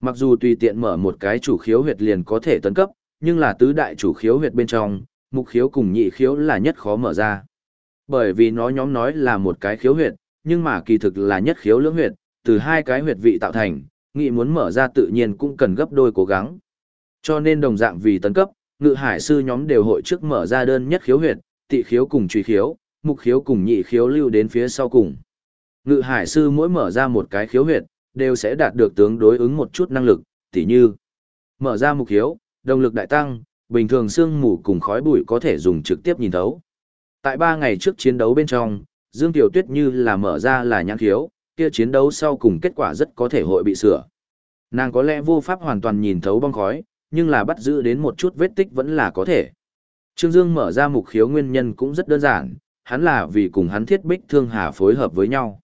Mặc dù tùy tiện mở một cái chủ khiếu huyệt liền có thể tấn cấp, nhưng là tứ đại chủ khiếu huyệt bên trong, mục khiếu cùng nhị khiếu là nhất khó mở ra. Bởi vì nó nhóm nói là một cái khiếu huyệt, nhưng mà kỳ thực là nhất khiếu lưỡng huyệt, từ hai cái huyệt vị tạo thành, nghị muốn mở ra tự nhiên cũng cần gấp đôi cố gắng. Cho nên đồng dạng vì tấn cấp, ngự hải sư nhóm đều hội trước mở ra đơn nhất khiếu huyệt, tị khiếu cùng truy khiếu, mục khiếu cùng nhị khiếu lưu đến phía sau cùng. Ngự hải sư mỗi mở ra một cái khiếu huyệt, đều sẽ đạt được tướng đối ứng một chút năng lực, tỉ như mở ra mục hiếu, động lực đại tăng, bình thường xương mù cùng khói bụi có thể dùng trực tiếp nhìn thấu. Tại ba ngày trước chiến đấu bên trong, Dương Tiểu Tuyết như là mở ra là nhãn khiếu, kia chiến đấu sau cùng kết quả rất có thể hội bị sửa. Nàng có lẽ vô pháp hoàn toàn nhìn thấu bong khói, nhưng là bắt giữ đến một chút vết tích vẫn là có thể. Trương Dương mở ra mục khiếu nguyên nhân cũng rất đơn giản, hắn là vì cùng hắn thiết bích thương hà phối hợp với nhau.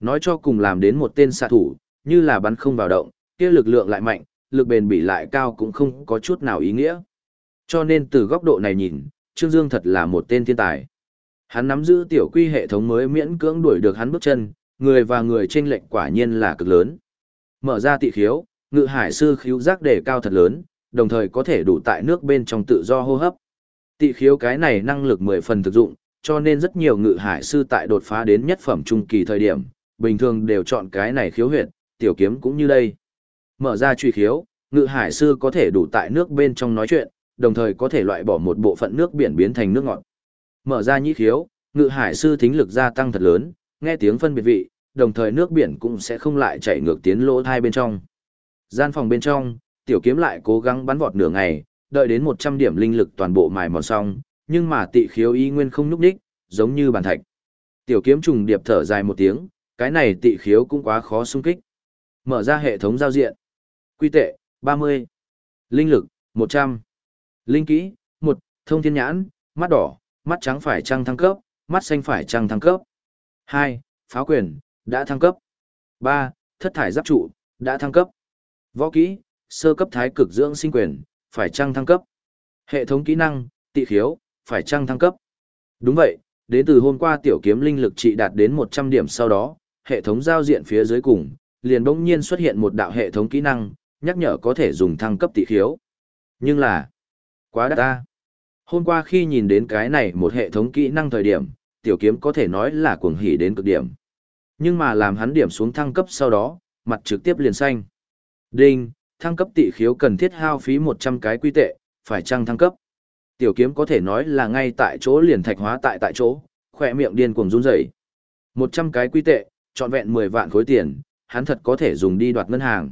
Nói cho cùng làm đến một tên xạ thủ, như là bắn không vào động, kia lực lượng lại mạnh, lực bền bỉ lại cao cũng không có chút nào ý nghĩa. Cho nên từ góc độ này nhìn, Trương Dương thật là một tên thiên tài. Hắn nắm giữ tiểu quy hệ thống mới miễn cưỡng đuổi được hắn bước chân, người và người chênh lệnh quả nhiên là cực lớn. Mở ra tị khiếu, ngự hải sư khiếu giác đề cao thật lớn, đồng thời có thể đủ tại nước bên trong tự do hô hấp. Tị khiếu cái này năng lực 10 phần thực dụng, cho nên rất nhiều ngự hải sư tại đột phá đến nhất phẩm trung kỳ thời điểm, bình thường đều chọn cái này khiếu huyệt, tiểu kiếm cũng như đây. Mở ra truy khiếu, ngự hải sư có thể đủ tại nước bên trong nói chuyện, đồng thời có thể loại bỏ một bộ phận nước biển biến thành nước ngọt. Mở ra nhĩ khiếu, ngự hải sư thính lực gia tăng thật lớn, nghe tiếng phân biệt vị, đồng thời nước biển cũng sẽ không lại chảy ngược tiến lỗ thai bên trong. Gian phòng bên trong, tiểu kiếm lại cố gắng bắn vọt nửa ngày, đợi đến 100 điểm linh lực toàn bộ mài mòn xong, nhưng mà tị khiếu y nguyên không nhúc đích, giống như bàn thạch. Tiểu kiếm trùng điệp thở dài một tiếng, cái này tị khiếu cũng quá khó xung kích. Mở ra hệ thống giao diện. Quy tệ, 30. Linh lực, 100. Linh kỹ, 1. Thông thiên nhãn, mắt đỏ, mắt trắng phải trăng thăng cấp, mắt xanh phải trăng thăng cấp. 2. Pháo quyền, đã thăng cấp. 3. Thất thải giáp trụ, đã thăng cấp. Võ kỹ, sơ cấp thái cực dưỡng sinh quyền, phải trăng thăng cấp. Hệ thống kỹ năng, tị khiếu, phải trăng thăng cấp. Đúng vậy, đến từ hôm qua tiểu kiếm linh lực trị đạt đến 100 điểm sau đó, hệ thống giao diện phía dưới cùng, liền bỗng nhiên xuất hiện một đạo hệ thống kỹ năng, nhắc nhở có thể dùng thăng cấp tị khiếu. Nhưng là, quá đắt ta. Hôm qua khi nhìn đến cái này một hệ thống kỹ năng thời điểm, tiểu kiếm có thể nói là cuồng hỉ đến cực điểm. Nhưng mà làm hắn điểm xuống thăng cấp sau đó, mặt trực tiếp liền xanh. Đinh, thăng cấp tị khiếu cần thiết hao phí 100 cái quy tệ, phải chăng thăng cấp? Tiểu kiếm có thể nói là ngay tại chỗ liền thạch hóa tại tại chỗ, khỏe miệng điên cuồng run rẩy. 100 cái quy tệ, trọn vẹn 10 vạn khối tiền, hắn thật có thể dùng đi đoạt ngân hàng.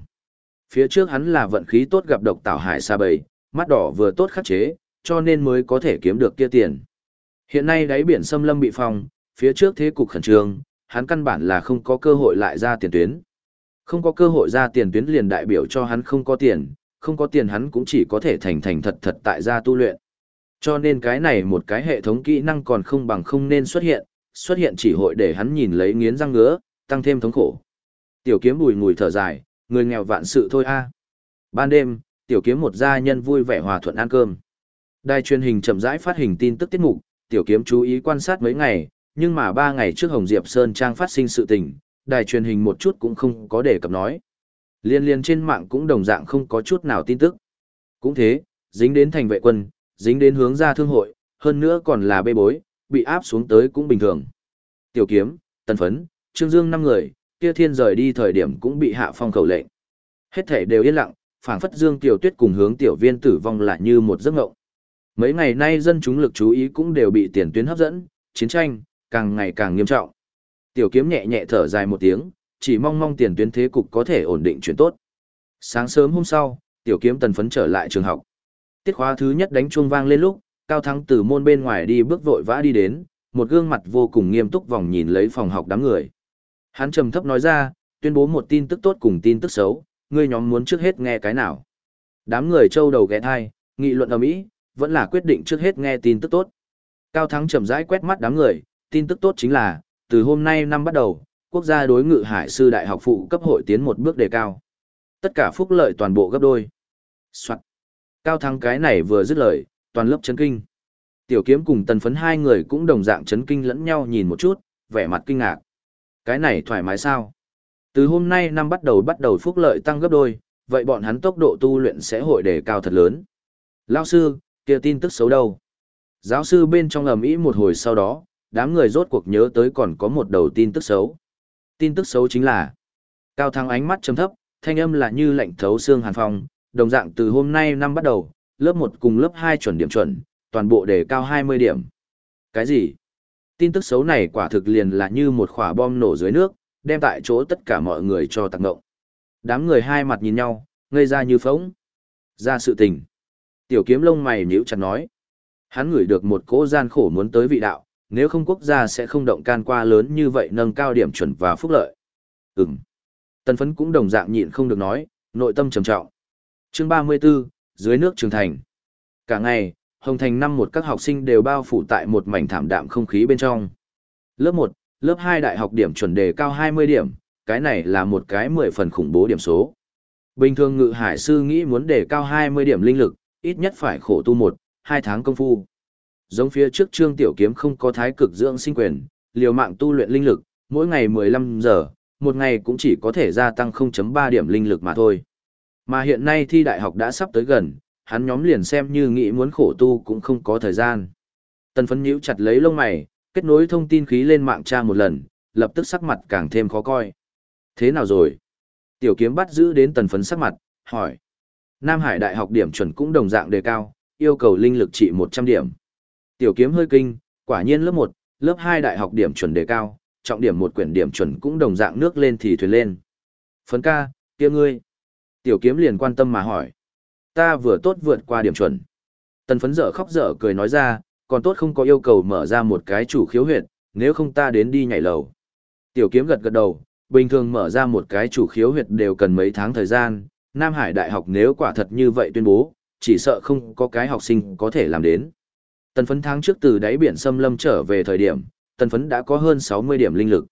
Phía trước hắn là vận khí tốt gặp độc tảo hải xa bầy, mắt đỏ vừa tốt khắc chế, cho nên mới có thể kiếm được kia tiền. Hiện nay đáy biển xâm lâm bị phong, phía trước thế cục khẩn trương, hắn căn bản là không có cơ hội lại ra tiền tuyến. Không có cơ hội ra tiền tuyến liền đại biểu cho hắn không có tiền, không có tiền hắn cũng chỉ có thể thành thành thật thật tại gia tu luyện. Cho nên cái này một cái hệ thống kỹ năng còn không bằng không nên xuất hiện, xuất hiện chỉ hội để hắn nhìn lấy nghiến răng ngứa, tăng thêm thống khổ. Tiểu kiếm bùi ngùi thở dài, người nghèo vạn sự thôi a. Ban đêm, tiểu kiếm một gia nhân vui vẻ hòa thuận ăn cơm. Đài truyền hình chậm rãi phát hình tin tức tiết mục, tiểu kiếm chú ý quan sát mấy ngày, nhưng mà ba ngày trước Hồng Diệp Sơn Trang phát sinh sự tình, đài truyền hình một chút cũng không có đề cập nói. Liên liên trên mạng cũng đồng dạng không có chút nào tin tức. Cũng thế, dính đến thành vệ quân, dính đến hướng ra thương hội, hơn nữa còn là bê bối, bị áp xuống tới cũng bình thường. Tiểu kiếm, tần phấn, trương dương năm người, kia thiên rời đi thời điểm cũng bị hạ phong khẩu lệnh. Hết thể đều yên lặng, phảng phất dương tiểu tuyết cùng hướng tiểu viên tử vong lại như một giấc ngộng. Mấy ngày nay dân chúng lực chú ý cũng đều bị tiền tuyến hấp dẫn, chiến tranh, càng ngày càng nghiêm trọng. Tiểu kiếm nhẹ nhẹ thở dài một tiếng, chỉ mong mong tiền tuyến thế cục có thể ổn định chuyển tốt. Sáng sớm hôm sau, tiểu kiếm tần phấn trở lại trường học. Tiết khóa thứ nhất đánh chuông vang lên lúc, Cao Thắng từ môn bên ngoài đi bước vội vã đi đến, một gương mặt vô cùng nghiêm túc vòng nhìn lấy phòng học đám người. Hắn trầm thấp nói ra, tuyên bố một tin tức tốt cùng tin tức xấu, ngươi nhóm muốn trước hết nghe cái nào. Đám người trâu đầu ghé thai, nghị luận ở mỹ, vẫn là quyết định trước hết nghe tin tức tốt. Cao Thắng chậm rãi quét mắt đám người, tin tức tốt chính là, từ hôm nay năm bắt đầu, quốc gia đối ngự hải sư đại học phụ cấp hội tiến một bước đề cao. Tất cả phúc lợi toàn bộ gấp đôi. Soạn. Cao thắng cái này vừa dứt lời, toàn lớp chấn kinh. Tiểu kiếm cùng tần phấn hai người cũng đồng dạng chấn kinh lẫn nhau nhìn một chút, vẻ mặt kinh ngạc. Cái này thoải mái sao? Từ hôm nay năm bắt đầu bắt đầu phúc lợi tăng gấp đôi, vậy bọn hắn tốc độ tu luyện sẽ hội đề cao thật lớn. Lao sư, kia tin tức xấu đâu? Giáo sư bên trong ầm ĩ một hồi sau đó, đám người rốt cuộc nhớ tới còn có một đầu tin tức xấu. Tin tức xấu chính là Cao Thắng ánh mắt trầm thấp, thanh âm là như lạnh thấu xương hàn phong, đồng dạng từ hôm nay năm bắt đầu, lớp 1 cùng lớp 2 chuẩn điểm chuẩn, toàn bộ đề cao 20 điểm. Cái gì? Tin tức xấu này quả thực liền là như một quả bom nổ dưới nước, đem tại chỗ tất cả mọi người cho tạc ngộng. Đám người hai mặt nhìn nhau, ngây ra như phóng. Ra sự tình. Tiểu kiếm lông mày nhíu chặt nói. Hắn ngửi được một cỗ gian khổ muốn tới vị đạo, nếu không quốc gia sẽ không động can qua lớn như vậy nâng cao điểm chuẩn và phúc lợi. Ừm. tân phấn cũng đồng dạng nhịn không được nói, nội tâm trầm trọng. chương 34, dưới nước trường thành. Cả ngày, Hồng Thành năm một các học sinh đều bao phủ tại một mảnh thảm đạm không khí bên trong. Lớp 1, lớp 2 đại học điểm chuẩn đề cao 20 điểm, cái này là một cái 10 phần khủng bố điểm số. Bình thường ngự hải sư nghĩ muốn đề cao 20 điểm linh lực, ít nhất phải khổ tu 1, 2 tháng công phu. Giống phía trước trương tiểu kiếm không có thái cực dưỡng sinh quyền, liều mạng tu luyện linh lực, mỗi ngày 15 giờ, một ngày cũng chỉ có thể gia tăng 0.3 điểm linh lực mà thôi. Mà hiện nay thi đại học đã sắp tới gần, hắn nhóm liền xem như nghĩ muốn khổ tu cũng không có thời gian. Tần phấn nhíu chặt lấy lông mày, kết nối thông tin khí lên mạng tra một lần, lập tức sắc mặt càng thêm khó coi. Thế nào rồi? Tiểu kiếm bắt giữ đến tần phấn sắc mặt, hỏi. Nam Hải Đại học điểm chuẩn cũng đồng dạng đề cao, yêu cầu linh lực trị 100 điểm. Tiểu kiếm hơi kinh, quả nhiên lớp 1, lớp 2 đại học điểm chuẩn đề cao, trọng điểm một quyển điểm chuẩn cũng đồng dạng nước lên thì thuyền lên. Phấn ca, kia ngươi. Tiểu kiếm liền quan tâm mà hỏi. Ta vừa tốt vượt qua điểm chuẩn. Tần phấn dở khóc dở cười nói ra, còn tốt không có yêu cầu mở ra một cái chủ khiếu huyệt, nếu không ta đến đi nhảy lầu. Tiểu kiếm gật gật đầu, bình thường mở ra một cái chủ khiếu huyệt đều cần mấy tháng thời gian, Nam Hải Đại học nếu quả thật như vậy tuyên bố, chỉ sợ không có cái học sinh có thể làm đến. Tần phấn tháng trước từ đáy biển xâm lâm trở về thời điểm, tần phấn đã có hơn 60 điểm linh lực.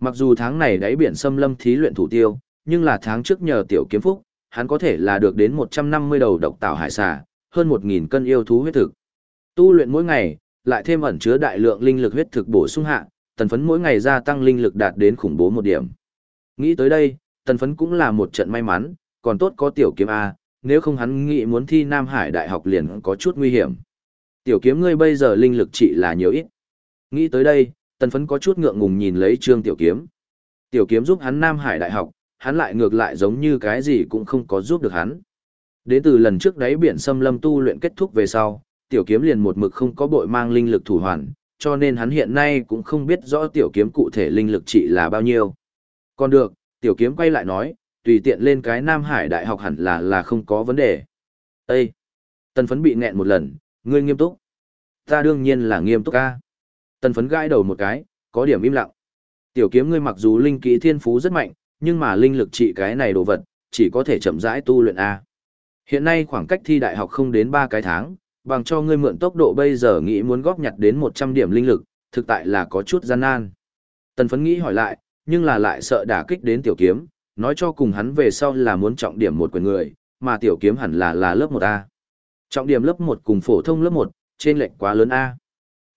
Mặc dù tháng này đáy biển xâm lâm thí luyện thủ tiêu, nhưng là tháng trước nhờ tiểu kiếm phúc, hắn có thể là được đến 150 đầu độc tạo hải xà, hơn 1.000 cân yêu thú huyết thực. Tu luyện mỗi ngày, lại thêm ẩn chứa đại lượng linh lực huyết thực bổ sung hạ, tần phấn mỗi ngày gia tăng linh lực đạt đến khủng bố một điểm. Nghĩ tới đây, tần phấn cũng là một trận may mắn, còn tốt có tiểu kiếm A, nếu không hắn nghĩ muốn thi Nam Hải Đại học liền có chút nguy hiểm. Tiểu kiếm ngươi bây giờ linh lực chỉ là nhiều ít. Nghĩ tới đây, tần phấn có chút ngượng ngùng nhìn lấy trương tiểu kiếm. Tiểu kiếm giúp hắn Nam Hải Đại học, hắn lại ngược lại giống như cái gì cũng không có giúp được hắn. Đến từ lần trước đáy biển xâm lâm tu luyện kết thúc về sau, tiểu kiếm liền một mực không có bội mang linh lực thủ hoàn, cho nên hắn hiện nay cũng không biết rõ tiểu kiếm cụ thể linh lực trị là bao nhiêu. Còn được, tiểu kiếm quay lại nói, tùy tiện lên cái Nam Hải Đại học hẳn là là không có vấn đề. Ê! Tần phấn bị nghẹn một lần, ngươi nghiêm túc. Ta đương nhiên là nghiêm túc ca. Tần phấn gãi đầu một cái, có điểm im lặng. Tiểu kiếm ngươi mặc dù linh kỹ thiên phú rất mạnh, nhưng mà linh lực trị cái này đồ vật, chỉ có thể chậm rãi tu luyện A. Hiện nay khoảng cách thi đại học không đến 3 cái tháng, bằng cho ngươi mượn tốc độ bây giờ nghĩ muốn góp nhặt đến 100 điểm linh lực, thực tại là có chút gian nan. Tần phấn nghĩ hỏi lại, nhưng là lại sợ đả kích đến tiểu kiếm, nói cho cùng hắn về sau là muốn trọng điểm một quyền người, mà tiểu kiếm hẳn là là lớp 1A. Trọng điểm lớp 1 cùng phổ thông lớp 1, trên lệnh quá lớn A.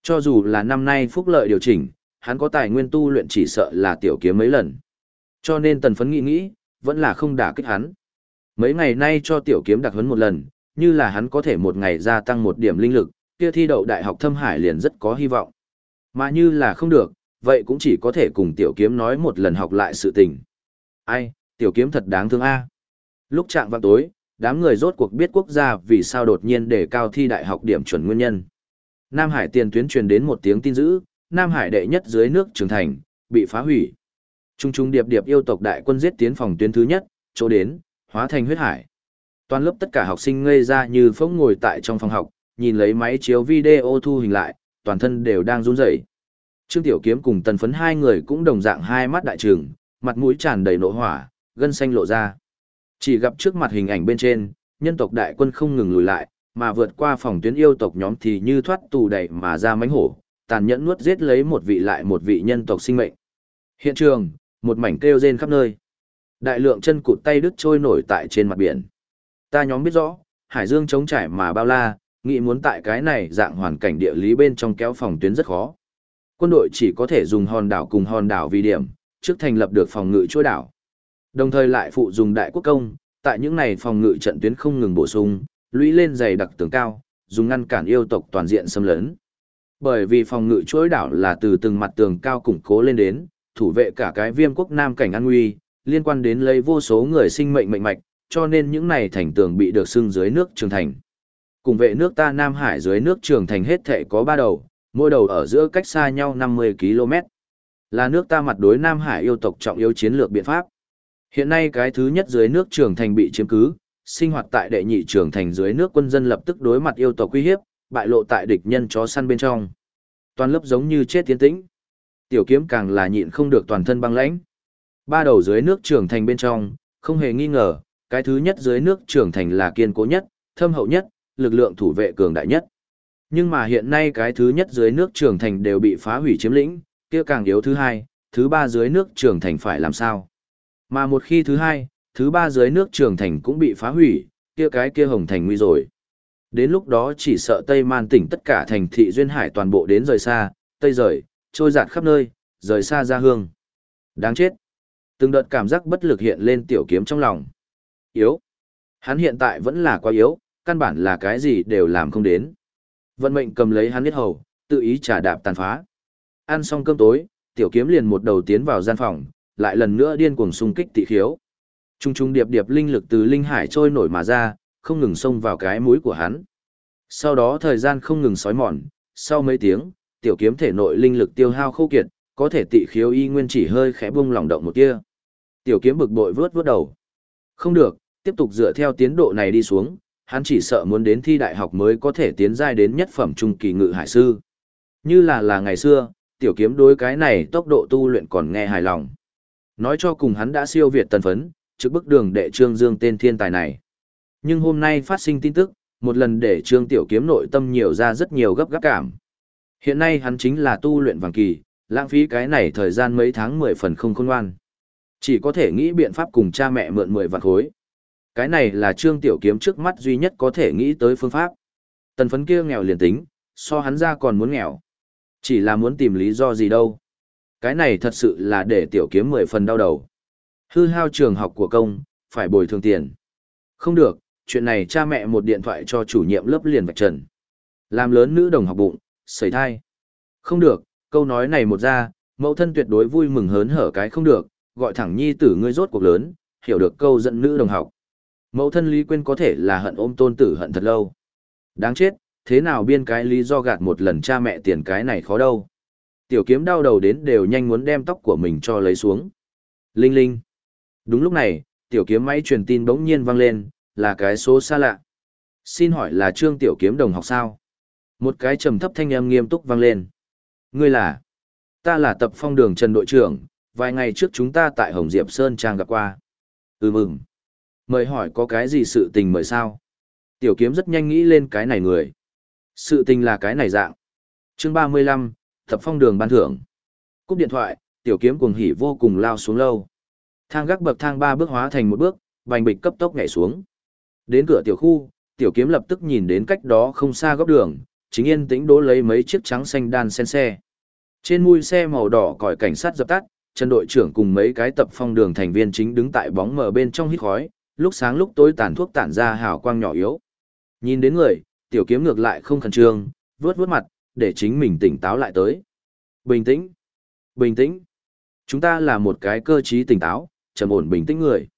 Cho dù là năm nay phúc lợi điều chỉnh, hắn có tài nguyên tu luyện chỉ sợ là tiểu kiếm mấy lần. Cho nên tần phấn nghĩ nghĩ, vẫn là không đả kích hắn. Mấy ngày nay cho tiểu kiếm đặc huấn một lần, như là hắn có thể một ngày gia tăng một điểm linh lực, kia thi đậu đại học thâm hải liền rất có hy vọng. Mà như là không được, vậy cũng chỉ có thể cùng tiểu kiếm nói một lần học lại sự tình. Ai, tiểu kiếm thật đáng thương a. Lúc trạng vào tối, đám người rốt cuộc biết quốc gia vì sao đột nhiên để cao thi đại học điểm chuẩn nguyên nhân. Nam Hải tiền tuyến truyền đến một tiếng tin dữ, Nam Hải đệ nhất dưới nước trưởng thành, bị phá hủy. Trung trung điệp điệp yêu tộc đại quân giết tiến phòng tuyến thứ nhất, chỗ đến, hóa thành huyết hải. Toàn lớp tất cả học sinh ngây ra như phỗng ngồi tại trong phòng học, nhìn lấy máy chiếu video thu hình lại, toàn thân đều đang run rẩy. Trương Tiểu Kiếm cùng Tần Phấn hai người cũng đồng dạng hai mắt đại trừng, mặt mũi tràn đầy nộ hỏa, gân xanh lộ ra. Chỉ gặp trước mặt hình ảnh bên trên, nhân tộc đại quân không ngừng lùi lại, mà vượt qua phòng tuyến yêu tộc nhóm thì như thoát tù đẩy mà ra mánh hổ, tàn nhẫn nuốt giết lấy một vị lại một vị nhân tộc sinh mệnh. Hiện trường, một mảnh kêu rên khắp nơi. Đại lượng chân cụt tay đứt trôi nổi tại trên mặt biển. Ta nhóm biết rõ, Hải Dương chống trải mà bao la, nghĩ muốn tại cái này dạng hoàn cảnh địa lý bên trong kéo phòng tuyến rất khó. Quân đội chỉ có thể dùng hòn đảo cùng hòn đảo vì điểm, trước thành lập được phòng ngự chuỗi đảo. Đồng thời lại phụ dùng đại quốc công, tại những này phòng ngự trận tuyến không ngừng bổ sung, lũy lên dày đặc tường cao, dùng ngăn cản yêu tộc toàn diện xâm lấn. Bởi vì phòng ngự chuỗi đảo là từ từng mặt tường cao củng cố lên đến, thủ vệ cả cái viêm quốc nam cảnh an nguy, liên quan đến lấy vô số người sinh mệnh mệnh mạch, cho nên những này thành tường bị được xưng dưới nước trường thành. Cùng vệ nước ta Nam Hải dưới nước trường thành hết thể có ba đầu, mỗi đầu ở giữa cách xa nhau 50 km. Là nước ta mặt đối Nam Hải yêu tộc trọng yếu chiến lược biện pháp. Hiện nay cái thứ nhất dưới nước trường thành bị chiếm cứ, sinh hoạt tại đệ nhị trường thành dưới nước quân dân lập tức đối mặt yêu tộc uy hiếp, bại lộ tại địch nhân chó săn bên trong. Toàn lớp giống như chết tiến tĩnh. Tiểu kiếm càng là nhịn không được toàn thân băng lãnh. Ba đầu dưới nước trưởng thành bên trong, không hề nghi ngờ, cái thứ nhất dưới nước trưởng thành là kiên cố nhất, thâm hậu nhất, lực lượng thủ vệ cường đại nhất. Nhưng mà hiện nay cái thứ nhất dưới nước trưởng thành đều bị phá hủy chiếm lĩnh, kia càng yếu thứ hai, thứ ba dưới nước trưởng thành phải làm sao? Mà một khi thứ hai, thứ ba dưới nước trưởng thành cũng bị phá hủy, kia cái kia hồng thành nguy rồi. Đến lúc đó chỉ sợ Tây Man tỉnh tất cả thành thị duyên hải toàn bộ đến rời xa, Tây rời, trôi giạt khắp nơi, rời xa ra hương. Đáng chết. Từng đợt cảm giác bất lực hiện lên tiểu kiếm trong lòng. Yếu. Hắn hiện tại vẫn là quá yếu, căn bản là cái gì đều làm không đến. Vận mệnh cầm lấy hắn biết hầu, tự ý trả đạp tàn phá. Ăn xong cơm tối, tiểu kiếm liền một đầu tiến vào gian phòng, lại lần nữa điên cuồng xung kích tị khiếu. Trung trung điệp điệp linh lực từ linh hải trôi nổi mà ra, không ngừng xông vào cái mũi của hắn. Sau đó thời gian không ngừng sói mòn, sau mấy tiếng, tiểu kiếm thể nội linh lực tiêu hao khô kiệt, có thể tị khiếu y nguyên chỉ hơi khẽ bung lỏng động một tia. Tiểu kiếm bực bội vướt vướt đầu. Không được, tiếp tục dựa theo tiến độ này đi xuống, hắn chỉ sợ muốn đến thi đại học mới có thể tiến giai đến nhất phẩm trung kỳ ngự hải sư. Như là là ngày xưa, tiểu kiếm đối cái này tốc độ tu luyện còn nghe hài lòng. Nói cho cùng hắn đã siêu việt tần phấn, trước bức đường đệ Trương Dương tên thiên tài này. Nhưng hôm nay phát sinh tin tức, một lần để Trương Tiểu Kiếm nội tâm nhiều ra rất nhiều gấp gáp cảm. Hiện nay hắn chính là tu luyện vàng kỳ, lãng phí cái này thời gian mấy tháng 10 phần không khôn ngoan. Chỉ có thể nghĩ biện pháp cùng cha mẹ mượn 10 vạn khối. Cái này là Trương Tiểu Kiếm trước mắt duy nhất có thể nghĩ tới phương pháp. Tần phấn kia nghèo liền tính, so hắn ra còn muốn nghèo. Chỉ là muốn tìm lý do gì đâu. Cái này thật sự là để Tiểu Kiếm 10 phần đau đầu. Hư hao trường học của công, phải bồi thường tiền. Không được, chuyện này cha mẹ một điện thoại cho chủ nhiệm lớp liền vạch trần. Làm lớn nữ đồng học bụng, sẩy thai. Không được, câu nói này một ra, mẫu thân tuyệt đối vui mừng hớn hở cái không được, gọi thẳng nhi tử ngươi rốt cuộc lớn, hiểu được câu giận nữ đồng học. Mẫu thân Lý Quyên có thể là hận ôm tôn tử hận thật lâu. Đáng chết, thế nào biên cái lý do gạt một lần cha mẹ tiền cái này khó đâu. Tiểu kiếm đau đầu đến đều nhanh muốn đem tóc của mình cho lấy xuống. Linh linh. Đúng lúc này, tiểu kiếm máy truyền tin bỗng nhiên vang lên, là cái số xa lạ. Xin hỏi là trương tiểu kiếm đồng học sao? Một cái trầm thấp thanh âm nghiêm túc vang lên. Ngươi là? Ta là tập phong đường Trần đội trưởng, vài ngày trước chúng ta tại Hồng Diệp Sơn Trang gặp qua. Ừ mừng. Mời hỏi có cái gì sự tình mời sao? Tiểu kiếm rất nhanh nghĩ lên cái này người. Sự tình là cái này dạng. chương 35, tập phong đường ban thưởng. Cúp điện thoại, tiểu kiếm cuồng hỉ vô cùng lao xuống lâu. Thang gác bậc thang ba bước hóa thành một bước, bành bịch cấp tốc nhảy xuống. Đến cửa tiểu khu, tiểu kiếm lập tức nhìn đến cách đó không xa góc đường, chính yên tĩnh đỗ lấy mấy chiếc trắng xanh đan sen xe. Trên mui xe màu đỏ còi cảnh sát dập tắt, chân đội trưởng cùng mấy cái tập phong đường thành viên chính đứng tại bóng mờ bên trong hít khói, lúc sáng lúc tối tàn thuốc tản ra hào quang nhỏ yếu. Nhìn đến người, tiểu kiếm ngược lại không khẩn trương, vướt vướt mặt, để chính mình tỉnh táo lại tới. Bình tĩnh, bình tĩnh. Chúng ta là một cái cơ trí tỉnh táo, trầm ổn bình tĩnh người.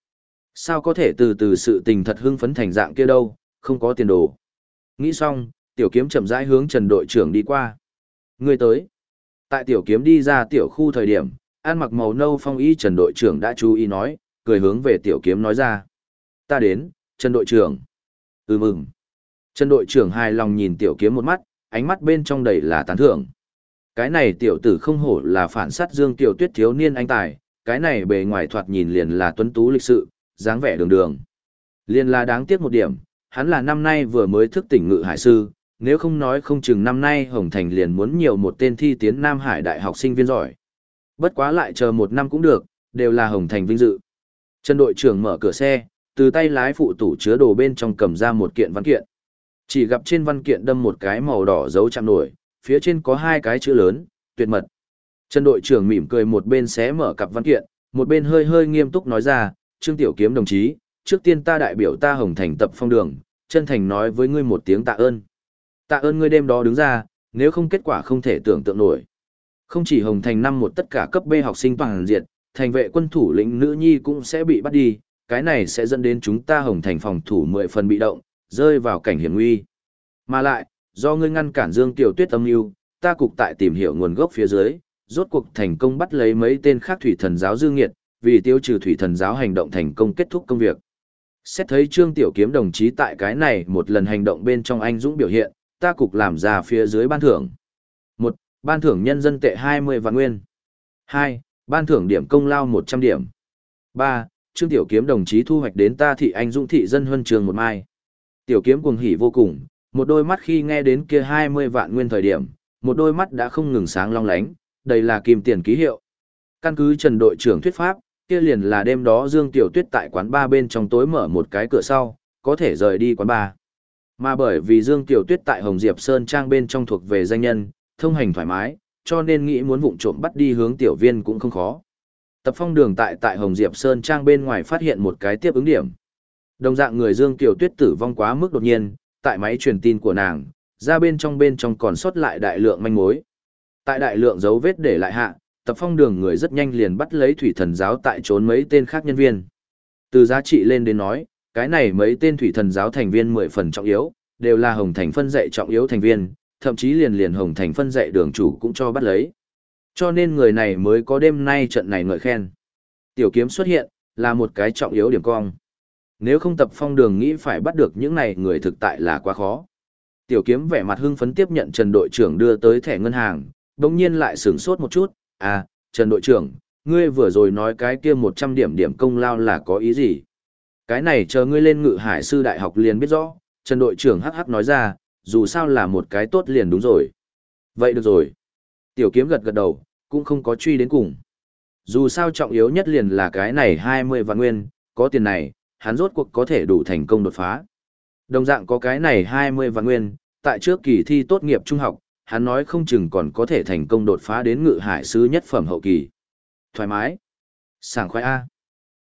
Sao có thể từ từ sự tình thật hưng phấn thành dạng kia đâu, không có tiền đồ. Nghĩ xong, tiểu kiếm chậm rãi hướng Trần đội trưởng đi qua. Người tới. Tại tiểu kiếm đi ra tiểu khu thời điểm, ăn mặc màu nâu phong y Trần đội trưởng đã chú ý nói, cười hướng về tiểu kiếm nói ra. Ta đến, Trần đội trưởng. Ừ mừng. Trần đội trưởng hài lòng nhìn tiểu kiếm một mắt, ánh mắt bên trong đầy là tán thưởng. Cái này tiểu tử không hổ là phản sát dương tiểu tuyết thiếu niên anh tài, cái này bề ngoài thoạt nhìn liền là tuấn tú lịch sự, dáng vẻ đường đường. Liền là đáng tiếc một điểm, hắn là năm nay vừa mới thức tỉnh ngự hải sư, nếu không nói không chừng năm nay Hồng Thành liền muốn nhiều một tên thi tiến Nam Hải đại học sinh viên giỏi. Bất quá lại chờ một năm cũng được, đều là Hồng Thành vinh dự. Trần đội trưởng mở cửa xe, từ tay lái phụ tủ chứa đồ bên trong cầm ra một kiện văn kiện. Chỉ gặp trên văn kiện đâm một cái màu đỏ dấu chạm nổi, phía trên có hai cái chữ lớn, tuyệt mật. Trần đội trưởng mỉm cười một bên xé mở cặp văn kiện, một bên hơi hơi nghiêm túc nói ra, Trương Tiểu Kiếm đồng chí, trước tiên ta đại biểu ta hồng thành tập phong đường, chân thành nói với ngươi một tiếng tạ ơn. Tạ ơn ngươi đêm đó đứng ra, nếu không kết quả không thể tưởng tượng nổi. Không chỉ hồng thành năm một tất cả cấp B học sinh toàn diệt, thành vệ quân thủ lĩnh nữ nhi cũng sẽ bị bắt đi, cái này sẽ dẫn đến chúng ta hồng thành phòng thủ mười phần bị động, rơi vào cảnh hiểm nguy. Mà lại, do ngươi ngăn cản Dương Tiểu Tuyết âm mưu, ta cục tại tìm hiểu nguồn gốc phía dưới, rốt cuộc thành công bắt lấy mấy tên khác thủy thần giáo dương nghiệt, vì tiêu trừ thủy thần giáo hành động thành công kết thúc công việc. Xét thấy Trương Tiểu Kiếm đồng chí tại cái này một lần hành động bên trong anh dũng biểu hiện, ta cục làm ra phía dưới ban thưởng. một Ban thưởng nhân dân tệ 20 vạn nguyên. 2. Ban thưởng điểm công lao 100 điểm. 3. Trương Tiểu Kiếm đồng chí thu hoạch đến ta thị anh dũng thị dân huân trường một mai. Tiểu Kiếm cuồng hỉ vô cùng, một đôi mắt khi nghe đến kia 20 vạn nguyên thời điểm, một đôi mắt đã không ngừng sáng long lánh, đây là kim tiền ký hiệu. Căn cứ Trần đội trưởng thuyết pháp, kia liền là đêm đó Dương Tiểu Tuyết tại quán ba bên trong tối mở một cái cửa sau, có thể rời đi quán ba. Mà bởi vì Dương Tiểu Tuyết tại Hồng Diệp Sơn Trang bên trong thuộc về danh nhân, thông hành thoải mái, cho nên nghĩ muốn vụng trộm bắt đi hướng tiểu viên cũng không khó. Tập phong đường tại tại Hồng Diệp Sơn Trang bên ngoài phát hiện một cái tiếp ứng điểm. Đồng dạng người Dương Tiểu Tuyết tử vong quá mức đột nhiên, tại máy truyền tin của nàng, ra bên trong bên trong còn sót lại đại lượng manh mối. Tại đại lượng dấu vết để lại hạ, tập phong đường người rất nhanh liền bắt lấy thủy thần giáo tại trốn mấy tên khác nhân viên. Từ giá trị lên đến nói, cái này mấy tên thủy thần giáo thành viên mười phần trọng yếu, đều là hồng thành phân dạy trọng yếu thành viên, thậm chí liền liền hồng thành phân dạy đường chủ cũng cho bắt lấy. Cho nên người này mới có đêm nay trận này ngợi khen. Tiểu kiếm xuất hiện, là một cái trọng yếu điểm cong. Nếu không tập phong đường nghĩ phải bắt được những này người thực tại là quá khó. Tiểu kiếm vẻ mặt hưng phấn tiếp nhận Trần đội trưởng đưa tới thẻ ngân hàng, đồng nhiên lại sửng sốt một chút, à, Trần đội trưởng, ngươi vừa rồi nói cái kia 100 điểm điểm công lao là có ý gì? Cái này chờ ngươi lên ngự hải sư đại học liền biết rõ, Trần đội trưởng hắc hắc nói ra, dù sao là một cái tốt liền đúng rồi. Vậy được rồi. Tiểu kiếm gật gật đầu, cũng không có truy đến cùng. Dù sao trọng yếu nhất liền là cái này 20 vạn nguyên, có tiền này, hắn rốt cuộc có thể đủ thành công đột phá. Đồng dạng có cái này 20 vạn nguyên, tại trước kỳ thi tốt nghiệp trung học, hắn nói không chừng còn có thể thành công đột phá đến ngự hải sứ nhất phẩm hậu kỳ. Thoải mái. Sảng khoái A.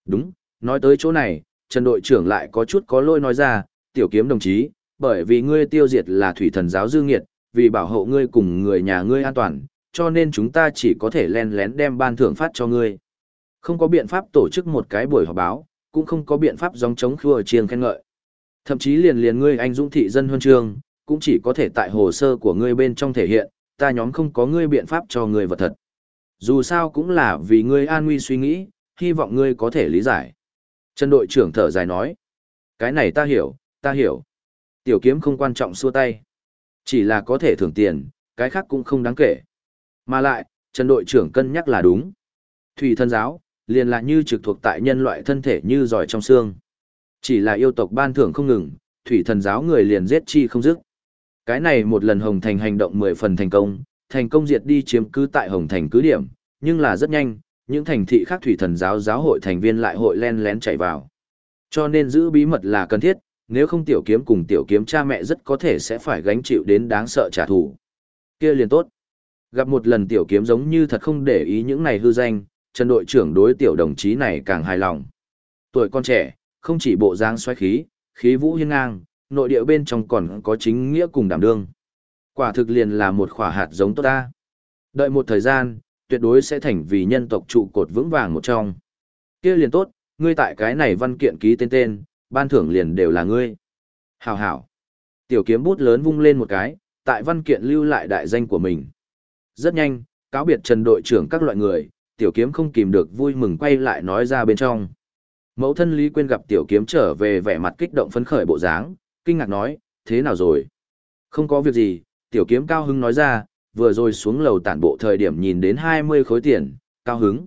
Đúng, nói tới chỗ này, Trần đội trưởng lại có chút có lỗi nói ra, tiểu kiếm đồng chí, bởi vì ngươi tiêu diệt là thủy thần giáo dư nghiệt, vì bảo hộ ngươi cùng người nhà ngươi an toàn, cho nên chúng ta chỉ có thể len lén đem ban thưởng phát cho ngươi. Không có biện pháp tổ chức một cái buổi họp báo, cũng không có biện pháp gióng chống khua chiêng khen ngợi. Thậm chí liền liền ngươi anh dũng thị dân huân chương, cũng chỉ có thể tại hồ sơ của ngươi bên trong thể hiện, ta nhóm không có ngươi biện pháp cho ngươi vật thật. Dù sao cũng là vì ngươi an nguy suy nghĩ, hy vọng ngươi có thể lý giải. Trần đội trưởng thở dài nói, cái này ta hiểu, ta hiểu. Tiểu kiếm không quan trọng xua tay. Chỉ là có thể thưởng tiền, cái khác cũng không đáng kể. Mà lại, Trần đội trưởng cân nhắc là đúng. Thủy thân giáo, liền là như trực thuộc tại nhân loại thân thể như giỏi trong xương. Chỉ là yêu tộc ban thưởng không ngừng, thủy thần giáo người liền giết chi không dứt. Cái này một lần Hồng Thành hành động mười phần thành công, thành công diệt đi chiếm cứ tại Hồng Thành cứ điểm, nhưng là rất nhanh, những thành thị khác thủy thần giáo giáo hội thành viên lại hội len lén chạy vào. Cho nên giữ bí mật là cần thiết, nếu không tiểu kiếm cùng tiểu kiếm cha mẹ rất có thể sẽ phải gánh chịu đến đáng sợ trả thù. Kia liền tốt. Gặp một lần tiểu kiếm giống như thật không để ý những này hư danh, Trần đội trưởng đối tiểu đồng chí này càng hài lòng. Tuổi con trẻ, không chỉ bộ dáng xoáy khí, khí vũ hiên ngang, nội địa bên trong còn có chính nghĩa cùng đảm đương. Quả thực liền là một khỏa hạt giống tốt ta. Đợi một thời gian, tuyệt đối sẽ thành vì nhân tộc trụ cột vững vàng một trong. Kia liền tốt, ngươi tại cái này văn kiện ký tên tên, ban thưởng liền đều là ngươi. Hảo hảo. Tiểu kiếm bút lớn vung lên một cái, tại văn kiện lưu lại đại danh của mình. Rất nhanh, cáo biệt trần đội trưởng các loại người, tiểu kiếm không kìm được vui mừng quay lại nói ra bên trong. Mẫu thân Lý Quyên gặp tiểu kiếm trở về vẻ mặt kích động phấn khởi bộ dáng, kinh ngạc nói, thế nào rồi? Không có việc gì, tiểu kiếm cao hứng nói ra, vừa rồi xuống lầu tản bộ thời điểm nhìn đến 20 khối tiền, cao hứng.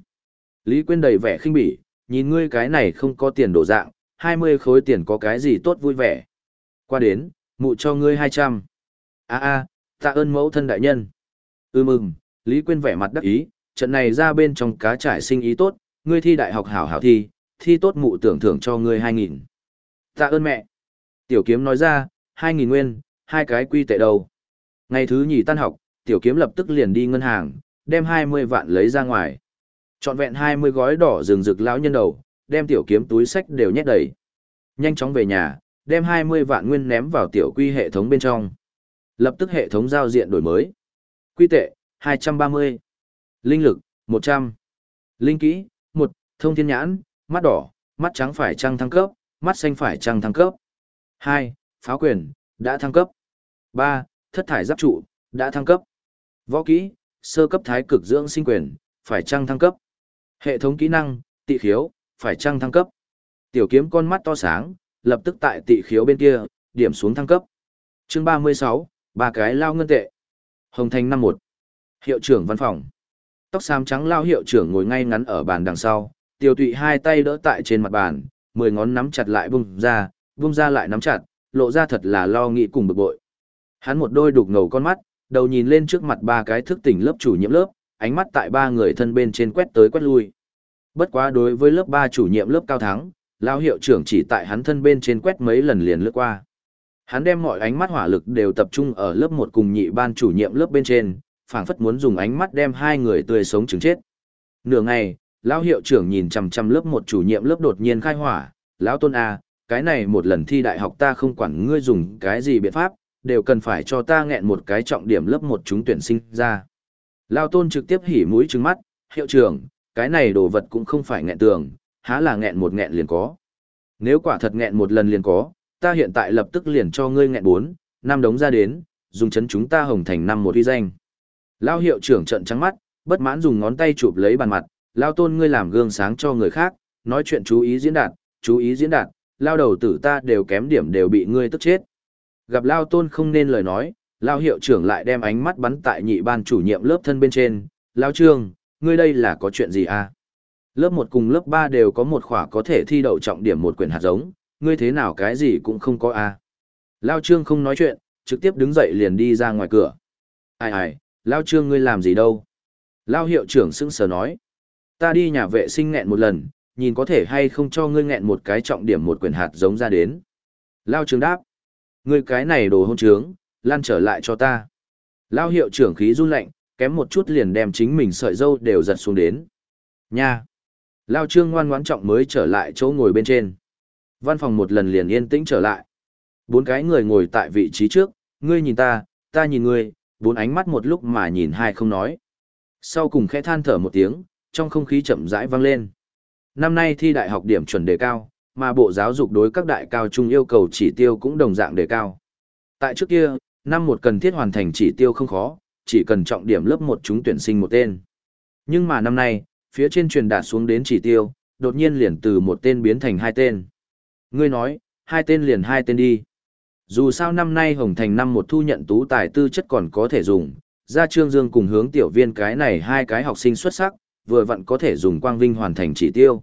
Lý Quyên đầy vẻ khinh bỉ, nhìn ngươi cái này không có tiền đổ dạng, 20 khối tiền có cái gì tốt vui vẻ. Qua đến, mụ cho ngươi 200. a a tạ ơn mẫu thân đại nhân. Ưm ừm, Lý Quyên vẻ mặt đắc ý, trận này ra bên trong cá trải sinh ý tốt, ngươi thi đại học hảo hảo thi, thi tốt mụ tưởng thưởng cho ngươi 2.000. Tạ ơn mẹ. Tiểu kiếm nói ra, 2.000 nguyên, hai cái quy tệ đầu. Ngày thứ nhì tan học, tiểu kiếm lập tức liền đi ngân hàng, đem 20 vạn lấy ra ngoài. Chọn vẹn 20 gói đỏ rừng rực lão nhân đầu, đem tiểu kiếm túi sách đều nhét đầy. Nhanh chóng về nhà, đem 20 vạn nguyên ném vào tiểu quy hệ thống bên trong. Lập tức hệ thống giao diện đổi mới. Quy tệ, 230. Linh lực, 100. Linh kỹ, 1, thông thiên nhãn, mắt đỏ, mắt trắng phải trăng thăng cấp, mắt xanh phải trăng thăng cấp. 2. Pháo quyền, đã thăng cấp. 3. Thất thải giáp trụ, đã thăng cấp. Võ kỹ, sơ cấp thái cực dưỡng sinh quyền, phải trăng thăng cấp. Hệ thống kỹ năng, tị khiếu, phải trăng thăng cấp. Tiểu kiếm con mắt to sáng, lập tức tại tị khiếu bên kia, điểm xuống thăng cấp. Chương 36, ba cái lao ngân tệ. Hồng Thành năm một Hiệu trưởng văn phòng. Tóc xám trắng lao hiệu trưởng ngồi ngay ngắn ở bàn đằng sau, Tiểu tụy hai tay đỡ tại trên mặt bàn, mười ngón nắm chặt lại bung ra, bung ra lại nắm chặt, lộ ra thật là lo nghĩ cùng bực bội. Hắn một đôi đục ngầu con mắt, đầu nhìn lên trước mặt ba cái thức tỉnh lớp chủ nhiệm lớp, ánh mắt tại ba người thân bên trên quét tới quét lui. Bất quá đối với lớp ba chủ nhiệm lớp cao thắng, lão hiệu trưởng chỉ tại hắn thân bên trên quét mấy lần liền lướt qua. Hắn đem mọi ánh mắt hỏa lực đều tập trung ở lớp một cùng nhị ban chủ nhiệm lớp bên trên, phảng phất muốn dùng ánh mắt đem hai người tươi sống chứng chết. Nửa ngày, lão hiệu trưởng nhìn chằm chằm lớp một chủ nhiệm lớp đột nhiên khai hỏa, "Lão Tôn a, cái này một lần thi đại học ta không quản ngươi dùng cái gì biện pháp, đều cần phải cho ta nghẹn một cái trọng điểm lớp một chúng tuyển sinh ra." Lao Tôn trực tiếp hỉ mũi trừng mắt, "Hiệu trưởng, cái này đồ vật cũng không phải nghẹn tường, há là nghẹn một nghẹn liền có. Nếu quả thật nghẹn một lần liền có, ta hiện tại lập tức liền cho ngươi nghẹn bốn, năm đống ra đến, dùng chấn chúng ta hồng thành năm một uy danh. Lao hiệu trưởng trận trắng mắt, bất mãn dùng ngón tay chụp lấy bàn mặt, lao tôn ngươi làm gương sáng cho người khác, nói chuyện chú ý diễn đạt, chú ý diễn đạt, lao đầu tử ta đều kém điểm đều bị ngươi tức chết. Gặp lao tôn không nên lời nói, lao hiệu trưởng lại đem ánh mắt bắn tại nhị ban chủ nhiệm lớp thân bên trên, lao trương, ngươi đây là có chuyện gì à? Lớp một cùng lớp ba đều có một khỏa có thể thi đậu trọng điểm một quyển hạt giống, ngươi thế nào cái gì cũng không có à? Lao trương không nói chuyện, trực tiếp đứng dậy liền đi ra ngoài cửa. Ai ai, Lao trương ngươi làm gì đâu? Lao hiệu trưởng sững sờ nói. Ta đi nhà vệ sinh nghẹn một lần, nhìn có thể hay không cho ngươi nghẹn một cái trọng điểm một quyển hạt giống ra đến. Lao trương đáp. Ngươi cái này đồ hôn trướng, lan trở lại cho ta. Lao hiệu trưởng khí run lạnh, kém một chút liền đem chính mình sợi dâu đều giật xuống đến. Nha! Lao trương ngoan ngoãn trọng mới trở lại chỗ ngồi bên trên. Văn phòng một lần liền yên tĩnh trở lại. Bốn cái người ngồi tại vị trí trước, ngươi nhìn ta, ta nhìn ngươi, bốn ánh mắt một lúc mà nhìn hai không nói. Sau cùng khẽ than thở một tiếng, trong không khí chậm rãi vang lên. Năm nay thi đại học điểm chuẩn đề cao, mà Bộ Giáo dục đối các đại cao trung yêu cầu chỉ tiêu cũng đồng dạng đề cao. Tại trước kia, năm một cần thiết hoàn thành chỉ tiêu không khó, chỉ cần trọng điểm lớp một chúng tuyển sinh một tên. Nhưng mà năm nay, phía trên truyền đạt xuống đến chỉ tiêu, đột nhiên liền từ một tên biến thành hai tên. Ngươi nói, hai tên liền hai tên đi. Dù sao năm nay Hồng Thành năm một thu nhận tú tài tư chất còn có thể dùng, ra Trương Dương cùng hướng tiểu viên cái này hai cái học sinh xuất sắc, vừa vặn có thể dùng quang vinh hoàn thành chỉ tiêu.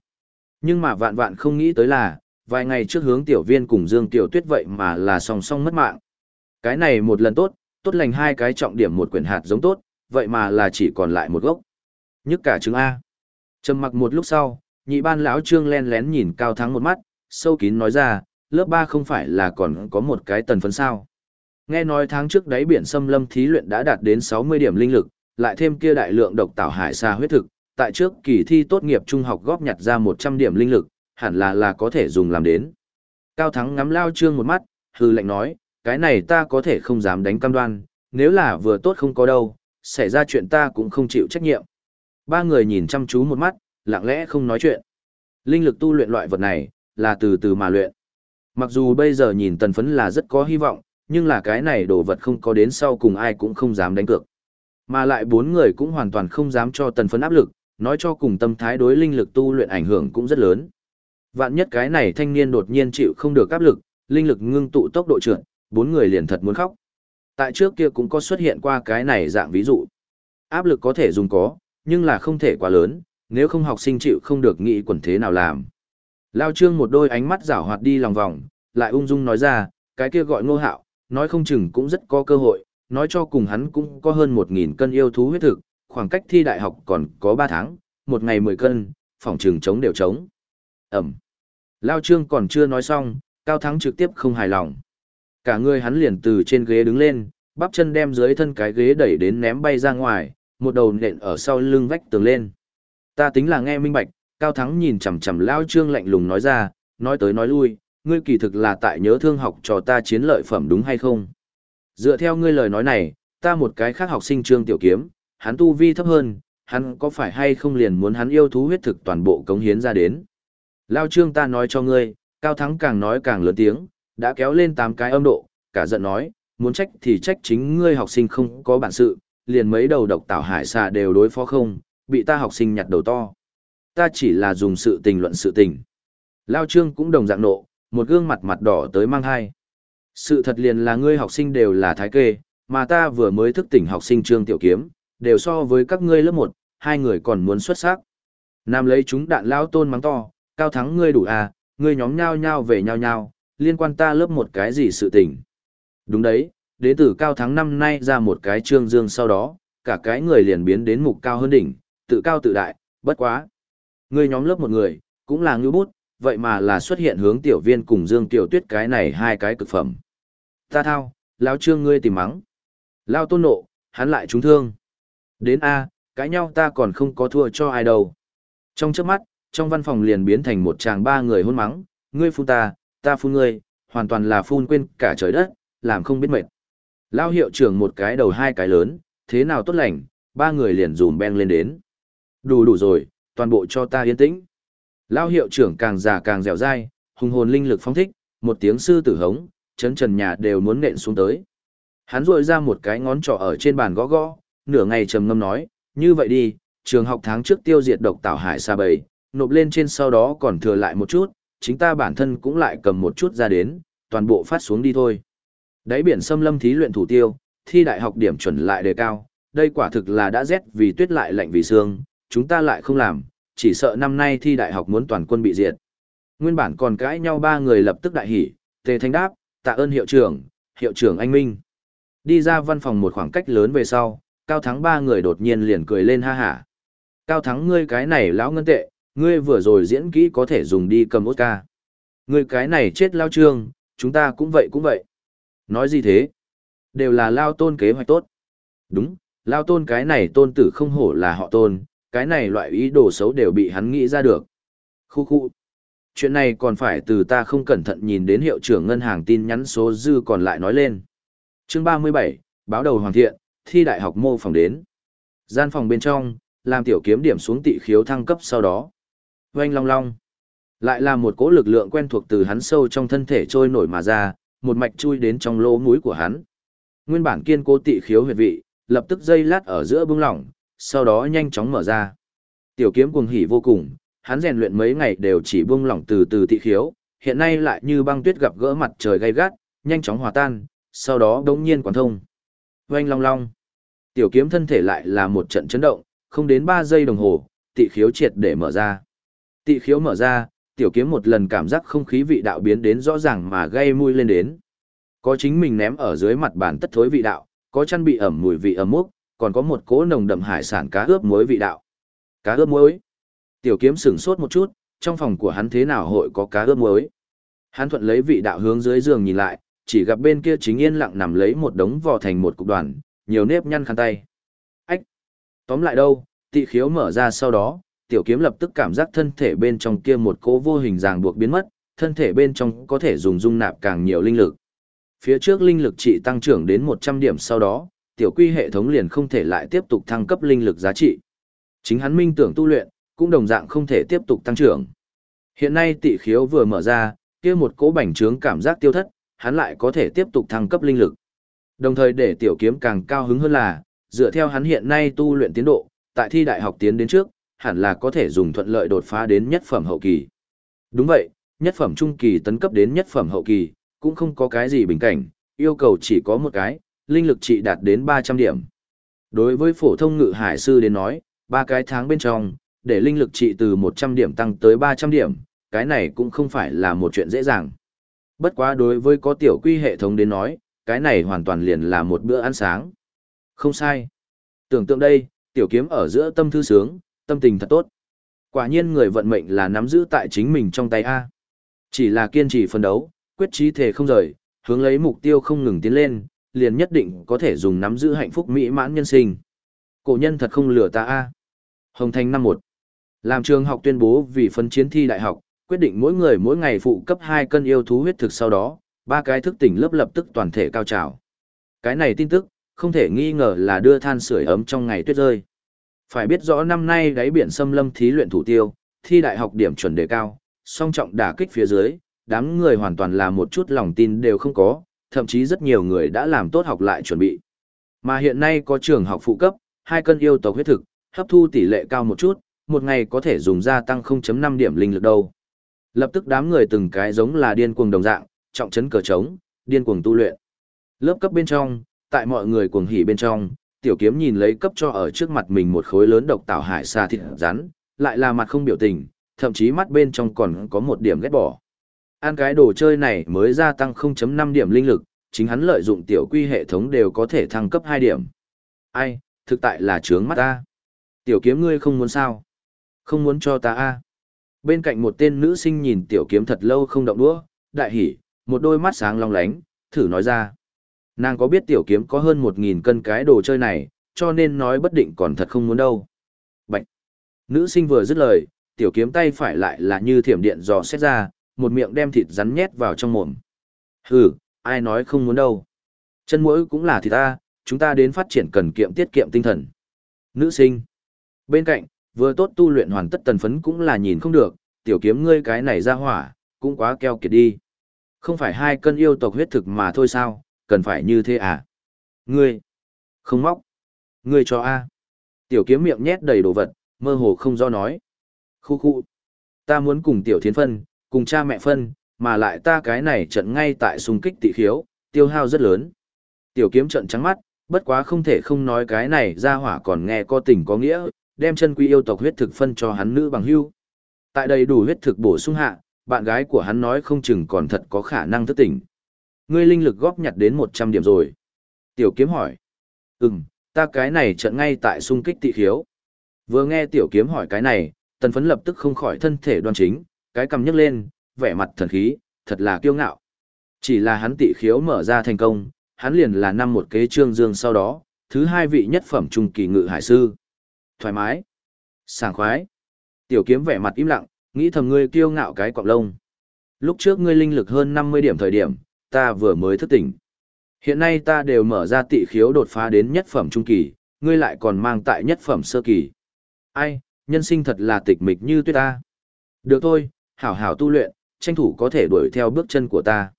Nhưng mà vạn vạn không nghĩ tới là, vài ngày trước hướng tiểu viên cùng Dương Tiểu Tuyết vậy mà là song song mất mạng. Cái này một lần tốt, tốt lành hai cái trọng điểm một quyển hạt giống tốt, vậy mà là chỉ còn lại một gốc. Nhất cả trứng A. Trầm mặc một lúc sau, nhị ban lão trương len lén nhìn cao thắng một mắt, sâu kín nói ra, lớp ba không phải là còn có một cái tần phấn sao. Nghe nói tháng trước đáy biển xâm lâm thí luyện đã đạt đến sáu mươi điểm linh lực, lại thêm kia đại lượng độc tảo hải xa huyết thực, tại trước kỳ thi tốt nghiệp trung học góp nhặt ra một trăm điểm linh lực, hẳn là là có thể dùng làm đến. Cao Thắng ngắm lao trương một mắt, hư lệnh nói, cái này ta có thể không dám đánh cam đoan, nếu là vừa tốt không có đâu, xảy ra chuyện ta cũng không chịu trách nhiệm. Ba người nhìn chăm chú một mắt, lặng lẽ không nói chuyện. Linh lực tu luyện loại vật này, là từ từ mà luyện. Mặc dù bây giờ nhìn tần phấn là rất có hy vọng, nhưng là cái này đồ vật không có đến sau cùng ai cũng không dám đánh cược. Mà lại bốn người cũng hoàn toàn không dám cho tần phấn áp lực, nói cho cùng tâm thái đối linh lực tu luyện ảnh hưởng cũng rất lớn. Vạn nhất cái này thanh niên đột nhiên chịu không được áp lực, linh lực ngưng tụ tốc độ trượt, bốn người liền thật muốn khóc. Tại trước kia cũng có xuất hiện qua cái này dạng ví dụ. Áp lực có thể dùng có, nhưng là không thể quá lớn, nếu không học sinh chịu không được nghĩ quần thế nào làm. Lao trương một đôi ánh mắt rảo hoạt đi lòng vòng, lại ung dung nói ra, cái kia gọi ngô hạo, nói không chừng cũng rất có cơ hội, nói cho cùng hắn cũng có hơn 1.000 cân yêu thú huyết thực, khoảng cách thi đại học còn có 3 tháng, một ngày 10 cân, phòng trường chống đều chống. Ẩm. Lao trương còn chưa nói xong, Cao Thắng trực tiếp không hài lòng. Cả người hắn liền từ trên ghế đứng lên, bắp chân đem dưới thân cái ghế đẩy đến ném bay ra ngoài, một đầu nện ở sau lưng vách tường lên. Ta tính là nghe minh bạch, Cao Thắng nhìn chằm chằm Lao Trương lạnh lùng nói ra, nói tới nói lui, ngươi kỳ thực là tại nhớ thương học cho ta chiến lợi phẩm đúng hay không? Dựa theo ngươi lời nói này, ta một cái khác học sinh trương tiểu kiếm, hắn tu vi thấp hơn, hắn có phải hay không liền muốn hắn yêu thú huyết thực toàn bộ cống hiến ra đến. Lao trương ta nói cho ngươi, cao thắng càng nói càng lớn tiếng, đã kéo lên tám cái âm độ, cả giận nói, muốn trách thì trách chính ngươi học sinh không có bản sự, liền mấy đầu độc tảo hải xà đều đối phó không, bị ta học sinh nhặt đầu to. Ta chỉ là dùng sự tình luận sự tình. Lao trương cũng đồng dạng nộ, một gương mặt mặt đỏ tới mang hai. Sự thật liền là ngươi học sinh đều là thái kê, mà ta vừa mới thức tỉnh học sinh trương tiểu kiếm, đều so với các ngươi lớp một, hai người còn muốn xuất sắc. Nam lấy chúng đạn lao tôn mắng to, cao thắng ngươi đủ à, ngươi nhóm nhau nhau về nhau nhau, liên quan ta lớp một cái gì sự tình. Đúng đấy, đế tử cao thắng năm nay ra một cái trương dương sau đó, cả cái người liền biến đến mục cao hơn đỉnh, tự cao tự đại, bất quá. Ngươi nhóm lớp một người, cũng là ngư bút, vậy mà là xuất hiện hướng tiểu viên cùng dương tiểu tuyết cái này hai cái cực phẩm. Ta thao, lao trương ngươi tìm mắng. Lao tôn nộ, hắn lại trúng thương. Đến A, cãi nhau ta còn không có thua cho ai đâu. Trong trước mắt, trong văn phòng liền biến thành một chàng ba người hôn mắng, ngươi phun ta, ta phun ngươi, hoàn toàn là phun quên cả trời đất, làm không biết mệt. Lao hiệu trưởng một cái đầu hai cái lớn, thế nào tốt lành, ba người liền dùm beng lên đến. Đủ đủ rồi, toàn bộ cho ta yên tĩnh. Lao hiệu trưởng càng già càng dẻo dai, hùng hồn linh lực phóng thích, một tiếng sư tử hống, chấn trần nhà đều muốn nện xuống tới. Hắn rội ra một cái ngón trỏ ở trên bàn gõ gõ, nửa ngày trầm ngâm nói, như vậy đi, trường học tháng trước tiêu diệt độc tảo hải xa bầy, nộp lên trên sau đó còn thừa lại một chút, chính ta bản thân cũng lại cầm một chút ra đến, toàn bộ phát xuống đi thôi. Đáy biển xâm lâm thí luyện thủ tiêu, thi đại học điểm chuẩn lại đề cao, đây quả thực là đã rét vì tuyết lại lạnh vì sương chúng ta lại không làm, chỉ sợ năm nay thi đại học muốn toàn quân bị diệt. Nguyên bản còn cãi nhau ba người lập tức đại hỉ, tề thanh đáp, tạ ơn hiệu trưởng, hiệu trưởng anh Minh. Đi ra văn phòng một khoảng cách lớn về sau, Cao Thắng ba người đột nhiên liền cười lên ha hả. Cao Thắng ngươi cái này lão ngân tệ, ngươi vừa rồi diễn kỹ có thể dùng đi cầm Oscar. Ngươi cái này chết lao trương, chúng ta cũng vậy cũng vậy. Nói gì thế? Đều là lao tôn kế hoạch tốt. Đúng, lao tôn cái này tôn tử không hổ là họ tôn, cái này loại ý đồ xấu đều bị hắn nghĩ ra được. Khu khu. Chuyện này còn phải từ ta không cẩn thận nhìn đến hiệu trưởng ngân hàng tin nhắn số dư còn lại nói lên. Chương 37, báo đầu hoàn thiện, thi đại học mô phỏng đến. Gian phòng bên trong, làm tiểu kiếm điểm xuống tị khiếu thăng cấp sau đó. Oanh long long. Lại là một cỗ lực lượng quen thuộc từ hắn sâu trong thân thể trôi nổi mà ra, một mạch chui đến trong lỗ mũi của hắn. Nguyên bản kiên cố tị khiếu huyệt vị, lập tức dây lát ở giữa bưng lỏng, sau đó nhanh chóng mở ra. Tiểu kiếm cuồng hỉ vô cùng, hắn rèn luyện mấy ngày đều chỉ bưng lỏng từ từ tị khiếu, hiện nay lại như băng tuyết gặp gỡ mặt trời gay gắt, nhanh chóng hòa tan, sau đó đống nhiên quản thông. Oanh long long. Tiểu kiếm thân thể lại là một trận chấn động, không đến 3 giây đồng hồ, tị khiếu triệt để mở ra. Tị khiếu mở ra, tiểu kiếm một lần cảm giác không khí vị đạo biến đến rõ ràng mà gây mùi lên đến. Có chính mình ném ở dưới mặt bàn tất thối vị đạo, có chăn bị ẩm mùi vị ẩm mốc, còn có một cỗ nồng đậm hải sản cá ướp muối vị đạo. Cá ướp muối. Tiểu kiếm sửng sốt một chút, trong phòng của hắn thế nào hội có cá ướp muối. Hắn thuận lấy vị đạo hướng dưới giường nhìn lại, chỉ gặp bên kia chính yên lặng nằm lấy một đống vò thành một cục đoàn, nhiều nếp nhăn khăn tay. Ách! Tóm lại đâu, tị khiếu mở ra sau đó, tiểu kiếm lập tức cảm giác thân thể bên trong kia một cỗ vô hình ràng buộc biến mất, thân thể bên trong có thể dùng dung nạp càng nhiều linh lực. Phía trước linh lực trị tăng trưởng đến 100 điểm sau đó, tiểu quy hệ thống liền không thể lại tiếp tục thăng cấp linh lực giá trị. Chính hắn minh tưởng tu luyện, cũng đồng dạng không thể tiếp tục tăng trưởng. Hiện nay tị khiếu vừa mở ra, kia một cỗ bành trướng cảm giác tiêu thất, hắn lại có thể tiếp tục thăng cấp linh lực. Đồng thời để tiểu kiếm càng cao hứng hơn là, dựa theo hắn hiện nay tu luyện tiến độ, tại thi đại học tiến đến trước, hẳn là có thể dùng thuận lợi đột phá đến nhất phẩm hậu kỳ. Đúng vậy, nhất phẩm trung kỳ tấn cấp đến nhất phẩm hậu kỳ, cũng không có cái gì bình cảnh, yêu cầu chỉ có một cái, linh lực trị đạt đến 300 điểm. Đối với phổ thông ngự hải sư đến nói, ba cái tháng bên trong, để linh lực trị từ 100 điểm tăng tới 300 điểm, cái này cũng không phải là một chuyện dễ dàng. Bất quá đối với có tiểu quy hệ thống đến nói, cái này hoàn toàn liền là một bữa ăn sáng. Không sai. Tưởng tượng đây, tiểu kiếm ở giữa tâm thư sướng, tâm tình thật tốt. Quả nhiên người vận mệnh là nắm giữ tại chính mình trong tay A. Chỉ là kiên trì phân đấu, quyết trí thể không rời, hướng lấy mục tiêu không ngừng tiến lên, liền nhất định có thể dùng nắm giữ hạnh phúc mỹ mãn nhân sinh. Cổ nhân thật không lừa ta A. Hồng Thành năm một Làm trường học tuyên bố vì phân chiến thi đại học, quyết định mỗi người mỗi ngày phụ cấp 2 cân yêu thú huyết thực sau đó, ba cái thức tỉnh lớp lập tức toàn thể cao trào. Cái này tin tức, không thể nghi ngờ là đưa than sưởi ấm trong ngày tuyết rơi. Phải biết rõ năm nay đáy biển xâm lâm thí luyện thủ tiêu, thi đại học điểm chuẩn đề cao, song trọng đả kích phía dưới, đám người hoàn toàn là một chút lòng tin đều không có, thậm chí rất nhiều người đã làm tốt học lại chuẩn bị. Mà hiện nay có trường học phụ cấp, hai cân yêu tộc huyết thực, hấp thu tỷ lệ cao một chút, một ngày có thể dùng ra tăng 0.5 điểm linh lực đâu. Lập tức đám người từng cái giống là điên cuồng đồng dạng, trọng trấn cờ trống, điên cuồng tu luyện. Lớp cấp bên trong, tại mọi người cuồng hỉ bên trong, tiểu kiếm nhìn lấy cấp cho ở trước mặt mình một khối lớn độc tạo hải xa thịt rắn, lại là mặt không biểu tình, thậm chí mắt bên trong còn có một điểm ghét bỏ. Ăn cái đồ chơi này mới gia tăng 0.5 điểm linh lực, chính hắn lợi dụng tiểu quy hệ thống đều có thể thăng cấp 2 điểm. Ai, thực tại là trướng mắt ta. Tiểu kiếm ngươi không muốn sao? Không muốn cho ta a Bên cạnh một tên nữ sinh nhìn tiểu kiếm thật lâu không động đũa, đại hỉ, một đôi mắt sáng long lánh, thử nói ra. Nàng có biết tiểu kiếm có hơn 1.000 cân cái đồ chơi này, cho nên nói bất định còn thật không muốn đâu. Bạch! Nữ sinh vừa dứt lời, tiểu kiếm tay phải lại là như thiểm điện dò xét ra, một miệng đem thịt rắn nhét vào trong mồm. Hừ, ai nói không muốn đâu. Chân mũi cũng là thịt ta, chúng ta đến phát triển cần kiệm tiết kiệm tinh thần. Nữ sinh. Bên cạnh, vừa tốt tu luyện hoàn tất tần phấn cũng là nhìn không được, tiểu kiếm ngươi cái này ra hỏa, cũng quá keo kiệt đi. Không phải hai cân yêu tộc huyết thực mà thôi sao, cần phải như thế à? Ngươi, không móc. Ngươi cho A. Tiểu kiếm miệng nhét đầy đồ vật, mơ hồ không do nói. Khu khu. Ta muốn cùng tiểu thiến phân, cùng cha mẹ phân, mà lại ta cái này trận ngay tại xung kích tị khiếu, tiêu hao rất lớn. Tiểu kiếm trận trắng mắt, bất quá không thể không nói cái này ra hỏa còn nghe có tình có nghĩa, đem chân quý yêu tộc huyết thực phân cho hắn nữ bằng hưu. Tại đây đủ huyết thực bổ sung hạ, bạn gái của hắn nói không chừng còn thật có khả năng thức tỉnh. Ngươi linh lực góp nhặt đến 100 điểm rồi. Tiểu kiếm hỏi. Ừm, ta cái này trận ngay tại xung kích tị khiếu. Vừa nghe tiểu kiếm hỏi cái này, tần phấn lập tức không khỏi thân thể đoan chính, cái cầm nhấc lên, vẻ mặt thần khí, thật là kiêu ngạo. Chỉ là hắn tị khiếu mở ra thành công, hắn liền là năm một kế trương dương sau đó, thứ hai vị nhất phẩm trung kỳ ngự hải sư. Thoải mái, sảng khoái. Tiểu kiếm vẻ mặt im lặng, nghĩ thầm ngươi kiêu ngạo cái quạng lông. Lúc trước ngươi linh lực hơn 50 điểm thời điểm, ta vừa mới thức tỉnh. Hiện nay ta đều mở ra tị khiếu đột phá đến nhất phẩm trung kỳ, ngươi lại còn mang tại nhất phẩm sơ kỳ. Ai, nhân sinh thật là tịch mịch như tuyết ta. Được thôi, hảo hảo tu luyện, tranh thủ có thể đuổi theo bước chân của ta.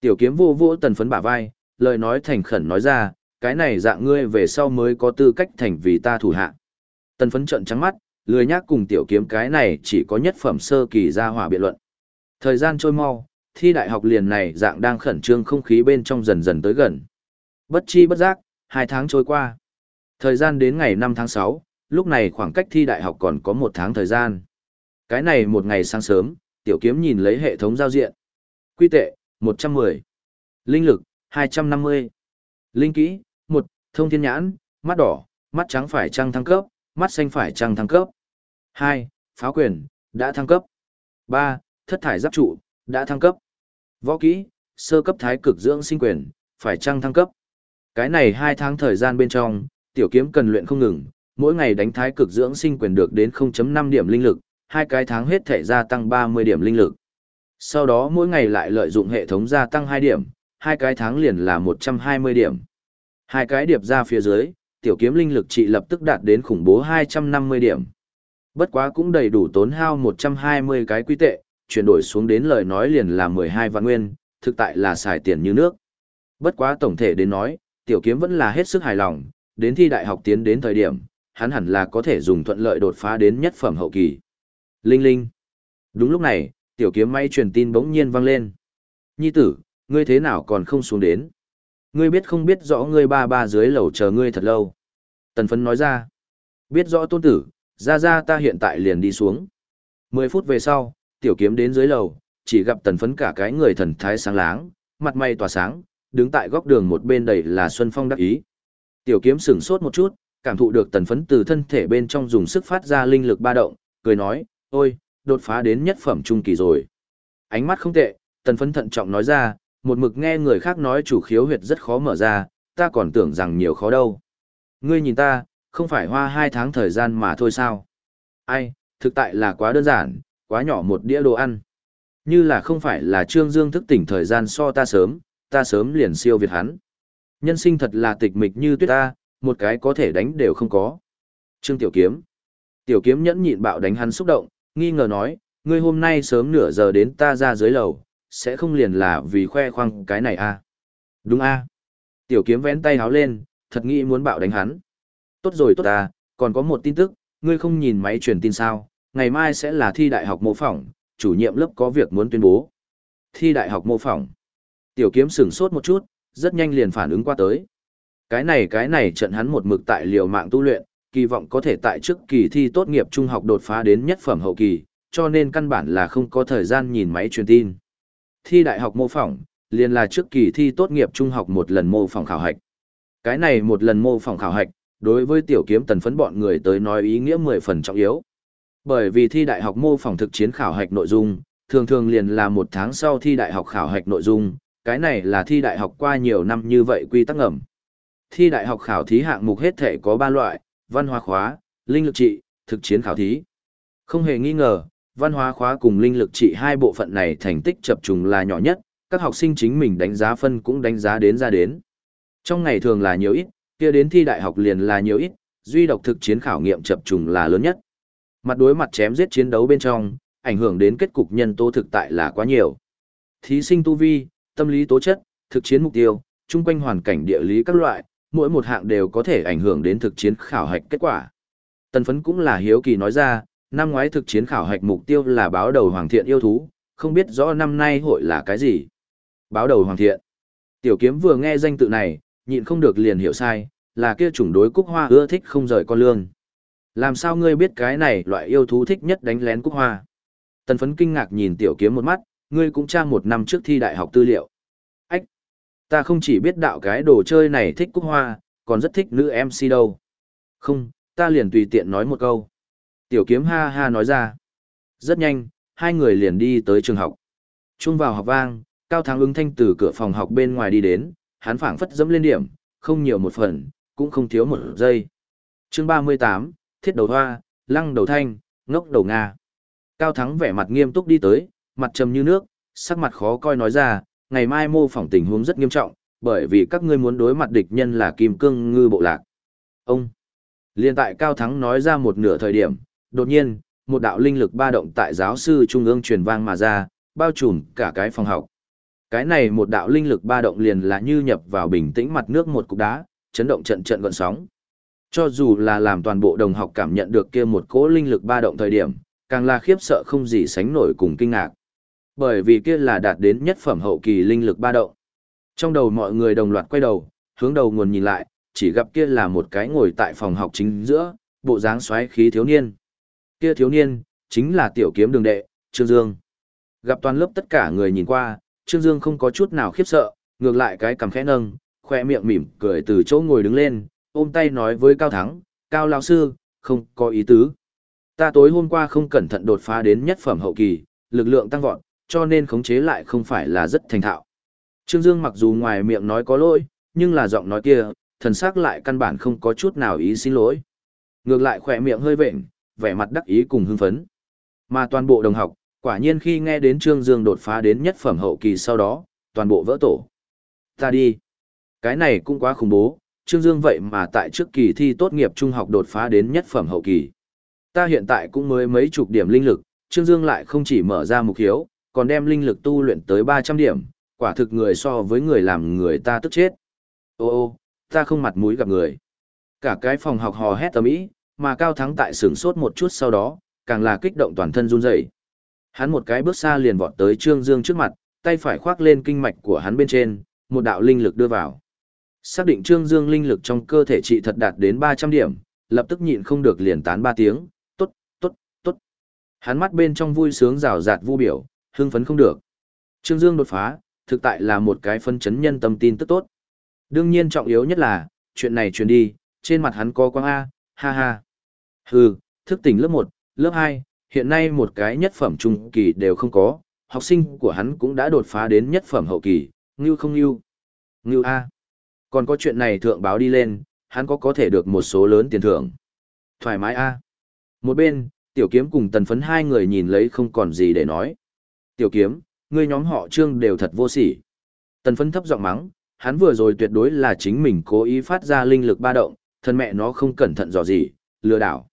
Tiểu kiếm vô vô tần phấn bả vai, lời nói thành khẩn nói ra, cái này dạng ngươi về sau mới có tư cách thành vì ta thủ hạ. Tần phấn trận trắng mắt, lười nhác cùng tiểu kiếm cái này chỉ có nhất phẩm sơ kỳ ra hỏa biện luận. Thời gian trôi mau, thi đại học liền này dạng đang khẩn trương không khí bên trong dần dần tới gần. Bất chi bất giác, hai tháng trôi qua. Thời gian đến ngày 5 tháng 6, lúc này khoảng cách thi đại học còn có một tháng thời gian. Cái này một ngày sáng sớm, tiểu kiếm nhìn lấy hệ thống giao diện. Quy tệ, 110. Linh lực, 250. Linh kỹ, 1, thông thiên nhãn, mắt đỏ, mắt trắng phải trăng thăng cấp, mắt xanh phải trăng thăng cấp. 2, pháo quyền, đã thăng cấp. 3, thất thải giáp trụ, đã thăng cấp. Võ kỹ, sơ cấp thái cực dưỡng sinh quyền, phải trăng thăng cấp. Cái này 2 tháng thời gian bên trong, tiểu kiếm cần luyện không ngừng, mỗi ngày đánh thái cực dưỡng sinh quyền được đến 0.5 điểm linh lực, hai cái tháng hết thể gia tăng 30 điểm linh lực. Sau đó mỗi ngày lại lợi dụng hệ thống gia tăng 2 điểm, hai cái tháng liền là 120 điểm. Hai cái điệp ra phía dưới, tiểu kiếm linh lực trị lập tức đạt đến khủng bố 250 điểm. Bất quá cũng đầy đủ tốn hao 120 cái quy tệ, chuyển đổi xuống đến lời nói liền là 12 vạn nguyên, thực tại là xài tiền như nước. Bất quá tổng thể đến nói, tiểu kiếm vẫn là hết sức hài lòng, đến thi đại học tiến đến thời điểm, hắn hẳn là có thể dùng thuận lợi đột phá đến nhất phẩm hậu kỳ. Linh linh. Đúng lúc này, tiểu kiếm máy truyền tin bỗng nhiên vang lên. Nhi tử, ngươi thế nào còn không xuống đến? Ngươi biết không biết rõ ngươi ba ba dưới lầu chờ ngươi thật lâu. Tần phấn nói ra. Biết rõ tôn tử, ra ra ta hiện tại liền đi xuống. Mười phút về sau, tiểu kiếm đến dưới lầu, chỉ gặp tần phấn cả cái người thần thái sáng láng, mặt mày tỏa sáng, đứng tại góc đường một bên đầy là Xuân Phong đắc ý. Tiểu kiếm sửng sốt một chút, cảm thụ được tần phấn từ thân thể bên trong dùng sức phát ra linh lực ba động, cười nói, ôi, đột phá đến nhất phẩm trung kỳ rồi. Ánh mắt không tệ, tần phấn thận trọng nói ra, một mực nghe người khác nói chủ khiếu huyệt rất khó mở ra, ta còn tưởng rằng nhiều khó đâu. Ngươi nhìn ta, không phải hoa hai tháng thời gian mà thôi sao. Ai, thực tại là quá đơn giản, quá nhỏ một đĩa đồ ăn. Như là không phải là Trương Dương thức tỉnh thời gian so ta sớm, ta sớm liền siêu việt hắn. Nhân sinh thật là tịch mịch như tuyết ta, một cái có thể đánh đều không có. Trương Tiểu Kiếm. Tiểu Kiếm nhẫn nhịn bạo đánh hắn xúc động, nghi ngờ nói, ngươi hôm nay sớm nửa giờ đến ta ra dưới lầu, sẽ không liền là vì khoe khoang cái này à? Đúng a à? Tiểu Kiếm vén tay háo lên, thật nghĩ muốn bạo đánh hắn. Tốt rồi tốt ta, còn có một tin tức, ngươi không nhìn máy truyền tin sao, ngày mai sẽ là thi đại học mô phỏng, chủ nhiệm lớp có việc muốn tuyên bố. Thi đại học mô phỏng. Tiểu kiếm sửng sốt một chút, rất nhanh liền phản ứng qua tới. Cái này cái này trận hắn một mực tại liều mạng tu luyện, kỳ vọng có thể tại trước kỳ thi tốt nghiệp trung học đột phá đến nhất phẩm hậu kỳ, cho nên căn bản là không có thời gian nhìn máy truyền tin. Thi đại học mô phỏng, liền là trước kỳ thi tốt nghiệp trung học một lần mô phỏng khảo hạch. Cái này một lần mô phỏng khảo hạch, đối với tiểu kiếm tần phấn bọn người tới nói ý nghĩa mười phần trọng yếu. Bởi vì thi đại học mô phỏng thực chiến khảo hạch nội dung, thường thường liền là một tháng sau thi đại học khảo hạch nội dung, cái này là thi đại học qua nhiều năm như vậy quy tắc ngầm. Thi đại học khảo thí hạng mục hết thể có 3 loại, văn hóa khóa, linh lực trị, thực chiến khảo thí. Không hề nghi ngờ, văn hóa khóa cùng linh lực trị hai bộ phận này thành tích chập trùng là nhỏ nhất, các học sinh chính mình đánh giá phân cũng đánh giá đến ra đến. Trong ngày thường là nhiều ít, kia đến thi đại học liền là nhiều ít, duy độc thực chiến khảo nghiệm chập trùng là lớn nhất. Mặt đối mặt chém giết chiến đấu bên trong, ảnh hưởng đến kết cục nhân tố thực tại là quá nhiều. Thí sinh tu vi, tâm lý tố chất, thực chiến mục tiêu, chung quanh hoàn cảnh địa lý các loại, mỗi một hạng đều có thể ảnh hưởng đến thực chiến khảo hạch kết quả. Tần phấn cũng là hiếu kỳ nói ra, năm ngoái thực chiến khảo hạch mục tiêu là báo đầu hoàng thiện yêu thú, không biết rõ năm nay hội là cái gì. Báo đầu hoàng thiện. Tiểu kiếm vừa nghe danh tự này, nhịn không được liền hiểu sai, là kia chủng đối cúc hoa ưa thích không rời con lương. Làm sao ngươi biết cái này loại yêu thú thích nhất đánh lén cúc hoa? Tần phấn kinh ngạc nhìn tiểu kiếm một mắt, ngươi cũng tra một năm trước thi đại học tư liệu. Ách! Ta không chỉ biết đạo cái đồ chơi này thích cúc hoa, còn rất thích nữ MC đâu. Không, ta liền tùy tiện nói một câu. Tiểu kiếm ha ha nói ra. Rất nhanh, hai người liền đi tới trường học. Trung vào học vang, Cao Thắng ứng thanh từ cửa phòng học bên ngoài đi đến, hắn phảng phất dẫm lên điểm, không nhiều một phần, cũng không thiếu một giây. Chương 38, Thiết đầu hoa, lăng đầu thanh, ngốc đầu Nga. Cao Thắng vẻ mặt nghiêm túc đi tới, mặt trầm như nước, sắc mặt khó coi nói ra, ngày mai mô phỏng tình huống rất nghiêm trọng, bởi vì các ngươi muốn đối mặt địch nhân là Kim Cương Ngư Bộ Lạc. Ông! Liên tại Cao Thắng nói ra một nửa thời điểm, đột nhiên, một đạo linh lực ba động tại giáo sư trung ương truyền vang mà ra, bao trùm cả cái phòng học. Cái này một đạo linh lực ba động liền là như nhập vào bình tĩnh mặt nước một cục đá, chấn động trận trận gợn sóng. Cho dù là làm toàn bộ đồng học cảm nhận được kia một cỗ linh lực ba động thời điểm, càng là khiếp sợ không gì sánh nổi cùng kinh ngạc. Bởi vì kia là đạt đến nhất phẩm hậu kỳ linh lực ba động. Trong đầu mọi người đồng loạt quay đầu, hướng đầu nguồn nhìn lại, chỉ gặp kia là một cái ngồi tại phòng học chính giữa, bộ dáng xoáy khí thiếu niên. Kia thiếu niên, chính là tiểu kiếm đường đệ, Trương Dương. Gặp toàn lớp tất cả người nhìn qua, Trương Dương không có chút nào khiếp sợ, ngược lại cái cằm khẽ nâng, khoe miệng mỉm cười từ chỗ ngồi đứng lên, ôm tay nói với Cao Thắng, Cao lão sư, không có ý tứ. Ta tối hôm qua không cẩn thận đột phá đến nhất phẩm hậu kỳ, lực lượng tăng vọt, cho nên khống chế lại không phải là rất thành thạo. Trương Dương mặc dù ngoài miệng nói có lỗi, nhưng là giọng nói kia, thần sắc lại căn bản không có chút nào ý xin lỗi. Ngược lại khỏe miệng hơi vệnh, vẻ mặt đắc ý cùng hưng phấn. Mà toàn bộ đồng học, quả nhiên khi nghe đến Trương Dương đột phá đến nhất phẩm hậu kỳ sau đó, toàn bộ vỡ tổ. Ta đi. Cái này cũng quá khủng bố, Trương Dương vậy mà tại trước kỳ thi tốt nghiệp trung học đột phá đến nhất phẩm hậu kỳ. Ta hiện tại cũng mới mấy chục điểm linh lực, Trương Dương lại không chỉ mở ra mục hiếu, còn đem linh lực tu luyện tới 300 điểm, quả thực người so với người làm người ta tức chết. Ô ô, ta không mặt mũi gặp người. Cả cái phòng học hò hét tầm ý, mà Cao Thắng tại sửng sốt một chút sau đó, càng là kích động toàn thân run rẩy. Hắn một cái bước xa liền vọt tới Trương Dương trước mặt, tay phải khoác lên kinh mạch của hắn bên trên, một đạo linh lực đưa vào. Xác định Trương Dương linh lực trong cơ thể trị thật đạt đến 300 điểm, lập tức nhịn không được liền tán ba tiếng, tốt, tốt, tốt. Hắn mắt bên trong vui sướng rào rạt vu biểu, hưng phấn không được. Trương Dương đột phá, thực tại là một cái phân chấn nhân tâm tin tức tốt. Đương nhiên trọng yếu nhất là, chuyện này truyền đi, trên mặt hắn có quang A, ha ha. Hừ, thức tỉnh lớp 1, lớp 2, hiện nay một cái nhất phẩm trung kỳ đều không có, học sinh của hắn cũng đã đột phá đến nhất phẩm hậu kỳ, ngưu không ngưu. Ngưu A. Còn có chuyện này thượng báo đi lên, hắn có có thể được một số lớn tiền thưởng. Thoải mái A. Một bên, Tiểu kiếm cùng tần phấn hai người nhìn lấy không còn gì để nói. Tiểu kiếm, ngươi nhóm họ trương đều thật vô sỉ. Tần phấn thấp giọng mắng, hắn vừa rồi tuyệt đối là chính mình cố ý phát ra linh lực ba động, thân mẹ nó không cẩn thận dò gì, lừa đảo.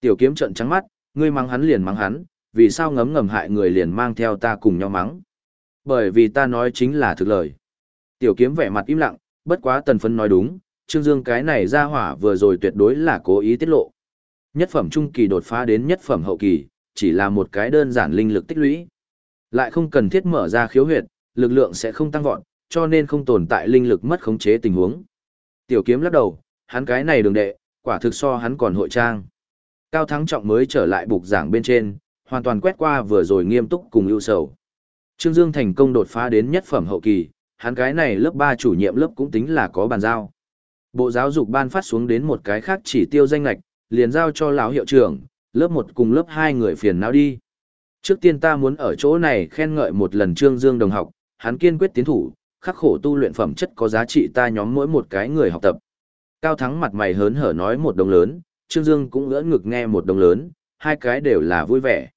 Tiểu kiếm trợn trắng mắt, ngươi mắng hắn liền mắng hắn, vì sao ngấm ngầm hại người liền mang theo ta cùng nhau mắng. Bởi vì ta nói chính là thực lời. Tiểu kiếm vẻ mặt im lặng, bất quá tần phấn nói đúng, Trương Dương cái này ra hỏa vừa rồi tuyệt đối là cố ý tiết lộ. Nhất phẩm trung kỳ đột phá đến nhất phẩm hậu kỳ, chỉ là một cái đơn giản linh lực tích lũy. Lại không cần thiết mở ra khiếu huyệt, lực lượng sẽ không tăng vọt, cho nên không tồn tại linh lực mất khống chế tình huống. Tiểu kiếm lắc đầu, hắn cái này đường đệ, quả thực so hắn còn hội trang. Cao Thắng Trọng mới trở lại bục giảng bên trên, hoàn toàn quét qua vừa rồi nghiêm túc cùng ưu sầu. Trương Dương thành công đột phá đến nhất phẩm hậu kỳ, hắn cái này lớp 3 chủ nhiệm lớp cũng tính là có bàn giao. Bộ giáo dục ban phát xuống đến một cái khác chỉ tiêu danh lạch, liền giao cho lão hiệu trưởng, lớp 1 cùng lớp 2 người phiền não đi. Trước tiên ta muốn ở chỗ này khen ngợi một lần Trương Dương đồng học, hắn kiên quyết tiến thủ, khắc khổ tu luyện phẩm chất có giá trị ta nhóm mỗi một cái người học tập. Cao Thắng mặt mày hớn hở nói một đồng lớn, Trương Dương cũng ngỡ ngực nghe một đồng lớn, hai cái đều là vui vẻ.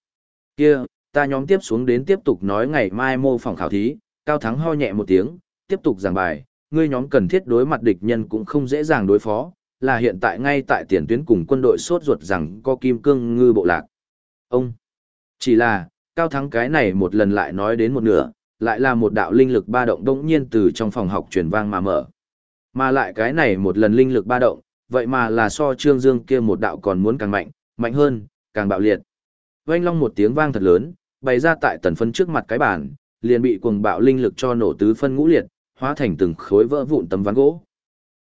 Kia, ta nhóm tiếp xuống đến tiếp tục nói ngày mai mô phỏng khảo thí, Cao Thắng ho nhẹ một tiếng, tiếp tục giảng bài, ngươi nhóm cần thiết đối mặt địch nhân cũng không dễ dàng đối phó, là hiện tại ngay tại tiền tuyến cùng quân đội sốt ruột rằng có kim cương ngư bộ lạc. Ông, chỉ là, Cao Thắng cái này một lần lại nói đến một nửa, lại là một đạo linh lực ba động đống nhiên từ trong phòng học truyền vang mà mở. Mà lại cái này một lần linh lực ba động, vậy mà là so Trương Dương kia một đạo còn muốn càng mạnh, mạnh hơn, càng bạo liệt. Oanh long một tiếng vang thật lớn, bày ra tại tần phân trước mặt cái bàn, liền bị cuồng bạo linh lực cho nổ tứ phân ngũ liệt, hóa thành từng khối vỡ vụn tấm ván gỗ.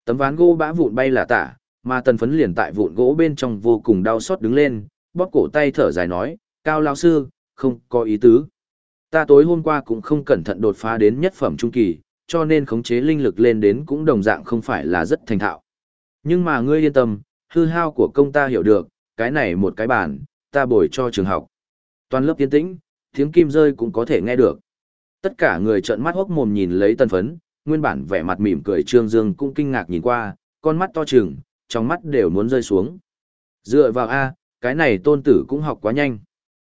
Tấm ván gỗ bã vụn bay là tả, mà tần phấn liền tại vụn gỗ bên trong vô cùng đau xót đứng lên, bóp cổ tay thở dài nói, cao lao sư, không có ý tứ. Ta tối hôm qua cũng không cẩn thận đột phá đến nhất phẩm trung kỳ, cho nên khống chế linh lực lên đến cũng đồng dạng không phải là rất thành thạo. Nhưng mà ngươi yên tâm, hư hao của công ta hiểu được, cái này một cái bản, ta bồi cho trường học. Toàn lớp tiến tĩnh, tiếng kim rơi cũng có thể nghe được. Tất cả người trợn mắt hốc mồm nhìn lấy tân phấn, nguyên bản vẻ mặt mỉm cười Trương Dương cũng kinh ngạc nhìn qua, con mắt to trừng, trong mắt đều muốn rơi xuống. Dựa vào A, cái này tôn tử cũng học quá nhanh.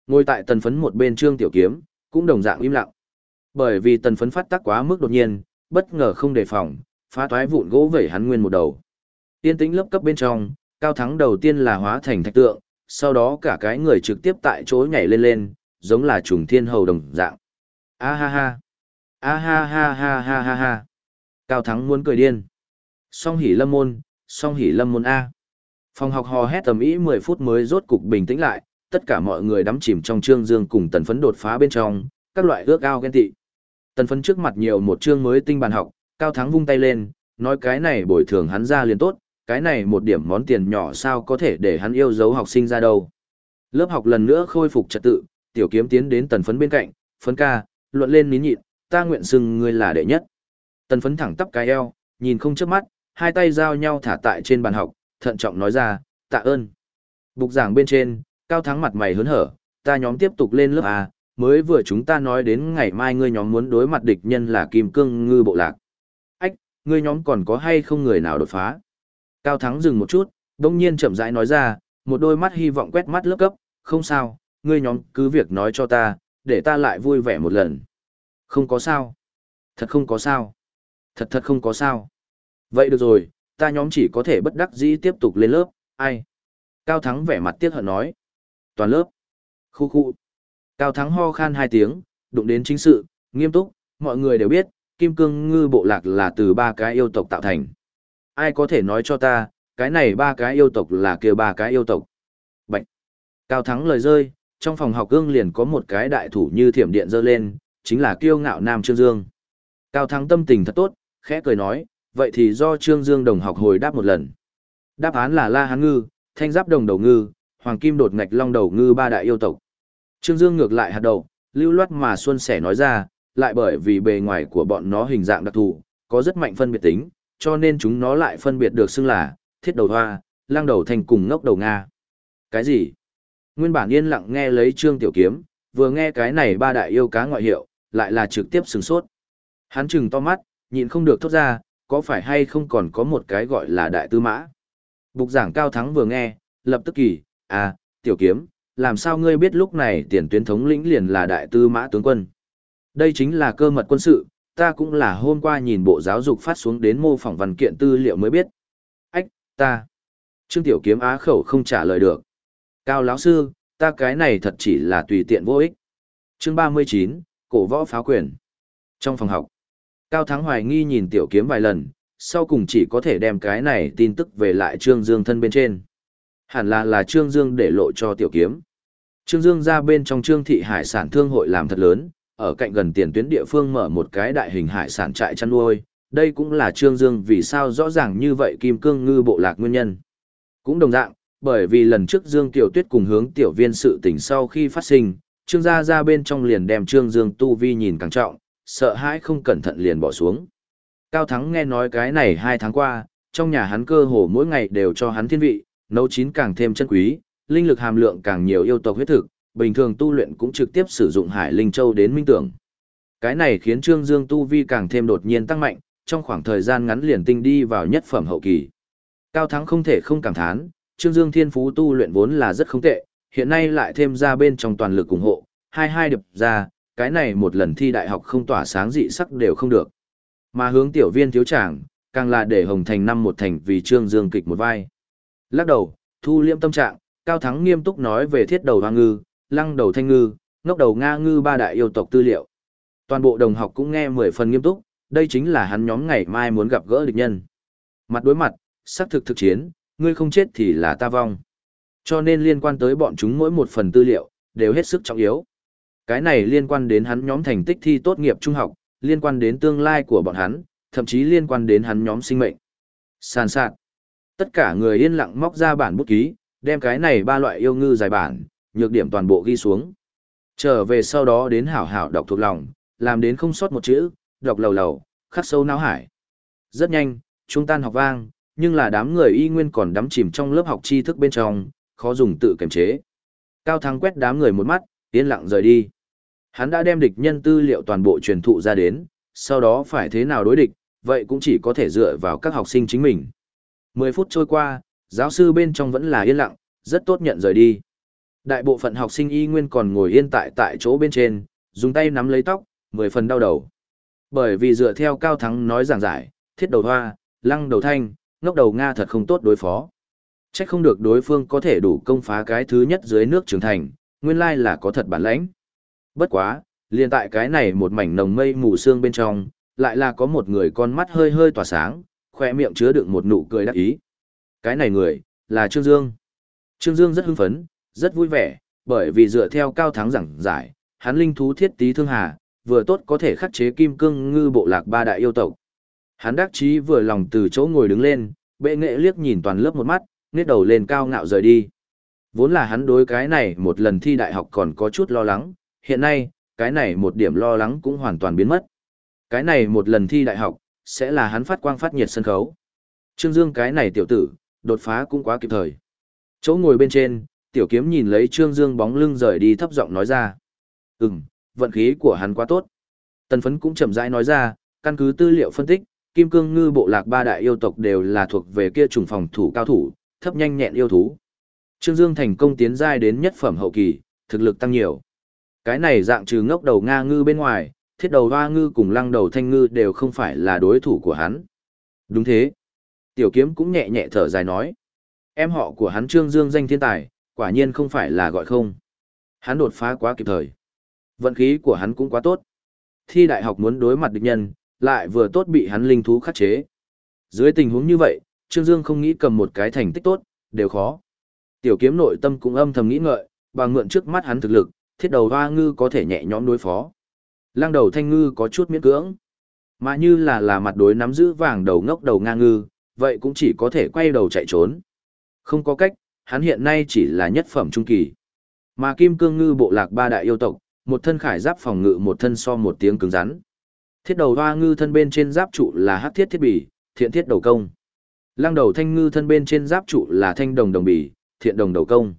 Ngồi tại tần phấn một bên Trương Tiểu Kiếm, cũng đồng dạng im lặng. Bởi vì tần phấn phát tác quá mức đột nhiên, bất ngờ không đề phòng, phá toái vụn gỗ vẩy hắn nguyên một đầu. Tiên tĩnh lớp cấp bên trong, cao thắng đầu tiên là hóa thành thạch tượng, sau đó cả cái người trực tiếp tại chỗ nhảy lên lên, giống là trùng thiên hầu đồng dạng. A ha ha. A ha ha ha ha ha ha. Cao thắng muốn cười điên. Song hỉ lâm môn, song hỉ lâm môn A. Phòng học hò hét tầm ý 10 phút mới rốt cục bình tĩnh lại, tất cả mọi người đắm chìm trong trương dương cùng tần phấn đột phá bên trong, các loại ước ao ghen tị. Tần phấn trước mặt nhiều một chương mới tinh bàn học, cao thắng vung tay lên, nói cái này bồi thường hắn ra liền tốt, cái này một điểm món tiền nhỏ sao có thể để hắn yêu dấu học sinh ra đâu. Lớp học lần nữa khôi phục trật tự, tiểu kiếm tiến đến tần phấn bên cạnh, phấn ca, luận lên nín nhịn, ta nguyện xưng ngươi là đệ nhất. Tần phấn thẳng tắp cái eo, nhìn không chớp mắt, hai tay giao nhau thả tại trên bàn học, thận trọng nói ra, tạ ơn. Bục giảng bên trên, cao thắng mặt mày hớn hở, ta nhóm tiếp tục lên lớp A, mới vừa chúng ta nói đến ngày mai ngươi nhóm muốn đối mặt địch nhân là kim cương ngư bộ lạc. Ách, ngươi nhóm còn có hay không người nào đột phá? Cao thắng dừng một chút, đông nhiên chậm rãi nói ra, một đôi mắt hy vọng quét mắt lớp cấp, không sao, ngươi nhóm cứ việc nói cho ta, để ta lại vui vẻ một lần. Không có sao. Thật không có sao. Thật thật không có sao. Vậy được rồi, ta nhóm chỉ có thể bất đắc dĩ tiếp tục lên lớp, ai? Cao Thắng vẻ mặt tiếc hận nói. Toàn lớp. Khu khu. Cao Thắng ho khan hai tiếng, đụng đến chính sự, nghiêm túc, mọi người đều biết, Kim Cương Ngư Bộ Lạc là từ ba cái yêu tộc tạo thành. Ai có thể nói cho ta, cái này ba cái yêu tộc là kia ba cái yêu tộc. Bạch. Cao Thắng lời rơi, trong phòng học gương liền có một cái đại thủ như thiểm điện giơ lên, chính là kiêu ngạo Nam Trương Dương. Cao Thắng tâm tình thật tốt, khẽ cười nói, vậy thì do Trương Dương đồng học hồi đáp một lần. Đáp án là La Hán Ngư, Thanh Giáp Đồng Đầu Ngư, Hoàng Kim Đột Ngạch Long Đầu Ngư ba đại yêu tộc. Trương Dương ngược lại hạt đầu, lưu loát mà xuân sẻ nói ra, lại bởi vì bề ngoài của bọn nó hình dạng đặc thù, có rất mạnh phân biệt tính, cho nên chúng nó lại phân biệt được xưng là thiết đầu hoa, lang đầu thành cùng ngốc đầu Nga. Cái gì? Nguyên bản yên lặng nghe lấy Trương Tiểu Kiếm, vừa nghe cái này ba đại yêu cá ngoại hiệu, lại là trực tiếp sừng sốt. Hắn chừng to mắt, nhịn không được thốt ra, có phải hay không còn có một cái gọi là đại tư mã. Bục giảng cao thắng vừa nghe, lập tức kỳ, à, tiểu kiếm, làm sao ngươi biết lúc này tiền tuyến thống lĩnh liền là đại tư mã tướng quân. Đây chính là cơ mật quân sự, ta cũng là hôm qua nhìn bộ giáo dục phát xuống đến mô phỏng văn kiện tư liệu mới biết. Ách, ta. Trương Tiểu Kiếm á khẩu không trả lời được. Cao lão sư, ta cái này thật chỉ là tùy tiện vô ích. Chương 39, cổ võ pháo quyền. Trong phòng học, Cao Thắng hoài nghi nhìn Tiểu Kiếm vài lần, sau cùng chỉ có thể đem cái này tin tức về lại Trương Dương thân bên trên. Hẳn là là Trương Dương để lộ cho Tiểu Kiếm. Trương Dương ra bên trong Trương Thị Hải sản thương hội làm thật lớn, ở cạnh gần tiền tuyến địa phương mở một cái đại hình hải sản trại chăn nuôi, đây cũng là Trương Dương vì sao rõ ràng như vậy kim cương ngư bộ lạc nguyên nhân. Cũng đồng dạng, bởi vì lần trước Dương Tiểu Tuyết cùng hướng tiểu viên sự tình sau khi phát sinh, Trương gia ra bên trong liền đem Trương Dương tu vi nhìn càng trọng, sợ hãi không cẩn thận liền bỏ xuống. Cao Thắng nghe nói cái này hai tháng qua, trong nhà hắn cơ hồ mỗi ngày đều cho hắn thiên vị, nấu chín càng thêm chân quý, linh lực hàm lượng càng nhiều yêu tộc huyết thực, bình thường tu luyện cũng trực tiếp sử dụng Hải Linh Châu đến minh tưởng. Cái này khiến Trương Dương tu vi càng thêm đột nhiên tăng mạnh, trong khoảng thời gian ngắn liền tinh đi vào nhất phẩm hậu kỳ. Cao Thắng không thể không cảm thán, Trương Dương thiên phú tu luyện vốn là rất không tệ, hiện nay lại thêm ra bên trong toàn lực ủng hộ, hai hai đập ra, cái này một lần thi đại học không tỏa sáng dị sắc đều không được. Mà hướng tiểu viên thiếu tràng, càng là để Hồng Thành năm một thành vì Trương Dương kịch một vai. Lắc đầu, thu liễm tâm trạng, Cao Thắng nghiêm túc nói về thiết đầu hoa ngư, lăng đầu thanh ngư, ngốc đầu nga ngư ba đại yêu tộc tư liệu. Toàn bộ đồng học cũng nghe mười phần nghiêm túc, đây chính là hắn nhóm ngày mai muốn gặp gỡ địch nhân. Mặt đối mặt, xác thực thực chiến, ngươi không chết thì là ta vong. Cho nên liên quan tới bọn chúng mỗi một phần tư liệu, đều hết sức trọng yếu. Cái này liên quan đến hắn nhóm thành tích thi tốt nghiệp trung học, liên quan đến tương lai của bọn hắn, thậm chí liên quan đến hắn nhóm sinh mệnh. Sàn sạt. Tất cả người yên lặng móc ra bản bút ký, đem cái này ba loại yêu ngư dài bản, nhược điểm toàn bộ ghi xuống. Trở về sau đó đến hảo hảo đọc thuộc lòng, làm đến không sót một chữ, đọc lầu lầu, khắc sâu não hải. Rất nhanh, trung tan học vang, nhưng là đám người y nguyên còn đắm chìm trong lớp học tri thức bên trong, khó dùng tự kiềm chế. Cao Thắng quét đám người một mắt, yên lặng rời đi. Hắn đã đem địch nhân tư liệu toàn bộ truyền thụ ra đến, sau đó phải thế nào đối địch, vậy cũng chỉ có thể dựa vào các học sinh chính mình. 10 phút trôi qua, giáo sư bên trong vẫn là yên lặng, rất tốt nhận rời đi. Đại bộ phận học sinh y nguyên còn ngồi yên tại tại chỗ bên trên, dùng tay nắm lấy tóc, mười phần đau đầu. Bởi vì dựa theo Cao Thắng nói giảng giải, thiết đầu hoa, lăng đầu thanh, ngốc đầu Nga thật không tốt đối phó. Chắc không được đối phương có thể đủ công phá cái thứ nhất dưới nước trưởng thành, nguyên lai là có thật bản lãnh. Bất quá, liền tại cái này một mảnh nồng mây mù sương bên trong, lại là có một người con mắt hơi hơi tỏa sáng, khoe miệng chứa đựng một nụ cười đắc ý. Cái này người, là Trương Dương. Trương Dương rất hưng phấn, rất vui vẻ, bởi vì dựa theo cao thắng giảng giải, hắn linh thú thiết tí thương hà, vừa tốt có thể khắc chế kim cương ngư bộ lạc ba đại yêu tộc. Hắn đắc chí vừa lòng từ chỗ ngồi đứng lên, bệ nghệ liếc nhìn toàn lớp một mắt, nét đầu lên cao ngạo rời đi. Vốn là hắn đối cái này một lần thi đại học còn có chút lo lắng, hiện nay, cái này một điểm lo lắng cũng hoàn toàn biến mất. Cái này một lần thi đại học, sẽ là hắn phát quang phát nhiệt sân khấu. Trương Dương cái này tiểu tử, đột phá cũng quá kịp thời. Chỗ ngồi bên trên, tiểu kiếm nhìn lấy Trương Dương bóng lưng rời đi thấp giọng nói ra. Ừm, vận khí của hắn quá tốt. Tần phấn cũng chậm rãi nói ra, căn cứ tư liệu phân tích, kim cương ngư bộ lạc ba đại yêu tộc đều là thuộc về kia trùng phòng thủ cao thủ, thấp nhanh nhẹn yêu thú. Trương Dương thành công tiến giai đến nhất phẩm hậu kỳ, thực lực tăng nhiều. Cái này dạng trừ ngốc đầu Nga ngư bên ngoài, thiết đầu hoa ngư cùng lăng đầu thanh ngư đều không phải là đối thủ của hắn. Đúng thế. Tiểu kiếm cũng nhẹ nhẹ thở dài nói. Em họ của hắn Trương Dương danh thiên tài, quả nhiên không phải là gọi không. Hắn đột phá quá kịp thời. Vận khí của hắn cũng quá tốt. Thi đại học muốn đối mặt địch nhân, lại vừa tốt bị hắn linh thú khắc chế. Dưới tình huống như vậy, Trương Dương không nghĩ cầm một cái thành tích tốt, đều khó. Tiểu kiếm nội tâm cũng âm thầm nghĩ ngợi, bằng mượn trước mắt hắn thực lực, thiết đầu hoa ngư có thể nhẹ nhõm đối phó. Lăng đầu thanh ngư có chút miễn cưỡng. Mà như là là mặt đối nắm giữ vàng đầu ngốc đầu nga ngư, vậy cũng chỉ có thể quay đầu chạy trốn. Không có cách, hắn hiện nay chỉ là nhất phẩm trung kỳ. Mà kim cương ngư bộ lạc ba đại yêu tộc, một thân khải giáp phòng ngự một thân so một tiếng cứng rắn. Thiết đầu hoa ngư thân bên trên giáp trụ là hắc thiết thiết bị, thiện thiết đầu công. Lăng đầu thanh ngư thân bên trên giáp trụ là thanh đồng đồng bì thiện đồng đầu công.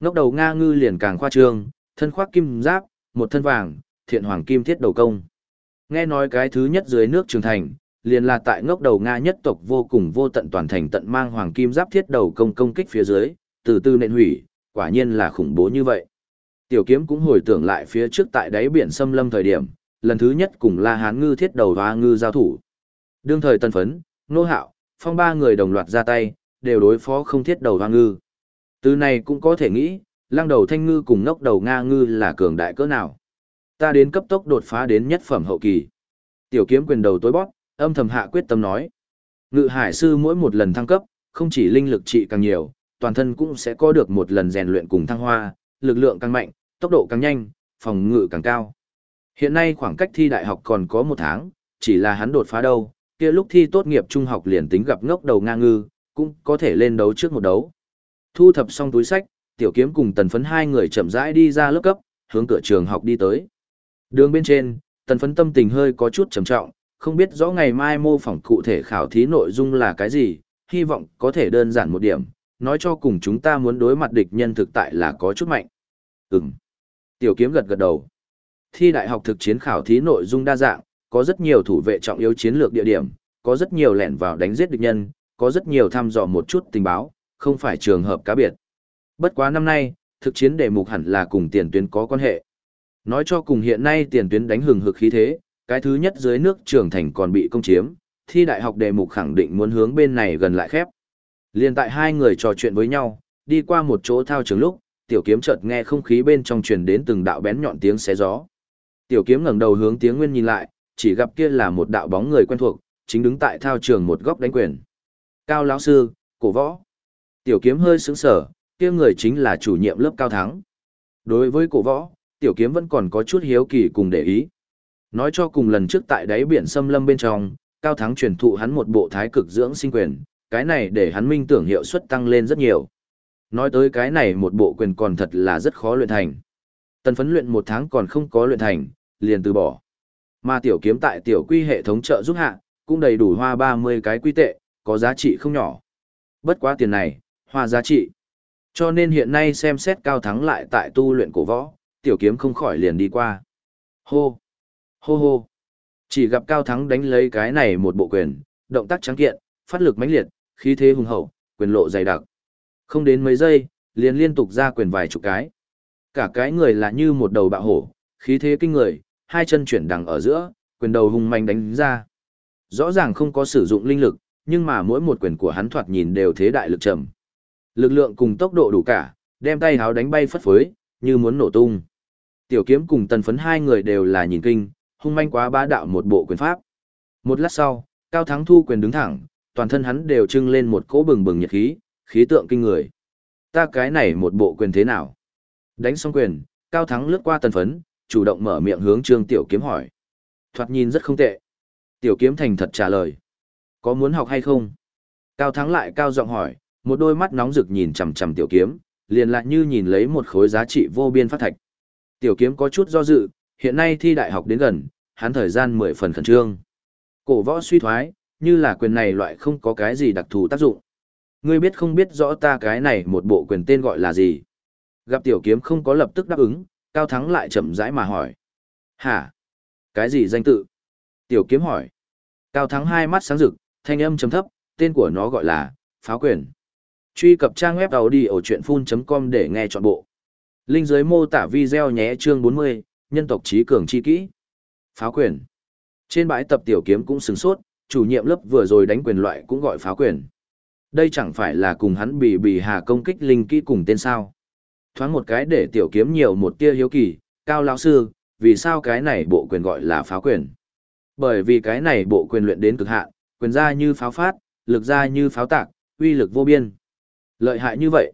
Ngốc đầu nga ngư liền càng khoa trương, thân khoác kim giáp, một thân vàng, thiện hoàng kim thiết đầu công. Nghe nói cái thứ nhất dưới nước trường thành, liền là tại ngốc đầu Nga nhất tộc vô cùng vô tận toàn thành tận mang hoàng kim giáp thiết đầu công công kích phía dưới, từ từ nện hủy, quả nhiên là khủng bố như vậy. Tiểu kiếm cũng hồi tưởng lại phía trước tại đáy biển xâm lâm thời điểm, lần thứ nhất cùng La Hán ngư thiết đầu hoa ngư giao thủ. Đương thời tân phấn, nô hạo, phong ba người đồng loạt ra tay, đều đối phó không thiết đầu hoa ngư. Từ này cũng có thể nghĩ, lăng đầu thanh ngư cùng ngốc đầu nga ngư là cường đại cỡ nào. Ta đến cấp tốc đột phá đến nhất phẩm hậu kỳ. Tiểu kiếm quyền đầu tối bóp, âm thầm hạ quyết tâm nói. Ngự hải sư mỗi một lần thăng cấp, không chỉ linh lực trị càng nhiều, toàn thân cũng sẽ có được một lần rèn luyện cùng thăng hoa, lực lượng càng mạnh, tốc độ càng nhanh, phòng ngự càng cao. Hiện nay khoảng cách thi đại học còn có một tháng, chỉ là hắn đột phá đâu, kia lúc thi tốt nghiệp trung học liền tính gặp ngốc đầu ngang ngư, cũng có thể lên đấu trước một đấu. Thu thập xong túi sách, tiểu kiếm cùng tần phấn hai người chậm rãi đi ra lớp cấp, hướng cửa trường học đi tới. Đường bên trên, tần phấn tâm tình hơi có chút trầm trọng, không biết rõ ngày mai mô phỏng cụ thể khảo thí nội dung là cái gì, hy vọng có thể đơn giản một điểm, nói cho cùng chúng ta muốn đối mặt địch nhân thực tại là có chút mạnh. Ừm. Tiểu kiếm gật gật đầu. Thi đại học thực chiến khảo thí nội dung đa dạng, có rất nhiều thủ vệ trọng yếu chiến lược địa điểm, có rất nhiều lẻn vào đánh giết địch nhân, có rất nhiều thăm dò một chút tình báo, không phải trường hợp cá biệt. Bất quá năm nay, thực chiến đề mục hẳn là cùng tiền tuyến có quan hệ. Nói cho cùng hiện nay tiền tuyến đánh hừng hực khí thế, cái thứ nhất dưới nước trường thành còn bị công chiếm, thi đại học đề mục khẳng định muốn hướng bên này gần lại khép. Liên tại hai người trò chuyện với nhau, đi qua một chỗ thao trường lúc, tiểu kiếm chợt nghe không khí bên trong truyền đến từng đạo bén nhọn tiếng xé gió. Tiểu kiếm ngẩng đầu hướng tiếng nguyên nhìn lại, chỉ gặp kia là một đạo bóng người quen thuộc, chính đứng tại thao trường một góc đánh quyền. Cao lão sư, cổ võ. Tiểu kiếm hơi sững sờ, kia người chính là chủ nhiệm lớp cao thắng. Đối với cổ võ, tiểu kiếm vẫn còn có chút hiếu kỳ cùng để ý. Nói cho cùng lần trước tại đáy biển xâm lâm bên trong, cao thắng truyền thụ hắn một bộ thái cực dưỡng sinh quyền, cái này để hắn minh tưởng hiệu suất tăng lên rất nhiều. Nói tới cái này một bộ quyền còn thật là rất khó luyện thành. Tần phấn luyện một tháng còn không có luyện thành, liền từ bỏ. Mà tiểu kiếm tại tiểu quy hệ thống trợ giúp hạ, cũng đầy đủ hoa 30 cái quy tệ, có giá trị không nhỏ. Bất quá tiền này, hoa giá trị. Cho nên hiện nay xem xét cao thắng lại tại tu luyện cổ võ, tiểu kiếm không khỏi liền đi qua. Hô! Hô hô! Chỉ gặp cao thắng đánh lấy cái này một bộ quyền, động tác trắng kiện, phát lực mãnh liệt, khí thế hùng hậu, quyền lộ dày đặc. Không đến mấy giây, liền liên tục ra quyền vài chục cái. Cả cái người là như một đầu bạo hổ, khí thế kinh người, hai chân chuyển đằng ở giữa, quyền đầu hung manh đánh ra. Rõ ràng không có sử dụng linh lực, nhưng mà mỗi một quyền của hắn thoạt nhìn đều thế đại lực trầm. Lực lượng cùng tốc độ đủ cả, đem tay háo đánh bay phất phới, như muốn nổ tung. Tiểu kiếm cùng tần phấn hai người đều là nhìn kinh, hung manh quá bá đạo một bộ quyền pháp. Một lát sau, Cao Thắng thu quyền đứng thẳng, toàn thân hắn đều trưng lên một cỗ bừng bừng nhiệt khí, khí tượng kinh người. Ta cái này một bộ quyền thế nào? Đánh xong quyền, Cao Thắng lướt qua tần phấn, chủ động mở miệng hướng Trương Tiểu Kiếm hỏi. Thoạt nhìn rất không tệ. Tiểu Kiếm thành thật trả lời. Có muốn học hay không? Cao Thắng lại cao giọng hỏi, một đôi mắt nóng rực nhìn chằm chằm Tiểu Kiếm, liền lại như nhìn lấy một khối giá trị vô biên phát thạch. Tiểu Kiếm có chút do dự, hiện nay thi đại học đến gần, hắn thời gian mười phần khẩn trương. Cổ võ suy thoái, như là quyền này loại không có cái gì đặc thù tác dụng. Ngươi biết không biết rõ ta cái này một bộ quyền tên gọi là gì? Gặp tiểu kiếm không có lập tức đáp ứng, Cao Thắng lại chậm rãi mà hỏi. Hả? Cái gì danh tự? Tiểu kiếm hỏi. Cao Thắng hai mắt sáng rực, thanh âm trầm thấp, tên của nó gọi là, pháo quyền. Truy cập trang web đầu đi ở chuyện full.com để nghe trọn bộ. Linh dưới mô tả video nhé chương 40, nhân tộc trí cường chi kỹ. Pháo quyền. Trên bãi tập tiểu kiếm cũng sừng sốt, chủ nhiệm lớp vừa rồi đánh quyền loại cũng gọi pháo quyền. Đây chẳng phải là cùng hắn bị bị hà công kích linh kỹ cùng tên sao. Thoáng một cái để tiểu kiếm nhiều một tia hiếu kỳ, cao lão sư, vì sao cái này bộ quyền gọi là pháo quyền? Bởi vì cái này bộ quyền luyện đến cực hạn, quyền ra như pháo phát, lực ra như pháo tạc, uy lực vô biên. Lợi hại như vậy.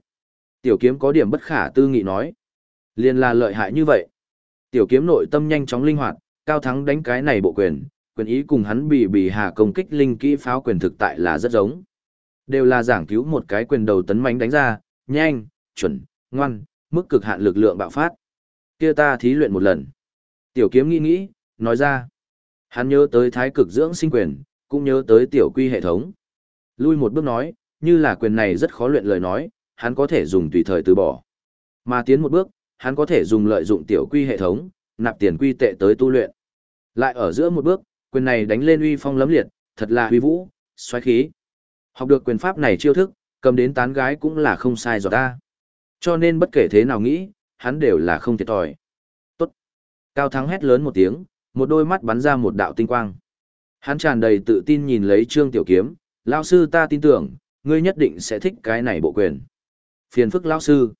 Tiểu kiếm có điểm bất khả tư nghị nói. Liên là lợi hại như vậy. Tiểu kiếm nội tâm nhanh chóng linh hoạt, cao thắng đánh cái này bộ quyền, quyền ý cùng hắn bị bị hà công kích linh kỹ pháo quyền thực tại là rất giống. Đều là giảng cứu một cái quyền đầu tấn mãnh đánh ra, nhanh, chuẩn, ngoan, mức cực hạn lực lượng bạo phát. Kia ta thí luyện một lần. Tiểu kiếm nghĩ nghĩ, nói ra. Hắn nhớ tới thái cực dưỡng sinh quyền, cũng nhớ tới tiểu quy hệ thống. Lui một bước nói, như là quyền này rất khó luyện lời nói, hắn có thể dùng tùy thời từ bỏ. Mà tiến một bước, hắn có thể dùng lợi dụng tiểu quy hệ thống, nạp tiền quy tệ tới tu luyện. Lại ở giữa một bước, quyền này đánh lên uy phong lấm liệt, thật là uy vũ, xoáy khí. Học được quyền pháp này chiêu thức, cầm đến tán gái cũng là không sai rồi ta. Cho nên bất kể thế nào nghĩ, hắn đều là không thiệt thòi. Tốt. Cao Thắng hét lớn một tiếng, một đôi mắt bắn ra một đạo tinh quang. Hắn tràn đầy tự tin nhìn lấy Trương Tiểu Kiếm, lão sư ta tin tưởng, ngươi nhất định sẽ thích cái này bộ quyền. Phiền phức lão sư.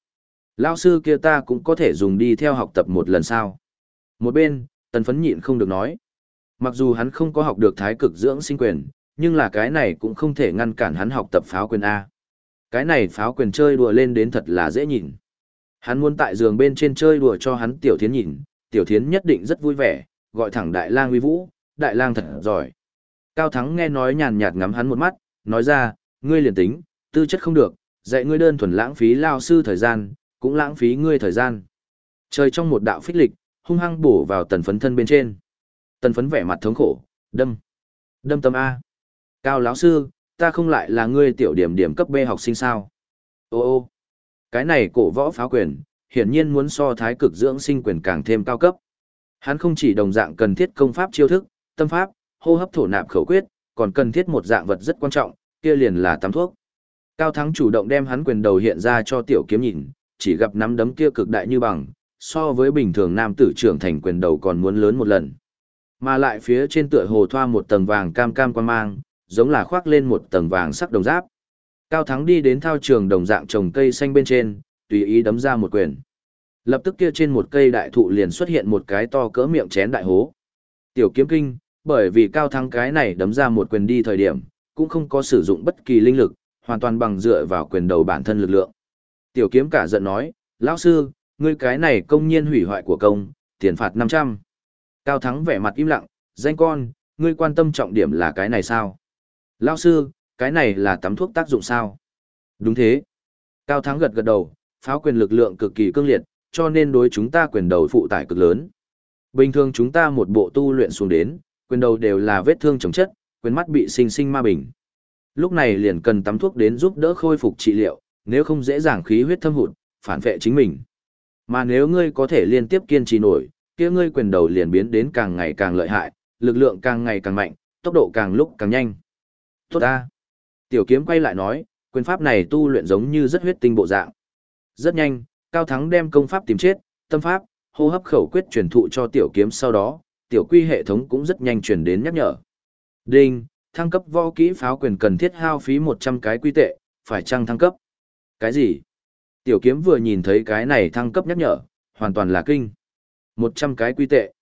Lão sư kia ta cũng có thể dùng đi theo học tập một lần sao. Một bên, tần phấn nhịn không được nói. Mặc dù hắn không có học được thái cực dưỡng sinh quyền, nhưng là cái này cũng không thể ngăn cản hắn học tập pháo quyền A. Cái này pháo quyền chơi đùa lên đến thật là dễ nhìn. Hắn muốn tại giường bên trên chơi đùa cho hắn tiểu thiến nhìn, tiểu thiến nhất định rất vui vẻ, gọi thẳng đại lang uy vũ, đại lang thật giỏi. Cao Thắng nghe nói nhàn nhạt ngắm hắn một mắt, nói ra, ngươi liền tính, tư chất không được, dạy ngươi đơn thuần lãng phí lao sư thời gian, cũng lãng phí ngươi thời gian. Chơi trong một đạo phích lịch, hung hăng bổ vào tần phấn thân bên trên. Tần phấn vẻ mặt thống khổ, đâm. Đâm tâm A. Cao lão sư, ta không lại là ngươi tiểu điểm điểm cấp B học sinh sao. Ô ô. Cái này cổ võ pháo quyền, hiển nhiên muốn so thái cực dưỡng sinh quyền càng thêm cao cấp. Hắn không chỉ đồng dạng cần thiết công pháp chiêu thức, tâm pháp, hô hấp thổ nạp khẩu quyết, còn cần thiết một dạng vật rất quan trọng, kia liền là tắm thuốc. Cao Thắng chủ động đem hắn quyền đầu hiện ra cho tiểu kiếm nhìn, chỉ gặp nắm đấm kia cực đại như bằng, so với bình thường nam tử trưởng thành quyền đầu còn muốn lớn một lần. Mà lại phía trên tựa hồ thoa một tầng vàng cam cam quan mang, giống là khoác lên một tầng vàng sắc đồng giáp. Cao Thắng đi đến thao trường đồng dạng trồng cây xanh bên trên, tùy ý đấm ra một quyền. Lập tức kia trên một cây đại thụ liền xuất hiện một cái to cỡ miệng chén đại hố. Tiểu kiếm kinh, bởi vì Cao Thắng cái này đấm ra một quyền đi thời điểm, cũng không có sử dụng bất kỳ linh lực, hoàn toàn bằng dựa vào quyền đầu bản thân lực lượng. Tiểu kiếm cả giận nói, lão sư, ngươi cái này công nhiên hủy hoại của công, tiền phạt 500. Cao Thắng vẻ mặt im lặng, danh con, ngươi quan tâm trọng điểm là cái này sao? Lão sư, cái này là tắm thuốc tác dụng sao? Đúng thế. Cao Thắng gật gật đầu, pháo quyền lực lượng cực kỳ cương liệt, cho nên đối chúng ta quyền đầu phụ tải cực lớn. Bình thường chúng ta một bộ tu luyện xuống đến, quyền đầu đều là vết thương chống chất, quyền mắt bị sinh sinh ma bình. Lúc này liền cần tắm thuốc đến giúp đỡ khôi phục trị liệu, nếu không dễ dàng khí huyết thâm hụt, phản vệ chính mình. Mà nếu ngươi có thể liên tiếp kiên trì nổi, kia ngươi quyền đầu liền biến đến càng ngày càng lợi hại, lực lượng càng ngày càng mạnh, tốc độ càng lúc càng nhanh. Tốt ta. Tiểu kiếm quay lại nói, quyền pháp này tu luyện giống như rất huyết tinh bộ dạng. Rất nhanh, Cao Thắng đem công pháp tìm chết, tâm pháp, hô hấp khẩu quyết truyền thụ cho tiểu kiếm sau đó, tiểu quy hệ thống cũng rất nhanh truyền đến nhắc nhở. Đinh, thăng cấp võ kỹ pháo quyền cần thiết hao phí 100 cái quy tệ, phải chăng thăng cấp? Cái gì? Tiểu kiếm vừa nhìn thấy cái này thăng cấp nhắc nhở, hoàn toàn là kinh. 100 cái quy tệ.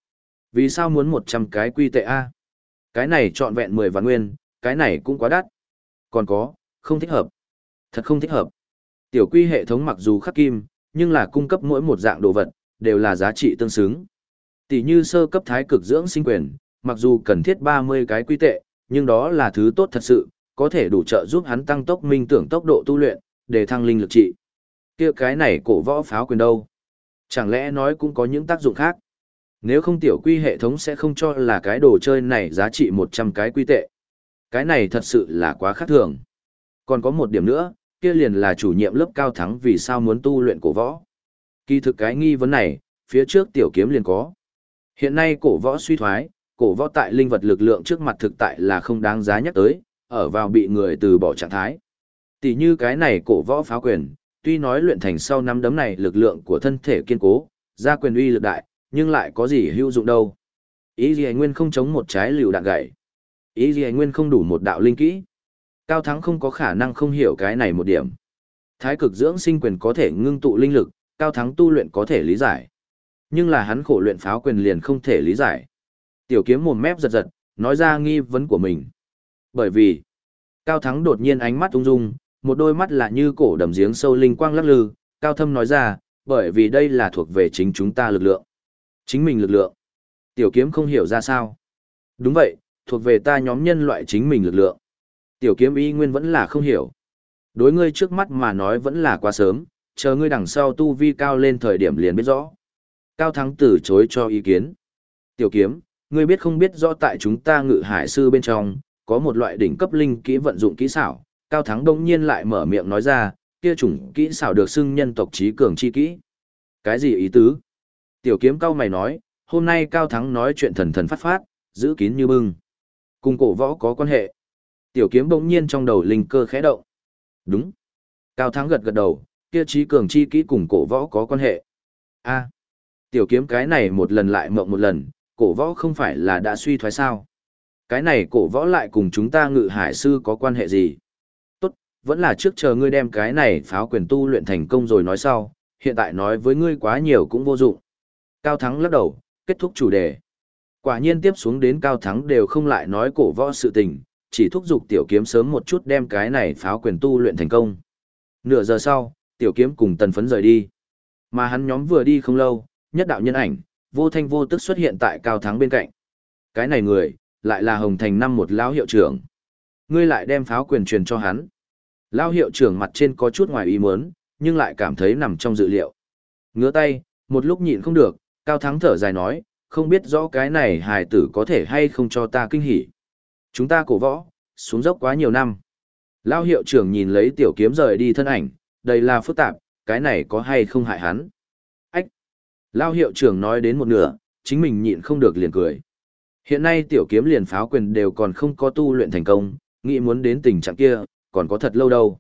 Vì sao muốn 100 cái quy tệ A? Cái này trọn vẹn 10 vạn nguyên, cái này cũng quá đắt. Còn có, không thích hợp. Thật không thích hợp. Tiểu quy hệ thống mặc dù khắc kim, nhưng là cung cấp mỗi một dạng đồ vật, đều là giá trị tương xứng. Tỷ như sơ cấp thái cực dưỡng sinh quyền, mặc dù cần thiết 30 cái quy tệ, nhưng đó là thứ tốt thật sự, có thể đủ trợ giúp hắn tăng tốc minh tưởng tốc độ tu luyện, để thăng linh lực trị. Kia cái này cổ võ pháo quyền đâu? Chẳng lẽ nói cũng có những tác dụng khác? Nếu không tiểu quy hệ thống sẽ không cho là cái đồ chơi này giá trị 100 cái quy tệ. Cái này thật sự là quá khác thường. Còn có một điểm nữa, kia liền là chủ nhiệm lớp cao thắng vì sao muốn tu luyện cổ võ. Kỳ thực cái nghi vấn này, phía trước tiểu kiếm liền có. Hiện nay cổ võ suy thoái, cổ võ tại linh vật lực lượng trước mặt thực tại là không đáng giá nhắc tới, ở vào bị người từ bỏ trạng thái. Tỷ như cái này cổ võ phá quyền, tuy nói luyện thành sau năm đấm này lực lượng của thân thể kiên cố, ra quyền uy lực đại, nhưng lại có gì hữu dụng đâu. Ý gì nguyên không chống một trái liều đạn gậy. Ý gì nguyên không đủ một đạo linh kỹ. Cao Thắng không có khả năng không hiểu cái này một điểm. Thái cực dưỡng sinh quyền có thể ngưng tụ linh lực, Cao Thắng tu luyện có thể lý giải. Nhưng là hắn khổ luyện pháo quyền liền không thể lý giải. Tiểu kiếm mồm mép giật giật, nói ra nghi vấn của mình. Bởi vì, Cao Thắng đột nhiên ánh mắt ung dung, một đôi mắt là như cổ đầm giếng sâu linh quang lắc lư, Cao Thâm nói ra, bởi vì đây là thuộc về chính chúng ta lực lượng. Chính mình lực lượng. Tiểu kiếm không hiểu ra sao. Đúng vậy, thuộc về ta nhóm nhân loại chính mình lực lượng. Tiểu kiếm y nguyên vẫn là không hiểu. Đối ngươi trước mắt mà nói vẫn là quá sớm, chờ ngươi đằng sau tu vi cao lên thời điểm liền biết rõ. Cao Thắng từ chối cho ý kiến. Tiểu kiếm, ngươi biết không biết rõ tại chúng ta ngự hải sư bên trong, có một loại đỉnh cấp linh kỹ vận dụng kỹ xảo. Cao Thắng đông nhiên lại mở miệng nói ra, kia chủng kỹ xảo được xưng nhân tộc trí cường chi kỹ. Cái gì ý tứ? Tiểu kiếm cao mày nói, hôm nay Cao Thắng nói chuyện thần thần phát phát, giữ kín như bưng. Cùng cổ võ có quan hệ. Tiểu kiếm bỗng nhiên trong đầu linh cơ khẽ động. Đúng. Cao Thắng gật gật đầu, kia trí cường chi kỹ cùng cổ võ có quan hệ. A. tiểu kiếm cái này một lần lại mộng một lần, cổ võ không phải là đã suy thoái sao? Cái này cổ võ lại cùng chúng ta ngự hải sư có quan hệ gì? Vẫn là trước chờ ngươi đem cái này pháo quyền tu luyện thành công rồi nói sau, hiện tại nói với ngươi quá nhiều cũng vô dụng. Cao Thắng lắc đầu, kết thúc chủ đề. Quả nhiên tiếp xuống đến Cao Thắng đều không lại nói cổ võ sự tình, chỉ thúc giục tiểu kiếm sớm một chút đem cái này pháo quyền tu luyện thành công. Nửa giờ sau, tiểu kiếm cùng tần phấn rời đi. Mà hắn nhóm vừa đi không lâu, nhất đạo nhân ảnh, vô thanh vô tức xuất hiện tại Cao Thắng bên cạnh. Cái này người, lại là Hồng Thành năm một lão hiệu trưởng. Ngươi lại đem pháo quyền truyền cho hắn. Lão hiệu trưởng mặt trên có chút ngoài ý muốn, nhưng lại cảm thấy nằm trong dự liệu. Ngứa tay, một lúc nhịn không được, Cao Thắng thở dài nói, không biết rõ cái này hài tử có thể hay không cho ta kinh hỉ. Chúng ta cổ võ, xuống dốc quá nhiều năm. Lao hiệu trưởng nhìn lấy tiểu kiếm rời đi thân ảnh, đây là phức tạp, cái này có hay không hại hắn. Ách! Lao hiệu trưởng nói đến một nửa, chính mình nhịn không được liền cười. Hiện nay tiểu kiếm liền pháo quyền đều còn không có tu luyện thành công, nghĩ muốn đến tình trạng kia, còn có thật lâu đâu.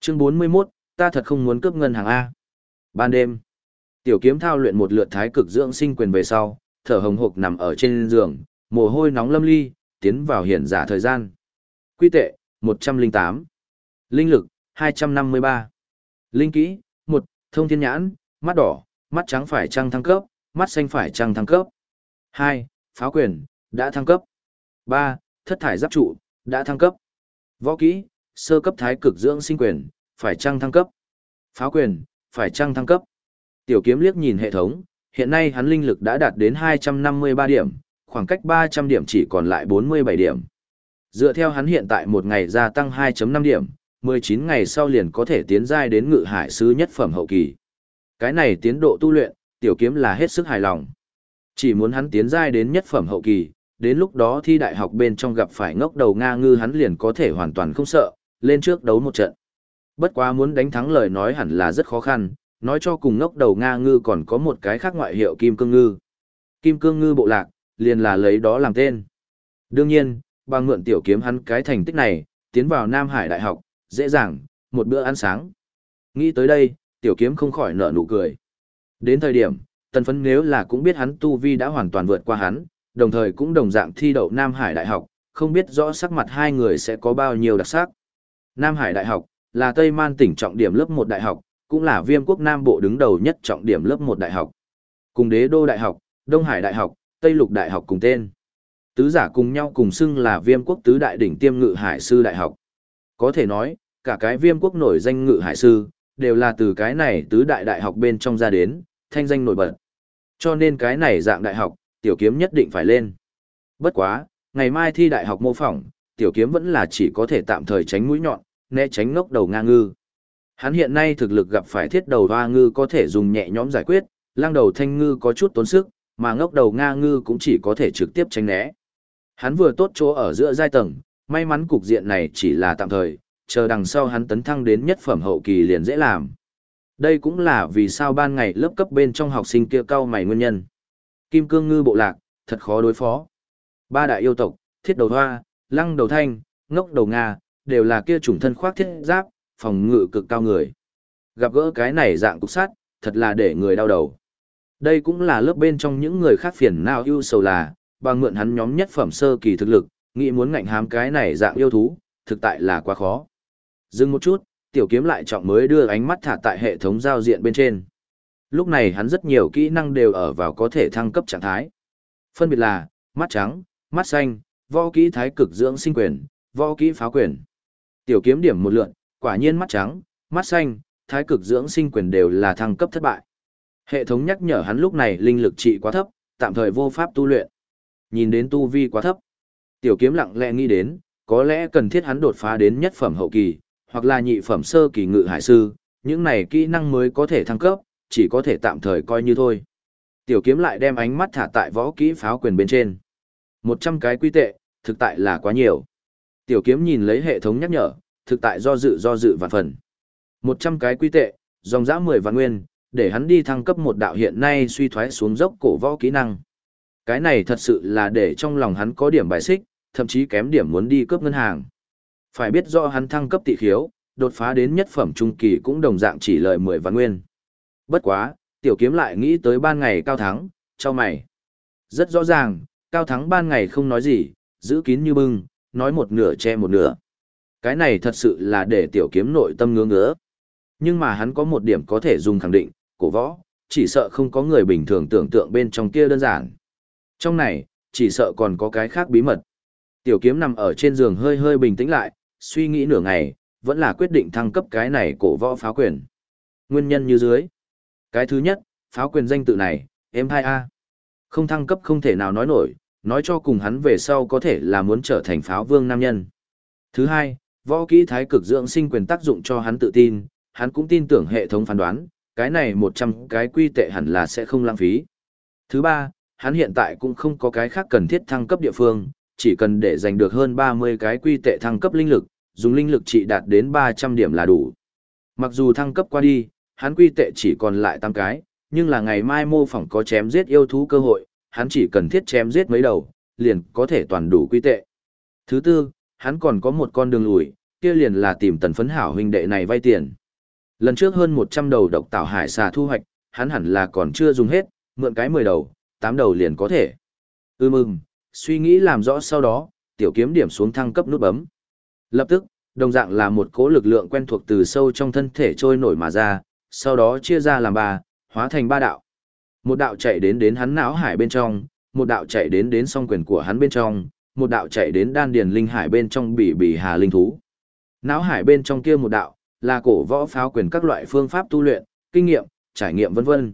Chương 41, ta thật không muốn cướp ngân hàng A. Ban đêm, tiểu kiếm thao luyện một lượt thái cực dưỡng sinh quyền về sau, thở hồng hộc nằm ở trên giường, mồ hôi nóng lâm ly, tiến vào hiển giả thời gian. Quy tệ, 108. Linh lực, 253. Linh kỹ, 1. Thông thiên nhãn, mắt đỏ, mắt trắng phải trăng thăng cấp, mắt xanh phải trăng thăng cấp. 2. Pháo quyền, đã thăng cấp. 3. Thất thải giáp trụ, đã thăng cấp. Võ kỹ, sơ cấp thái cực dưỡng sinh quyền, phải trăng thăng cấp. Pháo quyền, phải trăng thăng cấp. Tiểu kiếm liếc nhìn hệ thống, hiện nay hắn linh lực đã đạt đến 253 điểm, khoảng cách 300 điểm chỉ còn lại 47 điểm. Dựa theo hắn hiện tại một ngày gia tăng 2.5 điểm, 19 ngày sau liền có thể tiến giai đến ngự hải sứ nhất phẩm hậu kỳ. Cái này tiến độ tu luyện, tiểu kiếm là hết sức hài lòng. Chỉ muốn hắn tiến giai đến nhất phẩm hậu kỳ, đến lúc đó thi đại học bên trong gặp phải ngốc đầu Nga ngư hắn liền có thể hoàn toàn không sợ, lên trước đấu một trận. Bất quá muốn đánh thắng lời nói hẳn là rất khó khăn, nói cho cùng ngốc đầu Nga ngư còn có một cái khác ngoại hiệu Kim Cương Ngư. Kim Cương Ngư bộ lạc, liền là lấy đó làm tên. Đương nhiên, bằng mượn tiểu kiếm hắn cái thành tích này, tiến vào Nam Hải Đại học, dễ dàng, một bữa ăn sáng. Nghĩ tới đây, tiểu kiếm không khỏi nở nụ cười. Đến thời điểm, tần phấn nếu là cũng biết hắn tu vi đã hoàn toàn vượt qua hắn, đồng thời cũng đồng dạng thi đậu Nam Hải Đại học, không biết rõ sắc mặt hai người sẽ có bao nhiêu đặc sắc. Nam Hải Đại học, là Tây Man tỉnh trọng điểm lớp 1 đại học, cũng là viêm quốc Nam Bộ đứng đầu nhất trọng điểm lớp 1 đại học. Cùng đế đô đại học, Đông Hải Đại học, Tây Lục Đại học cùng tên. Tứ giả cùng nhau cùng xưng là viêm quốc tứ đại đỉnh tiêm ngự hải sư đại học. Có thể nói, cả cái viêm quốc nổi danh ngự hải sư, đều là từ cái này tứ đại đại học bên trong ra đến, thanh danh nổi bật. Cho nên cái này dạng đại học, tiểu kiếm nhất định phải lên. Bất quá, ngày mai thi đại học mô phỏng, tiểu kiếm vẫn là chỉ có thể tạm thời tránh mũi nhọn, né tránh ngốc đầu ngang ngư. Hắn hiện nay thực lực gặp phải thiết đầu hoa ngư có thể dùng nhẹ nhõm giải quyết, lang đầu thanh ngư có chút tốn sức, mà ngốc đầu nga ngư cũng chỉ có thể trực tiếp tránh né. Hắn vừa tốt chỗ ở giữa giai tầng, may mắn cục diện này chỉ là tạm thời, chờ đằng sau hắn tấn thăng đến nhất phẩm hậu kỳ liền dễ làm. Đây cũng là vì sao ban ngày lớp cấp bên trong học sinh kia cao mày nguyên nhân. Kim cương ngư bộ lạc, thật khó đối phó. Ba đại yêu tộc, thiết đầu hoa, lăng đầu thanh, ngốc đầu nga, đều là kia chủng thân khoác thiết giáp, phòng ngự cực cao người. Gặp gỡ cái này dạng cục sát, thật là để người đau đầu. Đây cũng là lớp bên trong những người khác phiền nào ưu sầu là, bằng mượn hắn nhóm nhất phẩm sơ kỳ thực lực, nghĩ muốn ngạnh hám cái này dạng yêu thú, thực tại là quá khó. Dừng một chút, tiểu kiếm lại trọng mới đưa ánh mắt thả tại hệ thống giao diện bên trên. Lúc này hắn rất nhiều kỹ năng đều ở vào có thể thăng cấp trạng thái. Phân biệt là, mắt trắng, mắt xanh, võ kỹ thái cực dưỡng sinh quyền, võ kỹ phá quyền. Tiểu kiếm điểm một lượn, quả nhiên mắt trắng, mắt xanh, thái cực dưỡng sinh quyền đều là thăng cấp thất bại. Hệ thống nhắc nhở hắn lúc này linh lực trị quá thấp, tạm thời vô pháp tu luyện. Nhìn đến tu vi quá thấp. Tiểu kiếm lặng lẽ nghĩ đến, có lẽ cần thiết hắn đột phá đến nhất phẩm hậu kỳ, hoặc là nhị phẩm sơ kỳ ngự hải sư, những này kỹ năng mới có thể thăng cấp, chỉ có thể tạm thời coi như thôi. Tiểu kiếm lại đem ánh mắt thả tại võ kỹ pháo quyền bên trên. 100 cái quy tệ, thực tại là quá nhiều. Tiểu kiếm nhìn lấy hệ thống nhắc nhở, thực tại do dự do dự vạn phần. 100 cái quy tệ, dòng dã 10 vạn nguyên, để hắn đi thăng cấp một đạo hiện nay suy thoái xuống dốc cổ võ kỹ năng. Cái này thật sự là để trong lòng hắn có điểm bài xích, thậm chí kém điểm muốn đi cướp ngân hàng. Phải biết rõ hắn thăng cấp tị khiếu, đột phá đến nhất phẩm trung kỳ cũng đồng dạng chỉ lợi 10 vạn nguyên. Bất quá, tiểu kiếm lại nghĩ tới ban ngày cao thắng, cho mày. Rất rõ ràng, cao thắng ban ngày không nói gì, giữ kín như bưng, nói một nửa che một nửa. Cái này thật sự là để tiểu kiếm nội tâm ngứa ngứa. Nhưng mà hắn có một điểm có thể dùng khẳng định, cổ võ, chỉ sợ không có người bình thường tưởng tượng bên trong kia đơn giản. Trong này, chỉ sợ còn có cái khác bí mật. Tiểu kiếm nằm ở trên giường hơi hơi bình tĩnh lại, suy nghĩ nửa ngày, vẫn là quyết định thăng cấp cái này cổ võ pháo quyền. Nguyên nhân như dưới. Cái thứ nhất, pháo quyền danh tự này, em 2A. Không thăng cấp không thể nào nói nổi, nói cho cùng hắn về sau có thể là muốn trở thành pháo vương nam nhân. Thứ hai, võ kỹ thái cực dưỡng sinh quyền tác dụng cho hắn tự tin, hắn cũng tin tưởng hệ thống phán đoán, cái này 100 cái quy tệ hẳn là sẽ không lãng phí. Thứ ba, hắn hiện tại cũng không có cái khác cần thiết thăng cấp địa phương, chỉ cần để giành được hơn 30 cái quy tệ thăng cấp linh lực, dùng linh lực trị đạt đến 300 điểm là đủ. Mặc dù thăng cấp qua đi, hắn quy tệ chỉ còn lại 8 cái, nhưng là ngày mai mô phỏng có chém giết yêu thú cơ hội, hắn chỉ cần thiết chém giết mấy đầu, liền có thể toàn đủ quy tệ. Thứ tư, hắn còn có một con đường lùi, kia liền là tìm tần phấn hảo huynh đệ này vay tiền. Lần trước hơn 100 đầu độc tạo hải xà thu hoạch, hắn hẳn là còn chưa dùng hết, mượn cái 10 đầu, 8 đầu liền có thể. Ưm mừng, suy nghĩ làm rõ sau đó, tiểu kiếm điểm xuống thăng cấp nút bấm. Lập tức, đồng dạng là một cỗ lực lượng quen thuộc từ sâu trong thân thể trôi nổi mà ra, sau đó chia ra làm ba, hóa thành ba đạo. Một đạo chạy đến đến hắn não hải bên trong, một đạo chạy đến đến song quyền của hắn bên trong, một đạo chạy đến đan điền linh hải bên trong bỉ bỉ hà linh thú. Não hải bên trong kia một đạo, là cổ võ pháo quyền các loại phương pháp tu luyện, kinh nghiệm, trải nghiệm vân vân.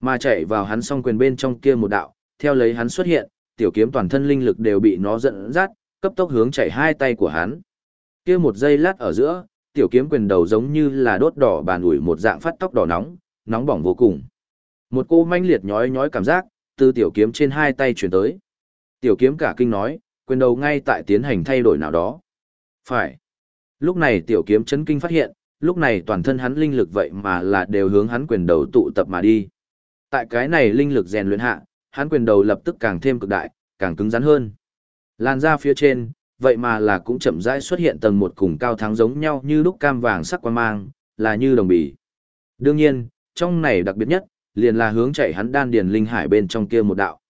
Mà chạy vào hắn song quyền bên trong kia một đạo, theo lấy hắn xuất hiện, tiểu kiếm toàn thân linh lực đều bị nó dẫn dắt, cấp tốc hướng chạy hai tay của hắn. Kia một giây lát ở giữa, tiểu kiếm quyền đầu giống như là đốt đỏ bàn ủi một dạng phát tóc đỏ nóng, nóng bỏng vô cùng. Một cô manh liệt nhói nhói cảm giác, từ tiểu kiếm trên hai tay chuyển tới. Tiểu kiếm cả kinh nói, quyền đầu ngay tại tiến hành thay đổi nào đó. Phải. Lúc này tiểu kiếm chấn kinh phát hiện, lúc này toàn thân hắn linh lực vậy mà là đều hướng hắn quyền đầu tụ tập mà đi. Tại cái này linh lực rèn luyện hạ, hắn quyền đầu lập tức càng thêm cực đại, càng cứng rắn hơn. Lan ra phía trên, vậy mà là cũng chậm rãi xuất hiện tầng một cùng cao thắng giống nhau như lúc cam vàng sắc quan mang, là như đồng bì. Đương nhiên, trong này đặc biệt nhất, liền là hướng chạy hắn đan điền linh hải bên trong kia một đạo.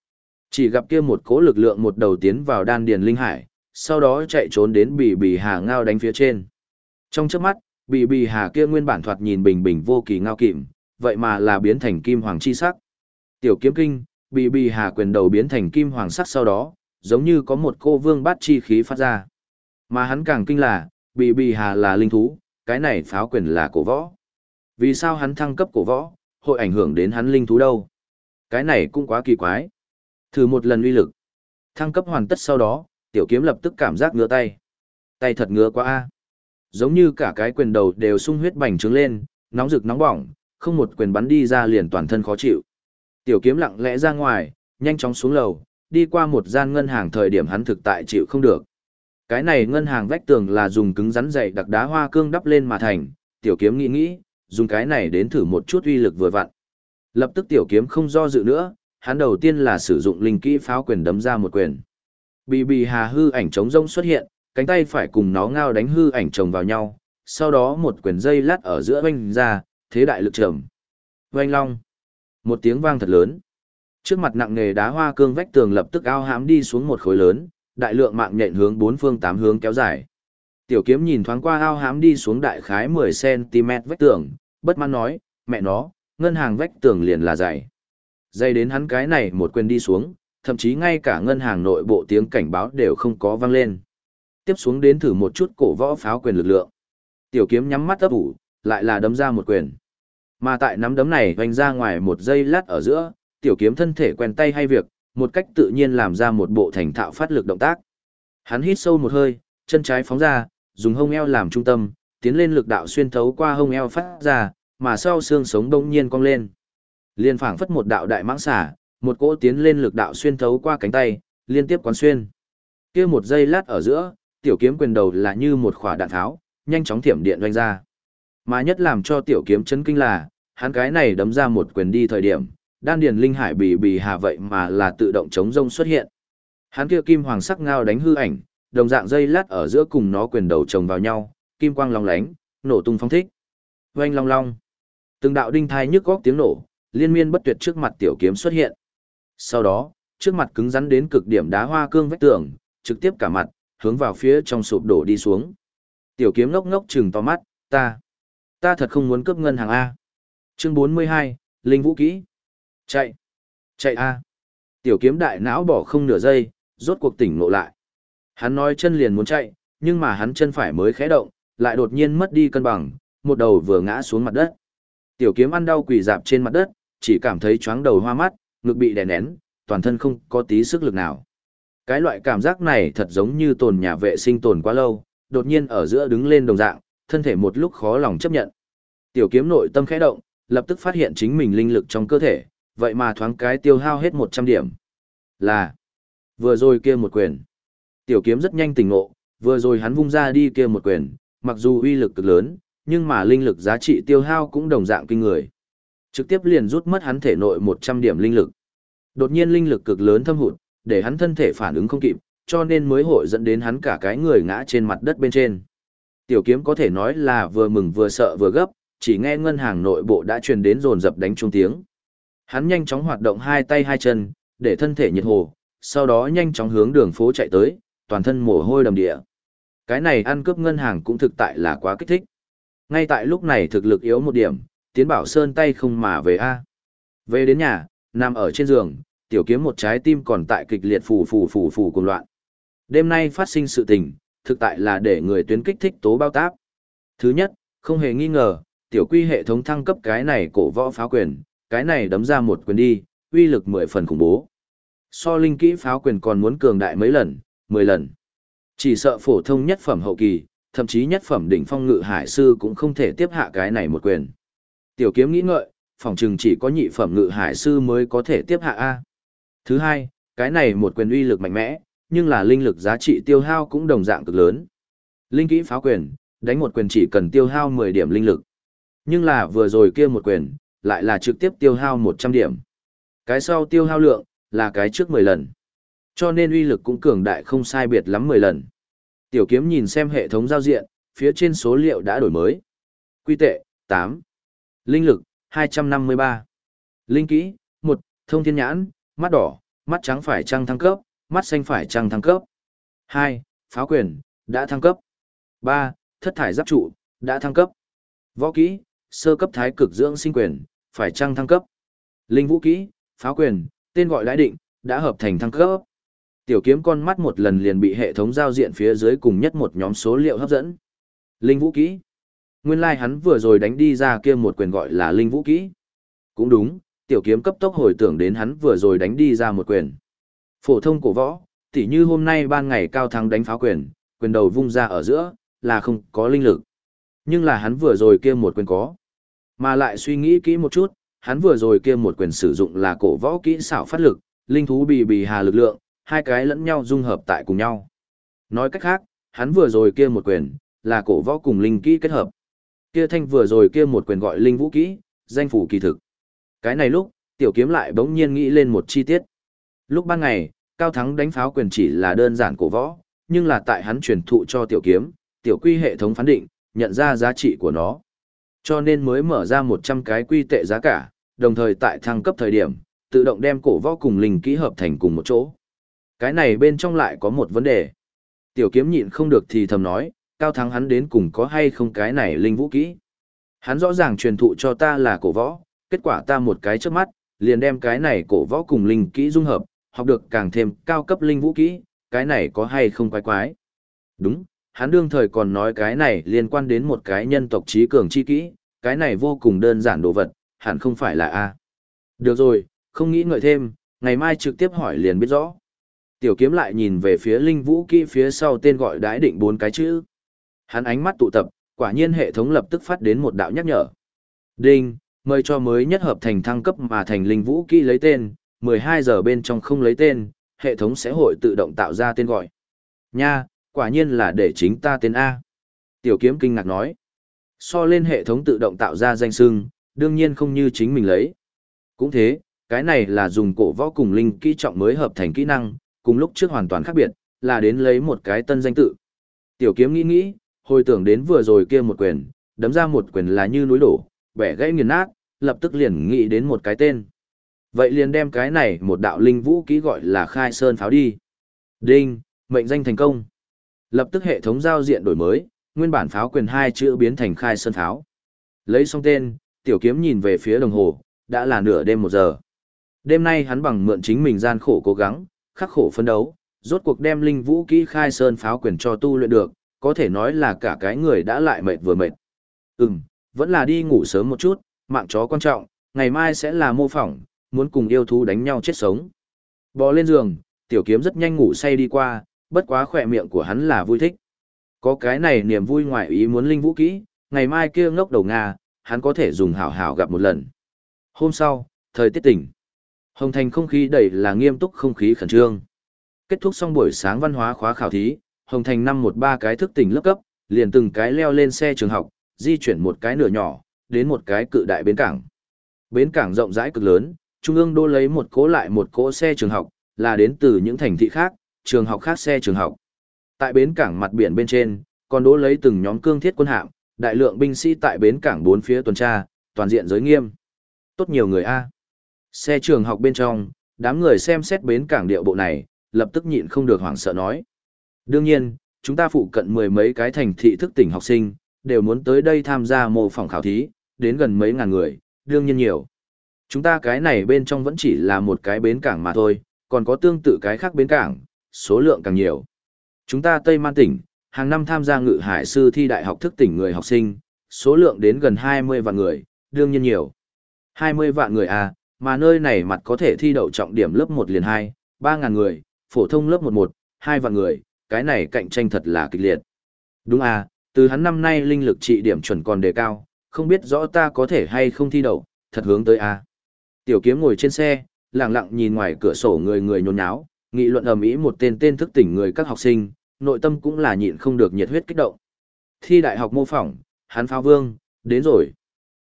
Chỉ gặp kia một cố lực lượng một đầu tiến vào đan điền linh hải, sau đó chạy trốn đến bì bì hà ngao đánh phía trên. Trong chớp mắt, bì bì hà kia nguyên bản thoạt nhìn bình bình vô kỳ ngao kìm, vậy mà là biến thành kim hoàng chi sắc. Tiểu kiếm kinh, bì bì hà quyền đầu biến thành kim hoàng sắc sau đó, giống như có một cô vương bát chi khí phát ra. Mà hắn càng kinh là, bì bì hà là linh thú, cái này pháo quyền là cổ võ. Vì sao hắn thăng cấp cổ võ, hội ảnh hưởng đến hắn linh thú đâu? Cái này cũng quá kỳ quái. Thử một lần uy lực. Thăng cấp hoàn tất sau đó, tiểu kiếm lập tức cảm giác ngứa tay. Tay thật ngứa quá a. Giống như cả cái quyền đầu đều sung huyết bành trướng lên, nóng rực nóng bỏng, không một quyền bắn đi ra liền toàn thân khó chịu. Tiểu kiếm lặng lẽ ra ngoài, nhanh chóng xuống lầu, đi qua một gian ngân hàng thời điểm hắn thực tại chịu không được. Cái này ngân hàng vách tường là dùng cứng rắn dày đặc đá hoa cương đắp lên mà thành, tiểu kiếm nghĩ nghĩ, dùng cái này đến thử một chút uy lực vừa vặn. Lập tức tiểu kiếm không do dự nữa, hắn đầu tiên là sử dụng linh kỹ pháo quyền đấm ra một quyền. Bì bì hà hư ảnh trống rông xuất hiện, cánh tay phải cùng nó ngao đánh hư ảnh chồng vào nhau, sau đó một quyền dây lát ở giữa vanh ra, thế đại lực trầm. Vanh long. Một tiếng vang thật lớn. Trước mặt nặng nghề đá hoa cương vách tường lập tức ao hãm đi xuống một khối lớn, đại lượng mạng nhện hướng bốn phương tám hướng kéo dài. Tiểu kiếm nhìn thoáng qua ao hãm đi xuống đại khái 10cm vách tường, bất mãn nói, mẹ nó, ngân hàng vách tường liền là dày. Dày đến hắn cái này một quyền đi xuống, thậm chí ngay cả ngân hàng nội bộ tiếng cảnh báo đều không có vang lên. Tiếp xuống đến thử một chút cổ võ pháo quyền lực lượng. Tiểu kiếm nhắm mắt ấp ủ, lại là đấm ra một quyền. Mà tại nắm đấm này vành ra ngoài một giây lát ở giữa, tiểu kiếm thân thể quen tay hay việc, một cách tự nhiên làm ra một bộ thành thạo phát lực động tác. Hắn hít sâu một hơi, chân trái phóng ra, dùng hông eo làm trung tâm, tiến lên lực đạo xuyên thấu qua hông eo phát ra, mà sau xương sống đông nhiên cong lên. Liên phảng phất một đạo đại mãng xả, một cỗ tiến lên lực đạo xuyên thấu qua cánh tay, liên tiếp quán xuyên. Kia một giây lát ở giữa, tiểu kiếm quyền đầu là như một quả đạn tháo, nhanh chóng thiểm điện doanh ra. Mà nhất làm cho tiểu kiếm chấn kinh là, hắn cái này đấm ra một quyền đi thời điểm, đan điền linh hải bì bì hà vậy mà là tự động chống rông xuất hiện. Hắn kia kim hoàng sắc ngao đánh hư ảnh, đồng dạng dây lát ở giữa cùng nó quyền đầu chồng vào nhau, kim quang long lánh, nổ tung phong thích. Oanh long long. Từng đạo đinh thai nhức góc tiếng nổ, liên miên bất tuyệt trước mặt tiểu kiếm xuất hiện. Sau đó, trước mặt cứng rắn đến cực điểm đá hoa cương vách tường, trực tiếp cả mặt, hướng vào phía trong sụp đổ đi xuống. Tiểu kiếm ngốc ngốc trừng to mắt, ta, ta thật không muốn cướp ngân hàng A. Chương 42, Linh Vũ Kỹ. Chạy, chạy A. Tiểu kiếm đại não bỏ không nửa giây, rốt cuộc tỉnh ngộ lại. Hắn nói chân liền muốn chạy, nhưng mà hắn chân phải mới khẽ động, lại đột nhiên mất đi cân bằng, một đầu vừa ngã xuống mặt đất. Tiểu kiếm ăn đau quỳ dạp trên mặt đất, chỉ cảm thấy chóng đầu hoa mắt, ngực bị đè nén, toàn thân không có tí sức lực nào. Cái loại cảm giác này thật giống như tồn nhà vệ sinh tồn quá lâu, đột nhiên ở giữa đứng lên đồng dạng, thân thể một lúc khó lòng chấp nhận. Tiểu kiếm nội tâm khẽ động, lập tức phát hiện chính mình linh lực trong cơ thể, vậy mà thoáng cái tiêu hao hết 100 điểm. Là, vừa rồi kia một quyền. Tiểu kiếm rất nhanh tỉnh ngộ, vừa rồi hắn vung ra đi kia một quyền, mặc dù uy lực cực lớn, nhưng mà linh lực giá trị tiêu hao cũng đồng dạng kinh người. Trực tiếp liền rút mất hắn thể nội 100 điểm linh lực. Đột nhiên linh lực cực lớn thâm hụt, để hắn thân thể phản ứng không kịp, cho nên mới hội dẫn đến hắn cả cái người ngã trên mặt đất bên trên. Tiểu kiếm có thể nói là vừa mừng vừa sợ vừa gấp, chỉ nghe ngân hàng nội bộ đã truyền đến rồn dập đánh trung tiếng. Hắn nhanh chóng hoạt động hai tay hai chân, để thân thể nhiệt hồ, sau đó nhanh chóng hướng đường phố chạy tới, toàn thân mồ hôi đầm địa. Cái này ăn cướp ngân hàng cũng thực tại là quá kích thích. Ngay tại lúc này thực lực yếu một điểm, Tiến Bảo Sơn tay không mà về A. Về đến nhà, nằm ở trên giường, tiểu kiếm một trái tim còn tại kịch liệt phù phù phù phù cùng loạn. Đêm nay phát sinh sự tình, thực tại là để người tuyến kích thích tố bao táp. Thứ nhất, không hề nghi ngờ, tiểu quy hệ thống thăng cấp cái này cổ võ pháo quyền, cái này đấm ra một quyền đi, uy lực mười phần khủng bố. So linh kỹ pháo quyền còn muốn cường đại mấy lần, mười lần. Chỉ sợ phổ thông nhất phẩm hậu kỳ, thậm chí nhất phẩm đỉnh phong ngự hải sư cũng không thể tiếp hạ cái này một quyền. Tiểu kiếm nghĩ ngợi, phòng chừng chỉ có nhị phẩm ngự hải sư mới có thể tiếp hạ A. Thứ hai, cái này một quyền uy lực mạnh mẽ, nhưng là linh lực giá trị tiêu hao cũng đồng dạng cực lớn. Linh kỹ pháo quyền, đánh một quyền chỉ cần tiêu hao 10 điểm linh lực. Nhưng là vừa rồi kia một quyền, lại là trực tiếp tiêu hao 100 điểm. Cái sau tiêu hao lượng, là cái trước 10 lần. Cho nên uy lực cũng cường đại không sai biệt lắm 10 lần. Tiểu kiếm nhìn xem hệ thống giao diện, phía trên số liệu đã đổi mới. Quy tệ, 8. Linh lực, 253. Linh kỹ, 1. Thông thiên nhãn, mắt đỏ, mắt trắng phải trăng thăng cấp, mắt xanh phải trăng thăng cấp. 2. Pháo quyền, đã thăng cấp. 3. Thất thải giáp trụ, đã thăng cấp. Võ kỹ, sơ cấp thái cực dưỡng sinh quyền, phải trăng thăng cấp. Linh vũ kỹ, pháo quyền, tên gọi lãi định, đã hợp thành thăng cấp. Tiểu kiếm con mắt một lần liền bị hệ thống giao diện phía dưới cùng nhất một nhóm số liệu hấp dẫn. Linh vũ kỹ. Nguyên lai like hắn vừa rồi đánh đi ra kia một quyền gọi là linh vũ kỹ. Cũng đúng, tiểu kiếm cấp tốc hồi tưởng đến hắn vừa rồi đánh đi ra một quyền. Phổ thông cổ võ, tỉ như hôm nay ban ngày cao thắng đánh phá quyền, quyền đầu vung ra ở giữa, là không có linh lực. Nhưng là hắn vừa rồi kia một quyền có. Mà lại suy nghĩ kỹ một chút, hắn vừa rồi kia một quyền sử dụng là cổ võ kỹ xảo phát lực, linh thú bì bì hà lực lượng, hai cái lẫn nhau dung hợp tại cùng nhau. Nói cách khác, hắn vừa rồi kia một quyền, là cổ võ cùng linh kỹ kết hợp. Kia thanh vừa rồi kia một quyền gọi linh vũ kỹ, danh phủ kỳ thực. Cái này lúc, tiểu kiếm lại bỗng nhiên nghĩ lên một chi tiết. Lúc ban ngày, Cao Thắng đánh pháo quyền chỉ là đơn giản cổ võ, nhưng là tại hắn truyền thụ cho tiểu kiếm, tiểu quy hệ thống phán định, nhận ra giá trị của nó. Cho nên mới mở ra 100 cái quy tệ giá cả, đồng thời tại thăng cấp thời điểm, tự động đem cổ võ cùng linh kỹ hợp thành cùng một chỗ. Cái này bên trong lại có một vấn đề. Tiểu kiếm nhịn không được thì thầm nói, cao thắng hắn đến cùng có hay không cái này linh vũ kỹ. Hắn rõ ràng truyền thụ cho ta là cổ võ, kết quả ta một cái trước mắt, liền đem cái này cổ võ cùng linh kỹ dung hợp, học được càng thêm cao cấp linh vũ kỹ, cái này có hay không quái quái. Đúng, hắn đương thời còn nói cái này liên quan đến một cái nhân tộc trí cường chi kỹ, cái này vô cùng đơn giản đồ vật, hẳn không phải là A. Được rồi, không nghĩ ngợi thêm, ngày mai trực tiếp hỏi liền biết rõ. Tiểu kiếm lại nhìn về phía linh vũ kỹ phía sau tên gọi đái định bốn cái chữ. Hắn ánh mắt tụ tập, quả nhiên hệ thống lập tức phát đến một đạo nhắc nhở. Đinh, mời cho mới nhất hợp thành thăng cấp mà thành linh vũ kỹ lấy tên, 12 giờ bên trong không lấy tên, hệ thống sẽ hội tự động tạo ra tên gọi. Nha, quả nhiên là để chính ta tên A. Tiểu kiếm kinh ngạc nói. So lên hệ thống tự động tạo ra danh sưng, đương nhiên không như chính mình lấy. Cũng thế, cái này là dùng cổ võ cùng linh kỹ trọng mới hợp thành kỹ năng, cùng lúc trước hoàn toàn khác biệt, là đến lấy một cái tân danh tự. Tiểu kiếm nghĩ nghĩ, hồi tưởng đến vừa rồi kia một quyền, đấm ra một quyền là như núi đổ, bẻ gãy nghiền nát, lập tức liền nghĩ đến một cái tên. Vậy liền đem cái này một đạo linh vũ kỹ gọi là khai sơn pháo đi. Đinh, mệnh danh thành công. Lập tức hệ thống giao diện đổi mới, nguyên bản pháo quyền hai chữ biến thành khai sơn pháo. Lấy xong tên, tiểu kiếm nhìn về phía đồng hồ, đã là nửa đêm một giờ. Đêm nay hắn bằng mượn chính mình gian khổ cố gắng, khắc khổ phấn đấu, rốt cuộc đem linh vũ kỹ khai sơn pháo quyền cho tu luyện được, có thể nói là cả cái người đã lại mệt vừa mệt. Ừm, vẫn là đi ngủ sớm một chút, mạng chó quan trọng, ngày mai sẽ là mô phỏng, muốn cùng yêu thú đánh nhau chết sống. Bò lên giường, tiểu kiếm rất nhanh ngủ say đi qua, bất quá khỏe miệng của hắn là vui thích. Có cái này niềm vui ngoài ý muốn linh vũ kỹ, ngày mai kia ngốc đầu Nga, hắn có thể dùng hảo hảo gặp một lần. Hôm sau, thời tiết tỉnh. Hồng thành không khí đầy là nghiêm túc không khí khẩn trương. Kết thúc xong buổi sáng văn hóa khóa khảo thí, Hồng thành năm một ba cái thức tỉnh lớp cấp, liền từng cái leo lên xe trường học, di chuyển một cái nửa nhỏ, đến một cái cự đại bến cảng. Bến cảng rộng rãi cực lớn, trung ương đô lấy một cố lại một cỗ xe trường học, là đến từ những thành thị khác, trường học khác xe trường học. Tại bến cảng mặt biển bên trên, còn đỗ lấy từng nhóm cương thiết quân hạm, đại lượng binh sĩ tại bến cảng bốn phía tuần tra, toàn diện giới nghiêm. Tốt nhiều người a. Xe trường học bên trong, đám người xem xét bến cảng điệu bộ này, lập tức nhịn không được hoảng sợ nói. Đương nhiên, chúng ta phụ cận mười mấy cái thành thị thức tỉnh học sinh, đều muốn tới đây tham gia mô phỏng khảo thí, đến gần mấy ngàn người, đương nhiên nhiều. Chúng ta cái này bên trong vẫn chỉ là một cái bến cảng mà thôi, còn có tương tự cái khác bến cảng, số lượng càng nhiều. Chúng ta Tây Man tỉnh, hàng năm tham gia ngự hải sư thi đại học thức tỉnh người học sinh, số lượng đến gần 20 vạn người, đương nhiên nhiều. 20 vạn người à, mà nơi này mặt có thể thi đậu trọng điểm lớp 1 liền 2, 3 ngàn người, phổ thông lớp 11, 2 vạn người, cái này cạnh tranh thật là kịch liệt. Đúng à, từ hắn năm nay linh lực trị điểm chuẩn còn đề cao, không biết rõ ta có thể hay không thi đậu, thật hướng tới à. Tiểu kiếm ngồi trên xe, lặng lặng nhìn ngoài cửa sổ người người nhốn nháo, nghị luận ầm ĩ một tên tên thức tỉnh người các học sinh, nội tâm cũng là nhịn không được nhiệt huyết kích động. Thi đại học mô phỏng, hắn pháo vương, đến rồi.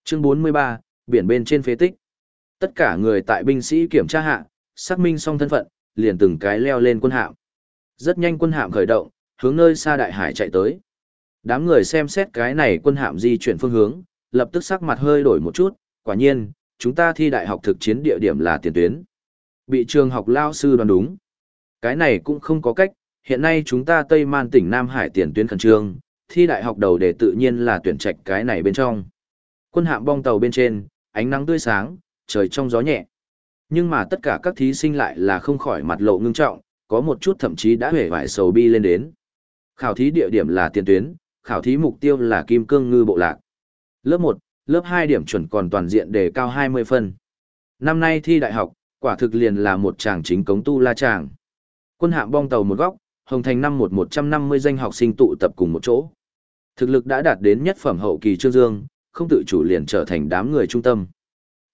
Chương 43, biển bên trên phế tích. Tất cả người tại binh sĩ kiểm tra hạ, xác minh xong thân phận, liền từng cái leo lên quân hạm. Rất nhanh quân hạm khởi động, hướng nơi xa đại hải chạy tới. Đám người xem xét cái này quân hạm di chuyển phương hướng, lập tức sắc mặt hơi đổi một chút, quả nhiên, chúng ta thi đại học thực chiến địa điểm là tiền tuyến. Bị trường học lao sư đoán đúng. Cái này cũng không có cách, hiện nay chúng ta Tây Man tỉnh Nam Hải tiền tuyến khẩn trương, thi đại học đầu để tự nhiên là tuyển trạch cái này bên trong. Quân hạm bong tàu bên trên, ánh nắng tươi sáng, trời trong gió nhẹ. Nhưng mà tất cả các thí sinh lại là không khỏi mặt lộ ngưng trọng, có một chút thậm chí đã hề vải sầu bi lên đến. Khảo thí địa điểm là tiền tuyến, khảo thí mục tiêu là kim cương ngư bộ lạc. Lớp 1, lớp 2 điểm chuẩn còn toàn diện đề cao 20 phân. Năm nay thi đại học, quả thực liền là một chàng chính cống tu la chàng. Quân hạm bong tàu một góc, Hồng Thành năm một 150 danh học sinh tụ tập cùng một chỗ. Thực lực đã đạt đến nhất phẩm hậu kỳ Trương Dương, không tự chủ liền trở thành đám người trung tâm.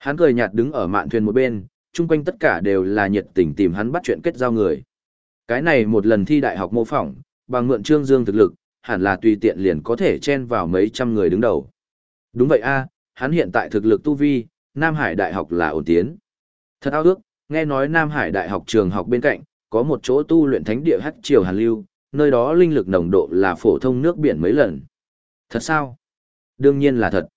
Hắn cười nhạt đứng ở mạn thuyền một bên, chung quanh tất cả đều là nhiệt tình tìm hắn bắt chuyện kết giao người. Cái này một lần thi đại học mô phỏng, bằng mượn Trương Dương thực lực, hẳn là tùy tiện liền có thể chen vào mấy trăm người đứng đầu. Đúng vậy a, hắn hiện tại thực lực tu vi, Nam Hải Đại học là ổn tiến. Thật ao ước, nghe nói Nam Hải Đại học trường học bên cạnh, có một chỗ tu luyện thánh địa hắc triều hàn lưu, nơi đó linh lực nồng độ là phổ thông nước biển mấy lần. Thật sao? Đương nhiên là thật.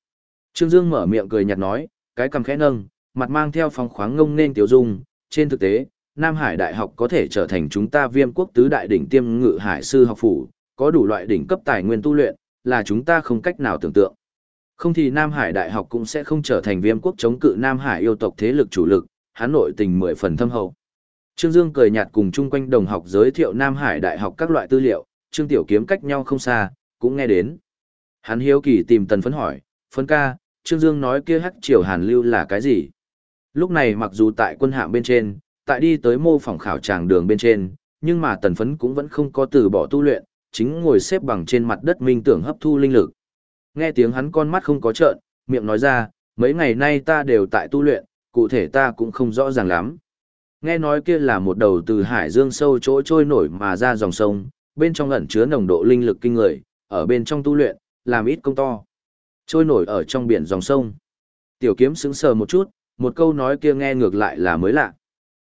Trương Dương mở miệng cười nhạt nói, cái cầm khẽ nâng, mặt mang theo phong khoáng ngông nên tiểu dung, trên thực tế, Nam Hải Đại học có thể trở thành chúng ta viêm quốc tứ đại đỉnh tiêm ngự hải sư học phủ, có đủ loại đỉnh cấp tài nguyên tu luyện, là chúng ta không cách nào tưởng tượng. Không thì Nam Hải Đại học cũng sẽ không trở thành viêm quốc chống cự Nam Hải yêu tộc thế lực chủ lực, hắn nội tình mười phần thâm hậu. Trương Dương cười nhạt cùng chung quanh đồng học giới thiệu Nam Hải Đại học các loại tư liệu, Trương Tiểu Kiếm cách nhau không xa, cũng nghe đến. Hắn hiếu kỳ tìm Tần Phấn hỏi, Phấn ca, Trương Dương nói kia hắc triều hàn lưu là cái gì? Lúc này mặc dù tại quân hạm bên trên, tại đi tới mô phỏng khảo tràng đường bên trên, nhưng mà Tần Phấn cũng vẫn không có từ bỏ tu luyện, chính ngồi xếp bằng trên mặt đất minh tưởng hấp thu linh lực. Nghe tiếng hắn con mắt không có trợn, miệng nói ra, mấy ngày nay ta đều tại tu luyện, cụ thể ta cũng không rõ ràng lắm. Nghe nói kia là một đầu từ hải dương sâu chỗ trôi nổi mà ra dòng sông, bên trong ẩn chứa nồng độ linh lực kinh người, ở bên trong tu luyện, làm ít công to. Trôi nổi ở trong biển dòng sông. Tiểu kiếm sững sờ một chút, một câu nói kia nghe ngược lại là mới lạ.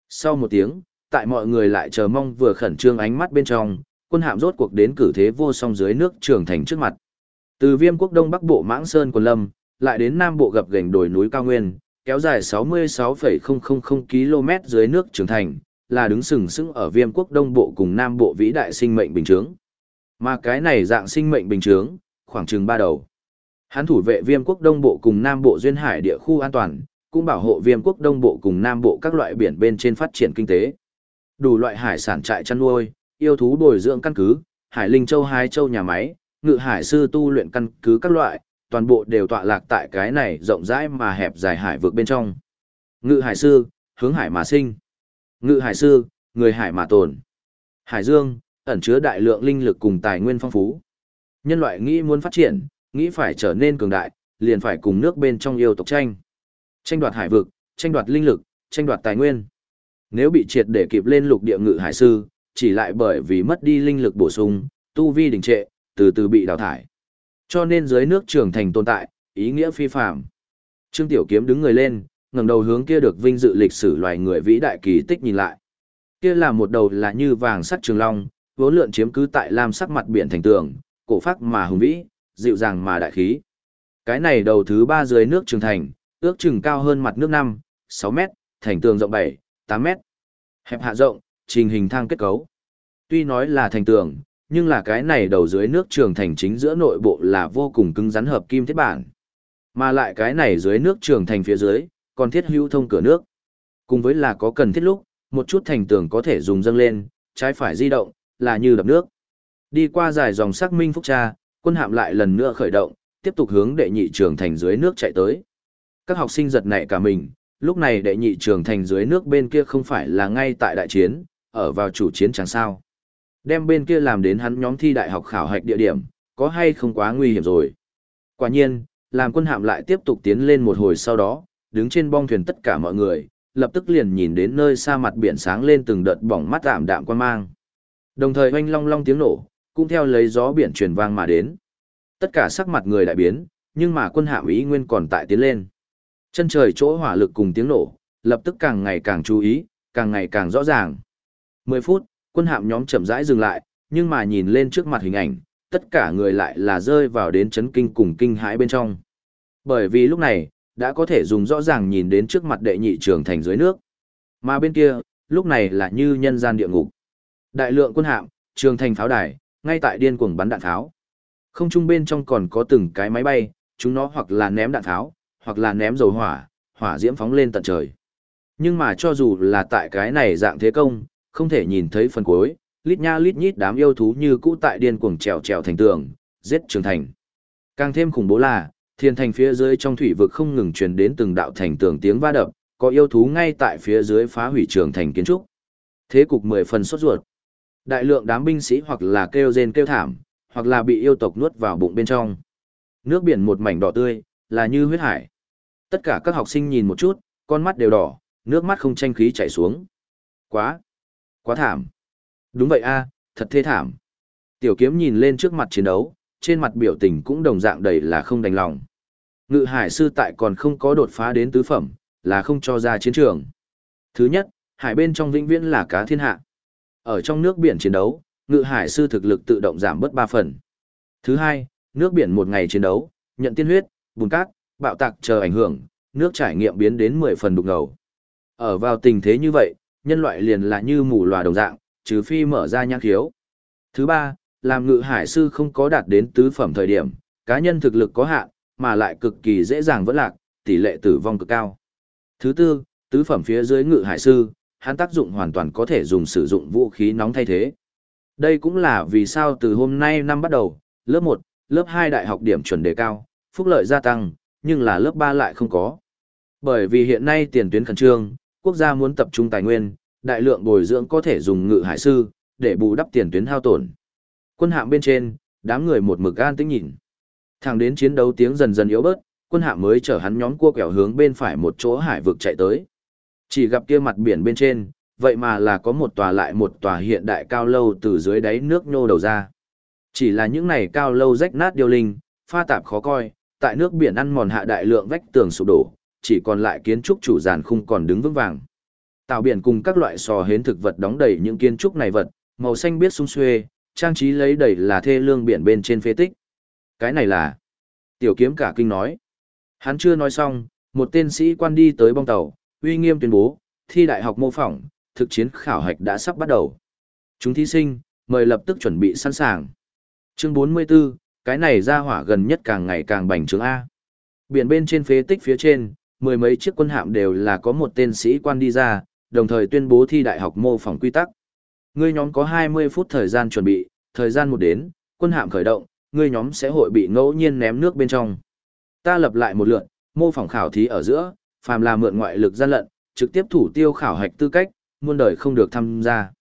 Sau một tiếng, tại mọi người lại chờ mong vừa khẩn trương ánh mắt bên trong, quân hạm rốt cuộc đến cử thế vô song dưới nước trường thành trước mặt. Từ viêm quốc đông bắc bộ mãng sơn quần lâm, lại đến nam bộ gập gành đồi núi cao nguyên, kéo dài 66,000 km dưới nước trưởng thành, là đứng sừng sững ở viêm quốc đông bộ cùng nam bộ vĩ đại sinh mệnh bình chướng. Mà cái này dạng sinh mệnh bình chướng, khoảng chừng ba đầu. Hắn thủ vệ viêm quốc đông bộ cùng nam bộ duyên hải địa khu an toàn, cũng bảo hộ viêm quốc đông bộ cùng nam bộ các loại biển bên trên phát triển kinh tế. Đủ loại hải sản trại chăn nuôi, yêu thú bồi dưỡng căn cứ, hải linh châu hai châu nhà máy, ngự hải sư tu luyện căn cứ các loại, toàn bộ đều tọa lạc tại cái này rộng rãi mà hẹp dài hải vực bên trong. Ngự hải sư, hướng hải mà sinh. Ngự hải sư, người hải mà tồn. Hải dương, ẩn chứa đại lượng linh lực cùng tài nguyên phong phú. Nhân loại nghĩ muốn phát triển, nghĩ phải trở nên cường đại, liền phải cùng nước bên trong yêu tộc tranh. Tranh đoạt hải vực, tranh đoạt linh lực, tranh đoạt tài nguyên. Nếu bị triệt để kịp lên lục địa ngự hải sư, chỉ lại bởi vì mất đi linh lực bổ sung, tu vi đình trệ, từ từ bị đào thải. Cho nên dưới nước trưởng thành tồn tại, ý nghĩa phi phạm. Trương Tiểu Kiếm đứng người lên, ngẩng đầu hướng kia được vinh dự lịch sử loài người vĩ đại kỳ tích nhìn lại. Kia là một đầu là như vàng sắt trường long, vốn lượn chiếm cứ tại lam sắc mặt biển thành tường, cổ phác mà hùng vĩ, dịu dàng mà đại khí. Cái này đầu thứ ba dưới nước trường thành, ước chừng cao hơn mặt nước 5, 6 mét, thành tường rộng 7, 8 mét. Hẹp hạ rộng, trình hình thang kết cấu. Tuy nói là thành tường, nhưng là cái này đầu dưới nước trường thành chính giữa nội bộ là vô cùng cứng rắn hợp kim thiết bản. Mà lại cái này dưới nước trường thành phía dưới, còn thiết hữu thông cửa nước. Cùng với là có cần thiết lúc, một chút thành tường có thể dùng dâng lên, trái phải di động, là như đập nước. Đi qua dài dòng sắc minh phúc tra, quân hạm lại lần nữa khởi động, tiếp tục hướng đệ nhị trường thành dưới nước chạy tới. Các học sinh giật nảy cả mình, lúc này đệ nhị trường thành dưới nước bên kia không phải là ngay tại đại chiến, ở vào chủ chiến chẳng sao. Đem bên kia làm đến hắn nhóm thi đại học khảo hạch địa điểm, có hay không quá nguy hiểm rồi. Quả nhiên, làm quân hạm lại tiếp tục tiến lên một hồi sau đó, đứng trên bong thuyền tất cả mọi người, lập tức liền nhìn đến nơi xa mặt biển sáng lên từng đợt bỏng mắt ảm đạm quan mang. Đồng thời oanh long long tiếng nổ, cũng theo lấy gió biển truyền vang mà đến. Tất cả sắc mặt người đại biến, nhưng mà quân hạm ý nguyên còn tại tiến lên. Chân trời chỗ hỏa lực cùng tiếng nổ, lập tức càng ngày càng chú ý, càng ngày càng rõ ràng. 10 phút, quân hạm nhóm chậm rãi dừng lại, nhưng mà nhìn lên trước mặt hình ảnh, tất cả người lại là rơi vào đến chấn kinh cùng kinh hãi bên trong. Bởi vì lúc này, đã có thể dùng rõ ràng nhìn đến trước mặt đệ nhị trường thành dưới nước. Mà bên kia, lúc này là như nhân gian địa ngục. Đại lượng quân hạm, trường thành pháo đài, ngay tại điên cuồng bắn đạn tháo. Không trung bên trong còn có từng cái máy bay, chúng nó hoặc là ném đạn tháo, hoặc là ném dầu hỏa, hỏa diễm phóng lên tận trời. Nhưng mà cho dù là tại cái này dạng thế công, không thể nhìn thấy phần cuối, lít nha lít nhít đám yêu thú như cũ tại điên cuồng trèo trèo thành tường, giết trường thành. Càng thêm khủng bố là, thiên thành phía dưới trong thủy vực không ngừng truyền đến từng đạo thành tường tiếng va đập, có yêu thú ngay tại phía dưới phá hủy trường thành kiến trúc. Thế cục mười phần sốt ruột. Đại lượng đám binh sĩ hoặc là kêu rên kêu thảm, hoặc là bị yêu tộc nuốt vào bụng bên trong. Nước biển một mảnh đỏ tươi, là như huyết hải. Tất cả các học sinh nhìn một chút, con mắt đều đỏ, nước mắt không tranh khí chảy xuống. Quá, quá thảm. Đúng vậy a, thật thê thảm. Tiểu kiếm nhìn lên trước mặt chiến đấu, trên mặt biểu tình cũng đồng dạng đầy là không đành lòng. Ngự hải sư tại còn không có đột phá đến tứ phẩm, là không cho ra chiến trường. Thứ nhất, hải bên trong vĩnh viễn là cá thiên hạ. Ở trong nước biển chiến đấu, ngự hải sư thực lực tự động giảm bớt 3 phần. Thứ hai, nước biển một ngày chiến đấu, nhận tiên huyết, bùn cát, bạo tạc chờ ảnh hưởng, nước trải nghiệm biến đến 10 phần đục ngầu. Ở vào tình thế như vậy, nhân loại liền là như mù lòa đồng dạng, trừ phi mở ra nhãn khiếu. Thứ ba, làm ngự hải sư không có đạt đến tứ phẩm thời điểm, cá nhân thực lực có hạn, mà lại cực kỳ dễ dàng vỡ lạc, tỷ lệ tử vong cực cao. Thứ tư, tứ phẩm phía dưới ngự hải sư, hắn tác dụng hoàn toàn có thể dùng sử dụng vũ khí nóng thay thế. Đây cũng là vì sao từ hôm nay năm bắt đầu, lớp 1, lớp 2 đại học điểm chuẩn đề cao, phúc lợi gia tăng, nhưng là lớp 3 lại không có. Bởi vì hiện nay tiền tuyến khẩn trương, quốc gia muốn tập trung tài nguyên, đại lượng bồi dưỡng có thể dùng ngự hải sư, để bù đắp tiền tuyến hao tổn. Quân hạm bên trên, đám người một mực an tĩnh nhìn. Thẳng đến chiến đấu tiếng dần dần yếu bớt, quân hạm mới chở hắn nhóm cua quẹo hướng bên phải một chỗ hải vực chạy tới. Chỉ gặp kia mặt biển bên trên, vậy mà là có một tòa lại một tòa hiện đại cao lâu từ dưới đáy nước nhô đầu ra. Chỉ là những này cao lâu rách nát điêu linh, pha tạp khó coi, tại nước biển ăn mòn hạ đại lượng vách tường sụp đổ, chỉ còn lại kiến trúc chủ giàn khung còn đứng vững vàng. Tạo biển cùng các loại sò hến thực vật đóng đầy những kiến trúc này vật, màu xanh biết sung xuê, trang trí lấy đầy là thê lương biển bên trên phế tích. Cái này là... Tiểu kiếm cả kinh nói. Hắn chưa nói xong, một tên sĩ quan đi tới bong tàu, uy nghiêm tuyên bố, thi đại học mô phỏng, thực chiến khảo hạch đã sắp bắt đầu. Chúng thí sinh, mời lập tức chuẩn bị sẵn sàng. Chương 44, cái này ra hỏa gần nhất càng ngày càng bành trướng A. Biển bên trên phế tích phía trên, mười mấy chiếc quân hạm đều là có một tên sĩ quan đi ra, đồng thời tuyên bố thi đại học mô phỏng quy tắc. Ngươi nhóm có 20 phút thời gian chuẩn bị, thời gian một đến, quân hạm khởi động, ngươi nhóm sẽ hội bị ngẫu nhiên ném nước bên trong. Ta lập lại một lượt, mô phỏng khảo thí ở giữa, phàm là mượn ngoại lực gian lận, trực tiếp thủ tiêu khảo hạch tư cách, muôn đời không được tham gia.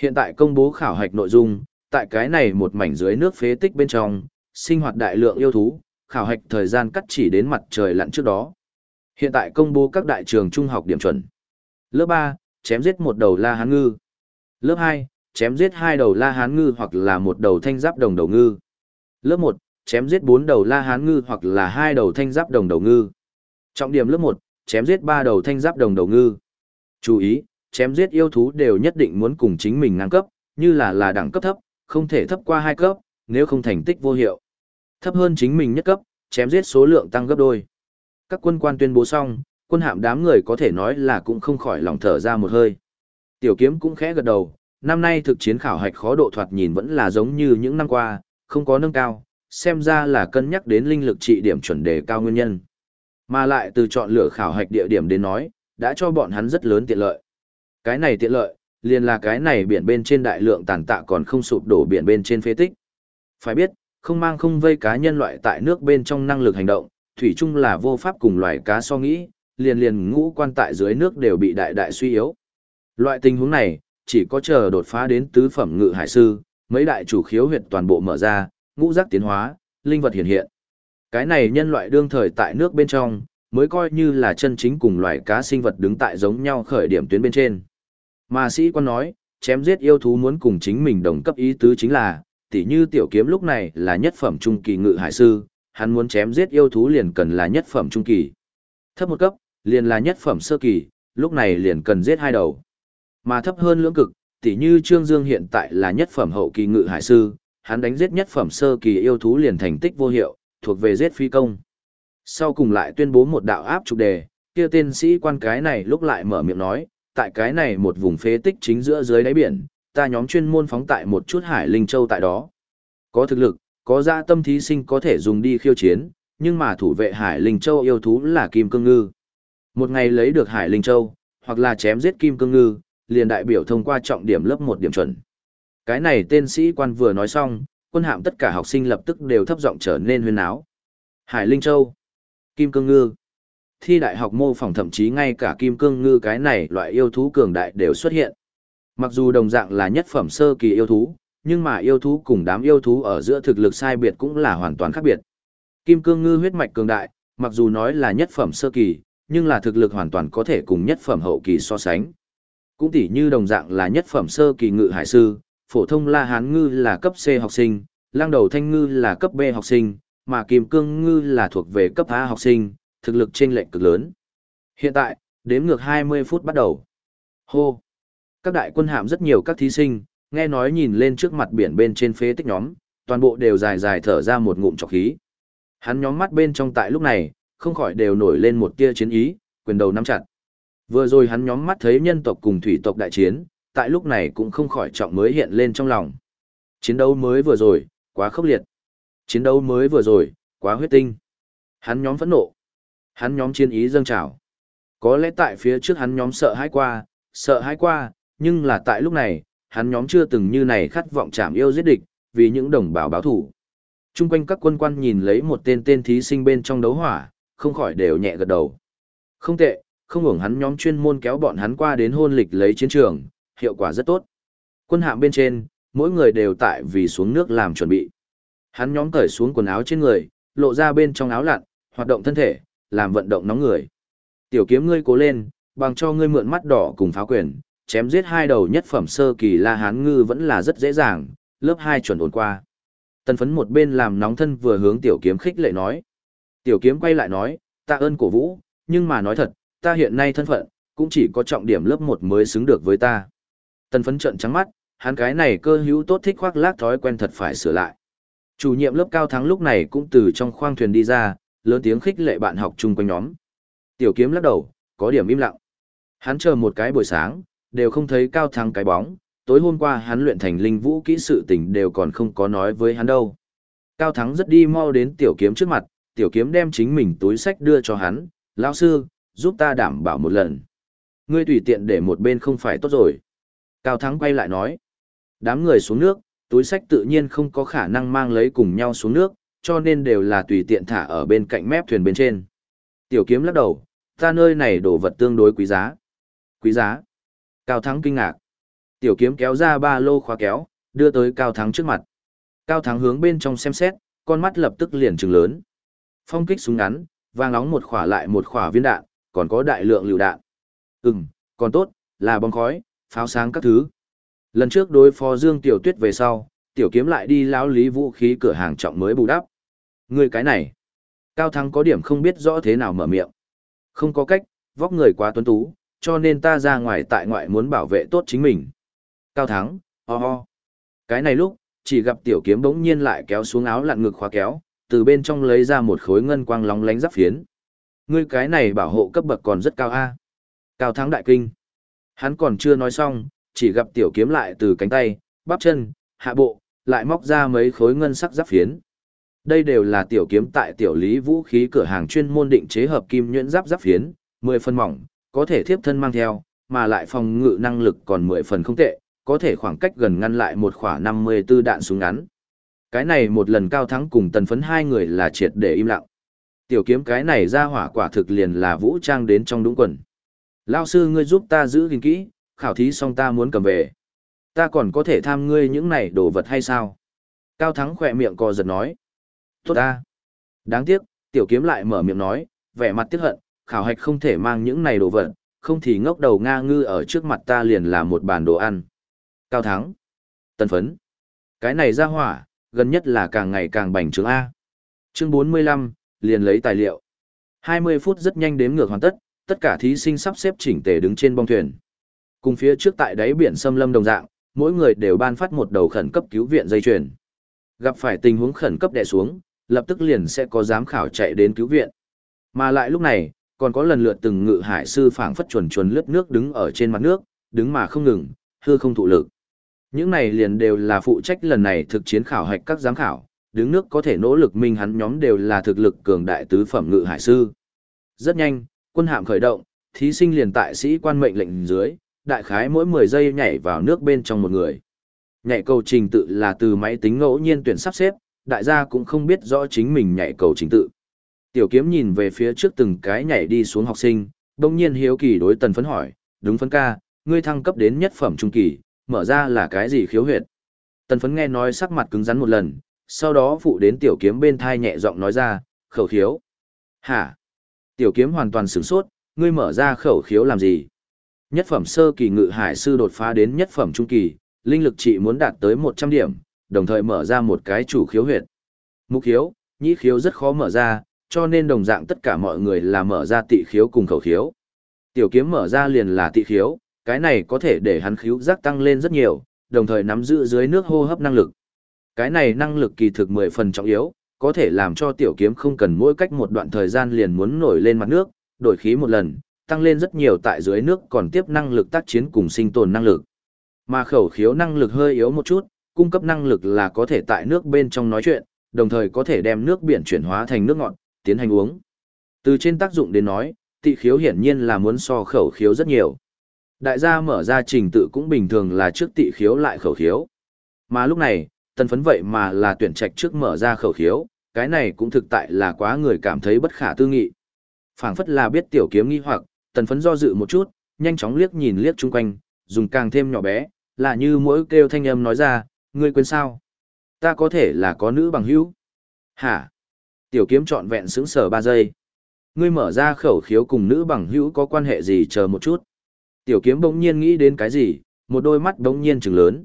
Hiện tại công bố khảo hạch nội dung, tại cái này một mảnh dưới nước phế tích bên trong, sinh hoạt đại lượng yêu thú, khảo hạch thời gian cắt chỉ đến mặt trời lặn trước đó. Hiện tại công bố các đại trường trung học điểm chuẩn. Lớp 3, chém giết một đầu la hán ngư. Lớp 2, chém giết hai đầu la hán ngư hoặc là một đầu thanh giáp đồng đầu ngư. Lớp 1, chém giết bốn đầu la hán ngư hoặc là hai đầu thanh giáp đồng đầu ngư. Trọng điểm lớp 1, chém giết ba đầu thanh giáp đồng đầu ngư. Chú ý, chém giết yêu thú đều nhất định muốn cùng chính mình ngang cấp, như là là đẳng cấp thấp, không thể thấp qua hai cấp, nếu không thành tích vô hiệu. Thấp hơn chính mình nhất cấp, chém giết số lượng tăng gấp đôi. Các quân quan tuyên bố xong, quân hạm đám người có thể nói là cũng không khỏi lòng thở ra một hơi. Tiểu kiếm cũng khẽ gật đầu, năm nay thực chiến khảo hạch khó độ thoạt nhìn vẫn là giống như những năm qua, không có nâng cao, xem ra là cân nhắc đến linh lực trị điểm chuẩn đề cao nguyên nhân. Mà lại từ chọn lựa khảo hạch địa điểm đến nói, đã cho bọn hắn rất lớn tiện lợi. Cái này tiện lợi, liền là cái này biển bên trên đại lượng tàn tạ còn không sụp đổ biển bên trên phế tích. Phải biết, không mang không vây cá nhân loại tại nước bên trong năng lực hành động, thủy chung là vô pháp cùng loài cá so nghĩ, liền liền ngũ quan tại dưới nước đều bị đại đại suy yếu. Loại tình huống này, chỉ có chờ đột phá đến tứ phẩm ngự hải sư, mấy đại chủ khiếu huyệt toàn bộ mở ra, ngũ giác tiến hóa, linh vật hiện hiện. Cái này nhân loại đương thời tại nước bên trong, mới coi như là chân chính cùng loài cá sinh vật đứng tại giống nhau khởi điểm tuyến bên trên. Mà sĩ quan nói, chém giết yêu thú muốn cùng chính mình đồng cấp ý tứ chính là, tỉ như tiểu kiếm lúc này là nhất phẩm trung kỳ ngự hải sư, hắn muốn chém giết yêu thú liền cần là nhất phẩm trung kỳ. Thấp một cấp, liền là nhất phẩm sơ kỳ, lúc này liền cần giết hai đầu. Mà thấp hơn lưỡng cực, tỉ như Trương Dương hiện tại là nhất phẩm hậu kỳ ngự hải sư, hắn đánh giết nhất phẩm sơ kỳ yêu thú liền thành tích vô hiệu, thuộc về giết phi công. Sau cùng lại tuyên bố một đạo áp trục đề, kia tên sĩ quan cái này lúc lại mở miệng nói, tại cái này một vùng phế tích chính giữa dưới đáy biển, ta nhóm chuyên môn phóng tại một chút hải linh châu tại đó. Có thực lực, có dạ tâm thí sinh có thể dùng đi khiêu chiến, nhưng mà thủ vệ hải linh châu yêu thú là kim cương ngư. Một ngày lấy được hải linh châu, hoặc là chém giết kim cương ngư, liền đại biểu thông qua trọng điểm lớp một điểm chuẩn. Cái này tên sĩ quan vừa nói xong, quân hạm tất cả học sinh lập tức đều thấp giọng trở nên huyên áo. Hải Linh Châu, Kim Cương Ngư. Thi đại học mô phỏng thậm chí ngay cả Kim Cương Ngư cái này loại yêu thú cường đại đều xuất hiện. Mặc dù đồng dạng là nhất phẩm sơ kỳ yêu thú, nhưng mà yêu thú cùng đám yêu thú ở giữa thực lực sai biệt cũng là hoàn toàn khác biệt. Kim Cương Ngư huyết mạch cường đại, mặc dù nói là nhất phẩm sơ kỳ, nhưng là thực lực hoàn toàn có thể cùng nhất phẩm hậu kỳ so sánh. Cũng tỉ như đồng dạng là nhất phẩm sơ kỳ ngự hải sư, phổ thông La Hán ngư là cấp C học sinh, lang đầu thanh ngư là cấp B học sinh, mà kim cương ngư là thuộc về cấp A học sinh, thực lực chênh lệch cực lớn. Hiện tại, đếm ngược 20 phút bắt đầu. Hô! Các đại quân hạm rất nhiều các thí sinh, nghe nói nhìn lên trước mặt biển bên trên phế tích nhóm, toàn bộ đều dài dài thở ra một ngụm trọc khí. Hắn nhóm mắt bên trong tại lúc này, không khỏi đều nổi lên một tia chiến ý, quyền đầu nắm chặt. Vừa rồi hắn nhóm mắt thấy nhân tộc cùng thủy tộc đại chiến, tại lúc này cũng không khỏi trọng mới hiện lên trong lòng. Chiến đấu mới vừa rồi, quá khốc liệt. Chiến đấu mới vừa rồi, quá huyết tinh. Hắn nhóm phẫn nộ. Hắn nhóm chiến ý dâng trào. Có lẽ tại phía trước hắn nhóm sợ hãi qua, sợ hãi qua, nhưng là tại lúc này, hắn nhóm chưa từng như này khát vọng chạm yêu giết địch, vì những đồng bào báo thủ. Trung quanh các quân quan nhìn lấy một tên tên thí sinh bên trong đấu hỏa, không khỏi đều nhẹ gật đầu. Không tệ, không hưởng hắn nhóm chuyên môn kéo bọn hắn qua đến hôn lịch lấy chiến trường, hiệu quả rất tốt. Quân hạm bên trên, mỗi người đều tại vì xuống nước làm chuẩn bị. Hắn nhóm cởi xuống quần áo trên người, lộ ra bên trong áo lặn, hoạt động thân thể, làm vận động nóng người. Tiểu kiếm ngươi cố lên, bằng cho ngươi mượn mắt đỏ cùng pháo quyền, chém giết hai đầu nhất phẩm sơ kỳ La Hán ngư vẫn là rất dễ dàng, lớp 2 chuẩn ổn qua. Tần phấn một bên làm nóng thân vừa hướng tiểu kiếm khích lệ nói. Tiểu kiếm quay lại nói, ta ơn cổ vũ, nhưng mà nói thật, ta hiện nay thân phận, cũng chỉ có trọng điểm lớp 1 mới xứng được với ta. Tần phấn trận trắng mắt, hắn cái này cơ hữu tốt thích khoác lác thói quen thật phải sửa lại. Chủ nhiệm lớp cao thắng lúc này cũng từ trong khoang thuyền đi ra, lớn tiếng khích lệ bạn học chung quanh nhóm. Tiểu kiếm lắc đầu, có điểm im lặng. Hắn chờ một cái buổi sáng, đều không thấy cao thắng cái bóng, tối hôm qua hắn luyện thành linh vũ kỹ sự tình đều còn không có nói với hắn đâu. Cao thắng rất đi mau đến tiểu kiếm trước mặt, tiểu kiếm đem chính mình túi sách đưa cho hắn, lão sư, giúp ta đảm bảo một lần. Ngươi tùy tiện để một bên không phải tốt rồi. Cao thắng quay lại nói, đám người xuống nước, túi sách tự nhiên không có khả năng mang lấy cùng nhau xuống nước, cho nên đều là tùy tiện thả ở bên cạnh mép thuyền bên trên. Tiểu kiếm lắc đầu, ta nơi này đồ vật tương đối quý giá. Quý giá. Cao Thắng kinh ngạc. Tiểu kiếm kéo ra ba lô khóa kéo, đưa tới Cao Thắng trước mặt. Cao Thắng hướng bên trong xem xét, con mắt lập tức liền trừng lớn. Phong kích súng ngắn, vang nóng một khỏa lại một khỏa viên đạn, còn có đại lượng lựu đạn. Ừm, còn tốt, là bom khói, pháo sáng các thứ. Lần trước đối phó Dương Tiểu Tuyết về sau, Tiểu Kiếm lại đi lão lý vũ khí cửa hàng trọng mới bù đắp. Người cái này. Cao Thắng có điểm không biết rõ thế nào mở miệng. Không có cách, vóc người quá tuấn tú, cho nên ta ra ngoài tại ngoại muốn bảo vệ tốt chính mình. Cao Thắng, ho ho. Cái này lúc, chỉ gặp Tiểu Kiếm bỗng nhiên lại kéo xuống áo lặn ngực khóa kéo, từ bên trong lấy ra một khối ngân quang lóng lánh giáp phiến. Ngươi cái này bảo hộ cấp bậc còn rất cao a. Cao Thắng đại kinh. Hắn còn chưa nói xong, chỉ gặp tiểu kiếm lại từ cánh tay, bắp chân, hạ bộ, lại móc ra mấy khối ngân sắc giáp phiến. Đây đều là tiểu kiếm tại tiểu lý vũ khí cửa hàng chuyên môn định chế hợp kim nhuyễn giáp giáp phiến, 10 phần mỏng, có thể thiếp thân mang theo, mà lại phòng ngự năng lực còn 10 phần không tệ, có thể khoảng cách gần ngăn lại một khỏa 54 đạn súng ngắn. Cái này một lần cao thắng cùng tần phấn hai người là triệt để im lặng. Tiểu kiếm cái này ra hỏa quả thực liền là vũ trang đến trong đúng quần. Lao sư ngươi giúp ta giữ gìn kỹ, khảo thí xong ta muốn cầm về. Ta còn có thể tham ngươi những này đồ vật hay sao? Cao Thắng khỏe miệng co giật nói. Tốt ta. Đáng tiếc, tiểu kiếm lại mở miệng nói, vẻ mặt tiếc hận, khảo hạch không thể mang những này đồ vật, không thì ngốc đầu Nga ngư ở trước mặt ta liền là một bàn đồ ăn. Cao Thắng. Tân phấn. Cái này ra hỏa, gần nhất là càng ngày càng bành trướng A. Chương 45, liền lấy tài liệu. 20 phút rất nhanh đếm ngược hoàn tất, tất cả thí sinh sắp xếp chỉnh tề đứng trên bong thuyền. Cùng phía trước tại đáy biển xâm lâm đồng dạng, mỗi người đều ban phát một đầu khẩn cấp cứu viện dây chuyền. Gặp phải tình huống khẩn cấp đè xuống, lập tức liền sẽ có giám khảo chạy đến cứu viện. Mà lại lúc này, còn có lần lượt từng ngự hải sư phảng phất chuẩn chuẩn lướt nước đứng ở trên mặt nước, đứng mà không ngừng, hư không thụ lực. Những này liền đều là phụ trách lần này thực chiến khảo hạch các giám khảo, đứng nước có thể nỗ lực minh hắn nhóm đều là thực lực cường đại tứ phẩm ngự hải sư. Rất nhanh, quân hạm khởi động, thí sinh liền tại sĩ quan mệnh lệnh dưới, đại khái mỗi 10 giây nhảy vào nước bên trong một người. Nhảy cầu trình tự là từ máy tính ngẫu nhiên tuyển sắp xếp, đại gia cũng không biết rõ chính mình nhảy cầu trình tự. Tiểu kiếm nhìn về phía trước từng cái nhảy đi xuống học sinh, đồng nhiên hiếu kỳ đối tần phấn hỏi, đúng phấn ca, ngươi thăng cấp đến nhất phẩm trung kỳ, mở ra là cái gì khiếu huyệt. Tần phấn nghe nói sắc mặt cứng rắn một lần, sau đó phụ đến tiểu kiếm bên thai nhẹ giọng nói ra, khẩu khiếu. Hả? Tiểu kiếm hoàn toàn sửng sốt, ngươi mở ra khẩu khiếu làm gì? Nhất phẩm sơ kỳ ngự hải sư đột phá đến nhất phẩm trung kỳ, linh lực trị muốn đạt tới 100 điểm, đồng thời mở ra một cái chủ khiếu huyệt. Mục khiếu, nhĩ khiếu rất khó mở ra, cho nên đồng dạng tất cả mọi người là mở ra tị khiếu cùng khẩu khiếu. Tiểu kiếm mở ra liền là tị khiếu, cái này có thể để hắn khiếu giác tăng lên rất nhiều, đồng thời nắm giữ dưới nước hô hấp năng lực. Cái này năng lực kỳ thực 10 phần trọng yếu, có thể làm cho tiểu kiếm không cần mỗi cách một đoạn thời gian liền muốn nổi lên mặt nước, đổi khí một lần, tăng lên rất nhiều tại dưới nước còn tiếp năng lực tác chiến cùng sinh tồn năng lực. Mà khẩu khiếu năng lực hơi yếu một chút, cung cấp năng lực là có thể tại nước bên trong nói chuyện, đồng thời có thể đem nước biển chuyển hóa thành nước ngọt, tiến hành uống. Từ trên tác dụng đến nói, tị khiếu hiển nhiên là muốn so khẩu khiếu rất nhiều. Đại gia mở ra trình tự cũng bình thường là trước tị khiếu lại khẩu khiếu. Mà lúc này, tân phấn vậy mà là tuyển trạch trước mở ra khẩu khiếu, cái này cũng thực tại là quá người cảm thấy bất khả tư nghị. phảng phất là biết tiểu kiếm nghi hoặc, tần phấn do dự một chút, nhanh chóng liếc nhìn liếc chung quanh, dùng càng thêm nhỏ bé, là như mỗi kêu thanh âm nói ra, ngươi quên sao? Ta có thể là có nữ bằng hữu. Hả? Tiểu kiếm trọn vẹn sững sờ 3 giây. Ngươi mở ra khẩu khiếu cùng nữ bằng hữu có quan hệ gì chờ một chút. Tiểu kiếm bỗng nhiên nghĩ đến cái gì, một đôi mắt bỗng nhiên trừng lớn.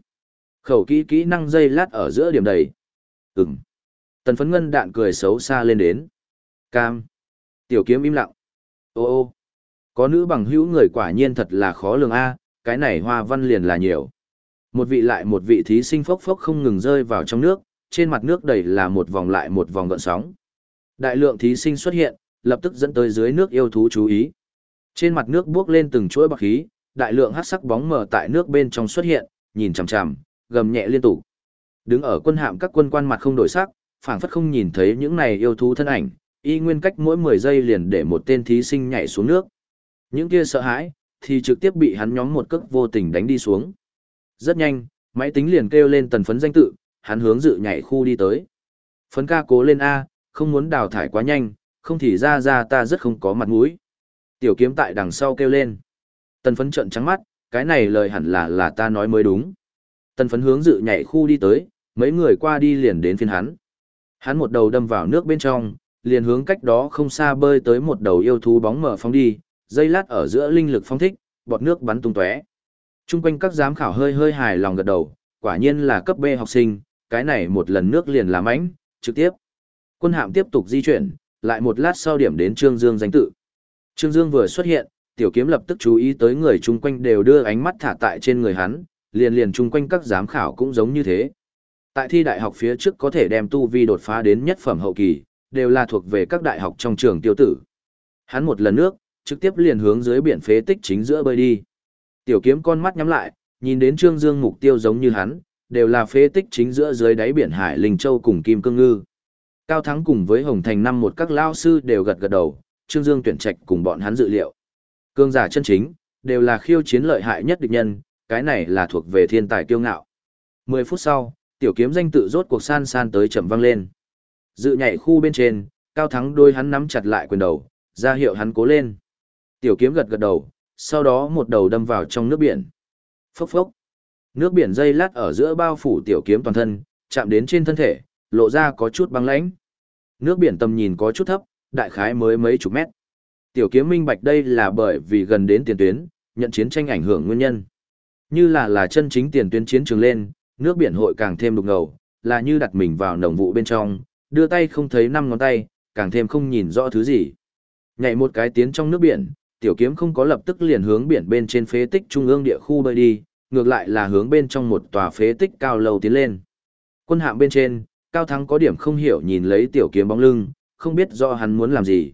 Khẩu kỹ kỹ năng dây lát ở giữa điểm đầy. Ừm. Tần phấn ngân đạn cười xấu xa lên đến. Cam. Tiểu kiếm im lặng. Ô ô. Có nữ bằng hữu người quả nhiên thật là khó lường A, cái này hoa văn liền là nhiều. Một vị lại một vị thí sinh phốc phốc không ngừng rơi vào trong nước, trên mặt nước đầy là một vòng lại một vòng gợn sóng. Đại lượng thí sinh xuất hiện, lập tức dẫn tới dưới nước yêu thú chú ý. Trên mặt nước bước lên từng chuỗi bạc khí, đại lượng hắc sắc bóng mờ tại nước bên trong xuất hiện, nhìn chằm chằm, gầm nhẹ liên tục. Đứng ở quân hạm các quân quan mặt không đổi sắc, phảng phất không nhìn thấy những này yêu thú thân ảnh, y nguyên cách mỗi 10 giây liền để một tên thí sinh nhảy xuống nước. Những kia sợ hãi, thì trực tiếp bị hắn nhóm một cước vô tình đánh đi xuống. Rất nhanh, máy tính liền kêu lên tần phấn danh tự, hắn hướng dự nhảy khu đi tới. Phấn ca cố lên A, không muốn đào thải quá nhanh, không thì ra ra ta rất không có mặt mũi. Tiểu kiếm tại đằng sau kêu lên. Tần phấn trợn trắng mắt, cái này lời hẳn là là ta nói mới đúng. Tần phấn hướng dự nhảy khu đi tới, mấy người qua đi liền đến phiên hắn. Hắn một đầu đâm vào nước bên trong, liền hướng cách đó không xa bơi tới một đầu yêu thú bóng mở phóng đi, dây lát ở giữa linh lực phong thích, bọt nước bắn tung tóe. Trung quanh các giám khảo hơi hơi hài lòng gật đầu, quả nhiên là cấp B học sinh, cái này một lần nước liền làm ánh, trực tiếp. Quân hạm tiếp tục di chuyển, lại một lát sau điểm đến Trương Dương danh tự. Trương Dương vừa xuất hiện, tiểu kiếm lập tức chú ý tới người chung quanh đều đưa ánh mắt thả tại trên người hắn, liền liền chung quanh các giám khảo cũng giống như thế. Tại thi đại học phía trước có thể đem tu vi đột phá đến nhất phẩm hậu kỳ, đều là thuộc về các đại học trong trường tiêu tử. Hắn một lần nước, trực tiếp liền hướng dưới biển phế tích chính giữa bơi đi. Tiểu kiếm con mắt nhắm lại, nhìn đến Trương Dương mục tiêu giống như hắn, đều là phế tích chính giữa dưới đáy biển Hải Linh Châu cùng Kim Cương Ngư. Cao Thắng cùng với Hồng Thành năm một các lao sư đều gật gật đầu, Trương Dương tuyển trạch cùng bọn hắn dự liệu. Cương giả chân chính, đều là khiêu chiến lợi hại nhất địch nhân, cái này là thuộc về thiên tài kiêu ngạo. 10 phút sau, tiểu kiếm danh tự rốt cuộc san san tới chậm vang lên. Dự nhảy khu bên trên, Cao Thắng đôi hắn nắm chặt lại quyền đầu, ra hiệu hắn cố lên. Tiểu kiếm gật gật đầu, sau đó một đầu đâm vào trong nước biển. Phốc phốc. Nước biển dây lát ở giữa bao phủ tiểu kiếm toàn thân, chạm đến trên thân thể, lộ ra có chút băng lãnh. Nước biển tầm nhìn có chút thấp, đại khái mới mấy chục mét. Tiểu kiếm minh bạch đây là bởi vì gần đến tiền tuyến, nhận chiến tranh ảnh hưởng nguyên nhân. Như là là chân chính tiền tuyến chiến trường lên, nước biển hội càng thêm đục ngầu, là như đặt mình vào nồng vụ bên trong, đưa tay không thấy năm ngón tay, càng thêm không nhìn rõ thứ gì. Nhảy một cái tiến trong nước biển, tiểu kiếm không có lập tức liền hướng biển bên trên phế tích trung ương địa khu bơi đi, ngược lại là hướng bên trong một tòa phế tích cao lâu tiến lên. Quân hạm bên trên, Cao Thắng có điểm không hiểu nhìn lấy tiểu kiếm bóng lưng, không biết do hắn muốn làm gì.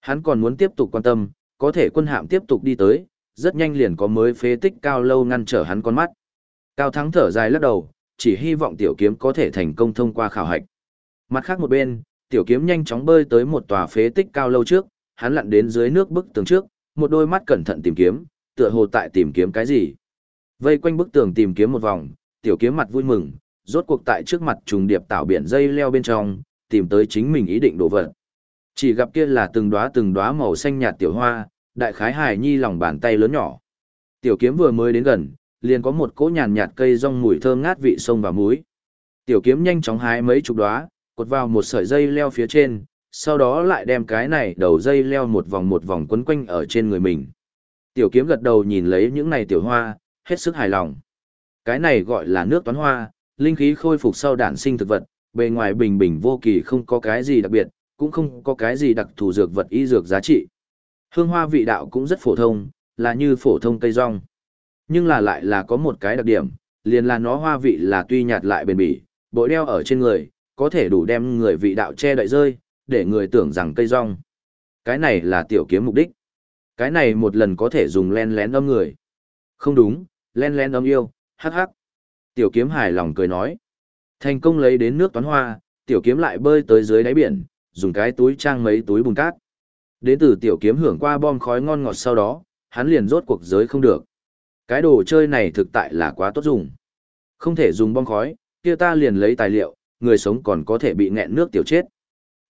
Hắn còn muốn tiếp tục quan tâm, có thể quân hạm tiếp tục đi tới, rất nhanh liền có mới phế tích cao lâu ngăn trở hắn con mắt. Cao Thắng thở dài lắc đầu, chỉ hy vọng tiểu kiếm có thể thành công thông qua khảo hạch. Mặt khác một bên, tiểu kiếm nhanh chóng bơi tới một tòa phế tích cao lâu trước, hắn lặn đến dưới nước bức tường trước, một đôi mắt cẩn thận tìm kiếm, tựa hồ tại tìm kiếm cái gì. Vây quanh bức tường tìm kiếm một vòng, tiểu kiếm mặt vui mừng, rốt cuộc tại trước mặt trùng điệp tạo biển dây leo bên trong, tìm tới chính mình ý định đồ vật. Chỉ gặp kia là từng đóa từng đóa màu xanh nhạt tiểu hoa, đại khái hài nhi lòng bàn tay lớn nhỏ. Tiểu kiếm vừa mới đến gần, liền có một cỗ nhàn nhạt cây rong mùi thơm ngát vị sông và muối. Tiểu kiếm nhanh chóng hái mấy chục đóa, cột vào một sợi dây leo phía trên, sau đó lại đem cái này đầu dây leo một vòng một vòng quấn quanh ở trên người mình. Tiểu kiếm gật đầu nhìn lấy những này tiểu hoa, hết sức hài lòng. Cái này gọi là nước toán hoa, linh khí khôi phục sau đản sinh thực vật, bề ngoài bình bình vô kỳ không có cái gì đặc biệt, cũng không có cái gì đặc thù dược vật y dược giá trị. Hương hoa vị đạo cũng rất phổ thông, là như phổ thông cây rong. Nhưng là lại là có một cái đặc điểm, liền là nó hoa vị là tuy nhạt lại bền bỉ, bội đeo ở trên người, có thể đủ đem người vị đạo che đậy rơi, để người tưởng rằng cây rong. Cái này là tiểu kiếm mục đích. Cái này một lần có thể dùng len lén âm người. Không đúng, len lén âm yêu, hắc hắc. Tiểu kiếm hài lòng cười nói. Thành công lấy đến nước toán hoa, tiểu kiếm lại bơi tới dưới đáy biển, dùng cái túi trang mấy túi bùn cát. Đến từ tiểu kiếm hưởng qua bom khói ngon ngọt sau đó, hắn liền rốt cuộc giới không được. Cái đồ chơi này thực tại là quá tốt dùng. Không thể dùng bom khói, kia ta liền lấy tài liệu, người sống còn có thể bị nghẹn nước tiểu chết.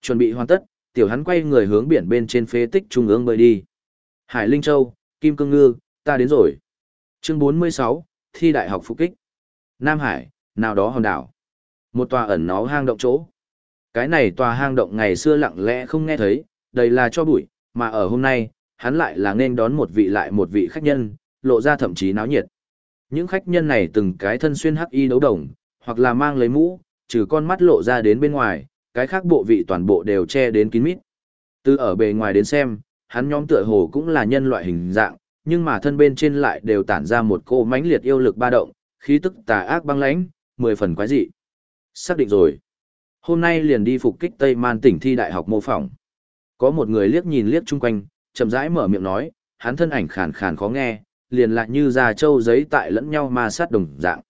Chuẩn bị hoàn tất, tiểu hắn quay người hướng biển bên trên phế tích trung ương bơi đi. Hải Linh Châu, Kim Cương Ngư, ta đến rồi. Chương 46, thi đại học phục kích. Nam Hải, nào đó hòn đảo. Một tòa ẩn náu hang động chỗ. Cái này tòa hang động ngày xưa lặng lẽ không nghe thấy, đầy là cho bụi, mà ở hôm nay, hắn lại là nên đón một vị lại một vị khách nhân, lộ ra thậm chí náo nhiệt. Những khách nhân này từng cái thân xuyên hắc y đấu đồng, hoặc là mang lấy mũ, trừ con mắt lộ ra đến bên ngoài, cái khác bộ vị toàn bộ đều che đến kín mít. Từ ở bề ngoài đến xem, hắn nhóm tựa hồ cũng là nhân loại hình dạng, nhưng mà thân bên trên lại đều tản ra một cô mãnh liệt yêu lực ba động, khí tức tà ác băng lãnh, mười phần quái dị. Xác định rồi. Hôm nay liền đi phục kích Tây Man tỉnh thi đại học mô phỏng. Có một người liếc nhìn liếc chung quanh, chậm rãi mở miệng nói, hắn thân ảnh khàn khàn khó nghe, liền lại như già trâu giấy tại lẫn nhau ma sát đồng dạng.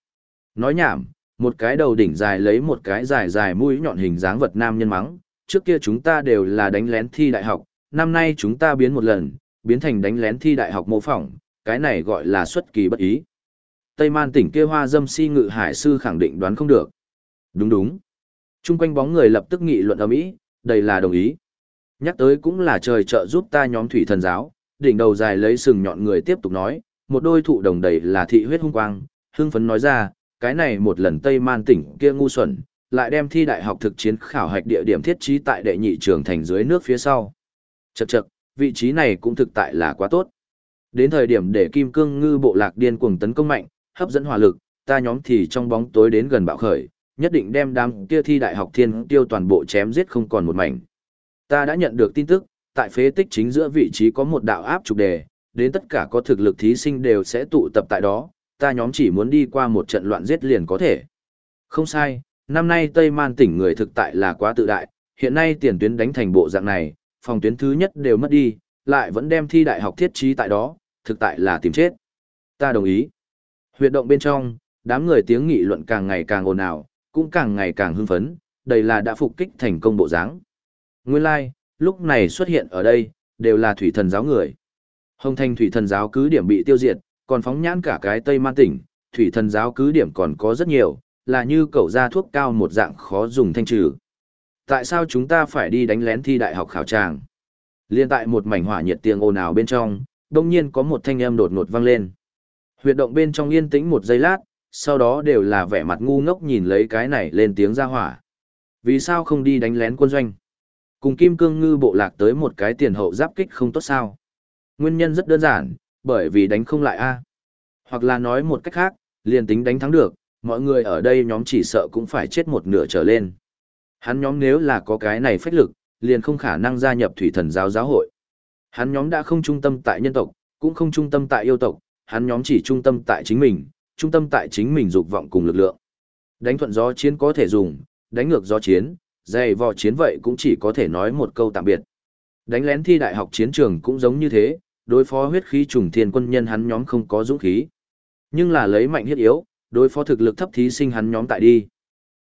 Nói nhảm, một cái đầu đỉnh dài lấy một cái dài dài mũi nhọn hình dáng vật nam nhân mắng, trước kia chúng ta đều là đánh lén thi đại học, năm nay chúng ta biến một lần, biến thành đánh lén thi đại học mô phỏng, cái này gọi là xuất kỳ bất ý. Tây Man tỉnh kia hoa dâm si ngự hải sư khẳng định đoán không được. Đúng đúng. Trung quanh bóng người lập tức nghị luận ầm ĩ, đây là đồng ý. Nhắc tới cũng là trời trợ giúp ta nhóm thủy thần giáo, đỉnh đầu dài lấy sừng nhọn người tiếp tục nói, một đôi thụ đồng đầy là thị huyết hung quang, hưng phấn nói ra, cái này một lần Tây Man tỉnh kia ngu xuẩn, lại đem thi đại học thực chiến khảo hạch địa điểm thiết trí tại đệ nhị trường thành dưới nước phía sau. Chậc chậc, vị trí này cũng thực tại là quá tốt. Đến thời điểm để Kim Cương Ngư bộ lạc điên cuồng tấn công mạnh, hấp dẫn hỏa lực, ta nhóm thì trong bóng tối đến gần bạo khởi, nhất định đem đám kia thi đại học thiên tiêu toàn bộ chém giết không còn một mảnh. Ta đã nhận được tin tức, tại phế tích chính giữa vị trí có một đạo áp trục đề, đến tất cả có thực lực thí sinh đều sẽ tụ tập tại đó, ta nhóm chỉ muốn đi qua một trận loạn giết liền có thể. Không sai, năm nay Tây Man tỉnh người thực tại là quá tự đại, hiện nay tiền tuyến đánh thành bộ dạng này, phòng tuyến thứ nhất đều mất đi, lại vẫn đem thi đại học thiết trí tại đó, thực tại là tìm chết. Ta đồng ý. Huyệt động bên trong, đám người tiếng nghị luận càng ngày càng ồn ào, cũng càng ngày càng hưng phấn, đây là đã phục kích thành công bộ dáng. Nguyên lai, like, lúc này xuất hiện ở đây, đều là thủy thần giáo người. Hồng Thanh thủy thần giáo cứ điểm bị tiêu diệt, còn phóng nhãn cả cái Tây Man tỉnh, thủy thần giáo cứ điểm còn có rất nhiều, là như cầu ra thuốc cao một dạng khó dùng thanh trừ. Tại sao chúng ta phải đi đánh lén thi đại học khảo tràng? Liên tại một mảnh hỏa nhiệt tiếng ồn ào bên trong, đông nhiên có một thanh âm đột ngột vang lên. Huyệt động bên trong yên tĩnh một giây lát, sau đó đều là vẻ mặt ngu ngốc nhìn lấy cái này lên tiếng ra hỏa. Vì sao không đi đánh lén quân doanh? Cùng Kim Cương Ngư bộ lạc tới một cái tiền hậu giáp kích không tốt sao? Nguyên nhân rất đơn giản, bởi vì đánh không lại a. Hoặc là nói một cách khác, liền tính đánh thắng được, mọi người ở đây nhóm chỉ sợ cũng phải chết một nửa trở lên. Hắn nhóm nếu là có cái này phách lực, liền không khả năng gia nhập thủy thần giáo giáo hội. Hắn nhóm đã không trung tâm tại nhân tộc, cũng không trung tâm tại yêu tộc, hắn nhóm chỉ trung tâm tại chính mình, trung tâm tại chính mình dục vọng cùng lực lượng. Đánh thuận gió chiến có thể dùng, đánh ngược gió chiến, dày vò chiến vậy cũng chỉ có thể nói một câu tạm biệt. Đánh lén thi đại học chiến trường cũng giống như thế, đối phó huyết khí trùng thiên quân nhân hắn nhóm không có dũng khí. Nhưng là lấy mạnh hiết yếu, đối phó thực lực thấp thí sinh hắn nhóm tại đi.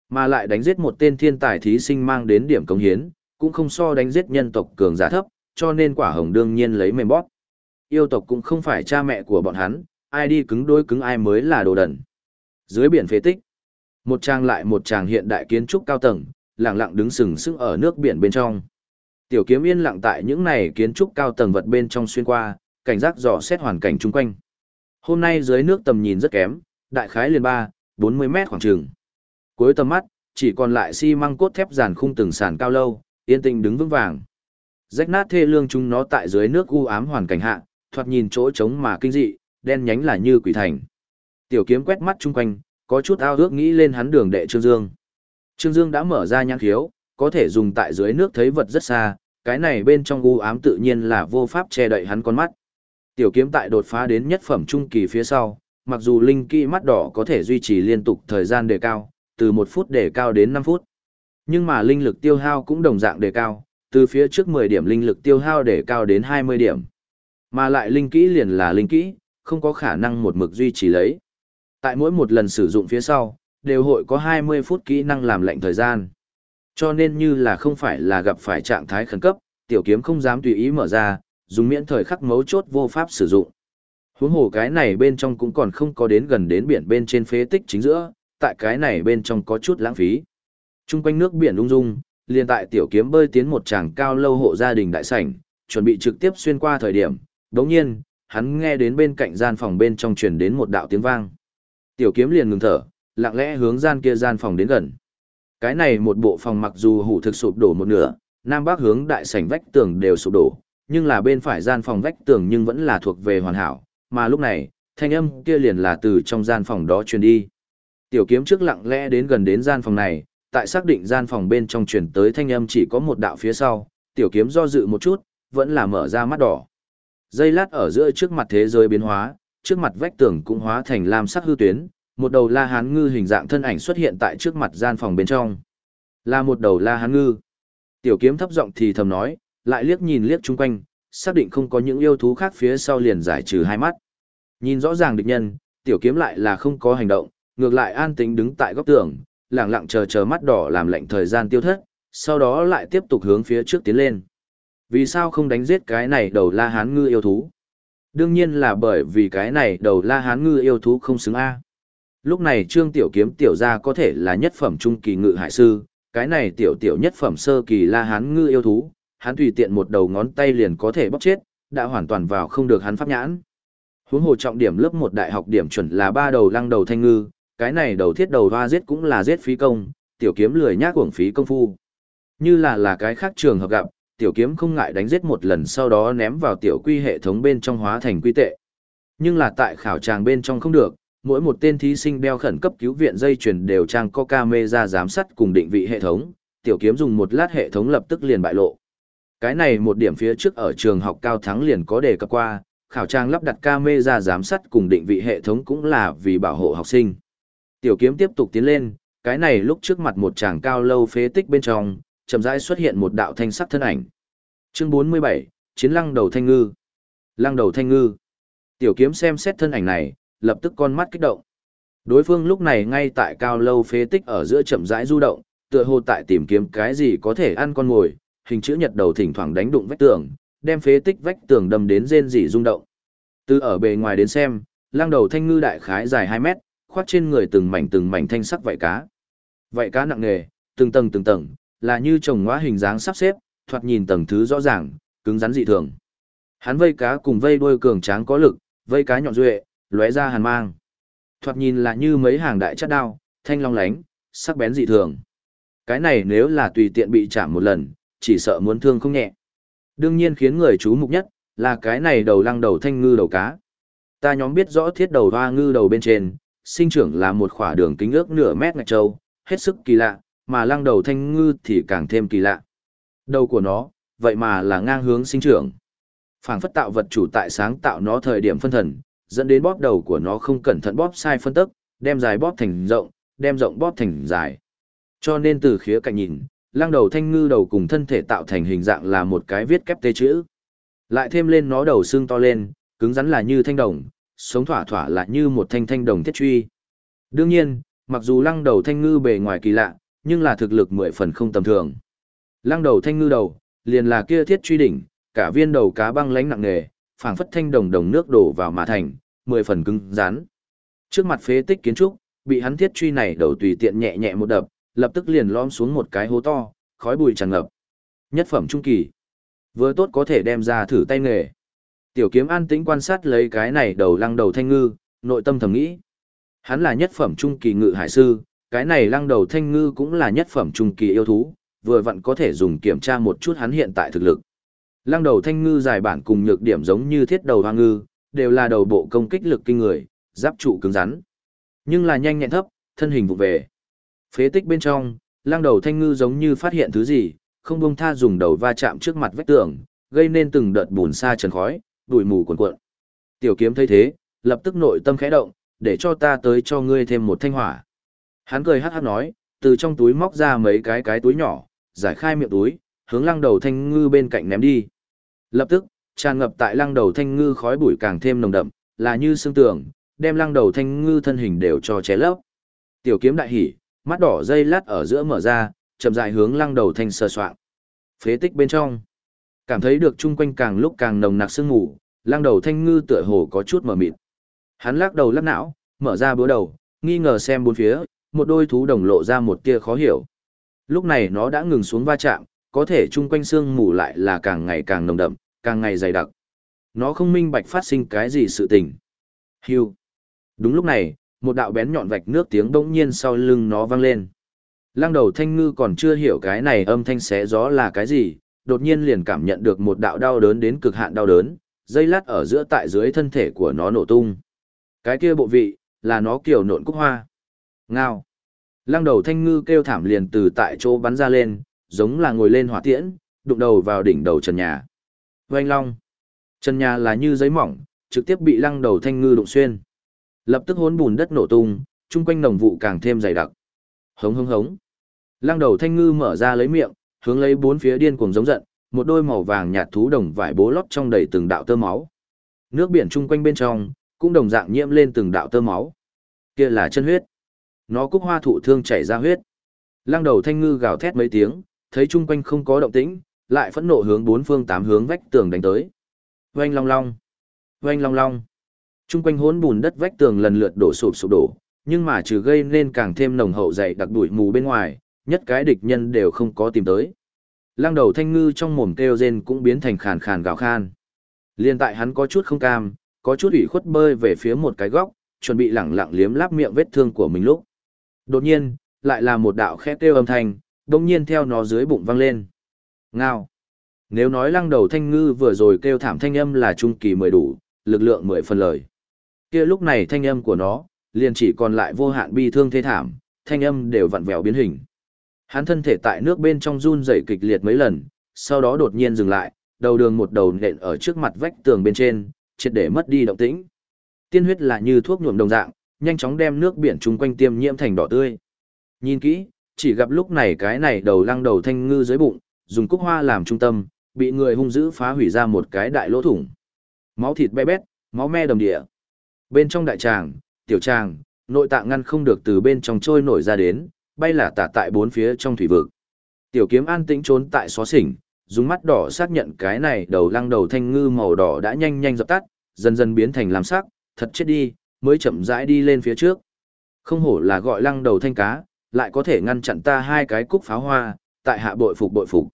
Mà lại đánh giết một tên thiên tài thí sinh mang đến điểm công hiến, cũng không so đánh giết nhân tộc cường giả thấp, cho nên quả hồng đương nhiên lấy mềm bóp. Yêu tộc cũng không phải cha mẹ của bọn hắn, ai đi cứng đối cứng ai mới là đồ đần. Dưới biển phế tích, một trang lại một tràng hiện đại kiến trúc cao tầng, lặng lặng đứng sừng sững ở nước biển bên trong. Tiểu kiếm yên lặng tại những này kiến trúc cao tầng vật bên trong xuyên qua, cảnh giác dò xét hoàn cảnh chung quanh. Hôm nay dưới nước tầm nhìn rất kém, đại khái liền 3, 40 mét khoảng trường. Cuối tầm mắt, chỉ còn lại xi măng cốt thép giàn khung từng sàn cao lâu, yên tĩnh đứng vững vàng. Rách nát thê lương chúng nó tại dưới nước u ám hoàn cảnh hạ, thoạt nhìn chỗ trống mà kinh dị, đen nhánh là như quỷ thành. Tiểu kiếm quét mắt chung quanh, có chút ao ước nghĩ lên hắn đường đệ Trương Dương. Trương Dương đã mở ra nhãn khiếu, có thể dùng tại dưới nước thấy vật rất xa, cái này bên trong u ám tự nhiên là vô pháp che đậy hắn con mắt. Tiểu kiếm tại đột phá đến nhất phẩm trung kỳ phía sau, mặc dù linh kỹ mắt đỏ có thể duy trì liên tục thời gian đề cao, từ 1 phút đề cao đến 5 phút. Nhưng mà linh lực tiêu hao cũng đồng dạng đề cao, từ phía trước 10 điểm linh lực tiêu hao đề cao đến 20 điểm. Mà lại linh kỹ liền là linh kỹ, không có khả năng một mực duy trì lấy. Tại mỗi một lần sử dụng phía sau, đều hội có 20 phút kỹ năng làm lệnh thời gian. Cho nên như là không phải là gặp phải trạng thái khẩn cấp, tiểu kiếm không dám tùy ý mở ra, dùng miễn thời khắc mấu chốt vô pháp sử dụng. Huống hồ cái này bên trong cũng còn không có đến gần đến biển bên trên phế tích chính giữa, tại cái này bên trong có chút lãng phí. Trung quanh nước biển lung dung, liền tại tiểu kiếm bơi tiến một tràng cao lâu hộ gia đình đại sảnh, chuẩn bị trực tiếp xuyên qua thời điểm, đống nhiên, hắn nghe đến bên cạnh gian phòng bên trong truyền đến một đạo tiếng vang. Tiểu kiếm liền ngừng thở, lặng lẽ hướng gian kia gian phòng đến gần. Cái này một bộ phòng mặc dù hủ thực sụp đổ một nửa, nam bắc hướng đại sảnh vách tường đều sụp đổ, nhưng là bên phải gian phòng vách tường nhưng vẫn là thuộc về hoàn hảo, mà lúc này, thanh âm kia liền là từ trong gian phòng đó truyền đi. Tiểu kiếm trước lặng lẽ đến gần đến gian phòng này, tại xác định gian phòng bên trong truyền tới thanh âm chỉ có một đạo phía sau, tiểu kiếm do dự một chút, vẫn là mở ra mắt đỏ. Dây lát ở giữa trước mặt thế giới biến hóa, trước mặt vách tường cũng hóa thành lam sắc hư tuyến, một đầu la hán ngư hình dạng thân ảnh xuất hiện tại trước mặt gian phòng bên trong. Là một đầu la hán ngư. Tiểu kiếm thấp giọng thì thầm nói, lại liếc nhìn liếc chung quanh, xác định không có những yêu thú khác phía sau liền giải trừ hai mắt. Nhìn rõ ràng địch nhân, tiểu kiếm lại là không có hành động, ngược lại an tĩnh đứng tại góc tường, lẳng lặng chờ chờ mắt đỏ làm lệnh thời gian tiêu thất, sau đó lại tiếp tục hướng phía trước tiến lên. Vì sao không đánh giết cái này đầu la hán ngư yêu thú? Đương nhiên là bởi vì cái này đầu la hán ngư yêu thú không xứng A. Lúc này trương tiểu kiếm tiểu gia có thể là nhất phẩm trung kỳ ngự hải sư, cái này tiểu tiểu nhất phẩm sơ kỳ la hán ngư yêu thú, hắn tùy tiện một đầu ngón tay liền có thể bóc chết, đã hoàn toàn vào không được hắn pháp nhãn. Huống hồ trọng điểm lớp một đại học điểm chuẩn là ba đầu lăng đầu thanh ngư, cái này đầu thiết đầu hoa giết cũng là giết phí công, tiểu kiếm lười nhác uổng phí công phu. Như là là cái khác trường hợp gặp, tiểu kiếm không ngại đánh giết một lần sau đó ném vào tiểu quy hệ thống bên trong hóa thành quy tệ. Nhưng là tại khảo tràng bên trong không được, mỗi một tên thí sinh đeo khẩn cấp cứu viện dây chuyền đều trang có camera giám sát cùng định vị hệ thống, tiểu kiếm dùng một lát hệ thống lập tức liền bại lộ. Cái này một điểm phía trước ở trường học cao thắng liền có đề cập qua, khảo trang lắp đặt camera giám sát cùng định vị hệ thống cũng là vì bảo hộ học sinh. Tiểu kiếm tiếp tục tiến lên, cái này lúc trước mặt một chàng cao lâu phế tích bên trong, chậm rãi xuất hiện một đạo thanh sắc thân ảnh. Chương 47, Chiến lăng đầu thanh ngư. Lăng đầu thanh ngư. Tiểu kiếm xem xét thân ảnh này, lập tức con mắt kích động. Đối phương lúc này ngay tại cao lâu phế tích ở giữa chậm rãi du động, tựa hồ tại tìm kiếm cái gì có thể ăn con ngồi hình chữ nhật đầu thỉnh thoảng đánh đụng vách tường, đem phế tích vách tường đâm đến rên rỉ rung động. Từ ở bề ngoài đến xem, lăng đầu thanh ngư đại khái dài 2 mét, khoác trên người từng mảnh từng mảnh thanh sắc vảy cá. Vảy cá nặng nghề, từng tầng từng tầng, là như trồng ngõa hình dáng sắp xếp, thoạt nhìn tầng thứ rõ ràng, cứng rắn dị thường. Hắn vây cá cùng vây đuôi cường tráng có lực, vây cá nhọn duệ, lóe ra hàn mang. Thoạt nhìn là như mấy hàng đại chất đao, thanh long lánh, sắc bén dị thường. Cái này nếu là tùy tiện bị chạm một lần, chỉ sợ muốn thương không nhẹ. Đương nhiên khiến người chú mục nhất, là cái này đầu lăng đầu thanh ngư đầu cá. Ta nhóm biết rõ thiết đầu hoa ngư đầu bên trên, sinh trưởng là một khỏa đường kính ước nửa mét ngạch trâu, hết sức kỳ lạ, mà lăng đầu thanh ngư thì càng thêm kỳ lạ. Đầu của nó, vậy mà là ngang hướng sinh trưởng. phảng phất tạo vật chủ tại sáng tạo nó thời điểm phân thần, dẫn đến bóp đầu của nó không cẩn thận bóp sai phân tức, đem dài bóp thành rộng, đem rộng bóp thành dài. Cho nên từ khía cạnh nhìn, lăng đầu thanh ngư đầu cùng thân thể tạo thành hình dạng là một cái viết kép tê chữ. Lại thêm lên nó đầu xương to lên, cứng rắn là như thanh đồng, sống thỏa thỏa là như một thanh thanh đồng thiết truy. Đương nhiên, mặc dù lăng đầu thanh ngư bề ngoài kỳ lạ, nhưng là thực lực mười phần không tầm thường. Lăng đầu thanh ngư đầu, liền là kia thiết truy đỉnh, cả viên đầu cá băng lánh nặng nề, phảng phất thanh đồng đồng nước đổ vào mà thành, mười phần cứng rắn. Trước mặt phế tích kiến trúc, bị hắn thiết truy này đầu tùy tiện nhẹ nhẹ một đập, lập tức liền lõm xuống một cái hố to, khói bụi tràn ngập. Nhất phẩm trung kỳ. Vừa tốt có thể đem ra thử tay nghề. Tiểu kiếm an tĩnh quan sát lấy cái này đầu lăng đầu thanh ngư, nội tâm thầm nghĩ. Hắn là nhất phẩm trung kỳ ngự hải sư, cái này lăng đầu thanh ngư cũng là nhất phẩm trung kỳ yêu thú, vừa vặn có thể dùng kiểm tra một chút hắn hiện tại thực lực. Lăng đầu thanh ngư dài bản cùng nhược điểm giống như thiết đầu hoa ngư, đều là đầu bộ công kích lực kinh người, giáp trụ cứng rắn. Nhưng là nhanh nhẹn thấp, thân hình vụ về. Phế tích bên trong, lăng đầu thanh ngư giống như phát hiện thứ gì, không bông tha dùng đầu va chạm trước mặt vách tường, gây nên từng đợt bùn xa trần khói, đuổi mù cuồn cuộn. Tiểu kiếm thấy thế, lập tức nội tâm khẽ động, để cho ta tới cho ngươi thêm một thanh hỏa. Hắn cười hát hát nói, từ trong túi móc ra mấy cái cái túi nhỏ, giải khai miệng túi, hướng lăng đầu thanh ngư bên cạnh ném đi. Lập tức, tràn ngập tại lăng đầu thanh ngư khói bụi càng thêm nồng đậm, là như xương tường, đem lăng đầu thanh ngư thân hình đều cho ché lấp. Tiểu kiếm đại hỉ, mắt đỏ dây lát ở giữa mở ra, chậm rãi hướng lăng đầu thanh sờ soạng. Phế tích bên trong, cảm thấy được chung quanh càng lúc càng nồng nặc sương mù, lăng đầu thanh ngư tựa hồ có chút mờ mịt. Hắn lắc đầu lắc não, mở ra búa đầu, nghi ngờ xem bốn phía, một đôi thú đồng lộ ra một tia khó hiểu. Lúc này nó đã ngừng xuống va chạm, có thể chung quanh sương mù lại là càng ngày càng nồng đậm, càng ngày dày đặc. Nó không minh bạch phát sinh cái gì sự tình. Hưu. Đúng lúc này, một đạo bén nhọn vạch nước tiếng bỗng nhiên sau lưng nó vang lên. Lăng đầu thanh ngư còn chưa hiểu cái này âm thanh xé gió là cái gì, đột nhiên liền cảm nhận được một đạo đau đớn đến cực hạn đau đớn, dây lát ở giữa tại dưới thân thể của nó nổ tung. Cái kia bộ vị, là nó kiểu nộn cúc hoa. Ngao. Lăng đầu thanh ngư kêu thảm liền từ tại chỗ bắn ra lên, giống là ngồi lên hỏa tiễn, đụng đầu vào đỉnh đầu trần nhà. Vành long. Trần nhà là như giấy mỏng, trực tiếp bị lăng đầu thanh ngư đụng xuyên. Lập tức hốn bùn đất nổ tung, chung quanh nồng vụ càng thêm dày đặc. Hống hống hống. Lăng đầu thanh ngư mở ra lấy miệng, hướng lấy bốn phía điên cuồng giống giận, một đôi màu vàng nhạt thú đồng vải bố lót trong đầy từng đạo tơ máu. Nước biển chung quanh bên trong cũng đồng dạng nhiễm lên từng đạo tơ máu. Kia là chân huyết. Nó cúc hoa thụ thương chảy ra huyết. Lăng đầu thanh ngư gào thét mấy tiếng, thấy chung quanh không có động tĩnh, lại phẫn nộ hướng bốn phương tám hướng vách tường đánh tới. Oanh long long. Oanh long long. Chung quanh hỗn bùn đất vách tường lần lượt đổ sụp sụp đổ, nhưng mà trừ gây nên càng thêm nồng hậu dày đặc đuổi mù bên ngoài, nhất cái địch nhân đều không có tìm tới. Lăng đầu thanh ngư trong mồm kêu rên cũng biến thành khàn khàn gào khan. Liên tại hắn có chút không cam, có chút ủy khuất bơi về phía một cái góc, chuẩn bị lẳng lặng liếm láp miệng vết thương của mình lúc. Đột nhiên, lại là một đạo khẽ kêu âm thanh, đông nhiên theo nó dưới bụng vang lên. Ngao. Nếu nói lăng đầu thanh ngư vừa rồi kêu thảm thanh âm là trung kỳ mười đủ, lực lượng mười phần lời. kia lúc này thanh âm của nó, liền chỉ còn lại vô hạn bi thương thế thảm, thanh âm đều vặn vẹo biến hình. Hắn thân thể tại nước bên trong run rẩy kịch liệt mấy lần, sau đó đột nhiên dừng lại, đầu đường một đầu nện ở trước mặt vách tường bên trên, triệt để mất đi động tĩnh. Tiên huyết là như thuốc nhuộm đồng dạng, nhanh chóng đem nước biển chung quanh tiêm nhiễm thành đỏ tươi. Nhìn kỹ, chỉ gặp lúc này cái này đầu lăng đầu thanh ngư dưới bụng, dùng cúc hoa làm trung tâm, bị người hung dữ phá hủy ra một cái đại lỗ thủng. Máu thịt bé bét, máu me đầm địa. Bên trong đại tràng, tiểu tràng, nội tạng ngăn không được từ bên trong trôi nổi ra đến, bay là tả tại bốn phía trong thủy vực. Tiểu kiếm an tĩnh trốn tại xó xỉnh, dùng mắt đỏ xác nhận cái này đầu lăng đầu thanh ngư màu đỏ đã nhanh nhanh dập tắt, dần dần biến thành làm sắc, thật chết đi, mới chậm rãi đi lên phía trước. Không hổ là gọi lăng đầu thanh cá, lại có thể ngăn chặn ta hai cái cúc pháo hoa, tại hạ bội phục bội phục.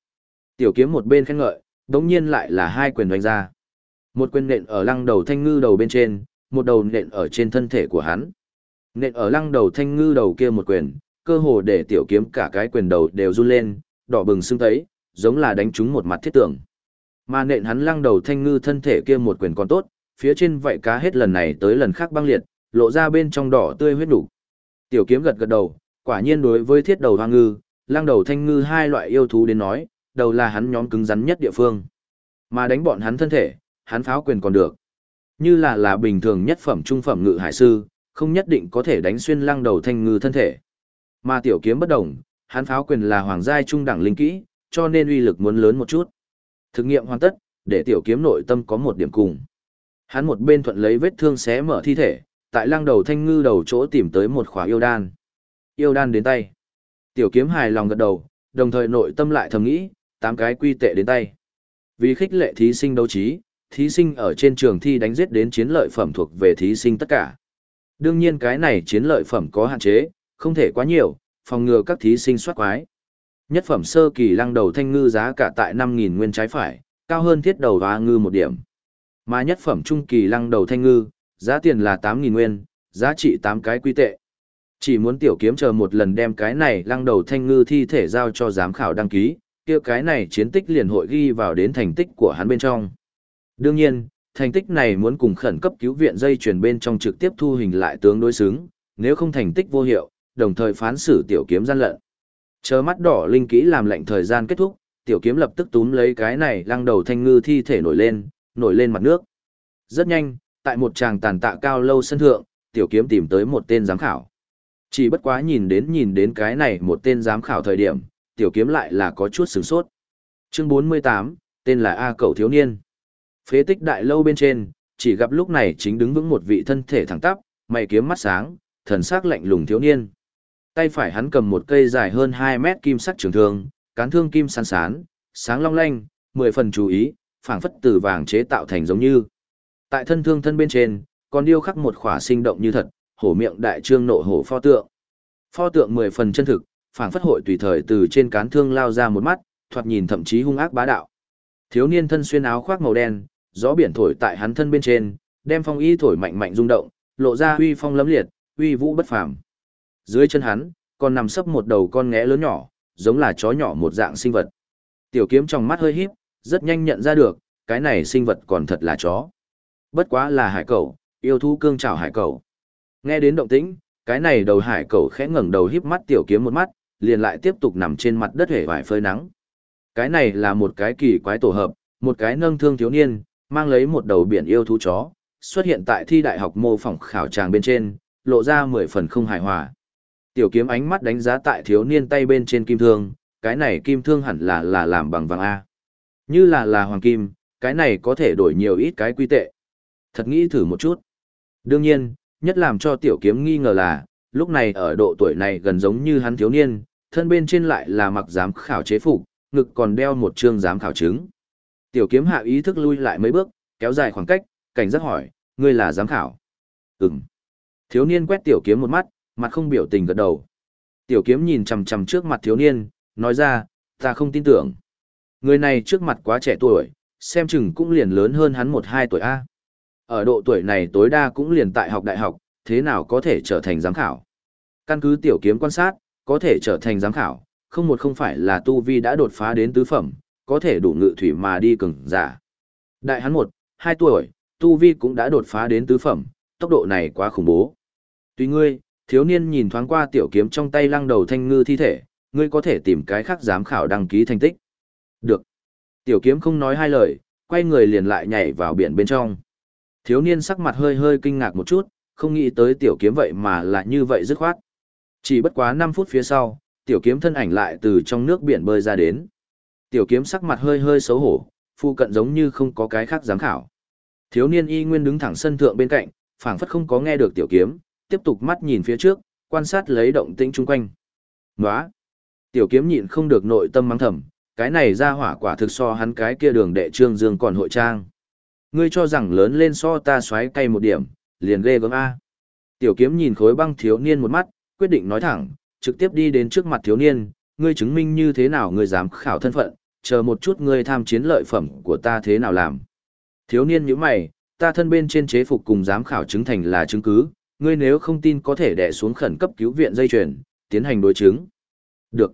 Tiểu kiếm một bên khen ngợi, đống nhiên lại là hai quyền đánh ra. Một quyền nện ở lăng đầu thanh ngư đầu bên trên, một đầu nện ở trên thân thể của hắn. Nện ở lăng đầu thanh ngư đầu kia một quyền, cơ hồ để tiểu kiếm cả cái quyền đầu đều run lên, đỏ bừng sưng tấy, giống là đánh trúng một mặt thiết tưởng. Mà nện hắn lăng đầu thanh ngư thân thể kia một quyền còn tốt, phía trên vậy cá hết lần này tới lần khác băng liệt, lộ ra bên trong đỏ tươi huyết đủ. Tiểu kiếm gật gật đầu, quả nhiên đối với thiết đầu hoa ngư, lăng đầu thanh ngư hai loại yêu thú đến nói, đầu là hắn nhóm cứng rắn nhất địa phương. Mà đánh bọn hắn thân thể, hắn pháo quyền còn được. Như là là bình thường nhất phẩm trung phẩm ngự hải sư, không nhất định có thể đánh xuyên lăng đầu thanh ngư thân thể. Mà tiểu kiếm bất đồng, hắn pháo quyền là hoàng giai trung đẳng linh kỹ, cho nên uy lực muốn lớn một chút. Thực nghiệm hoàn tất, để tiểu kiếm nội tâm có một điểm cùng. Hắn một bên thuận lấy vết thương xé mở thi thể, tại lăng đầu thanh ngư đầu chỗ tìm tới một khóa yêu đan. Yêu đan đến tay. Tiểu kiếm hài lòng gật đầu, đồng thời nội tâm lại thầm nghĩ, tám cái quy tệ đến tay. Vì khích lệ thí sinh đấu trí, thí sinh ở trên trường thi đánh giết đến chiến lợi phẩm thuộc về thí sinh tất cả. Đương nhiên cái này chiến lợi phẩm có hạn chế, không thể quá nhiều, phòng ngừa các thí sinh soát quái. Nhất phẩm sơ kỳ lăng đầu thanh ngư giá cả tại 5.000 nguyên trái phải, cao hơn thiết đầu hóa ngư một điểm. Mà nhất phẩm trung kỳ lăng đầu thanh ngư, giá tiền là 8.000 nguyên, giá trị 8 cái quy tệ. Chỉ muốn tiểu kiếm chờ một lần đem cái này lăng đầu thanh ngư thi thể giao cho giám khảo đăng ký, kia cái này chiến tích liền hội ghi vào đến thành tích của hắn bên trong. Đương nhiên, thành tích này muốn cùng khẩn cấp cứu viện dây chuyển bên trong trực tiếp thu hình lại tướng đối xứng, nếu không thành tích vô hiệu, đồng thời phán xử tiểu kiếm gian lận. Chờ mắt đỏ linh kỹ làm lệnh thời gian kết thúc, tiểu kiếm lập tức túm lấy cái này lăng đầu thanh ngư thi thể nổi lên, nổi lên mặt nước. Rất nhanh, tại một tràng tàn tạ cao lâu sân thượng, tiểu kiếm tìm tới một tên giám khảo. Chỉ bất quá nhìn đến nhìn đến cái này một tên giám khảo thời điểm, tiểu kiếm lại là có chút sửng sốt. Chương 48, tên là A Cậu Thiếu Niên. Phế tích đại lâu bên trên, chỉ gặp lúc này chính đứng vững một vị thân thể thẳng tắp, mày kiếm mắt sáng, thần sắc lạnh lùng thiếu niên. Tay phải hắn cầm một cây dài hơn 2 mét kim sắc trường thương, cán thương kim sán sán, sáng long lanh, mười phần chú ý, phảng phất từ vàng chế tạo thành giống như. Tại thân thương thân bên trên, còn điêu khắc một khỏa sinh động như thật, hổ miệng đại trương nộ hổ pho tượng. Pho tượng mười phần chân thực, phảng phất hội tùy thời từ trên cán thương lao ra một mắt, thoạt nhìn thậm chí hung ác bá đạo. Thiếu niên thân xuyên áo khoác màu đen, gió biển thổi tại hắn thân bên trên, đem phong y thổi mạnh mạnh rung động, lộ ra uy phong lấm liệt, uy vũ bất phàm. Dưới chân hắn, còn nằm sấp một đầu con ngẽ lớn nhỏ, giống là chó nhỏ một dạng sinh vật. Tiểu kiếm trong mắt hơi híp, rất nhanh nhận ra được, cái này sinh vật còn thật là chó. Bất quá là hải cẩu, yêu thú cương trảo hải cẩu. Nghe đến động tĩnh, cái này đầu hải cẩu khẽ ngẩng đầu híp mắt tiểu kiếm một mắt, liền lại tiếp tục nằm trên mặt đất hể vải phơi nắng. Cái này là một cái kỳ quái tổ hợp, một cái nâng thương thiếu niên, mang lấy một đầu biển yêu thú chó, xuất hiện tại thi đại học mô phỏng khảo tràng bên trên, lộ ra mười phần không hài hòa. Tiểu kiếm ánh mắt đánh giá tại thiếu niên tay bên trên kim thương, cái này kim thương hẳn là là làm bằng vàng A. Như là là hoàng kim, cái này có thể đổi nhiều ít cái quy tệ. Thật nghĩ thử một chút. Đương nhiên, nhất làm cho tiểu kiếm nghi ngờ là, lúc này ở độ tuổi này gần giống như hắn thiếu niên, thân bên trên lại là mặc giám khảo chế phục, ngực còn đeo một trương giám khảo chứng. Tiểu kiếm hạ ý thức lui lại mấy bước, kéo dài khoảng cách, cảnh giác hỏi, ngươi là giám khảo. Ừm. Thiếu niên quét tiểu kiếm một mắt, mặt không biểu tình gật đầu. Tiểu kiếm nhìn chằm chằm trước mặt thiếu niên, nói ra, ta không tin tưởng. Người này trước mặt quá trẻ tuổi, xem chừng cũng liền lớn hơn hắn một hai tuổi A. Ở độ tuổi này tối đa cũng liền tại học đại học, thế nào có thể trở thành giám khảo. Căn cứ tiểu kiếm quan sát, có thể trở thành giám khảo, không một không phải là tu vi đã đột phá đến tứ phẩm, có thể đủ ngự thủy mà đi cường giả. Đại hắn một, hai tuổi, tu vi cũng đã đột phá đến tứ phẩm, tốc độ này quá khủng bố. Tuy ngươi, thiếu niên nhìn thoáng qua tiểu kiếm trong tay lăng đầu thanh ngư thi thể, ngươi có thể tìm cái khác giám khảo đăng ký thành tích. Được. Tiểu kiếm không nói hai lời, quay người liền lại nhảy vào biển bên trong. Thiếu niên sắc mặt hơi hơi kinh ngạc một chút, không nghĩ tới tiểu kiếm vậy mà là như vậy dứt khoát. Chỉ bất quá 5 phút phía sau, tiểu kiếm thân ảnh lại từ trong nước biển bơi ra đến. Tiểu kiếm sắc mặt hơi hơi xấu hổ, phu cận giống như không có cái khác giám khảo. Thiếu niên y nguyên đứng thẳng sân thượng bên cạnh, phảng phất không có nghe được tiểu kiếm, tiếp tục mắt nhìn phía trước, quan sát lấy động tĩnh chung quanh. Nóa! Tiểu kiếm nhịn không được nội tâm mắng thầm, cái này ra hỏa quả thực so hắn cái kia đường đệ trương dương còn hội trang. Ngươi cho rằng lớn lên so ta xoáy cay một điểm, liền ghê gớm A. Tiểu kiếm nhìn khối băng thiếu niên một mắt, quyết định nói thẳng, trực tiếp đi đến trước mặt thiếu niên, ngươi chứng minh như thế nào ngươi dám khảo thân phận, chờ một chút ngươi tham chiến lợi phẩm của ta thế nào làm. Thiếu niên nhíu mày, ta thân bên trên chế phục cùng dám khảo chứng thành là chứng cứ, ngươi nếu không tin có thể đè xuống khẩn cấp cứu viện dây chuyền, tiến hành đối chứng. Được.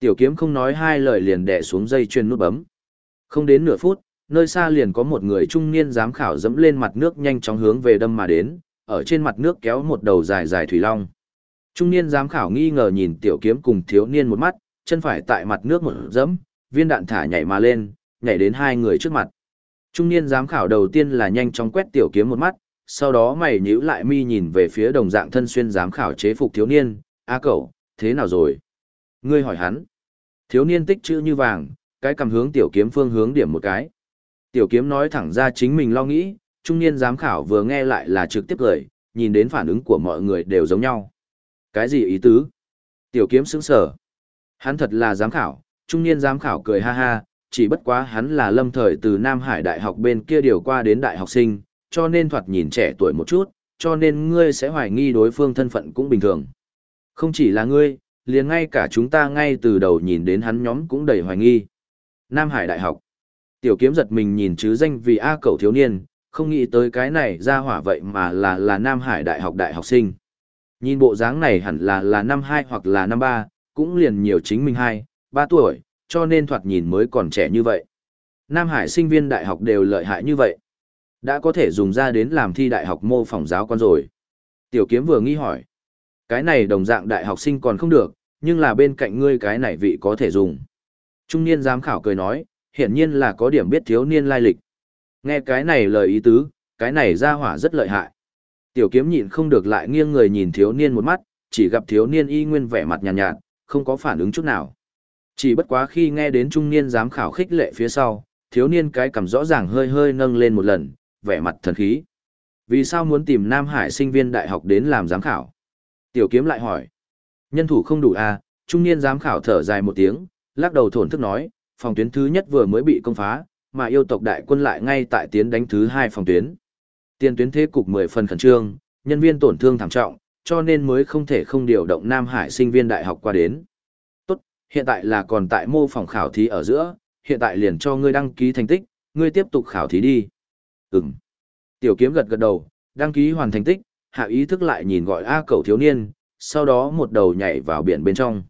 Tiểu kiếm không nói hai lời liền đè xuống dây chuyền nút bấm. Không đến nửa phút, nơi xa liền có một người trung niên giám khảo dẫm lên mặt nước nhanh chóng hướng về đâm mà đến, ở trên mặt nước kéo một đầu dài dài thủy long. Trung niên giám khảo nghi ngờ nhìn tiểu kiếm cùng thiếu niên một mắt, chân phải tại mặt nước một dẫm, viên đạn thả nhảy mà lên, nhảy đến hai người trước mặt. Trung niên giám khảo đầu tiên là nhanh chóng quét tiểu kiếm một mắt, sau đó mày nhíu lại mi nhìn về phía đồng dạng thân xuyên giám khảo chế phục thiếu niên, a cậu, thế nào rồi? Ngươi hỏi hắn. Thiếu niên tích chữ như vàng, cái cầm hướng tiểu kiếm phương hướng điểm một cái. Tiểu kiếm nói thẳng ra chính mình lo nghĩ, trung niên giám khảo vừa nghe lại là trực tiếp cười, nhìn đến phản ứng của mọi người đều giống nhau. Cái gì ý tứ? Tiểu kiếm sững sờ, Hắn thật là giám khảo, trung niên giám khảo cười ha ha, chỉ bất quá hắn là lâm thời từ Nam Hải Đại học bên kia điều qua đến đại học sinh, cho nên thoạt nhìn trẻ tuổi một chút, cho nên ngươi sẽ hoài nghi đối phương thân phận cũng bình thường. Không chỉ là ngươi, liền ngay cả chúng ta ngay từ đầu nhìn đến hắn nhóm cũng đầy hoài nghi. Nam Hải Đại học. Tiểu kiếm giật mình nhìn chứ danh vì A cậu thiếu niên, không nghĩ tới cái này ra hỏa vậy mà là là Nam Hải Đại học đại học sinh. Nhìn bộ dáng này hẳn là là năm hai hoặc là năm ba, cũng liền nhiều chính mình 2, 3 tuổi, cho nên thoạt nhìn mới còn trẻ như vậy. Nam Hải sinh viên đại học đều lợi hại như vậy. Đã có thể dùng ra đến làm thi đại học mô phỏng giáo con rồi. Tiểu kiếm vừa nghi hỏi. Cái này đồng dạng đại học sinh còn không được, nhưng là bên cạnh ngươi cái này vị có thể dùng. Trung niên giám khảo cười nói, hiển nhiên là có điểm biết thiếu niên lai lịch. Nghe cái này lời ý tứ, cái này ra hỏa rất lợi hại. Tiểu kiếm nhịn không được lại nghiêng người nhìn thiếu niên một mắt, chỉ gặp thiếu niên y nguyên vẻ mặt nhàn nhạt, nhạt, không có phản ứng chút nào. Chỉ bất quá khi nghe đến trung niên giám khảo khích lệ phía sau, thiếu niên cái cầm rõ ràng hơi hơi nâng lên một lần, vẻ mặt thần khí. Vì sao muốn tìm Nam Hải sinh viên đại học đến làm giám khảo? Tiểu kiếm lại hỏi. Nhân thủ không đủ à, trung niên giám khảo thở dài một tiếng, lắc đầu thổn thức nói, phòng tuyến thứ nhất vừa mới bị công phá, mà yêu tộc đại quân lại ngay tại tiến đánh thứ hai phòng tuyến. Tiền tuyến thế cục 10 phần khẩn trương, nhân viên tổn thương thảm trọng, cho nên mới không thể không điều động Nam Hải sinh viên đại học qua đến. Tốt, hiện tại là còn tại mô phòng khảo thí ở giữa, hiện tại liền cho ngươi đăng ký thành tích, ngươi tiếp tục khảo thí đi. Ừm. Tiểu kiếm gật gật đầu, đăng ký hoàn thành tích, hạ ý thức lại nhìn gọi A cầu thiếu niên, sau đó một đầu nhảy vào biển bên trong.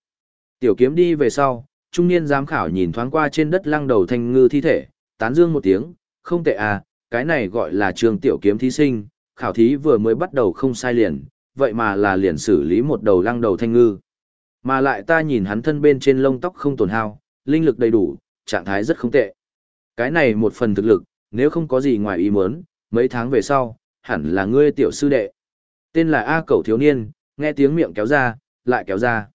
Tiểu kiếm đi về sau, trung niên giám khảo nhìn thoáng qua trên đất lăng đầu thanh ngư thi thể, tán dương một tiếng, không tệ à, cái này gọi là trường tiểu kiếm thí sinh, khảo thí vừa mới bắt đầu không sai liền, vậy mà là liền xử lý một đầu lăng đầu thanh ngư. Mà lại ta nhìn hắn thân bên trên lông tóc không tổn hao, linh lực đầy đủ, trạng thái rất không tệ. Cái này một phần thực lực, nếu không có gì ngoài ý muốn, mấy tháng về sau, hẳn là ngươi tiểu sư đệ. Tên là A Cẩu thiếu niên, nghe tiếng miệng kéo ra, lại kéo ra.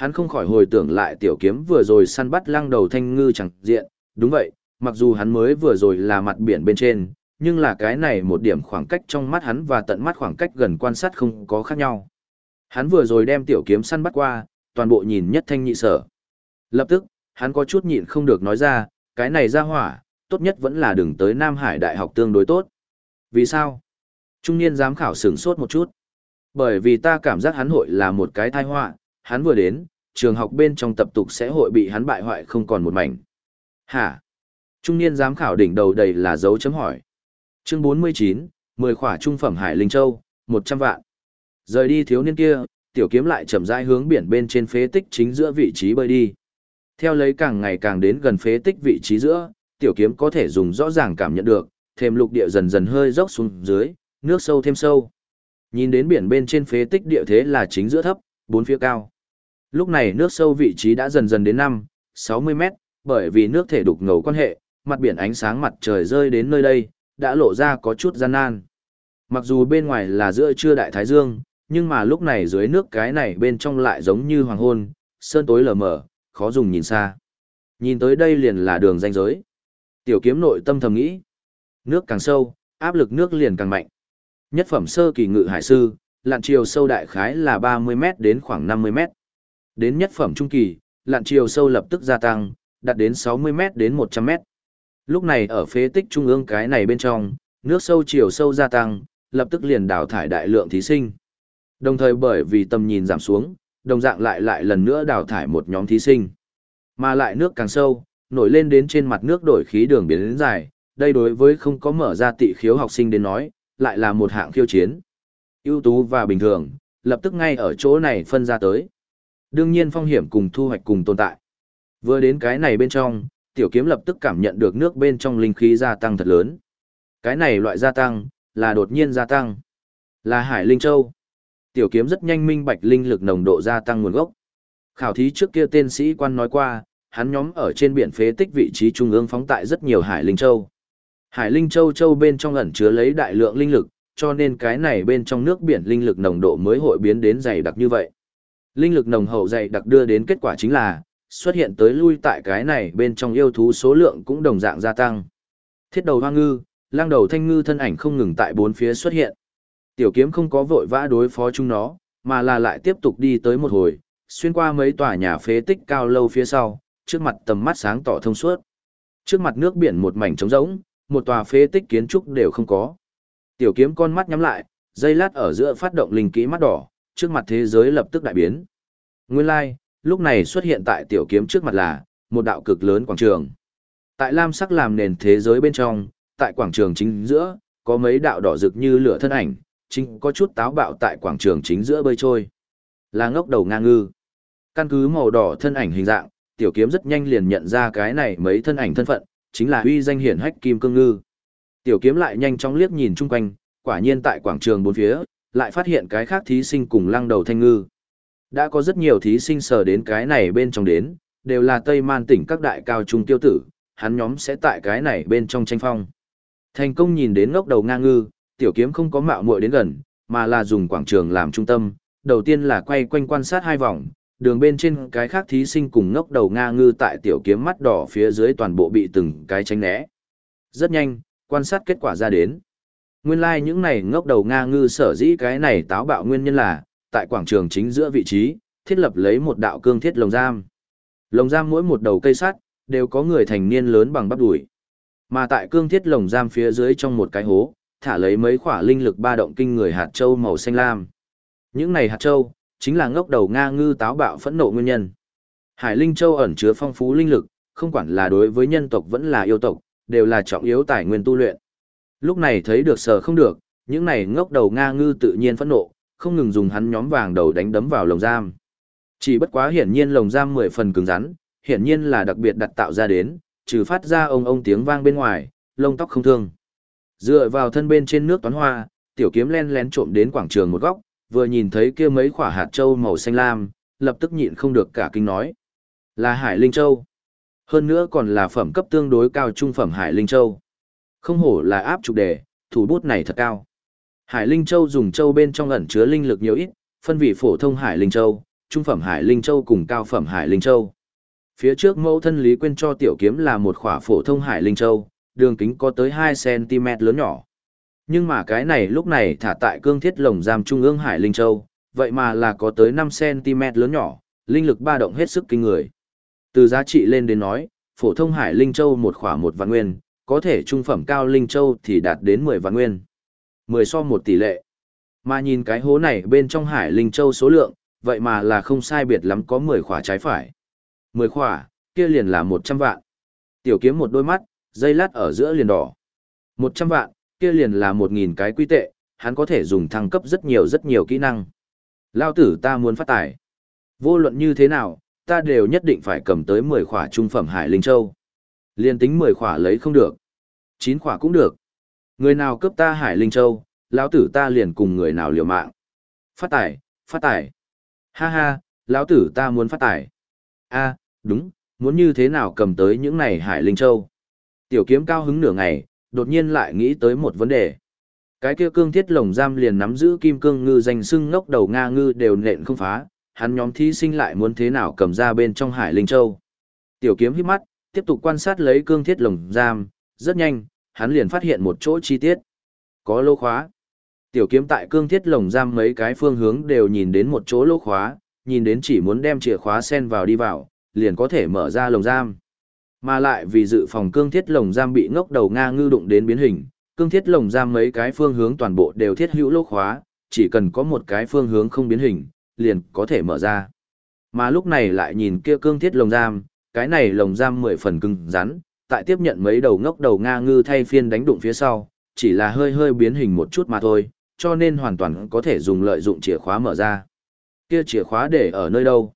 Hắn không khỏi hồi tưởng lại tiểu kiếm vừa rồi săn bắt lăng đầu thanh ngư chẳng diện, đúng vậy, mặc dù hắn mới vừa rồi là mặt biển bên trên, nhưng là cái này một điểm khoảng cách trong mắt hắn và tận mắt khoảng cách gần quan sát không có khác nhau. Hắn vừa rồi đem tiểu kiếm săn bắt qua, toàn bộ nhìn nhất thanh nhị sở. Lập tức, hắn có chút nhịn không được nói ra, cái này ra hỏa, tốt nhất vẫn là đừng tới Nam Hải Đại học tương đối tốt. Vì sao? Trung niên giám khảo sửng sốt một chút. Bởi vì ta cảm giác hắn hội là một cái tai họa, hắn vừa đến, trường học bên trong tập tục sẽ hội bị hắn bại hoại không còn một mảnh. Hả? Trung niên giám khảo đỉnh đầu đầy là dấu chấm hỏi. Chương 49, 10 khỏa trung phẩm Hải Linh Châu, 100 vạn. Rời đi thiếu niên kia, tiểu kiếm lại chậm rãi hướng biển bên trên phế tích chính giữa vị trí bơi đi. Theo lấy càng ngày càng đến gần phế tích vị trí giữa, tiểu kiếm có thể dùng rõ ràng cảm nhận được, thêm lục địa dần dần hơi dốc xuống dưới, nước sâu thêm sâu. Nhìn đến biển bên trên phế tích địa thế là chính giữa thấp, bốn phía cao. Lúc này nước sâu vị trí đã dần dần đến 5, 60 mét, bởi vì nước thể đục ngầu quan hệ, mặt biển ánh sáng mặt trời rơi đến nơi đây, đã lộ ra có chút gian nan. Mặc dù bên ngoài là giữa trưa đại thái dương, nhưng mà lúc này dưới nước cái này bên trong lại giống như hoàng hôn, sơn tối lờ mờ, khó dùng nhìn xa. Nhìn tới đây liền là đường danh giới. Tiểu kiếm nội tâm thầm nghĩ. Nước càng sâu, áp lực nước liền càng mạnh. Nhất phẩm sơ kỳ ngự hải sư, lặn chiều sâu đại khái là 30 mét đến khoảng 50 mét Đến nhất phẩm trung kỳ, lặn chiều sâu lập tức gia tăng, đạt đến 60 m đến 100 m. Lúc này ở phế tích trung ương cái này bên trong, nước sâu chiều sâu gia tăng, lập tức liền đào thải đại lượng thí sinh. Đồng thời bởi vì tầm nhìn giảm xuống, đồng dạng lại lại lần nữa đào thải một nhóm thí sinh. Mà lại nước càng sâu, nổi lên đến trên mặt nước đổi khí đường biến đến dài, đây đối với không có mở ra tị khiếu học sinh đến nói, lại là một hạng khiêu chiến. ưu tú và bình thường, lập tức ngay ở chỗ này phân ra tới. Đương nhiên phong hiểm cùng thu hoạch cùng tồn tại. Vừa đến cái này bên trong, tiểu kiếm lập tức cảm nhận được nước bên trong linh khí gia tăng thật lớn. Cái này loại gia tăng, là đột nhiên gia tăng. Là Hải Linh Châu. Tiểu kiếm rất nhanh minh bạch linh lực nồng độ gia tăng nguồn gốc. Khảo thí trước kia tên sĩ quan nói qua, hắn nhóm ở trên biển phế tích vị trí trung ương phóng tại rất nhiều Hải Linh Châu. Hải Linh Châu Châu bên trong ẩn chứa lấy đại lượng linh lực, cho nên cái này bên trong nước biển linh lực nồng độ mới hội biến đến dày đặc như vậy. Linh lực nồng hậu dày đặc đưa đến kết quả chính là, xuất hiện tới lui tại cái này bên trong yêu thú số lượng cũng đồng dạng gia tăng. Thiết đầu hoang ngư, lang đầu thanh ngư thân ảnh không ngừng tại bốn phía xuất hiện. Tiểu kiếm không có vội vã đối phó chúng nó, mà là lại tiếp tục đi tới một hồi, xuyên qua mấy tòa nhà phế tích cao lâu phía sau, trước mặt tầm mắt sáng tỏ thông suốt. Trước mặt nước biển một mảnh trống rỗng, một tòa phế tích kiến trúc đều không có. Tiểu kiếm con mắt nhắm lại, dây lát ở giữa phát động linh kỹ mắt đỏ, trước mặt thế giới lập tức đại biến. Nguyên lai, like, lúc này xuất hiện tại tiểu kiếm trước mặt là một đạo cực lớn quảng trường. Tại lam sắc làm nền thế giới bên trong, tại quảng trường chính giữa, có mấy đạo đỏ rực như lửa thân ảnh, chính có chút táo bạo tại quảng trường chính giữa bơi trôi. Là ngốc đầu ngang ngư. Căn cứ màu đỏ thân ảnh hình dạng, tiểu kiếm rất nhanh liền nhận ra cái này mấy thân ảnh thân phận, chính là uy danh hiển hách kim cương ngư. Tiểu kiếm lại nhanh chóng liếc nhìn chung quanh, quả nhiên tại quảng trường bốn phía, lại phát hiện cái khác thí sinh cùng lăng đầu thanh ngư. Đã có rất nhiều thí sinh sờ đến cái này bên trong đến, đều là Tây Man tỉnh các đại cao trung tiêu tử, hắn nhóm sẽ tại cái này bên trong tranh phong. Thành công nhìn đến ngốc đầu ngang ngư, tiểu kiếm không có mạo muội đến gần, mà là dùng quảng trường làm trung tâm, đầu tiên là quay quanh quan sát hai vòng, đường bên trên cái khác thí sinh cùng ngốc đầu nga ngư tại tiểu kiếm mắt đỏ phía dưới toàn bộ bị từng cái tránh né. Rất nhanh, quan sát kết quả ra đến. Nguyên lai like những này ngốc đầu nga ngư sở dĩ cái này táo bạo nguyên nhân là, tại quảng trường chính giữa vị trí, thiết lập lấy một đạo cương thiết lồng giam. Lồng giam mỗi một đầu cây sắt, đều có người thành niên lớn bằng bắp đùi. Mà tại cương thiết lồng giam phía dưới trong một cái hố, thả lấy mấy khỏa linh lực ba động kinh người hạt châu màu xanh lam. Những này hạt châu, chính là ngốc đầu Nga ngư táo bạo phẫn nộ nguyên nhân. Hải Linh Châu ẩn chứa phong phú linh lực, không quản là đối với nhân tộc vẫn là yêu tộc, đều là trọng yếu tài nguyên tu luyện. Lúc này thấy được sờ không được, những này ngốc đầu Nga ngư tự nhiên phẫn nộ, không ngừng dùng hắn nhóm vàng đầu đánh đấm vào lồng giam. Chỉ bất quá hiển nhiên lồng giam mười phần cứng rắn, hiển nhiên là đặc biệt đặt tạo ra đến, trừ phát ra ông ông tiếng vang bên ngoài, lông tóc không thương. Dựa vào thân bên trên nước toán hoa, tiểu kiếm len lén trộm đến quảng trường một góc, vừa nhìn thấy kia mấy quả hạt châu màu xanh lam, lập tức nhịn không được cả kinh nói. Là Hải Linh Châu. Hơn nữa còn là phẩm cấp tương đối cao trung phẩm Hải Linh Châu. Không hổ là áp trục đề, thủ bút này thật cao. Hải Linh Châu dùng châu bên trong ẩn chứa linh lực nhiều ít, phân vị phổ thông Hải Linh Châu, trung phẩm Hải Linh Châu cùng cao phẩm Hải Linh Châu. Phía trước mẫu thân Lý Quyên cho tiểu kiếm là một khỏa phổ thông Hải Linh Châu, đường kính có tới 2cm lớn nhỏ. Nhưng mà cái này lúc này thả tại cương thiết lồng giam trung ương Hải Linh Châu, vậy mà là có tới 5cm lớn nhỏ, linh lực ba động hết sức kinh người. Từ giá trị lên đến nói, phổ thông Hải Linh Châu một khỏa một vạn nguyên, có thể trung phẩm cao Linh Châu thì đạt đến 10 vạn nguyên. 10 so một tỷ lệ. Mà nhìn cái hố này bên trong Hải Linh Châu số lượng, vậy mà là không sai biệt lắm có 10 khỏa trái phải. 10 khỏa, kia liền là 100 vạn. Tiểu kiếm một đôi mắt, dây lát ở giữa liền đỏ. 100 vạn, kia liền là 1.000 cái quy tệ, hắn có thể dùng thăng cấp rất nhiều rất nhiều kỹ năng. Lao tử ta muốn phát tài. Vô luận như thế nào, ta đều nhất định phải cầm tới 10 khỏa trung phẩm Hải Linh Châu. Liên tính 10 khỏa lấy không được. 9 khỏa cũng được. Người nào cướp ta Hải Linh Châu, lão tử ta liền cùng người nào liều mạng. Phát tải, phát tải. Ha ha, lão tử ta muốn phát tải. A, đúng, muốn như thế nào cầm tới những này Hải Linh Châu. Tiểu kiếm cao hứng nửa ngày, đột nhiên lại nghĩ tới một vấn đề. Cái kia cương thiết lồng giam liền nắm giữ kim cương ngư danh sưng ngốc đầu Nga ngư đều nện không phá, hắn nhóm thí sinh lại muốn thế nào cầm ra bên trong Hải Linh Châu. Tiểu kiếm hít mắt, tiếp tục quan sát lấy cương thiết lồng giam, rất nhanh, hắn liền phát hiện một chỗ chi tiết. Có lô khóa. Tiểu kiếm tại cương thiết lồng giam mấy cái phương hướng đều nhìn đến một chỗ lô khóa, nhìn đến chỉ muốn đem chìa khóa sen vào đi vào, liền có thể mở ra lồng giam. Mà lại vì dự phòng cương thiết lồng giam bị ngốc đầu Nga ngư đụng đến biến hình, cương thiết lồng giam mấy cái phương hướng toàn bộ đều thiết hữu lô khóa, chỉ cần có một cái phương hướng không biến hình, liền có thể mở ra. Mà lúc này lại nhìn kia cương thiết lồng giam, cái này lồng giam mười phần cứng rắn, tại tiếp nhận mấy đầu ngốc đầu Nga ngư thay phiên đánh đụng phía sau, chỉ là hơi hơi biến hình một chút mà thôi, cho nên hoàn toàn có thể dùng lợi dụng chìa khóa mở ra. Kia chìa khóa để ở nơi đâu?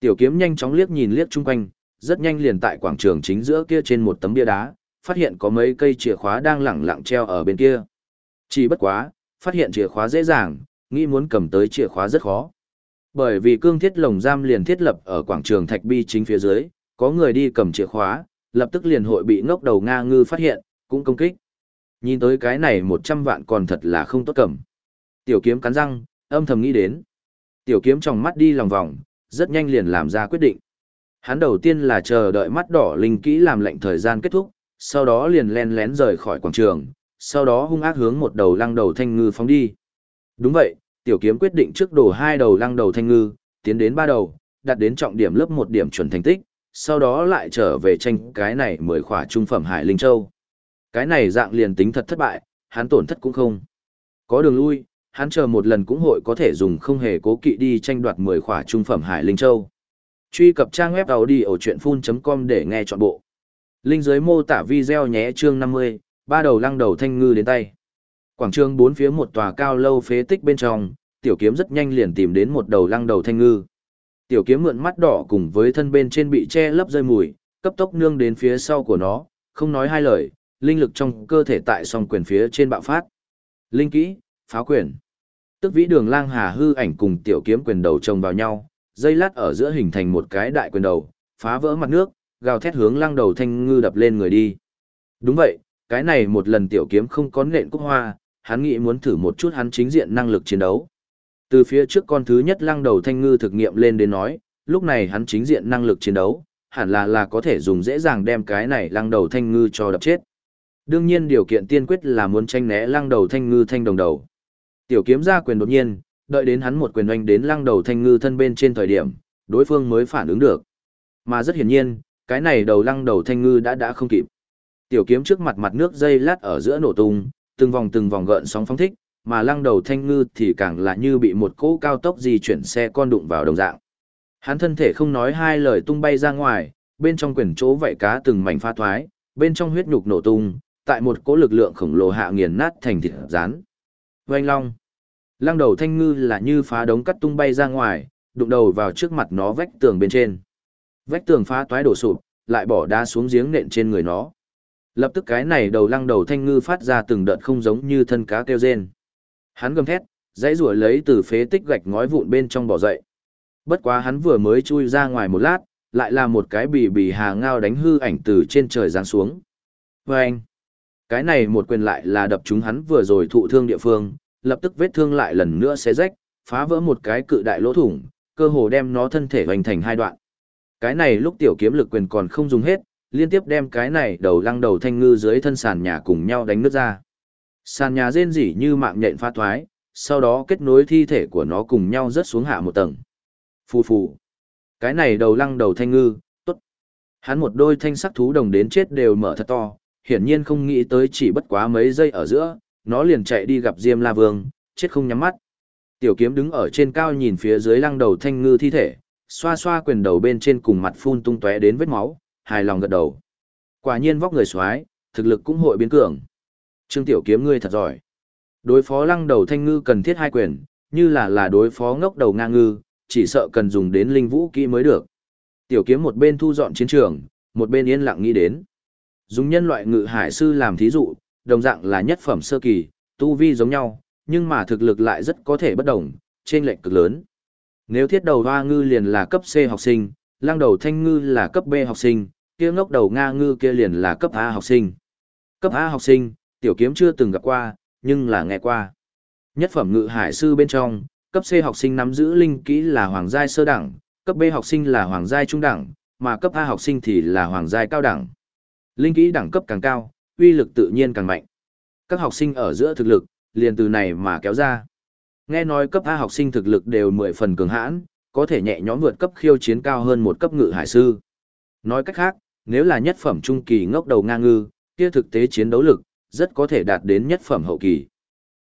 Tiểu kiếm nhanh chóng liếc nhìn liếc chung quanh, rất nhanh liền tại quảng trường chính giữa kia trên một tấm bia đá, phát hiện có mấy cây chìa khóa đang lẳng lặng treo ở bên kia. Chỉ bất quá, phát hiện chìa khóa dễ dàng, nghĩ muốn cầm tới chìa khóa rất khó. Bởi vì cương thiết lồng giam liền thiết lập ở quảng trường thạch bi chính phía dưới, có người đi cầm chìa khóa, lập tức liền hội bị ngốc đầu Nga ngư phát hiện, cũng công kích. Nhìn tới cái này 100 vạn còn thật là không tốt cầm. Tiểu kiếm cắn răng, âm thầm nghĩ đến. Tiểu kiếm trong mắt đi lòng vòng, rất nhanh liền làm ra quyết định. Hắn đầu tiên là chờ đợi mắt đỏ linh kỹ làm lệnh thời gian kết thúc, sau đó liền len lén rời khỏi quảng trường, sau đó hung ác hướng một đầu lăng đầu thanh ngư phóng đi. Đúng vậy, tiểu kiếm quyết định trước đổ hai đầu lăng đầu thanh ngư, tiến đến ba đầu, đặt đến trọng điểm lớp một điểm chuẩn thành tích, sau đó lại trở về tranh cái này mười khỏa trung phẩm Hải Linh Châu. Cái này dạng liền tính thật thất bại, hắn tổn thất cũng không. Có đường lui, hắn chờ một lần cũng hội có thể dùng không hề cố kỵ đi tranh đoạt mười khỏa trung phẩm Hải Linh Châu. Truy cập trang web đầu đi ở chuyện full.com để nghe trọn bộ. Linh dưới mô tả video nhé chương 50, ba đầu lăng đầu thanh ngư đến tay. Quảng trường bốn phía một tòa cao lâu phế tích bên trong, tiểu kiếm rất nhanh liền tìm đến một đầu lăng đầu thanh ngư. Tiểu kiếm mượn mắt đỏ cùng với thân bên trên bị che lấp rơi mùi, cấp tốc nương đến phía sau của nó, không nói hai lời, linh lực trong cơ thể tại song quyền phía trên bạo phát. Linh kỹ, phá quyền. Tức vĩ đường lang hà hư ảnh cùng tiểu kiếm quyền đầu chồng vào nhau, dây lát ở giữa hình thành một cái đại quyền đầu, phá vỡ mặt nước, gào thét hướng lang đầu thanh ngư đập lên người đi. Đúng vậy, cái này một lần tiểu kiếm không có nện cúc hoa, hắn nghĩ muốn thử một chút hắn chính diện năng lực chiến đấu. Từ phía trước con thứ nhất lăng đầu thanh ngư thực nghiệm lên đến nói, lúc này hắn chính diện năng lực chiến đấu, hẳn là là có thể dùng dễ dàng đem cái này lăng đầu thanh ngư cho đập chết. Đương nhiên điều kiện tiên quyết là muốn tranh né lăng đầu thanh ngư thanh đồng đầu. Tiểu kiếm ra quyền đột nhiên, đợi đến hắn một quyền oanh đến lăng đầu thanh ngư thân bên trên thời điểm, đối phương mới phản ứng được. Mà rất hiển nhiên, cái này đầu lăng đầu thanh ngư đã đã không kịp. Tiểu kiếm trước mặt mặt nước dây lát ở giữa nổ tung, từng vòng từng vòng gợn sóng phóng thích, mà lăng đầu thanh ngư thì càng là như bị một cỗ cao tốc di chuyển xe con đụng vào đồng dạng. Hắn thân thể không nói hai lời tung bay ra ngoài, bên trong quyển chỗ vảy cá từng mảnh pha thoái, bên trong huyết nhục nổ tung, tại một cỗ lực lượng khổng lồ hạ nghiền nát thành thịt rán. Oanh long. Lăng đầu thanh ngư là như phá đống cắt tung bay ra ngoài, đụng đầu vào trước mặt nó vách tường bên trên. Vách tường phá toái đổ sụp, lại bỏ đá xuống giếng nện trên người nó. Lập tức cái này đầu lăng đầu thanh ngư phát ra từng đợt không giống như thân cá kêu rên. Hắn gầm thét, dãy rủa lấy từ phế tích gạch ngói vụn bên trong bỏ dậy. Bất quá hắn vừa mới chui ra ngoài một lát, lại là một cái bì bì hà ngao đánh hư ảnh từ trên trời giáng xuống. Và anh, cái này một quyền lại là đập chúng hắn vừa rồi thụ thương địa phương, lập tức vết thương lại lần nữa xé rách, phá vỡ một cái cự đại lỗ thủng, cơ hồ đem nó thân thể hoành thành hai đoạn. Cái này lúc tiểu kiếm lực quyền còn không dùng hết, liên tiếp đem cái này đầu lăng đầu thanh ngư dưới thân sàn nhà cùng nhau đánh nứt ra. Sàn nhà rên rỉ như mạng nhện pha thoái, sau đó kết nối thi thể của nó cùng nhau rớt xuống hạ một tầng. Phù phù. Cái này đầu lăng đầu thanh ngư, tốt. Hắn một đôi thanh sắc thú đồng đến chết đều mở thật to, hiển nhiên không nghĩ tới chỉ bất quá mấy giây ở giữa, nó liền chạy đi gặp Diêm La Vương, chết không nhắm mắt. Tiểu kiếm đứng ở trên cao nhìn phía dưới lăng đầu thanh ngư thi thể, xoa xoa quyền đầu bên trên cùng mặt phun tung tóe đến vết máu, hài lòng gật đầu. Quả nhiên vóc người xoái, thực lực cũng hội biến cường. Trương Tiểu kiếm ngươi thật giỏi. Đối phó lăng đầu thanh ngư cần thiết hai quyền, như là là đối phó ngốc đầu ngang ngư, chỉ sợ cần dùng đến linh vũ kỹ mới được. Tiểu kiếm một bên thu dọn chiến trường, một bên yên lặng nghĩ đến. Dùng nhân loại ngự hải sư làm thí dụ, đồng dạng là nhất phẩm sơ kỳ, tu vi giống nhau, nhưng mà thực lực lại rất có thể bất đồng, trên lệnh cực lớn. Nếu thiết đầu hoa ngư liền là cấp C học sinh, lang đầu thanh ngư là cấp B học sinh, kia ngốc đầu nga ngư kia liền là cấp A học sinh. Cấp A học sinh, tiểu kiếm chưa từng gặp qua, nhưng là nghe qua. Nhất phẩm ngự hải sư bên trong, cấp C học sinh nắm giữ linh kỹ là hoàng giai sơ đẳng, cấp B học sinh là hoàng giai trung đẳng, mà cấp A học sinh thì là hoàng giai cao đẳng. Linh kỹ đẳng cấp càng cao, uy lực tự nhiên càng mạnh. Các học sinh ở giữa thực lực, liền từ này mà kéo ra. Nghe nói cấp A học sinh thực lực đều 10 phần cường hãn, có thể nhẹ nhõm vượt cấp khiêu chiến cao hơn một cấp ngự hải sư. Nói cách khác, nếu là nhất phẩm trung kỳ ngốc đầu ngang ngư, kia thực tế chiến đấu lực, rất có thể đạt đến nhất phẩm hậu kỳ.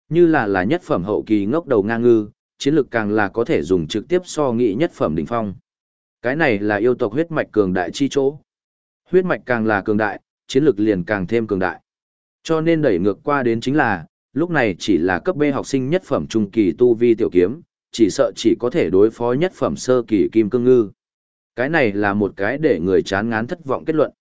Như là là nhất phẩm hậu kỳ ngốc đầu ngang ngư, chiến lực càng là có thể dùng trực tiếp so nghị nhất phẩm đỉnh phong. Cái này là yêu tộc huyết mạch cường đại chi chỗ. Huyết mạch càng là cường đại, chiến lực liền càng thêm cường đại. Cho nên đẩy ngược qua đến chính là, lúc này chỉ là cấp B học sinh nhất phẩm trung kỳ tu vi tiểu kiếm, chỉ sợ chỉ có thể đối phó nhất phẩm sơ kỳ kim cương ngư. Cái này là một cái để người chán ngán thất vọng kết luận.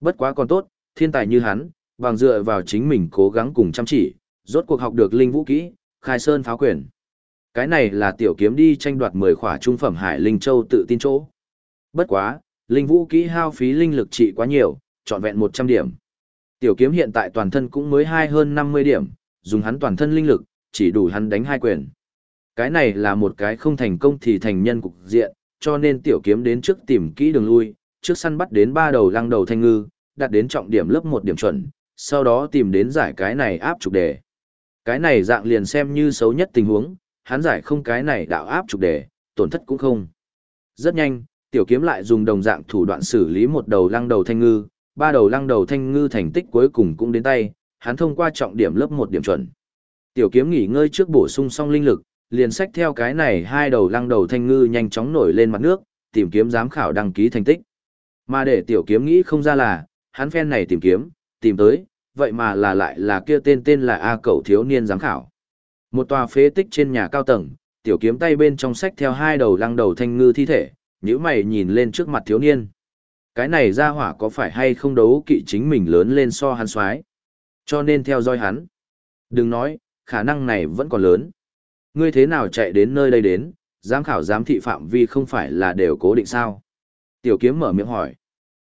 Bất quá còn tốt, thiên tài như hắn, bằng dựa vào chính mình cố gắng cùng chăm chỉ, rốt cuộc học được linh vũ kỹ, khai sơn pháo quyền. Cái này là tiểu kiếm đi tranh đoạt 10 khỏa trung phẩm hải linh châu tự tin chỗ. Bất quá, linh vũ kỹ hao phí linh lực trị quá nhiều, trọn vẹn 100 điểm. Tiểu kiếm hiện tại toàn thân cũng mới hai hơn 50 điểm, dùng hắn toàn thân linh lực, chỉ đủ hắn đánh hai quyền. Cái này là một cái không thành công thì thành nhân cục diện, cho nên tiểu kiếm đến trước tìm kỹ đường lui, trước săn bắt đến ba đầu lăng đầu thanh ngư, đạt đến trọng điểm lớp một điểm chuẩn, sau đó tìm đến giải cái này áp trục đề. Cái này dạng liền xem như xấu nhất tình huống, hắn giải không cái này đạo áp trục đề, tổn thất cũng không. Rất nhanh, tiểu kiếm lại dùng đồng dạng thủ đoạn xử lý một đầu lăng đầu thanh ngư, ba đầu lăng đầu thanh ngư thành tích cuối cùng cũng đến tay, hắn thông qua trọng điểm lớp một điểm chuẩn. Tiểu kiếm nghỉ ngơi trước bổ sung xong linh lực, liền sách theo cái này hai đầu lăng đầu thanh ngư nhanh chóng nổi lên mặt nước, tìm kiếm giám khảo đăng ký thành tích. Mà để tiểu kiếm nghĩ không ra là, hắn phen này tìm kiếm, tìm tới, vậy mà là lại là kia tên tên là A cậu thiếu niên giám khảo. Một tòa phế tích trên nhà cao tầng, tiểu kiếm tay bên trong sách theo hai đầu lăng đầu thanh ngư thi thể, nhíu mày nhìn lên trước mặt thiếu niên. Cái này ra hỏa có phải hay không đấu kỵ chính mình lớn lên so hắn xoái. Cho nên theo dõi hắn. Đừng nói, khả năng này vẫn còn lớn. Ngươi thế nào chạy đến nơi đây đến, giám khảo giám thị phạm vi không phải là đều cố định sao? Tiểu kiếm mở miệng hỏi.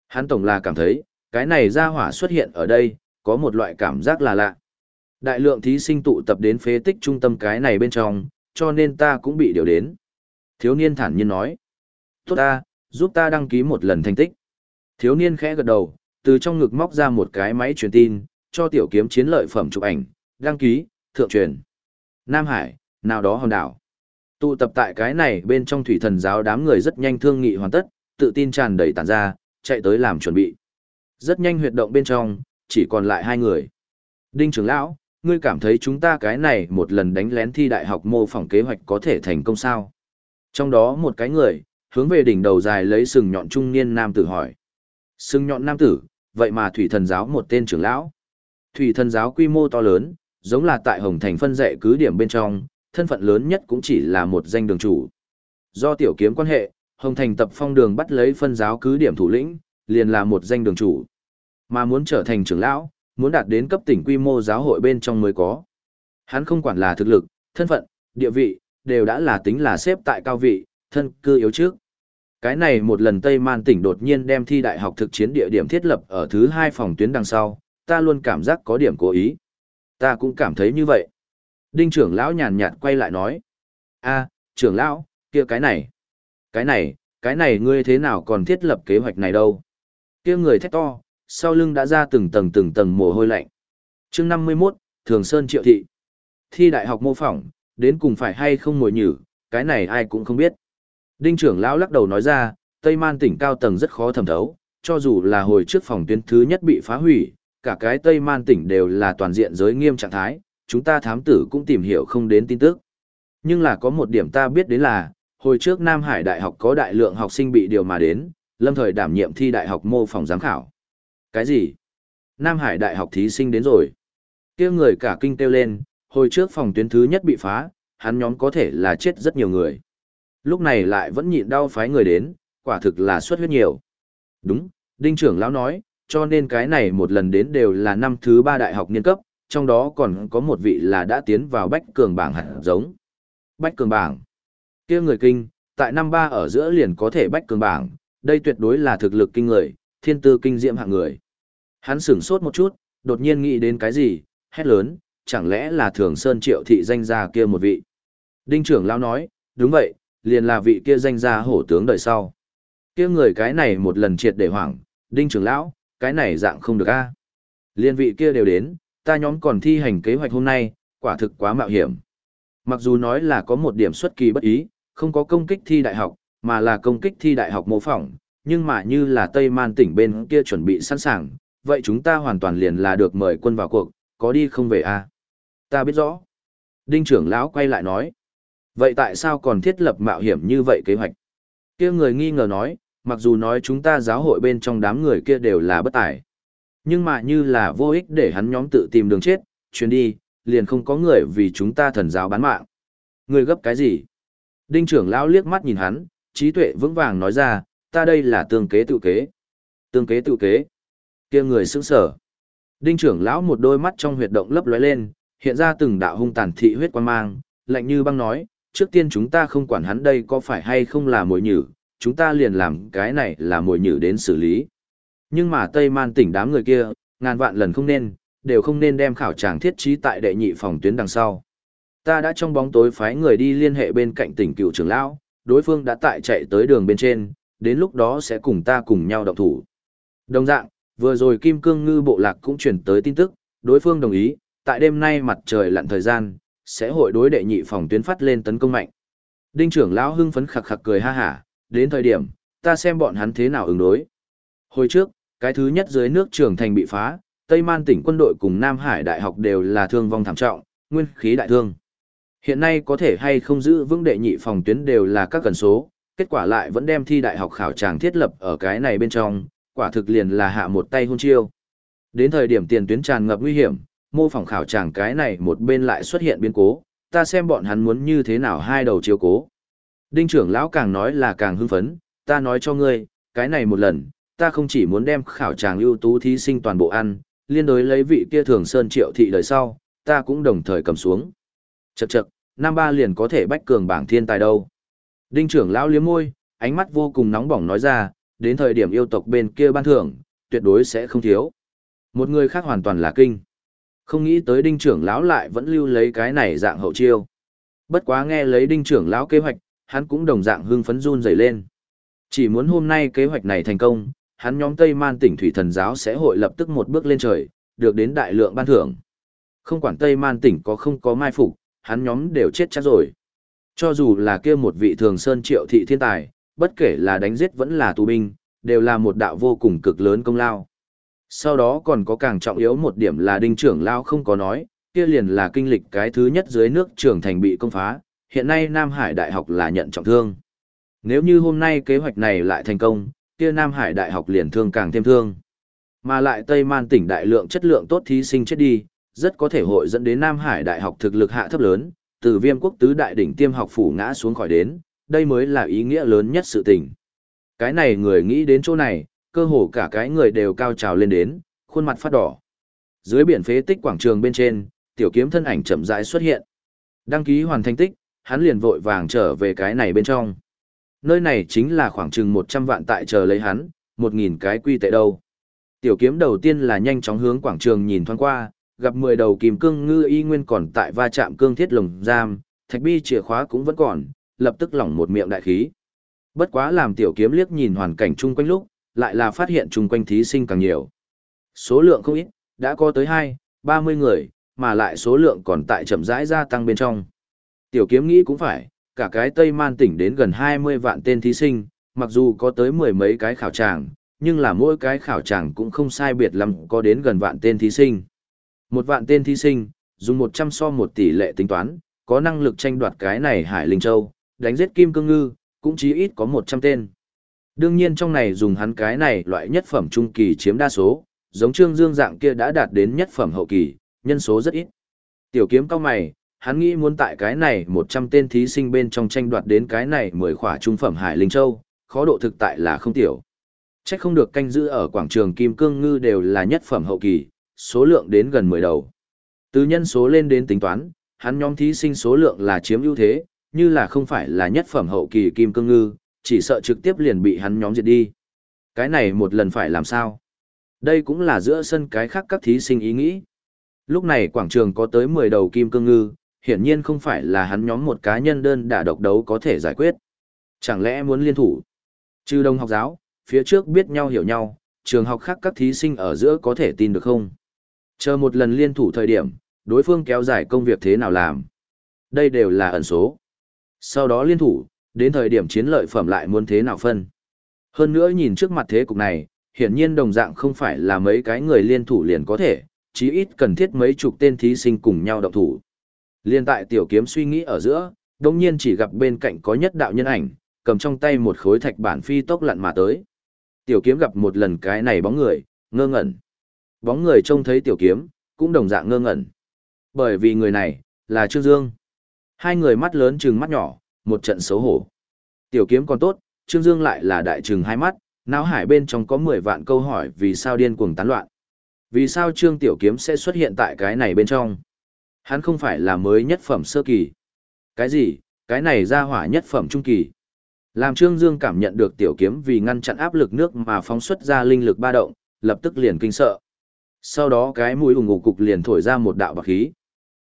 Hắn tổng là cảm thấy, cái này ra hỏa xuất hiện ở đây, có một loại cảm giác là lạ. Đại lượng thí sinh tụ tập đến phế tích trung tâm cái này bên trong, cho nên ta cũng bị điều đến. Thiếu niên thản nhiên nói. Tốt ta, giúp ta đăng ký một lần thành tích. Thiếu niên khẽ gật đầu, từ trong ngực móc ra một cái máy truyền tin, cho tiểu kiếm chiến lợi phẩm chụp ảnh, đăng ký, thượng truyền. Nam Hải, nào đó hòn đảo. Tụ tập tại cái này bên trong thủy thần giáo đám người rất nhanh thương nghị hoàn tất, tự tin tràn đầy tản ra, chạy tới làm chuẩn bị. Rất nhanh huyệt động bên trong, chỉ còn lại hai người. Đinh trưởng lão, ngươi cảm thấy chúng ta cái này một lần đánh lén thi đại học mô phỏng kế hoạch có thể thành công sao? Trong đó một cái người, hướng về đỉnh đầu dài lấy sừng nhọn trung niên nam tử hỏi. Sừng nhọn nam tử, vậy mà thủy thần giáo một tên trưởng lão. Thủy thần giáo quy mô to lớn, giống là tại Hồng Thành phân dạy cứ điểm bên trong, thân phận lớn nhất cũng chỉ là một danh đường chủ. Do tiểu kiếm quan hệ, Hồng Thành tập phong đường bắt lấy phân giáo cứ điểm thủ lĩnh, liền là một danh đường chủ. Mà muốn trở thành trưởng lão, muốn đạt đến cấp tỉnh quy mô giáo hội bên trong mới có. Hắn không quản là thực lực, thân phận, địa vị, đều đã là tính là xếp tại cao vị, thân cư yếu trước. Cái này một lần Tây Man tỉnh đột nhiên đem thi đại học thực chiến địa điểm thiết lập ở thứ hai phòng tuyến đằng sau, ta luôn cảm giác có điểm cố ý. Ta cũng cảm thấy như vậy. Đinh trưởng lão nhàn nhạt quay lại nói. a trưởng lão, kia cái này. Cái này, cái này ngươi thế nào còn thiết lập kế hoạch này đâu? Kia người thét to, sau lưng đã ra từng tầng từng tầng mồ hôi lạnh. chương 51, Thường Sơn Triệu Thị. Thi đại học mô phỏng, đến cùng phải hay không ngồi nhử, cái này ai cũng không biết. Đinh trưởng lão lắc đầu nói ra, Tây Man tỉnh cao tầng rất khó thẩm thấu, cho dù là hồi trước phòng tuyến thứ nhất bị phá hủy, cả cái Tây Man tỉnh đều là toàn diện giới nghiêm trạng thái, chúng ta thám tử cũng tìm hiểu không đến tin tức. Nhưng là có một điểm ta biết đến là, hồi trước Nam Hải Đại học có đại lượng học sinh bị điều mà đến, lâm thời đảm nhiệm thi đại học mô phỏng giám khảo. Cái gì? Nam Hải Đại học thí sinh đến rồi. kia người cả kinh kêu lên, hồi trước phòng tuyến thứ nhất bị phá, hắn nhóm có thể là chết rất nhiều người. Lúc này lại vẫn nhịn đau phái người đến, quả thực là xuất huyết nhiều. Đúng, Đinh trưởng lão nói, cho nên cái này một lần đến đều là năm thứ ba đại học niên cấp, trong đó còn có một vị là đã tiến vào bách cường bảng hạt giống. Bách cường bảng. kia người kinh, tại năm ba ở giữa liền có thể bách cường bảng, đây tuyệt đối là thực lực kinh người, thiên tư kinh diệm hạng người. Hắn sửng sốt một chút, đột nhiên nghĩ đến cái gì, hét lớn, chẳng lẽ là thường sơn triệu thị danh gia kia một vị. Đinh trưởng lão nói, đúng vậy, liền là vị kia danh gia hổ tướng đời sau. kia người cái này một lần triệt để hoảng, đinh trưởng lão, cái này dạng không được a Liên vị kia đều đến, ta nhóm còn thi hành kế hoạch hôm nay, quả thực quá mạo hiểm. Mặc dù nói là có một điểm xuất kỳ bất ý, không có công kích thi đại học, mà là công kích thi đại học mô phỏng, nhưng mà như là Tây Man tỉnh bên kia chuẩn bị sẵn sàng, vậy chúng ta hoàn toàn liền là được mời quân vào cuộc, có đi không về à Ta biết rõ. Đinh trưởng lão quay lại nói. Vậy tại sao còn thiết lập mạo hiểm như vậy kế hoạch? kia người nghi ngờ nói, mặc dù nói chúng ta giáo hội bên trong đám người kia đều là bất tài. Nhưng mà như là vô ích để hắn nhóm tự tìm đường chết, chuyến đi, liền không có người vì chúng ta thần giáo bán mạng. Người gấp cái gì? Đinh trưởng lão liếc mắt nhìn hắn, trí tuệ vững vàng nói ra, ta đây là tương kế tự kế. Tương kế tự kế. kia người sững sở. Đinh trưởng lão một đôi mắt trong huyệt động lấp lóe lên, hiện ra từng đạo hung tàn thị huyết quan mang, lạnh như băng nói, trước tiên chúng ta không quản hắn đây có phải hay không là mồi nhử, chúng ta liền làm cái này là mồi nhử đến xử lý. Nhưng mà Tây Man tỉnh đám người kia, ngàn vạn lần không nên, đều không nên đem khảo tràng thiết trí tại đệ nhị phòng tuyến đằng sau. Ta đã trong bóng tối phái người đi liên hệ bên cạnh tỉnh cựu trưởng lão, đối phương đã tại chạy tới đường bên trên, đến lúc đó sẽ cùng ta cùng nhau động thủ. Đồng dạng, vừa rồi Kim Cương Ngư Bộ Lạc cũng chuyển tới tin tức, đối phương đồng ý, tại đêm nay mặt trời lặn thời gian, sẽ hội đối đệ nhị phòng tuyến phát lên tấn công mạnh. Đinh trưởng lão hưng phấn khặc khặc cười ha hả, đến thời điểm, ta xem bọn hắn thế nào ứng đối. Hồi trước, cái thứ nhất dưới nước trưởng thành bị phá, Tây Man tỉnh quân đội cùng Nam Hải Đại học đều là thương vong thảm trọng, nguyên khí đại thương. Hiện nay có thể hay không giữ vững đệ nhị phòng tuyến đều là các cần số, kết quả lại vẫn đem thi đại học khảo tràng thiết lập ở cái này bên trong, quả thực liền là hạ một tay hôn chiêu. Đến thời điểm tiền tuyến tràn ngập nguy hiểm, mô phỏng khảo tràng cái này một bên lại xuất hiện biến cố, ta xem bọn hắn muốn như thế nào hai đầu chiếu cố. Đinh trưởng lão càng nói là càng hưng phấn, ta nói cho ngươi, cái này một lần, ta không chỉ muốn đem khảo tràng ưu tú thí sinh toàn bộ ăn, liên đối lấy vị kia thường sơn triệu thị đời sau, ta cũng đồng thời cầm xuống. Chậc chậc, năm ba liền có thể bách cường bảng thiên tài đâu. Đinh trưởng lão liếm môi, ánh mắt vô cùng nóng bỏng nói ra, đến thời điểm yêu tộc bên kia ban thưởng, tuyệt đối sẽ không thiếu. Một người khác hoàn toàn là kinh. Không nghĩ tới đinh trưởng lão lại vẫn lưu lấy cái này dạng hậu chiêu. Bất quá nghe lấy đinh trưởng lão kế hoạch, hắn cũng đồng dạng hưng phấn run rẩy lên. Chỉ muốn hôm nay kế hoạch này thành công, hắn nhóm Tây Man tỉnh thủy thần giáo sẽ hội lập tức một bước lên trời, được đến đại lượng ban thưởng. Không quản Tây Man tỉnh có không có mai phục, hắn nhóm đều chết chắc rồi. Cho dù là kia một vị thường sơn triệu thị thiên tài, bất kể là đánh giết vẫn là tù binh, đều là một đạo vô cùng cực lớn công lao. Sau đó còn có càng trọng yếu một điểm là đinh trưởng lao không có nói, kia liền là kinh lịch cái thứ nhất dưới nước trưởng thành bị công phá, hiện nay Nam Hải Đại học là nhận trọng thương. Nếu như hôm nay kế hoạch này lại thành công, kia Nam Hải Đại học liền thương càng thêm thương. Mà lại Tây Man tỉnh đại lượng chất lượng tốt thí sinh chết đi, rất có thể hội dẫn đến Nam Hải Đại học thực lực hạ thấp lớn, từ viêm quốc tứ đại đỉnh tiêm học phủ ngã xuống khỏi đến, đây mới là ý nghĩa lớn nhất sự tình. Cái này người nghĩ đến chỗ này, cơ hồ cả cái người đều cao trào lên đến, khuôn mặt phát đỏ. Dưới biển phế tích quảng trường bên trên, tiểu kiếm thân ảnh chậm rãi xuất hiện. Đăng ký hoàn thành tích, hắn liền vội vàng trở về cái này bên trong. Nơi này chính là khoảng chừng 100 vạn tại chờ lấy hắn, 1.000 cái quy tệ đâu. Tiểu kiếm đầu tiên là nhanh chóng hướng quảng trường nhìn thoáng qua, gặp 10 đầu kìm cương ngư y nguyên còn tại va chạm cương thiết lồng giam, thạch bi chìa khóa cũng vẫn còn, lập tức lỏng một miệng đại khí. Bất quá làm tiểu kiếm liếc nhìn hoàn cảnh chung quanh lúc, lại là phát hiện chung quanh thí sinh càng nhiều. Số lượng không ít, đã có tới 2, 30 người, mà lại số lượng còn tại chậm rãi gia tăng bên trong. Tiểu kiếm nghĩ cũng phải, cả cái Tây Man tỉnh đến gần 20 vạn tên thí sinh, mặc dù có tới mười mấy cái khảo tràng, nhưng là mỗi cái khảo tràng cũng không sai biệt lắm có đến gần vạn tên thí sinh. Một vạn tên thí sinh, dùng 100 so một tỷ lệ tính toán, có năng lực tranh đoạt cái này Hải Linh Châu, đánh giết Kim Cương Ngư, cũng chí ít có 100 tên. Đương nhiên trong này dùng hắn cái này loại nhất phẩm trung kỳ chiếm đa số, giống Trương Dương dạng kia đã đạt đến nhất phẩm hậu kỳ, nhân số rất ít. Tiểu kiếm cao mày, hắn nghĩ muốn tại cái này 100 tên thí sinh bên trong tranh đoạt đến cái này 10 khỏa trung phẩm Hải Linh Châu, khó độ thực tại là không tiểu. Chắc không được canh giữ ở quảng trường Kim Cương Ngư đều là nhất phẩm hậu kỳ, số lượng đến gần 10 đầu. Từ nhân số lên đến tính toán, hắn nhóm thí sinh số lượng là chiếm ưu thế, như là không phải là nhất phẩm hậu kỳ Kim Cương Ngư, chỉ sợ trực tiếp liền bị hắn nhóm diệt đi. Cái này một lần phải làm sao? Đây cũng là giữa sân cái khác các thí sinh ý nghĩ. Lúc này quảng trường có tới 10 đầu Kim Cương Ngư, hiển nhiên không phải là hắn nhóm một cá nhân đơn đả độc đấu có thể giải quyết. Chẳng lẽ muốn liên thủ? Trừ đồng học giáo, phía trước biết nhau hiểu nhau, trường học khác các thí sinh ở giữa có thể tin được không? Chờ một lần liên thủ thời điểm, đối phương kéo dài công việc thế nào làm? Đây đều là ẩn số. Sau đó liên thủ, đến thời điểm chiến lợi phẩm lại muốn thế nào phân? Hơn nữa nhìn trước mặt thế cục này, hiển nhiên đồng dạng không phải là mấy cái người liên thủ liền có thể, chí ít cần thiết mấy chục tên thí sinh cùng nhau động thủ. Liên tại tiểu kiếm suy nghĩ ở giữa, đồng nhiên chỉ gặp bên cạnh có nhất đạo nhân ảnh, cầm trong tay một khối thạch bản phi tốc lặn mà tới. Tiểu kiếm gặp một lần cái này bóng người, ngơ ngẩn. Bóng người trông thấy tiểu kiếm, cũng đồng dạng ngơ ngẩn. Bởi vì người này, là Trương Dương. Hai người mắt lớn trừng mắt nhỏ, một trận xấu hổ. Tiểu kiếm còn tốt, Trương Dương lại là đại trừng hai mắt, não hải bên trong có 10 vạn câu hỏi vì sao điên cuồng tán loạn. Vì sao Trương Tiểu Kiếm sẽ xuất hiện tại cái này bên trong? Hắn không phải là mới nhất phẩm sơ kỳ. Cái gì? Cái này ra hỏa nhất phẩm trung kỳ. Làm Trương Dương cảm nhận được tiểu kiếm vì ngăn chặn áp lực nước mà phóng xuất ra linh lực ba động, lập tức liền kinh sợ. Sau đó cái mũi ủng ngục cục liền thổi ra một đạo bạc khí.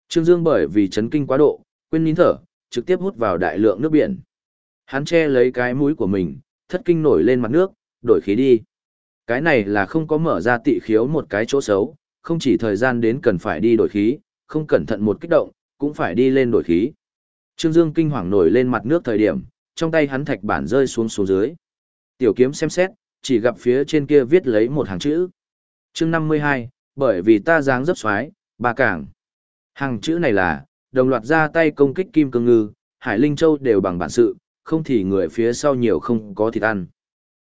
Trương Dương bởi vì chấn kinh quá độ, quên nín thở, trực tiếp hút vào đại lượng nước biển. Hắn che lấy cái mũi của mình, thất kinh nổi lên mặt nước, đổi khí đi. Cái này là không có mở ra tị khiếu một cái chỗ xấu, không chỉ thời gian đến cần phải đi đổi khí, không cẩn thận một kích động, cũng phải đi lên đổi khí. Trương Dương kinh hoàng nổi lên mặt nước thời điểm, trong tay hắn thạch bản rơi xuống xuống dưới. Tiểu kiếm xem xét, chỉ gặp phía trên kia viết lấy một hàng chữ. Chương 52, bởi vì ta dáng dấp xoái, ba cảng. Hàng chữ này là, đồng loạt ra tay công kích Kim Cương Ngư, Hải Linh Châu đều bằng bản sự, không thì người phía sau nhiều không có thịt ăn.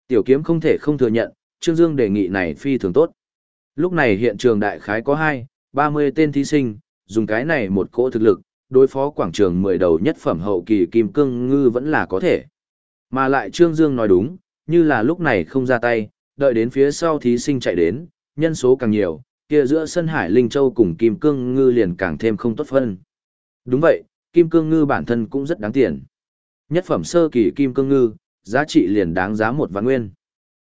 Tiểu kiếm không thể không thừa nhận, Trương Dương đề nghị này phi thường tốt. Lúc này hiện trường đại khái có 2, 30 tên thí sinh, dùng cái này một cỗ thực lực, đối phó quảng trường 10 đầu nhất phẩm hậu kỳ kim cương ngư vẫn là có thể. Mà lại Trương Dương nói đúng, như là lúc này không ra tay, đợi đến phía sau thí sinh chạy đến, nhân số càng nhiều, kia giữa sân hải linh châu cùng kim cương ngư liền càng thêm không tốt phân. Đúng vậy, kim cương ngư bản thân cũng rất đáng tiền. Nhất phẩm sơ kỳ kim cương ngư, giá trị liền đáng giá một vạn nguyên.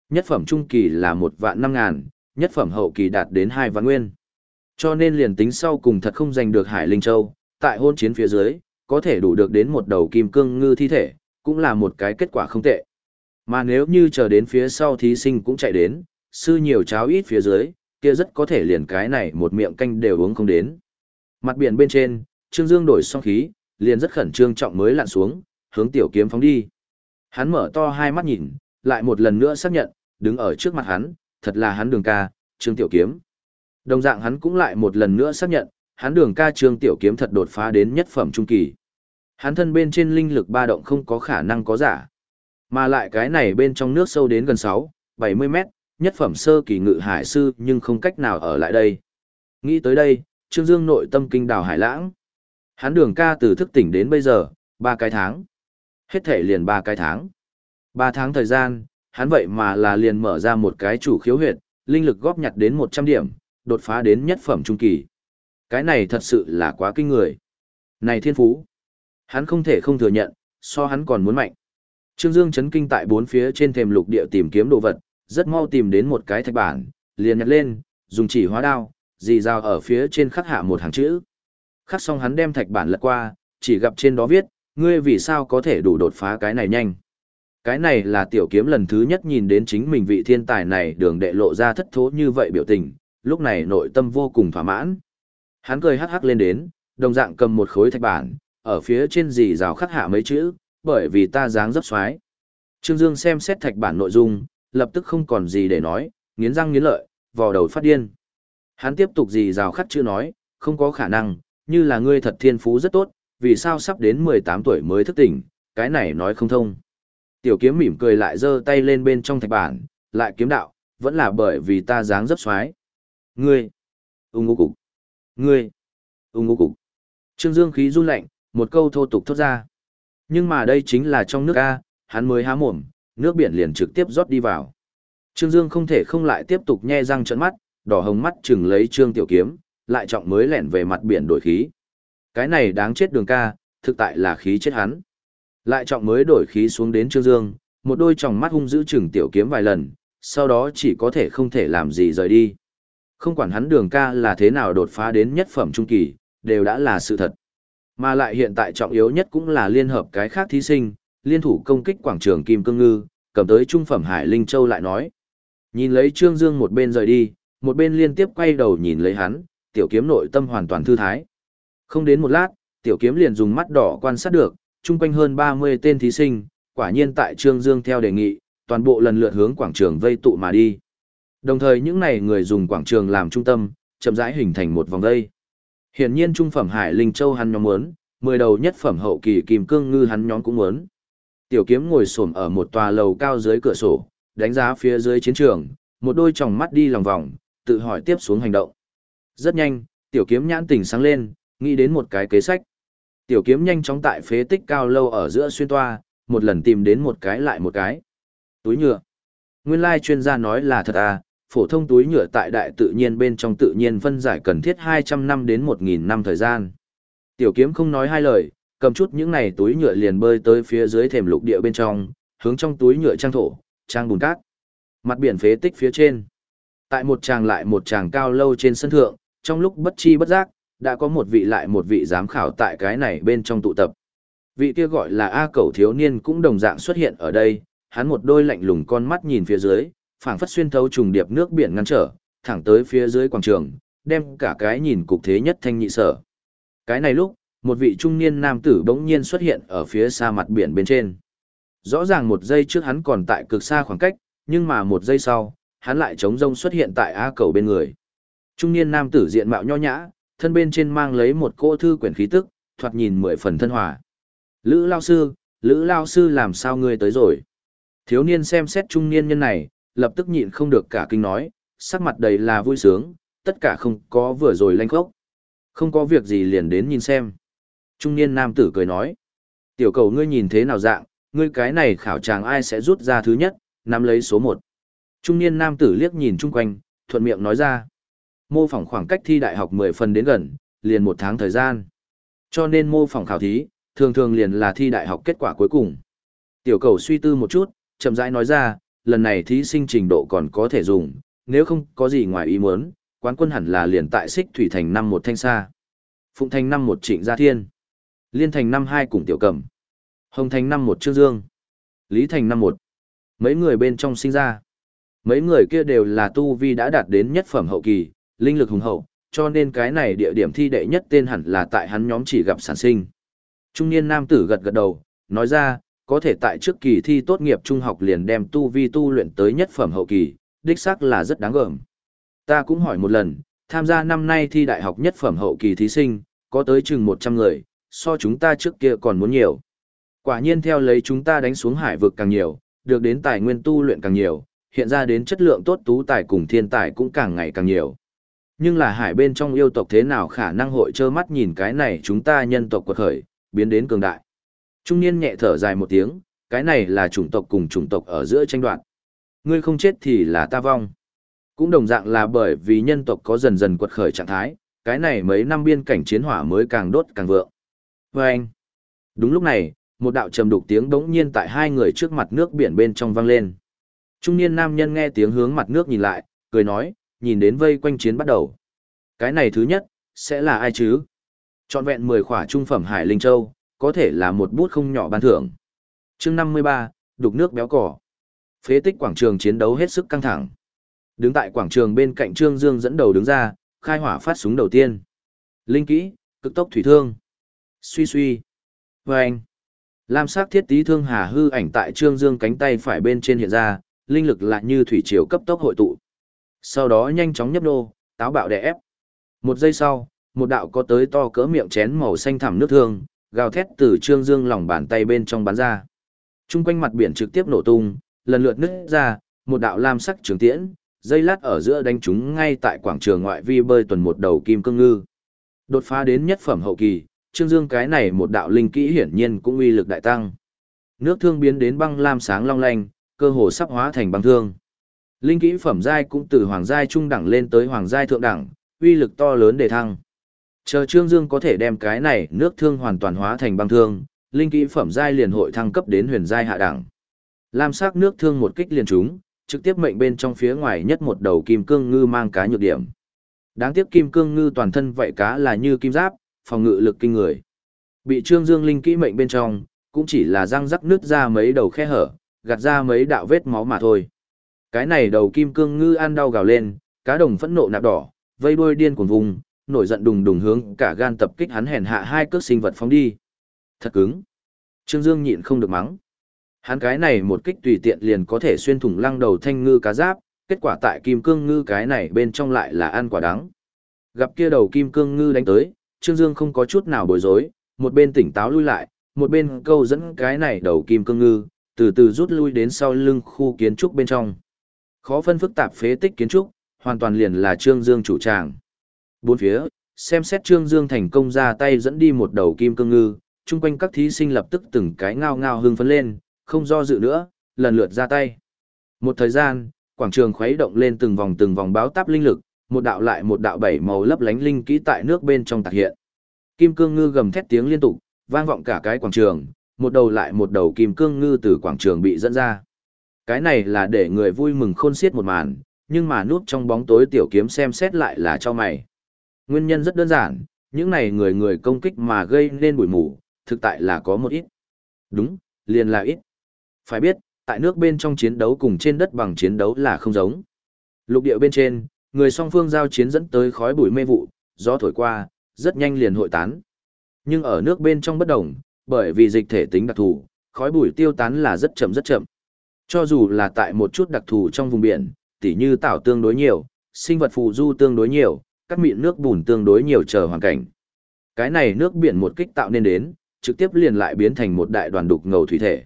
Nhất phẩm trung kỳ là một vạn năm ngàn, nhất phẩm hậu kỳ đạt đến hai vạn nguyên. Cho nên liền tính sau cùng thật không giành được Hải Linh Châu, tại hôn chiến phía dưới, có thể đủ được đến một đầu kim cương ngư thi thể, cũng là một cái kết quả không tệ. Mà nếu như chờ đến phía sau thí sinh cũng chạy đến, sư nhiều cháo ít phía dưới, kia rất có thể liền cái này một miệng canh đều uống không đến. Mặt biển bên trên, Trương Dương đổi xong khí, liền rất khẩn trương trọng mới lặn xuống, hướng tiểu kiếm phóng đi. Hắn mở to hai mắt nhìn, lại một lần nữa xác nhận, đứng ở trước mặt hắn, thật là hắn đường ca, Trương Tiểu Kiếm. Đồng dạng hắn cũng lại một lần nữa xác nhận, hắn đường ca Trương Tiểu Kiếm thật đột phá đến nhất phẩm trung kỳ. Hắn thân bên trên linh lực ba động không có khả năng có giả. Mà lại cái này bên trong nước sâu đến gần 6, 70 mét, nhất phẩm sơ kỳ ngự hải sư nhưng không cách nào ở lại đây. Nghĩ tới đây, Trương Dương nội tâm kinh đào hải lãng. Hắn đường ca từ thức tỉnh đến bây giờ, ba cái tháng. Hết thể liền ba cái tháng. Ba tháng thời gian, hắn vậy mà là liền mở ra một cái chủ khiếu huyệt, linh lực góp nhặt đến 100 điểm, đột phá đến nhất phẩm trung kỳ. Cái này thật sự là quá kinh người. Này thiên phú, hắn không thể không thừa nhận, so hắn còn muốn mạnh. Trương Dương chấn kinh tại bốn phía trên thềm lục địa tìm kiếm đồ vật, rất mau tìm đến một cái thạch bản, liền nhặt lên, dùng chỉ hóa đao, dì dao ở phía trên khắc hạ một hàng chữ. Khắc xong hắn đem thạch bản lật qua, chỉ gặp trên đó viết, ngươi vì sao có thể đủ đột phá cái này nhanh. Cái này là tiểu kiếm lần thứ nhất nhìn đến chính mình vị thiên tài này đường đệ lộ ra thất thố như vậy biểu tình, lúc này nội tâm vô cùng thỏa mãn. Hắn cười hắc hắc lên đến, đồng dạng cầm một khối thạch bản, ở phía trên dì rào khắc hạ mấy chữ, bởi vì ta dáng dấp xoái. Trương Dương xem xét thạch bản nội dung, lập tức không còn gì để nói, nghiến răng nghiến lợi, vò đầu phát điên. Hắn tiếp tục gì rào khắt chữ nói, không có khả năng, như là ngươi thật thiên phú rất tốt, vì sao sắp đến 18 tuổi mới thức tỉnh, cái này nói không thông. Tiểu kiếm mỉm cười lại giơ tay lên bên trong thạch bản, lại kiếm đạo, vẫn là bởi vì ta dáng dấp xoái. Ngươi, ung ngô cục, ngươi, ung ngô cục. Trương Dương khí run lạnh, một câu thô tục thốt ra. Nhưng mà đây chính là trong nước A, hắn mới há mồm, nước biển liền trực tiếp rót đi vào. Trương Dương không thể không lại tiếp tục nhe răng trợn mắt, đỏ hồng mắt chừng lấy Trương Tiểu Kiếm, lại trọng mới lẻn về mặt biển đổi khí. Cái này đáng chết đường ca, thực tại là khí chết hắn. Lại trọng mới đổi khí xuống đến Trương Dương, một đôi tròng mắt hung dữ chừng Tiểu Kiếm vài lần, sau đó chỉ có thể không thể làm gì rời đi. Không quản hắn đường ca là thế nào đột phá đến nhất phẩm trung kỳ, đều đã là sự thật. Mà lại hiện tại trọng yếu nhất cũng là liên hợp cái khác thí sinh, liên thủ công kích quảng trường Kim Cương Ngư, cầm tới trung phẩm Hải Linh Châu lại nói. Nhìn lấy Trương Dương một bên rời đi, một bên liên tiếp quay đầu nhìn lấy hắn, tiểu kiếm nội tâm hoàn toàn thư thái. Không đến một lát, tiểu kiếm liền dùng mắt đỏ quan sát được, chung quanh hơn 30 tên thí sinh, quả nhiên tại Trương Dương theo đề nghị, toàn bộ lần lượt hướng quảng trường vây tụ mà đi. Đồng thời những này người dùng quảng trường làm trung tâm, chậm rãi hình thành một vòng vây. Hiển nhiên trung phẩm Hải Linh Châu hắn nhóm muốn, mười đầu nhất phẩm hậu kỳ kim cương ngư hắn nhóm cũng muốn. Tiểu kiếm ngồi xổm ở một tòa lầu cao dưới cửa sổ, đánh giá phía dưới chiến trường, một đôi tròng mắt đi lòng vòng, tự hỏi tiếp xuống hành động. Rất nhanh, tiểu kiếm nhãn tỉnh sáng lên, nghĩ đến một cái kế sách. Tiểu kiếm nhanh chóng tại phế tích cao lâu ở giữa xuyên toa, một lần tìm đến một cái lại một cái. Túi nhựa. Nguyên lai chuyên gia nói là thật à, phổ thông túi nhựa tại đại tự nhiên bên trong tự nhiên phân giải cần thiết 200 năm đến 1.000 năm thời gian. Tiểu kiếm không nói hai lời, cầm chút những này túi nhựa liền bơi tới phía dưới thềm lục địa bên trong, hướng trong túi nhựa trang thổ, trang bùn cát. Mặt biển phế tích phía trên. Tại một tràng lại một tràng cao lâu trên sân thượng, trong lúc bất chi bất giác, đã có một vị lại một vị giám khảo tại cái này bên trong tụ tập. Vị kia gọi là A Cẩu thiếu niên cũng đồng dạng xuất hiện ở đây, hắn một đôi lạnh lùng con mắt nhìn phía dưới, phảng phất xuyên thấu trùng điệp nước biển ngăn trở, thẳng tới phía dưới quảng trường, đem cả cái nhìn cục thế nhất thanh nhị sở. Cái này lúc, một vị trung niên nam tử bỗng nhiên xuất hiện ở phía xa mặt biển bên trên. Rõ ràng một giây trước hắn còn tại cực xa khoảng cách, nhưng mà một giây sau, hắn lại trống rông xuất hiện tại A cầu bên người. Trung niên nam tử diện mạo nho nhã, thân bên trên mang lấy một cô thư quyển khí tức, thoạt nhìn mười phần thân hòa. Lữ lao sư, Lữ lao sư làm sao ngươi tới rồi? Thiếu niên xem xét trung niên nhân này, lập tức nhịn không được cả kinh nói, sắc mặt đầy là vui sướng, tất cả không có vừa rồi lanh khốc. Không có việc gì liền đến nhìn xem. Trung niên nam tử cười nói, tiểu cầu ngươi nhìn thế nào dạng, ngươi cái này khảo tràng ai sẽ rút ra thứ nhất, nắm lấy số một. Trung niên nam tử liếc nhìn chung quanh, thuận miệng nói ra. Mô phỏng khoảng cách thi đại học 10 phần đến gần, liền một tháng thời gian. Cho nên mô phỏng khảo thí, thường thường liền là thi đại học kết quả cuối cùng. Tiểu cầu suy tư một chút, chậm rãi nói ra, lần này thí sinh trình độ còn có thể dùng, nếu không có gì ngoài ý muốn, quán quân hẳn là liền tại xích thủy thành năm một thanh xa. Phụng thành năm một trịnh gia thiên. Liên thành năm hai cùng tiểu cẩm. Hồng thành năm một trương dương. Lý thành năm một. Mấy người bên trong sinh ra. Mấy người kia đều là tu vi đã đạt đến nhất phẩm hậu kỳ, linh lực hùng hậu, cho nên cái này địa điểm thi đệ nhất tên hẳn là tại hắn nhóm chỉ gặp sản sinh. Trung niên nam tử gật gật đầu, nói ra, có thể tại trước kỳ thi tốt nghiệp trung học liền đem tu vi tu luyện tới nhất phẩm hậu kỳ, đích xác là rất đáng gờm. Ta cũng hỏi một lần, tham gia năm nay thi đại học nhất phẩm hậu kỳ thí sinh, có tới chừng 100 người, so chúng ta trước kia còn muốn nhiều. Quả nhiên theo lấy chúng ta đánh xuống hải vực càng nhiều, được đến tài nguyên tu luyện càng nhiều, hiện ra đến chất lượng tốt tú tài cùng thiên tài cũng càng ngày càng nhiều. Nhưng là hải bên trong yêu tộc thế nào khả năng hội trơ mắt nhìn cái này chúng ta nhân tộc quật khởi, biến đến cường đại. Trung niên nhẹ thở dài một tiếng, cái này là chủng tộc cùng chủng tộc ở giữa tranh đoạt. Ngươi không chết thì là ta vong. Cũng đồng dạng là bởi vì nhân tộc có dần dần quật khởi trạng thái, cái này mấy năm biên cảnh chiến hỏa mới càng đốt càng vượng. Và anh, đúng lúc này, một đạo trầm đục tiếng đống nhiên tại hai người trước mặt nước biển bên trong vang lên. Trung niên nam nhân nghe tiếng hướng mặt nước nhìn lại, cười nói, nhìn đến vây quanh chiến bắt đầu. Cái này thứ nhất, sẽ là ai chứ? Chọn vẹn 10 khỏa trung phẩm Hải Linh Châu, có thể là một bút không nhỏ ban thưởng. chương 53, đục nước béo cỏ. Phế tích quảng trường chiến đấu hết sức căng thẳng. Đứng tại quảng trường bên cạnh Trương Dương dẫn đầu đứng ra, khai hỏa phát súng đầu tiên. Linh kỹ, cực tốc thủy thương. Suy suy. Và anh. Lam sắc thiết tí thương hà hư ảnh tại Trương Dương cánh tay phải bên trên hiện ra, linh lực lại như thủy triều cấp tốc hội tụ. Sau đó nhanh chóng nhấp nô, táo bạo đè ép. Một giây sau, một đạo có tới to cỡ miệng chén màu xanh thẳm nước thương, gào thét từ Trương Dương lòng bàn tay bên trong bắn ra. Trung quanh mặt biển trực tiếp nổ tung, lần lượt nứt ra, một đạo lam sắc trường tiễn, dây lát ở giữa đánh chúng ngay tại quảng trường ngoại vi bơi tuần một đầu kim cương ngư. Đột phá đến nhất phẩm hậu kỳ, Trương Dương cái này một đạo linh kỹ hiển nhiên cũng uy lực đại tăng. Nước thương biến đến băng lam sáng long lanh, cơ hồ sắp hóa thành băng thương. Linh kỹ phẩm giai cũng từ hoàng giai trung đẳng lên tới hoàng giai thượng đẳng, uy lực to lớn để thăng. Chờ Trương Dương có thể đem cái này nước thương hoàn toàn hóa thành băng thương, linh kỹ phẩm giai liền hội thăng cấp đến huyền giai hạ đẳng. Lam sắc nước thương một kích liền trúng, trực tiếp mệnh bên trong phía ngoài nhất một đầu kim cương ngư mang cá nhược điểm. Đáng tiếc kim cương ngư toàn thân vậy cá là như kim giáp, phòng ngự lực kinh người. Bị Trương Dương linh kỹ mệnh bên trong, cũng chỉ là răng rắc nứt ra mấy đầu khe hở, gạt ra mấy đạo vết máu mà thôi. Cái này đầu kim cương ngư ăn đau gào lên, cá đồng phẫn nộ nạp đỏ, vây đuôi điên cuồng vùng, nổi giận đùng đùng hướng cả gan tập kích hắn hèn hạ hai cước sinh vật phóng đi. Thật cứng. Trương Dương nhịn không được mắng. Hắn cái này một kích tùy tiện liền có thể xuyên thủng lăng đầu thanh ngư cá giáp, kết quả tại kim cương ngư cái này bên trong lại là ăn quả đắng. Gặp kia đầu kim cương ngư đánh tới, Trương Dương không có chút nào bối rối, một bên tỉnh táo lui lại, một bên câu dẫn cái này đầu kim cương ngư, từ từ rút lui đến sau lưng khu kiến trúc bên trong. Khó phân phức tạp phế tích kiến trúc, hoàn toàn liền là Trương Dương chủ tràng. Bốn phía, xem xét Trương Dương thành công ra tay dẫn đi một đầu kim cương ngư, chung quanh các thí sinh lập tức từng cái ngao ngao hưng phấn lên, không do dự nữa, lần lượt ra tay. Một thời gian, quảng trường khuấy động lên từng vòng từng vòng báo táp linh lực, một đạo lại một đạo bảy màu lấp lánh linh kỹ tại nước bên trong tạc hiện. Kim cương ngư gầm thét tiếng liên tục, vang vọng cả cái quảng trường, một đầu lại một đầu kim cương ngư từ quảng trường bị dẫn ra. Cái này là để người vui mừng khôn xiết một màn, nhưng mà núp trong bóng tối tiểu kiếm xem xét lại là cho mày. Nguyên nhân rất đơn giản, những này người người công kích mà gây nên bụi mù, thực tại là có một ít. Đúng, liền là ít. Phải biết, tại nước bên trong chiến đấu cùng trên đất bằng chiến đấu là không giống. Lục địa bên trên, người song phương giao chiến dẫn tới khói bụi mê vụ, gió thổi qua, rất nhanh liền hội tán. Nhưng ở nước bên trong bất đồng, bởi vì dịch thể tính đặc thù, khói bụi tiêu tán là rất chậm rất chậm. Cho dù là tại một chút đặc thù trong vùng biển, tỉ như tảo tương đối nhiều, sinh vật phù du tương đối nhiều, các mịn nước bùn tương đối nhiều chờ hoàn cảnh. Cái này nước biển một kích tạo nên đến, trực tiếp liền lại biến thành một đại đoàn đục ngầu thủy thể.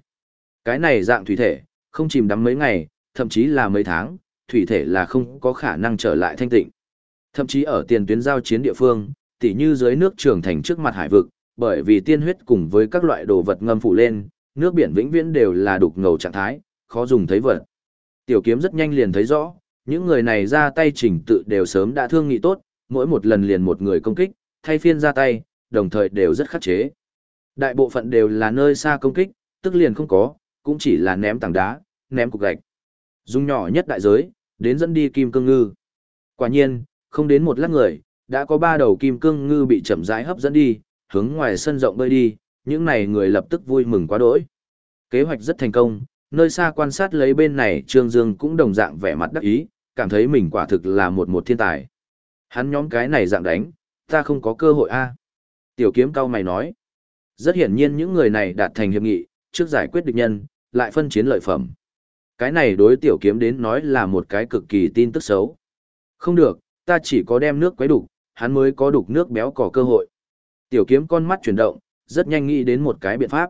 Cái này dạng thủy thể, không chìm đắm mấy ngày, thậm chí là mấy tháng, thủy thể là không có khả năng trở lại thanh tịnh. Thậm chí ở tiền tuyến giao chiến địa phương, tỉ như dưới nước trường thành trước mặt hải vực, bởi vì tiên huyết cùng với các loại đồ vật ngâm phủ lên, nước biển vĩnh viễn đều là đục ngầu trạng thái, khó dùng thấy vật. Tiểu kiếm rất nhanh liền thấy rõ, những người này ra tay trình tự đều sớm đã thương nghị tốt, mỗi một lần liền một người công kích, thay phiên ra tay, đồng thời đều rất khắc chế. Đại bộ phận đều là nơi xa công kích, tức liền không có, cũng chỉ là ném tảng đá, ném cục gạch. Dùng nhỏ nhất đại giới, đến dẫn đi kim cương ngư. Quả nhiên, không đến một lát người, đã có ba đầu kim cương ngư bị chậm rãi hấp dẫn đi, hướng ngoài sân rộng bơi đi, những này người lập tức vui mừng quá đỗi. Kế hoạch rất thành công, nơi xa quan sát lấy bên này Trương Dương cũng đồng dạng vẻ mặt đắc ý, cảm thấy mình quả thực là một một thiên tài. Hắn nhóm cái này dạng đánh, ta không có cơ hội a Tiểu kiếm cao mày nói. Rất hiển nhiên những người này đạt thành hiệp nghị, trước giải quyết địch nhân, lại phân chiến lợi phẩm. Cái này đối tiểu kiếm đến nói là một cái cực kỳ tin tức xấu. Không được, ta chỉ có đem nước quấy đục, hắn mới có đục nước béo cỏ cơ hội. Tiểu kiếm con mắt chuyển động, rất nhanh nghĩ đến một cái biện pháp.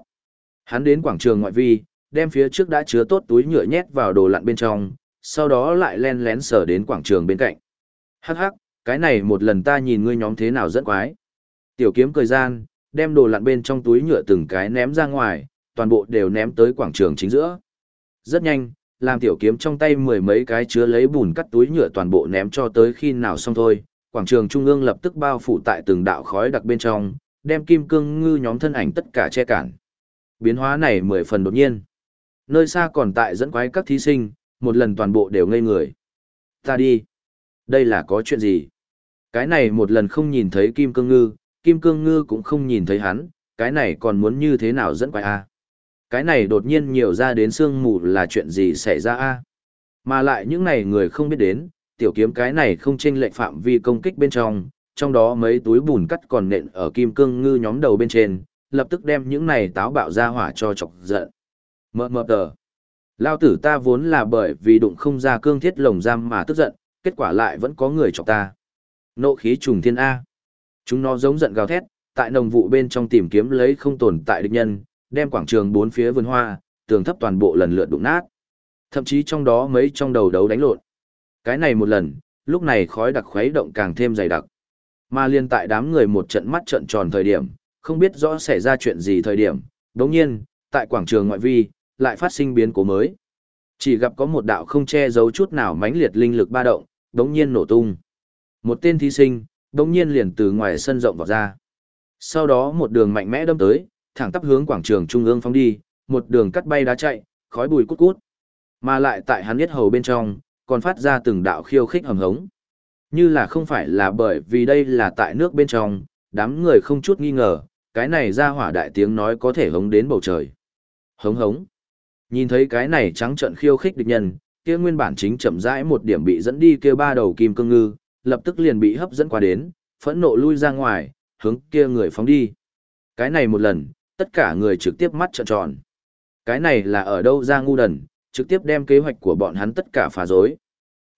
Hắn đến quảng trường ngoại vi, đem phía trước đã chứa tốt túi nhựa nhét vào đồ lặn bên trong, sau đó lại len lén sờ đến quảng trường bên cạnh. Hắc hắc, cái này một lần ta nhìn ngươi nhóm thế nào dẫn quái. Tiểu kiếm cười gian, đem đồ lặn bên trong túi nhựa từng cái ném ra ngoài, toàn bộ đều ném tới quảng trường chính giữa. Rất nhanh, làm tiểu kiếm trong tay mười mấy cái chứa lấy bùn cắt túi nhựa toàn bộ ném cho tới khi nào xong thôi, quảng trường trung ương lập tức bao phủ tại từng đạo khói đặc bên trong, đem kim cương ngư nhóm thân ảnh tất cả che cản. Biến hóa này mười phần đột nhiên. Nơi xa còn tại dẫn quái các thí sinh, một lần toàn bộ đều ngây người. Ta đi. Đây là có chuyện gì? Cái này một lần không nhìn thấy Kim Cương Ngư, Kim Cương Ngư cũng không nhìn thấy hắn, cái này còn muốn như thế nào dẫn quái a? Cái này đột nhiên nhiều ra đến sương mù là chuyện gì xảy ra a? Mà lại những này người không biết đến, tiểu kiếm cái này không chênh lệch phạm vi công kích bên trong, trong đó mấy túi bùn cắt còn nện ở Kim Cương Ngư nhóm đầu bên trên, lập tức đem những này táo bạo ra hỏa cho chọc giận. Mờ mờ tờ. Lao tử ta vốn là bởi vì đụng không ra cương thiết lồng giam mà tức giận, kết quả lại vẫn có người chọc ta. Nộ khí trùng thiên A. Chúng nó giống giận gào thét, tại nồng vụ bên trong tìm kiếm lấy không tồn tại địch nhân, đem quảng trường bốn phía vườn hoa, tường thấp toàn bộ lần lượt đụng nát. Thậm chí trong đó mấy trong đầu đấu đánh lộn. Cái này một lần, lúc này khói đặc khuấy động càng thêm dày đặc. Mà liên tại đám người một trận mắt trận tròn thời điểm, không biết rõ xảy ra chuyện gì thời điểm, đồng nhiên, tại quảng trường ngoại vi, lại phát sinh biến cố mới. Chỉ gặp có một đạo không che giấu chút nào mãnh liệt linh lực ba động, đống nhiên nổ tung. Một tên thí sinh, đống nhiên liền từ ngoài sân rộng vào ra. Sau đó một đường mạnh mẽ đâm tới, thẳng tắp hướng quảng trường trung ương phóng đi, một đường cắt bay đá chạy, khói bùi cút cút. Mà lại tại hắn biết hầu bên trong, còn phát ra từng đạo khiêu khích hầm hống. Như là không phải là bởi vì đây là tại nước bên trong, đám người không chút nghi ngờ, cái này ra hỏa đại tiếng nói có thể hống đến bầu trời. Hống hống. Nhìn thấy cái này trắng trận khiêu khích địch nhân, kia nguyên bản chính chậm rãi một điểm bị dẫn đi kia ba đầu kim cương ngư, lập tức liền bị hấp dẫn qua đến, phẫn nộ lui ra ngoài, hướng kia người phóng đi. Cái này một lần, tất cả người trực tiếp mắt trợn tròn. Cái này là ở đâu ra ngu đần, trực tiếp đem kế hoạch của bọn hắn tất cả phá rối.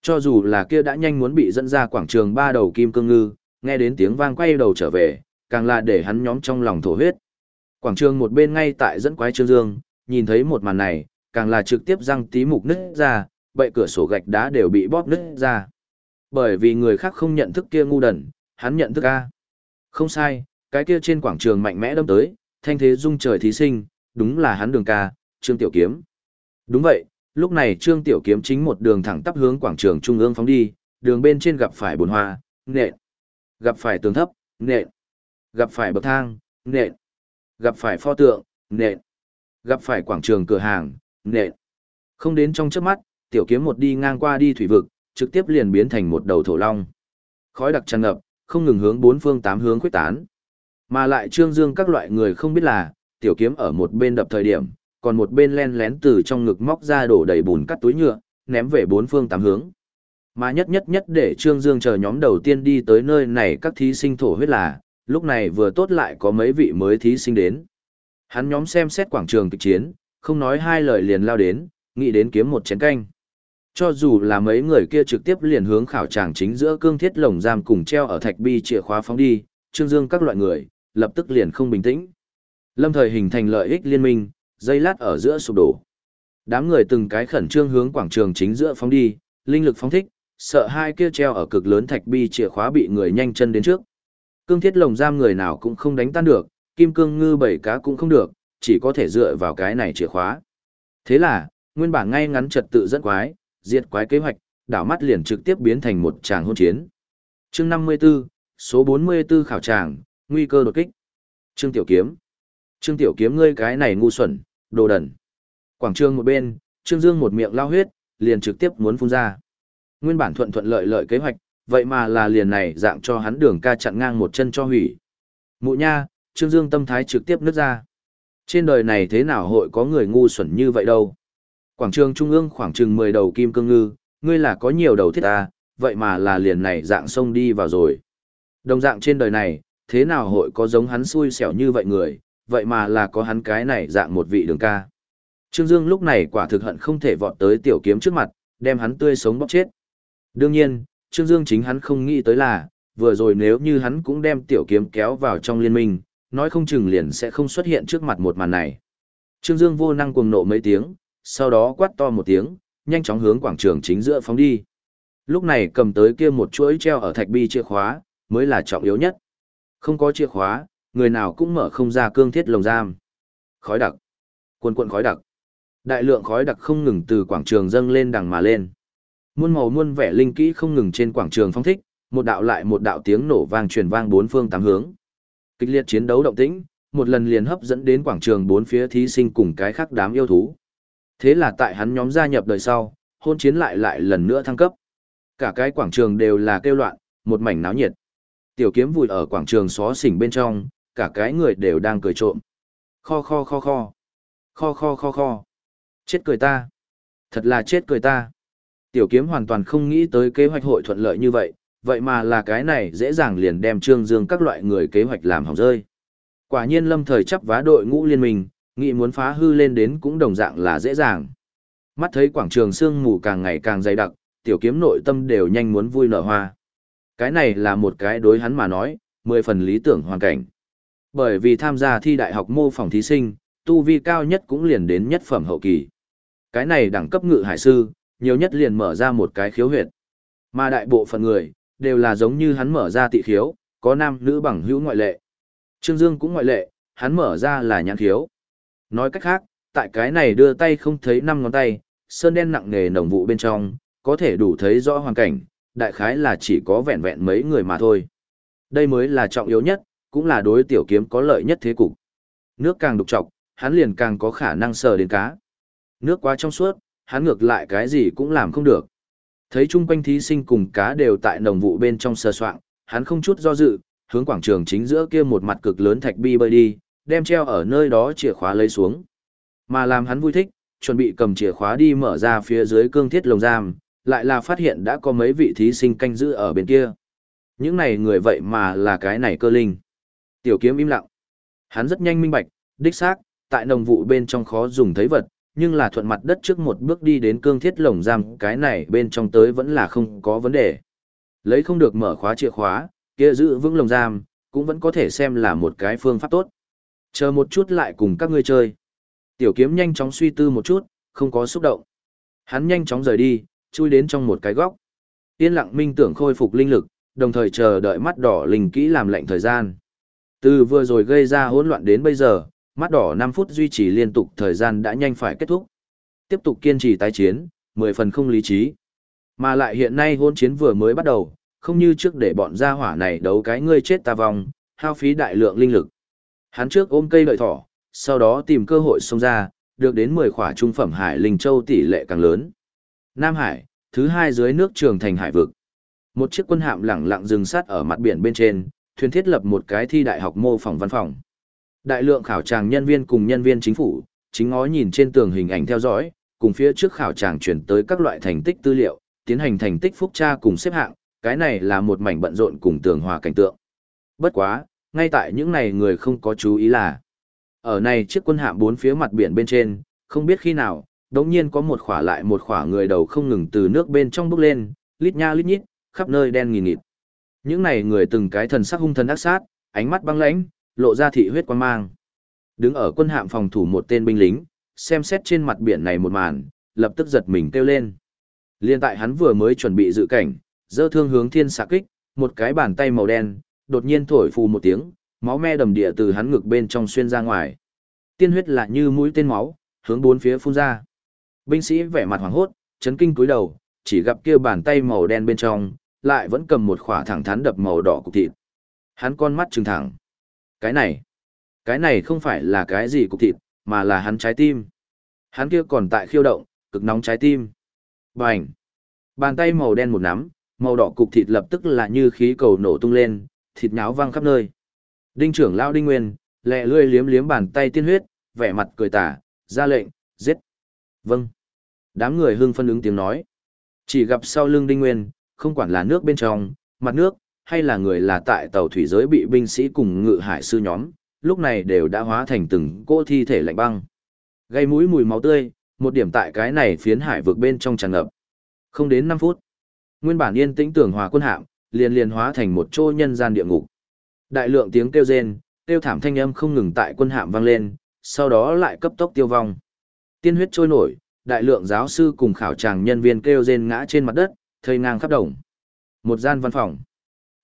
Cho dù là kia đã nhanh muốn bị dẫn ra quảng trường ba đầu kim cương ngư, nghe đến tiếng vang quay đầu trở về, càng là để hắn nhóm trong lòng thổ huyết. Quảng trường một bên ngay tại dẫn quái trương dương, nhìn thấy một màn này, càng là trực tiếp răng tí mục nứt ra, bậy cửa sổ gạch đá đều bị bóp nứt ra. Bởi vì người khác không nhận thức kia ngu đần, hắn nhận thức A. Không sai, cái kia trên quảng trường mạnh mẽ đâm tới, thanh thế dung trời thí sinh, đúng là hắn đường ca, Trương Tiểu Kiếm. Đúng vậy, lúc này Trương Tiểu Kiếm chính một đường thẳng tắp hướng quảng trường trung ương phóng đi, đường bên trên gặp phải bồn hoa, nện, gặp phải tường thấp, nện, gặp phải bậc thang, nện, gặp phải pho tượng, nện, gặp phải quảng trường cửa hàng, nện. Không đến trong chớp mắt, Tiểu Kiếm một đi ngang qua đi thủy vực, trực tiếp liền biến thành một đầu thổ long. Khói đặc tràn ngập, không ngừng hướng bốn phương tám hướng khuếch tán. Mà lại Trương Dương các loại người không biết là, tiểu kiếm ở một bên đập thời điểm, còn một bên len lén từ trong ngực móc ra đổ đầy bùn cắt túi nhựa, ném về bốn phương tám hướng. Mà nhất nhất nhất để Trương Dương chờ nhóm đầu tiên đi tới nơi này các thí sinh thổ huyết là, lúc này vừa tốt lại có mấy vị mới thí sinh đến. Hắn nhóm xem xét quảng trường kịch chiến, không nói hai lời liền lao đến, nghĩ đến kiếm một chén canh. Cho dù là mấy người kia trực tiếp liền hướng khảo tràng chính giữa cương thiết lồng giam cùng treo ở thạch bi chìa khóa phóng đi, Trương Dương các loại người, lập tức liền không bình tĩnh. Lâm thời hình thành lợi ích liên minh, dây lát ở giữa sụp đổ. Đám người từng cái khẩn trương hướng quảng trường chính giữa phóng đi, linh lực phóng thích, sợ hai kia treo ở cực lớn thạch bi chìa khóa bị người nhanh chân đến trước. Cương thiết lồng giam người nào cũng không đánh tan được, kim cương ngư bảy cá cũng không được, chỉ có thể dựa vào cái này chìa khóa. Thế là, nguyên bản ngay ngắn trật tự dẫn quái, diệt quái kế hoạch, đảo mắt liền trực tiếp biến thành một tràng hôn chiến. Chương 54, số 44 khảo tràng, nguy cơ đột kích. Trương Tiểu Kiếm. Trương Tiểu Kiếm ngươi cái này ngu xuẩn, đồ đần. Quảng trường một bên, Trương Dương một miệng lao huyết, liền trực tiếp muốn phun ra. Nguyên bản thuận thuận lợi lợi kế hoạch, vậy mà là liền này dạng cho hắn đường ca chặn ngang một chân cho hủy. Mụ nha, Trương Dương tâm thái trực tiếp nứt ra. Trên đời này thế nào hội có người ngu xuẩn như vậy đâu. Quảng trường trung ương khoảng chừng 10 đầu kim cương ngư, ngươi là có nhiều đầu thiết ta, vậy mà là liền này dạng sông đi vào rồi. Đồng dạng trên đời này, thế nào hội có giống hắn xui xẻo như vậy người, vậy mà là có hắn cái này dạng một vị đường ca. Trương Dương lúc này quả thực hận không thể vọt tới tiểu kiếm trước mặt, đem hắn tươi sống bóp chết. Đương nhiên, Trương Dương chính hắn không nghĩ tới là, vừa rồi nếu như hắn cũng đem tiểu kiếm kéo vào trong liên minh, nói không chừng liền sẽ không xuất hiện trước mặt một màn này. Trương Dương vô năng cuồng nộ mấy tiếng, sau đó quát to một tiếng, nhanh chóng hướng quảng trường chính giữa phóng đi. Lúc này cầm tới kia một chuỗi treo ở thạch bi chìa khóa, mới là trọng yếu nhất. Không có chìa khóa, người nào cũng mở không ra cương thiết lồng giam. Khói đặc. Cuồn cuộn khói đặc. Đại lượng khói đặc không ngừng từ quảng trường dâng lên đằng mà lên. Muôn màu muôn vẻ linh kỹ không ngừng trên quảng trường phong thích, một đạo lại một đạo tiếng nổ vang truyền vang bốn phương tám hướng. Kịch liệt chiến đấu động tĩnh, một lần liền hấp dẫn đến quảng trường bốn phía thí sinh cùng cái khác đám yêu thú. Thế là tại hắn nhóm gia nhập đời sau, hôn chiến lại lại lần nữa thăng cấp. Cả cái quảng trường đều là kêu loạn, một mảnh náo nhiệt. Tiểu kiếm vùi ở quảng trường xó xỉnh bên trong, cả cái người đều đang cười trộm. Kho kho kho kho. Kho kho kho kho. Chết cười ta. Thật là chết cười ta. Tiểu kiếm hoàn toàn không nghĩ tới kế hoạch hội thuận lợi như vậy, vậy mà là cái này dễ dàng liền đem trương dương các loại người kế hoạch làm hỏng rơi. Quả nhiên lâm thời chấp vá đội ngũ liên minh, nghĩ muốn phá hư lên đến cũng đồng dạng là dễ dàng. Mắt thấy quảng trường sương mù càng ngày càng dày đặc, tiểu kiếm nội tâm đều nhanh muốn vui nở hoa. Cái này là một cái đối hắn mà nói, mười phần lý tưởng hoàn cảnh. Bởi vì tham gia thi đại học mô phỏng thí sinh, tu vi cao nhất cũng liền đến nhất phẩm hậu kỳ. Cái này đẳng cấp ngự hải sư, nhiều nhất liền mở ra một cái khiếu huyệt. Mà đại bộ phận người, đều là giống như hắn mở ra tị khiếu, có nam nữ bằng hữu ngoại lệ. Trương Dương cũng ngoại lệ, hắn mở ra là nhãn khiếu. Nói cách khác, tại cái này đưa tay không thấy năm ngón tay, sơn đen nặng nề nồng vụ bên trong, có thể đủ thấy rõ hoàn cảnh, đại khái là chỉ có vẹn vẹn mấy người mà thôi. Đây mới là trọng yếu nhất, cũng là đối tiểu kiếm có lợi nhất thế cục. Nước càng đục trọc, hắn liền càng có khả năng sờ đến cá. Nước quá trong suốt, hắn ngược lại cái gì cũng làm không được. Thấy chung quanh thí sinh cùng cá đều tại nồng vụ bên trong sờ soạng, hắn không chút do dự, hướng quảng trường chính giữa kia một mặt cực lớn thạch bi bơi đi, đem treo ở nơi đó chìa khóa lấy xuống. Mà làm hắn vui thích, chuẩn bị cầm chìa khóa đi mở ra phía dưới cương thiết lồng giam, lại là phát hiện đã có mấy vị thí sinh canh giữ ở bên kia. Những này người vậy mà là cái này cơ linh. Tiểu kiếm im lặng. Hắn rất nhanh minh bạch, đích xác, tại nồng vụ bên trong khó dùng thấy vật, nhưng là thuận mặt đất trước một bước đi đến cương thiết lồng giam cái này bên trong tới vẫn là không có vấn đề. Lấy không được mở khóa chìa khóa, kia giữ vững lồng giam, cũng vẫn có thể xem là một cái phương pháp tốt. Chờ một chút lại cùng các ngươi chơi. Tiểu kiếm nhanh chóng suy tư một chút, không có xúc động. Hắn nhanh chóng rời đi, chui đến trong một cái góc. Yên lặng minh tưởng khôi phục linh lực, đồng thời chờ đợi mắt đỏ linh kỹ làm lệnh thời gian. Từ vừa rồi gây ra hỗn loạn đến bây giờ, mắt đỏ 5 phút duy trì liên tục thời gian đã nhanh phải kết thúc. Tiếp tục kiên trì tái chiến, 10 phần không lý trí. Mà lại hiện nay hôn chiến vừa mới bắt đầu, không như trước để bọn gia hỏa này đấu cái ngươi chết ta vong, hao phí đại lượng linh lực. Hắn trước ôm cây lợi thỏ, sau đó tìm cơ hội xông ra, được đến 10 khỏa trung phẩm hải linh châu tỷ lệ càng lớn. Nam Hải, thứ hai dưới nước trường thành hải vực. Một chiếc quân hạm lẳng lặng dừng sát ở mặt biển bên trên, thuyền thiết lập một cái thi đại học mô phỏng văn phòng. Đại lượng khảo tràng nhân viên cùng nhân viên chính phủ, chính ngó nhìn trên tường hình ảnh theo dõi, cùng phía trước khảo tràng chuyển tới các loại thành tích tư liệu, tiến hành thành tích phúc tra cùng xếp hạng, cái này là một mảnh bận rộn cùng tường hòa cảnh tượng. Bất quá, ngay tại những này người không có chú ý là, ở này chiếc quân hạm bốn phía mặt biển bên trên, không biết khi nào, đống nhiên có một khỏa lại một khỏa người đầu không ngừng từ nước bên trong bốc lên, lít nha lít nhít, khắp nơi đen nghìn nghịt. Những này người từng cái thần sắc hung thần ác sát, ánh mắt băng lãnh, lộ ra thị huyết quan mang. Đứng ở quân hạm phòng thủ một tên binh lính, xem xét trên mặt biển này một màn, lập tức giật mình kêu lên. Liên tại hắn vừa mới chuẩn bị dự cảnh, dơ thương hướng thiên xạ kích, một cái bàn tay màu đen, đột nhiên thổi phù một tiếng, máu me đầm địa từ hắn ngực bên trong xuyên ra ngoài. Tiên huyết lại như mũi tên máu, hướng bốn phía phun ra. Binh sĩ vẻ mặt hoảng hốt, chấn kinh cúi đầu, chỉ gặp kia bàn tay màu đen bên trong, lại vẫn cầm một khỏa thẳng thắn đập màu đỏ cục thịt. Hắn con mắt trừng thẳng. Cái này, cái này không phải là cái gì cục thịt, mà là hắn trái tim. Hắn kia còn tại khiêu động, cực nóng trái tim. Bành! Bàn tay màu đen một nắm, màu đỏ cục thịt lập tức là như khí cầu nổ tung lên, thịt nháo văng khắp nơi. Đinh trưởng lão Đinh Nguyên, lẹ lươi liếm liếm bàn tay tiên huyết, vẻ mặt cười tả, ra lệnh, giết. Vâng. Đám người hưng phân ứng tiếng nói. Chỉ gặp sau lưng Đinh Nguyên, không quản là nước bên trong, mặt nước, hay là người là tại tàu thủy giới bị binh sĩ cùng ngự hải sư nhóm, lúc này đều đã hóa thành từng cỗ thi thể lạnh băng. Gây mũi mùi máu tươi, một điểm tại cái này phiến hải vực bên trong tràn ngập. Không đến 5 phút, nguyên bản yên tĩnh tưởng hòa quân hạm, liền liền hóa thành một chỗ nhân gian địa ngục. Đại lượng tiếng kêu rên, kêu thảm thanh âm không ngừng tại quân hạm vang lên, sau đó lại cấp tốc tiêu vong. Tiên huyết trôi nổi, đại lượng giáo sư cùng khảo tràng nhân viên kêu rên ngã trên mặt đất, thây ngang khắp đồng. Một gian văn phòng.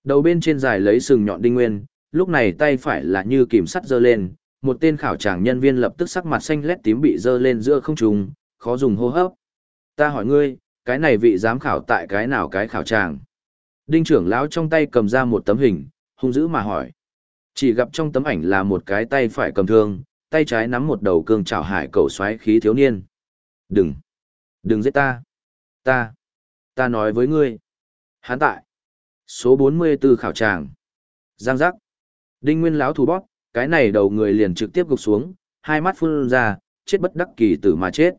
Đầu bên trên dài lấy sừng nhọn đinh nguyên, lúc này tay phải là như kìm sắt giơ lên, một tên khảo tràng nhân viên lập tức sắc mặt xanh lét tím bị giơ lên giữa không trung, khó dùng hô hấp. Ta hỏi ngươi, cái này vị giám khảo tại cái nào cái khảo tràng? Đinh trưởng lão trong tay cầm ra một tấm hình, hung dữ mà hỏi. Chỉ gặp trong tấm ảnh là một cái tay phải cầm thương, tay trái nắm một đầu cương trảo hải cầu xoáy khí thiếu niên. Đừng! Đừng giết ta! Ta! Ta nói với ngươi! Hán tại! Số 44 khảo tràng. Giang giác. Đinh Nguyên lão thủ bóp, cái này đầu người liền trực tiếp gục xuống, hai mắt phun ra, chết bất đắc kỳ tử mà chết.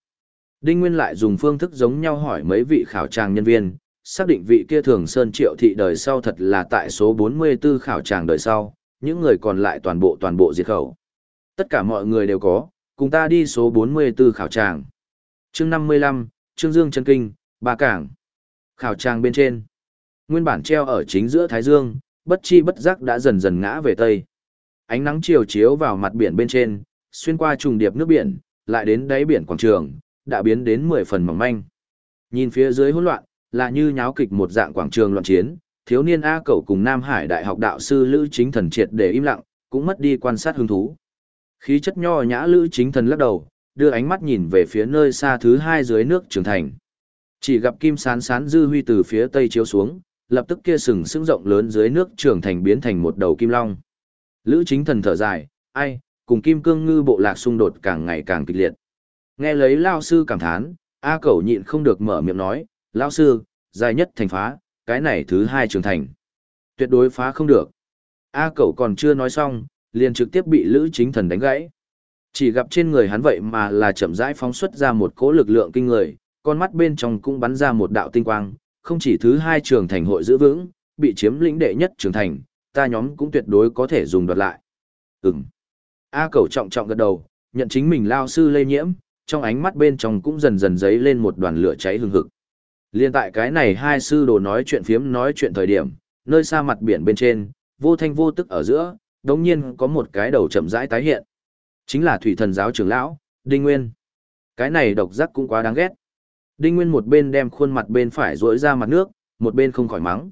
Đinh Nguyên lại dùng phương thức giống nhau hỏi mấy vị khảo tràng nhân viên, xác định vị kia thường sơn triệu thị đời sau thật là tại số 44 khảo tràng đời sau, những người còn lại toàn bộ toàn bộ diệt khẩu. Tất cả mọi người đều có, cùng ta đi số 44 khảo tràng chương 55, Trương Dương chân Kinh, Ba Cảng. Khảo tràng bên trên. Nguyên bản treo ở chính giữa Thái Dương, bất chi bất giác đã dần dần ngã về Tây. Ánh nắng chiều chiếu vào mặt biển bên trên, xuyên qua trùng điệp nước biển, lại đến đáy biển quảng trường, đã biến đến 10 phần mỏng manh. Nhìn phía dưới hỗn loạn, là như nháo kịch một dạng quảng trường loạn chiến, thiếu niên A Cẩu cùng Nam Hải Đại học đạo sư Lữ Chính Thần triệt để im lặng, cũng mất đi quan sát hứng thú. Khí chất nho nhã Lữ Chính Thần lắc đầu, đưa ánh mắt nhìn về phía nơi xa thứ hai dưới nước trường thành. Chỉ gặp kim sán sán dư huy từ phía tây chiếu xuống, lập tức kia sừng sững rộng lớn dưới nước trường thành biến thành một đầu kim long. Lữ Chính Thần thở dài, ai, cùng kim cương ngư bộ lạc xung đột càng ngày càng kịch liệt. Nghe lấy lao sư cảm thán, A Cẩu nhịn không được mở miệng nói, lao sư, dài nhất thành phá, cái này thứ hai trường thành. Tuyệt đối phá không được. A Cẩu còn chưa nói xong, liền trực tiếp bị Lữ Chính Thần đánh gãy. Chỉ gặp trên người hắn vậy mà là chậm rãi phóng xuất ra một cỗ lực lượng kinh người, con mắt bên trong cũng bắn ra một đạo tinh quang, không chỉ thứ hai trường thành hội giữ vững, bị chiếm lĩnh đệ nhất trường thành, ta nhóm cũng tuyệt đối có thể dùng đoạt lại. Ừm. A Cẩu trọng trọng gật đầu, nhận chính mình lao sư lây nhiễm, trong ánh mắt bên trong cũng dần dần dấy lên một đoàn lửa cháy hừng hực. Liên tại cái này hai sư đồ nói chuyện phiếm nói chuyện thời điểm, nơi xa mặt biển bên trên, vô thanh vô tức ở giữa, đống nhiên có một cái đầu chậm rãi tái hiện. Chính là thủy thần giáo trưởng lão, Đinh Nguyên. Cái này độc giác cũng quá đáng ghét. Đinh Nguyên một bên đem khuôn mặt bên phải rỗi ra mặt nước, một bên không khỏi mắng.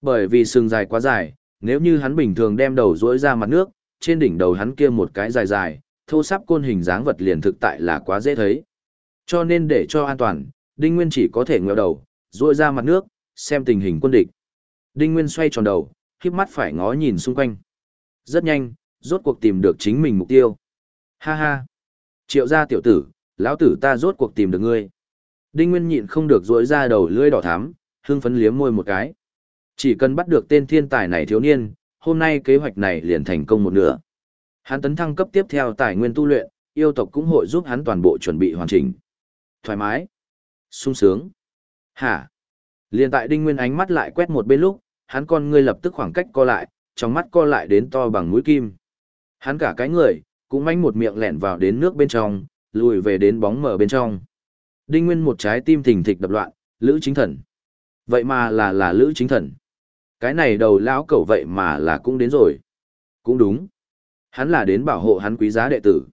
Bởi vì sừng dài quá dài, nếu như hắn bình thường đem đầu rỗi ra mặt nước, trên đỉnh đầu hắn kia một cái dài dài, thô sắp côn hình dáng vật liền thực tại là quá dễ thấy. Cho nên để cho an toàn, Đinh Nguyên chỉ có thể ngẹo đầu, rỗi ra mặt nước, xem tình hình quân địch. Đinh Nguyên xoay tròn đầu, khiếp mắt phải ngó nhìn xung quanh. Rất nhanh, rốt cuộc tìm được chính mình mục tiêu. Ha ha! Triệu gia tiểu tử, lão tử ta rốt cuộc tìm được ngươi. Đinh Nguyên nhịn không được rỗi ra đầu lưỡi đỏ thắm, hưng phấn liếm môi một cái. Chỉ cần bắt được tên thiên tài này thiếu niên, hôm nay kế hoạch này liền thành công một nửa. Hắn tấn thăng cấp tiếp theo tài nguyên tu luyện, yêu tộc cũng hội giúp hắn toàn bộ chuẩn bị hoàn chỉnh. Thoải mái, sung sướng. Hả? Liền tại Đinh Nguyên ánh mắt lại quét một bên lúc, hắn con ngươi lập tức khoảng cách co lại, trong mắt co lại đến to bằng mũi kim. Hắn cả cái người, cũng manh một miệng lẻn vào đến nước bên trong, lùi về đến bóng mở bên trong. Đinh Nguyên một trái tim thình thịch đập loạn, Lữ Chính Thần. Vậy mà là là Lữ Chính Thần. Cái này đầu lão cẩu vậy mà là cũng đến rồi. Cũng đúng. Hắn là đến bảo hộ hắn quý giá đệ tử.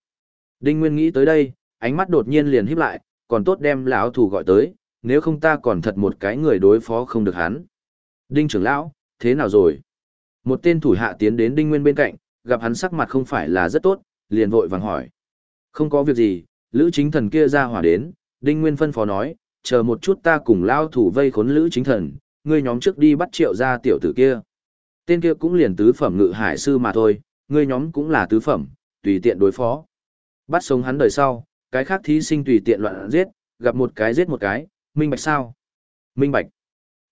Đinh Nguyên nghĩ tới đây, ánh mắt đột nhiên liền híp lại, còn tốt đem lão thủ gọi tới, nếu không ta còn thật một cái người đối phó không được hắn. Đinh trưởng lão, thế nào rồi? Một tên thủ hạ tiến đến Đinh Nguyên bên cạnh, gặp hắn sắc mặt không phải là rất tốt, liền vội vàng hỏi. Không có việc gì, Lữ Chính Thần kia ra hỏa đến, Đinh Nguyên phân phó nói, chờ một chút ta cùng lao thủ vây khốn Lữ Chính Thần, ngươi nhóm trước đi bắt triệu ra tiểu tử kia. Tên kia cũng liền tứ phẩm ngự hải sư mà thôi, ngươi nhóm cũng là tứ phẩm, tùy tiện đối phó. Bắt sống hắn đời sau, cái khác thí sinh tùy tiện loạn giết, gặp một cái giết một cái, minh bạch sao? Minh bạch.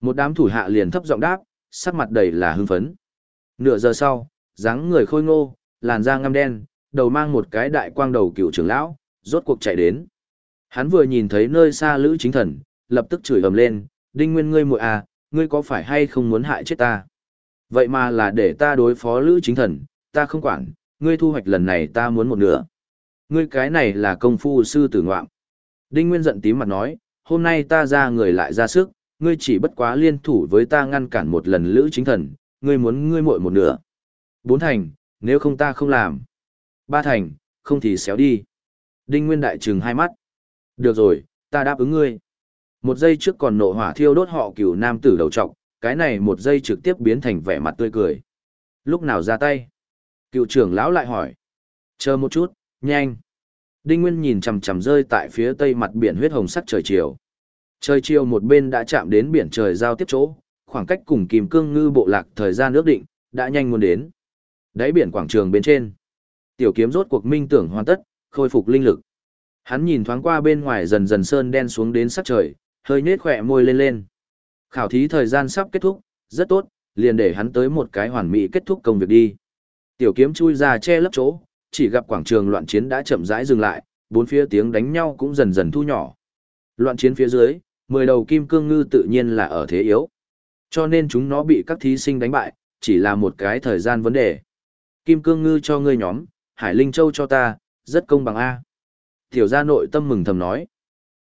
Một đám thủ hạ liền thấp giọng đáp, sắc mặt đầy là hưng phấn. Nửa giờ sau, dáng người khôi ngô, làn da ngăm đen, đầu mang một cái đại quang đầu cựu trưởng lão, rốt cuộc chạy đến. Hắn vừa nhìn thấy nơi xa Lữ Chính Thần, lập tức chửi ầm lên, "Đinh Nguyên ngươi muội à, ngươi có phải hay không muốn hại chết ta? Vậy mà là để ta đối phó Lữ Chính Thần, ta không quản, ngươi thu hoạch lần này ta muốn một nửa. Ngươi cái này là công phu sư tử ngoạm. Đinh Nguyên giận tím mặt nói, hôm nay ta ra người lại ra sức, ngươi chỉ bất quá liên thủ với ta ngăn cản một lần lữ chính thần, ngươi muốn ngươi muội một nửa. Bốn thành, nếu không ta không làm. Ba thành, không thì xéo đi. Đinh Nguyên đại trừng hai mắt. Được rồi, ta đáp ứng ngươi. Một giây trước còn nộ hỏa thiêu đốt họ cửu nam tử đầu trọc, cái này một giây trực tiếp biến thành vẻ mặt tươi cười. Lúc nào ra tay? Cựu trưởng lão lại hỏi. Chờ một chút, nhanh. Đinh Nguyên nhìn chằm chằm rơi tại phía tây mặt biển huyết hồng sắc trời chiều. Trời chiều một bên đã chạm đến biển trời giao tiếp chỗ, khoảng cách cùng kìm cương ngư bộ lạc thời gian ước định, đã nhanh muốn đến. Đáy biển quảng trường bên trên. Tiểu kiếm rốt cuộc minh tưởng hoàn tất, khôi phục linh lực. Hắn nhìn thoáng qua bên ngoài dần dần sơn đen xuống đến sắc trời, hơi nhếch khỏe môi lên lên. Khảo thí thời gian sắp kết thúc, rất tốt, liền để hắn tới một cái hoàn mỹ kết thúc công việc đi. Tiểu kiếm chui ra che lấp chỗ, chỉ gặp quảng trường loạn chiến đã chậm rãi dừng lại, bốn phía tiếng đánh nhau cũng dần dần thu nhỏ. Loạn chiến phía dưới, mười đầu kim cương ngư tự nhiên là ở thế yếu. Cho nên chúng nó bị các thí sinh đánh bại, chỉ là một cái thời gian vấn đề. Kim cương ngư cho ngươi nhóm, Hải Linh Châu cho ta, rất công bằng A. Tiểu gia nội tâm mừng thầm nói.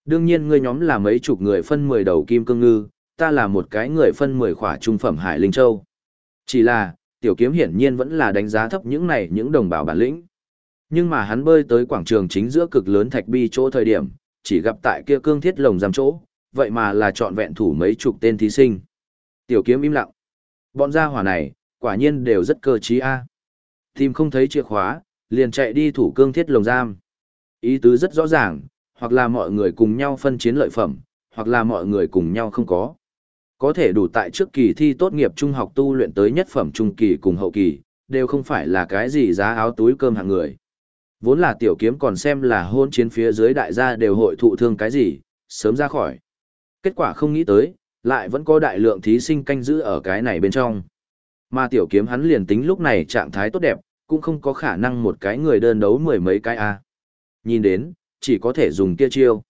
Đương nhiên ngươi nhóm là mấy chục người phân mười đầu kim cương ngư, ta là một cái người phân mười khỏa trung phẩm Hải Linh Châu. Chỉ là, tiểu kiếm hiển nhiên vẫn là đánh giá thấp những này những đồng bào bản lĩnh. Nhưng mà hắn bơi tới quảng trường chính giữa cực lớn thạch bi chỗ thời điểm, chỉ gặp tại kia cương thiết lồng giam chỗ, vậy mà là chọn vẹn thủ mấy chục tên thí sinh. Tiểu kiếm im lặng. Bọn gia hỏa này, quả nhiên đều rất cơ trí a. Tìm không thấy chìa khóa, liền chạy đi thủ cương thiết lồng giam. Ý tứ rất rõ ràng, hoặc là mọi người cùng nhau phân chiến lợi phẩm, hoặc là mọi người cùng nhau không có. Có thể đủ tại trước kỳ thi tốt nghiệp trung học tu luyện tới nhất phẩm trung kỳ cùng hậu kỳ, đều không phải là cái gì giá áo túi cơm hạng người. Vốn là tiểu kiếm còn xem là hôn chiến phía dưới đại gia đều hội thụ thương cái gì, sớm ra khỏi. Kết quả không nghĩ tới, lại vẫn có đại lượng thí sinh canh giữ ở cái này bên trong. Mà tiểu kiếm hắn liền tính lúc này trạng thái tốt đẹp, cũng không có khả năng một cái người đơn đấu mười mấy cái A. Nhìn đến, chỉ có thể dùng kia chiêu.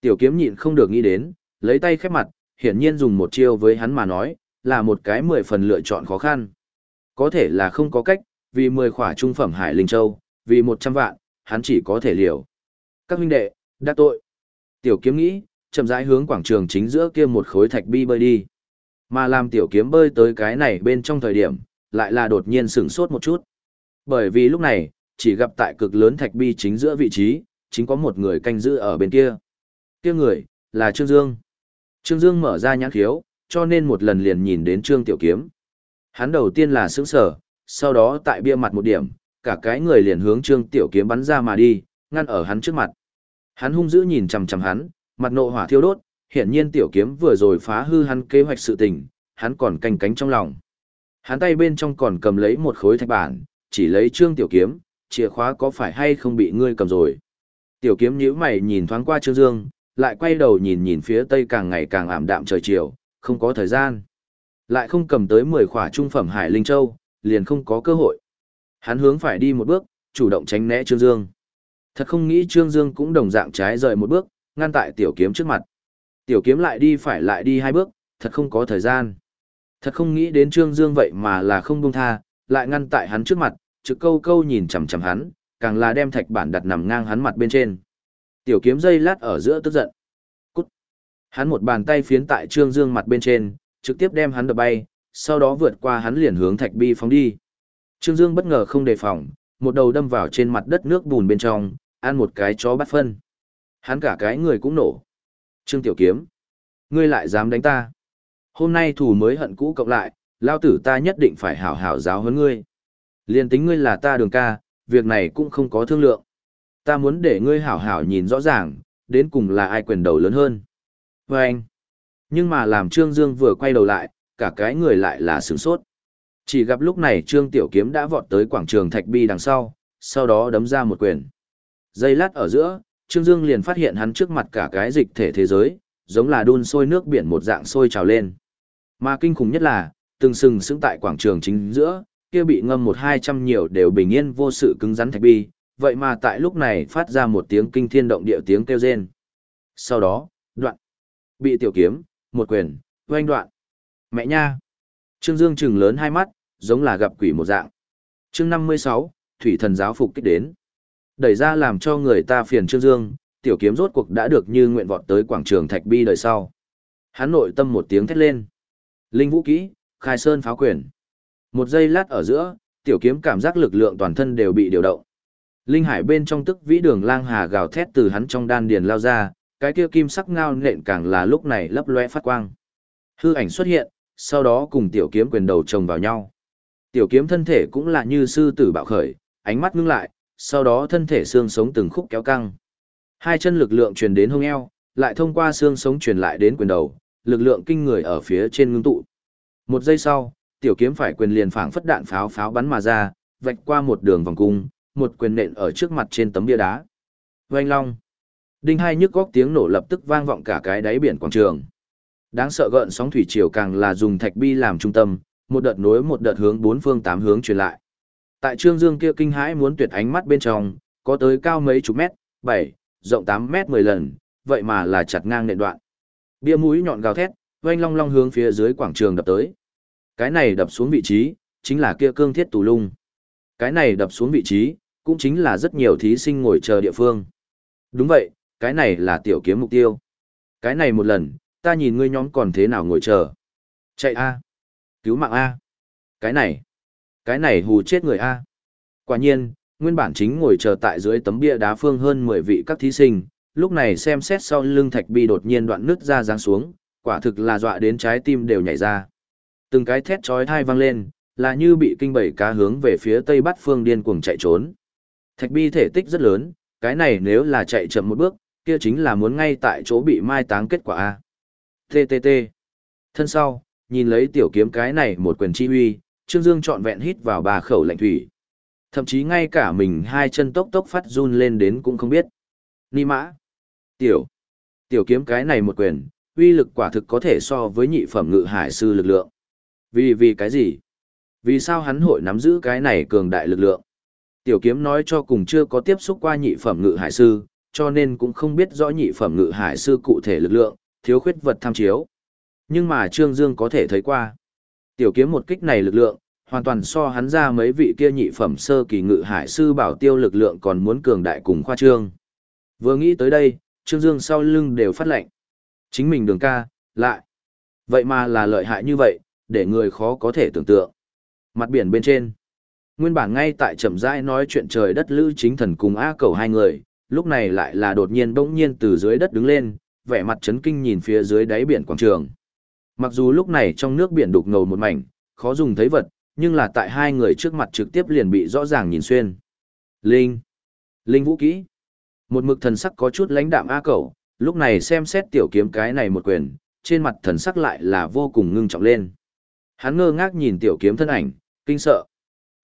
Tiểu kiếm nhịn không được nghĩ đến, lấy tay khép mặt, hiển nhiên dùng một chiêu với hắn mà nói, là một cái mười phần lựa chọn khó khăn. Có thể là không có cách, vì mười khỏa trung phẩm Hải Linh Châu, vì một trăm vạn, hắn chỉ có thể liều. Các huynh đệ, đắc tội. Tiểu kiếm nghĩ, chậm rãi hướng quảng trường chính giữa kia một khối thạch bi bơi đi. Mà làm tiểu kiếm bơi tới cái này bên trong thời điểm, lại là đột nhiên sửng sốt một chút. Bởi vì lúc này, chỉ gặp tại cực lớn thạch bi chính giữa vị trí, chính có một người canh giữ ở bên kia. Kia người, là Trương Dương. Trương Dương mở ra nhãn khiếu, cho nên một lần liền nhìn đến Trương Tiểu Kiếm. Hắn đầu tiên là sững sở, sau đó tại bia mặt một điểm, cả cái người liền hướng Trương Tiểu Kiếm bắn ra mà đi, ngăn ở hắn trước mặt. Hắn hung dữ nhìn chằm chằm hắn, mặt nộ hỏa thiêu đốt, hiển nhiên Tiểu Kiếm vừa rồi phá hư hắn kế hoạch sự tình, hắn còn canh cánh trong lòng. Hắn tay bên trong còn cầm lấy một khối thạch bản, chỉ lấy Trương Tiểu Kiếm, chìa khóa có phải hay không bị ngươi cầm rồi. Tiểu Kiếm nhíu mày nhìn thoáng qua Trương Dương, lại quay đầu nhìn nhìn phía tây càng ngày càng ảm đạm trời chiều, không có thời gian. Lại không cầm tới 10 khỏa trung phẩm Hải Linh Châu, liền không có cơ hội. Hắn hướng phải đi một bước, chủ động tránh né Trương Dương. Thật không nghĩ Trương Dương cũng đồng dạng trái rời một bước, ngăn tại tiểu kiếm trước mặt. Tiểu kiếm lại đi phải lại đi hai bước, thật không có thời gian. Thật không nghĩ đến Trương Dương vậy mà là không buông tha, lại ngăn tại hắn trước mặt, trực câu câu nhìn chằm chằm hắn, càng là đem thạch bản đặt nằm ngang hắn mặt bên trên. Tiểu kiếm dây lát ở giữa tức giận. Cút. Hắn một bàn tay phiến tại Trương Dương mặt bên trên, trực tiếp đem hắn đập bay, sau đó vượt qua hắn liền hướng thạch bi phóng đi. Trương Dương bất ngờ không đề phòng, một đầu đâm vào trên mặt đất nước bùn bên trong, ăn một cái chó bắt phân. Hắn cả cái người cũng nổ. Trương Tiểu Kiếm, ngươi lại dám đánh ta. Hôm nay thù mới hận cũ cộng lại, lao tử ta nhất định phải hảo hảo giáo huấn ngươi. Liên tính ngươi là ta đường ca, việc này cũng không có thương lượng. Ta muốn để ngươi hảo hảo nhìn rõ ràng, đến cùng là ai quyền đầu lớn hơn. Và anh. Nhưng mà làm Trương Dương vừa quay đầu lại, cả cái người lại là sửng sốt. Chỉ gặp lúc này Trương Tiểu Kiếm đã vọt tới quảng trường Thạch Bi đằng sau, sau đó đấm ra một quyền. Giây lát ở giữa, Trương Dương liền phát hiện hắn trước mặt cả cái dịch thể thế giới, giống là đun sôi nước biển một dạng sôi trào lên. Mà kinh khủng nhất là, từng sừng sững tại quảng trường chính giữa, kia bị ngâm một hai trăm nhiều đều bình yên vô sự cứng rắn thạch bi, vậy mà tại lúc này phát ra một tiếng kinh thiên động địa tiếng kêu rên. Sau đó, đoạn, bị tiểu kiếm, một quyền, oanh đoạn. Mẹ nha! Trương Dương trừng lớn hai mắt, giống là gặp quỷ một dạng. chương 56, Thủy thần giáo phục kích đến. Đẩy ra làm cho người ta phiền Trương Dương, tiểu kiếm rốt cuộc đã được như nguyện vọt tới quảng trường Thạch Bi đời sau. Hắn nội tâm một tiếng thét lên. Linh vũ kỹ, khai sơn pháo quyền. Một giây lát ở giữa, tiểu kiếm cảm giác lực lượng toàn thân đều bị điều động. Linh hải bên trong tức vĩ đường lang hà gào thét từ hắn trong đan điền lao ra, cái kia kim sắc ngao nện càng là lúc này lấp loe phát quang. Hư ảnh xuất hiện, sau đó cùng tiểu kiếm quyền đầu chồng vào nhau. Tiểu kiếm thân thể cũng là như sư tử bạo khởi, ánh mắt ngưng lại, sau đó thân thể xương sống từng khúc kéo căng. Hai chân lực lượng truyền đến hông eo, lại thông qua xương sống truyền lại đến quyền đầu, lực lượng kinh người ở phía trên ngưng tụ. Một giây sau, tiểu kiếm phải quyền liền phảng phất đạn pháo pháo bắn mà ra, vạch qua một đường vòng cung, một quyền nện ở trước mặt trên tấm bia đá. Oanh long. Đinh hai nhức góc tiếng nổ lập tức vang vọng cả cái đáy biển quảng trường. Đáng sợ gợn sóng thủy triều càng là dùng thạch bi làm trung tâm, một đợt nối một đợt hướng bốn phương tám hướng truyền lại. Tại Trương Dương kia kinh hãi muốn tuyệt ánh mắt bên trong, có tới cao mấy chục mét, bảy, rộng tám mét mười lần, vậy mà là chặt ngang nền đoạn. Bia mũi nhọn gào thét, oanh long long hướng phía dưới quảng trường đập tới. Cái này đập xuống vị trí, chính là kia cương thiết tù lung. Cái này đập xuống vị trí, cũng chính là rất nhiều thí sinh ngồi chờ địa phương. Đúng vậy, cái này là tiểu kiếm mục tiêu. Cái này một lần, ta nhìn ngươi nhóm còn thế nào ngồi chờ. Chạy A. Cứu mạng A. Cái này. Cái này hù chết người A. Quả nhiên, nguyên bản chính ngồi chờ tại dưới tấm bia đá phương hơn 10 vị các thí sinh, lúc này xem xét sau lưng thạch bi đột nhiên đoạn nứt ra giáng xuống, quả thực là dọa đến trái tim đều nhảy ra. Từng cái thét chói tai vang lên, là như bị kinh bảy cá hướng về phía tây bắc phương điên cuồng chạy trốn. Thạch bi thể tích rất lớn, cái này nếu là chạy chậm một bước, kia chính là muốn ngay tại chỗ bị mai táng kết quả A. TTT. Thân sau, nhìn lấy tiểu kiếm cái này một quyền chi huy, Trương Dương trọn vẹn hít vào ba khẩu lạnh thủy. Thậm chí ngay cả mình hai chân tốc tốc phát run lên đến cũng không biết. Ni mã. Tiểu. Tiểu kiếm cái này một quyền, uy lực quả thực có thể so với nhị phẩm ngự hải sư lực lượng. Vì vì cái gì? Vì sao hắn hội nắm giữ cái này cường đại lực lượng? Tiểu kiếm nói cho cùng chưa có tiếp xúc qua nhị phẩm ngự hải sư, cho nên cũng không biết rõ nhị phẩm ngự hải sư cụ thể lực lượng, thiếu khuyết vật tham chiếu. Nhưng mà Trương Dương có thể thấy qua. Tiểu kiếm một kích này lực lượng, hoàn toàn so hắn ra mấy vị kia nhị phẩm sơ kỳ ngự hải sư bảo tiêu lực lượng còn muốn cường đại cùng khoa trương. Vừa nghĩ tới đây, Trương Dương sau lưng đều phát lệnh. Chính mình đường ca, lại. Vậy mà là lợi hại như vậy, để người khó có thể tưởng tượng. Mặt biển bên trên. Nguyên bản ngay tại chậm rãi nói chuyện trời đất lữ chính thần cùng A cầu hai người, lúc này lại là đột nhiên bỗng nhiên từ dưới đất đứng lên, vẻ mặt chấn kinh nhìn phía dưới đáy biển quảng trường. Mặc dù lúc này trong nước biển đục ngầu một mảnh, khó dùng thấy vật, nhưng là tại hai người trước mặt trực tiếp liền bị rõ ràng nhìn xuyên. Linh! Linh vũ kỹ! Một mực thần sắc có chút lãnh đạm A cầu, lúc này xem xét tiểu kiếm cái này một quyền, trên mặt thần sắc lại là vô cùng ngưng trọng lên. Hắn ngơ ngác nhìn tiểu kiếm thân ảnh, kinh sợ.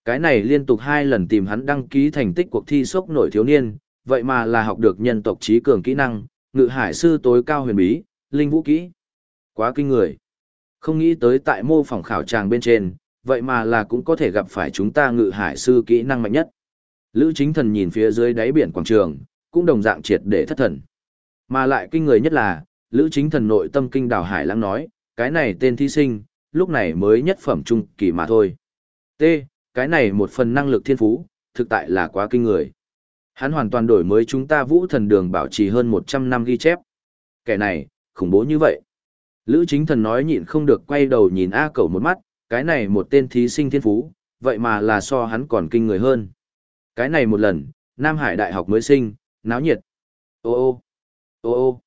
Cái này liên tục hai lần tìm hắn đăng ký thành tích cuộc thi sốc nổi thiếu niên, vậy mà là học được nhân tộc trí cường kỹ năng, ngự hải sư tối cao huyền bí, linh vũ kỹ. Quá kinh người. Không nghĩ tới tại mô phỏng khảo tràng bên trên, vậy mà là cũng có thể gặp phải chúng ta ngự hải sư kỹ năng mạnh nhất. Lữ chính thần nhìn phía dưới đáy biển quảng trường, cũng đồng dạng triệt để thất thần. Mà lại kinh người nhất là, Lữ chính thần nội tâm kinh đảo hải lắng nói, cái này tên thí sinh, lúc này mới nhất phẩm trung kỳ mà thôi. T, cái này một phần năng lực thiên phú, thực tại là quá kinh người. Hắn hoàn toàn đổi mới chúng ta vũ thần đường bảo trì hơn 100 năm ghi chép. Kẻ này, khủng bố như vậy. Lữ chính thần nói nhịn không được quay đầu nhìn A cẩu một mắt, cái này một tên thí sinh thiên phú, vậy mà là so hắn còn kinh người hơn. Cái này một lần, Nam Hải Đại học mới sinh, náo nhiệt. Ô ô, ô ô.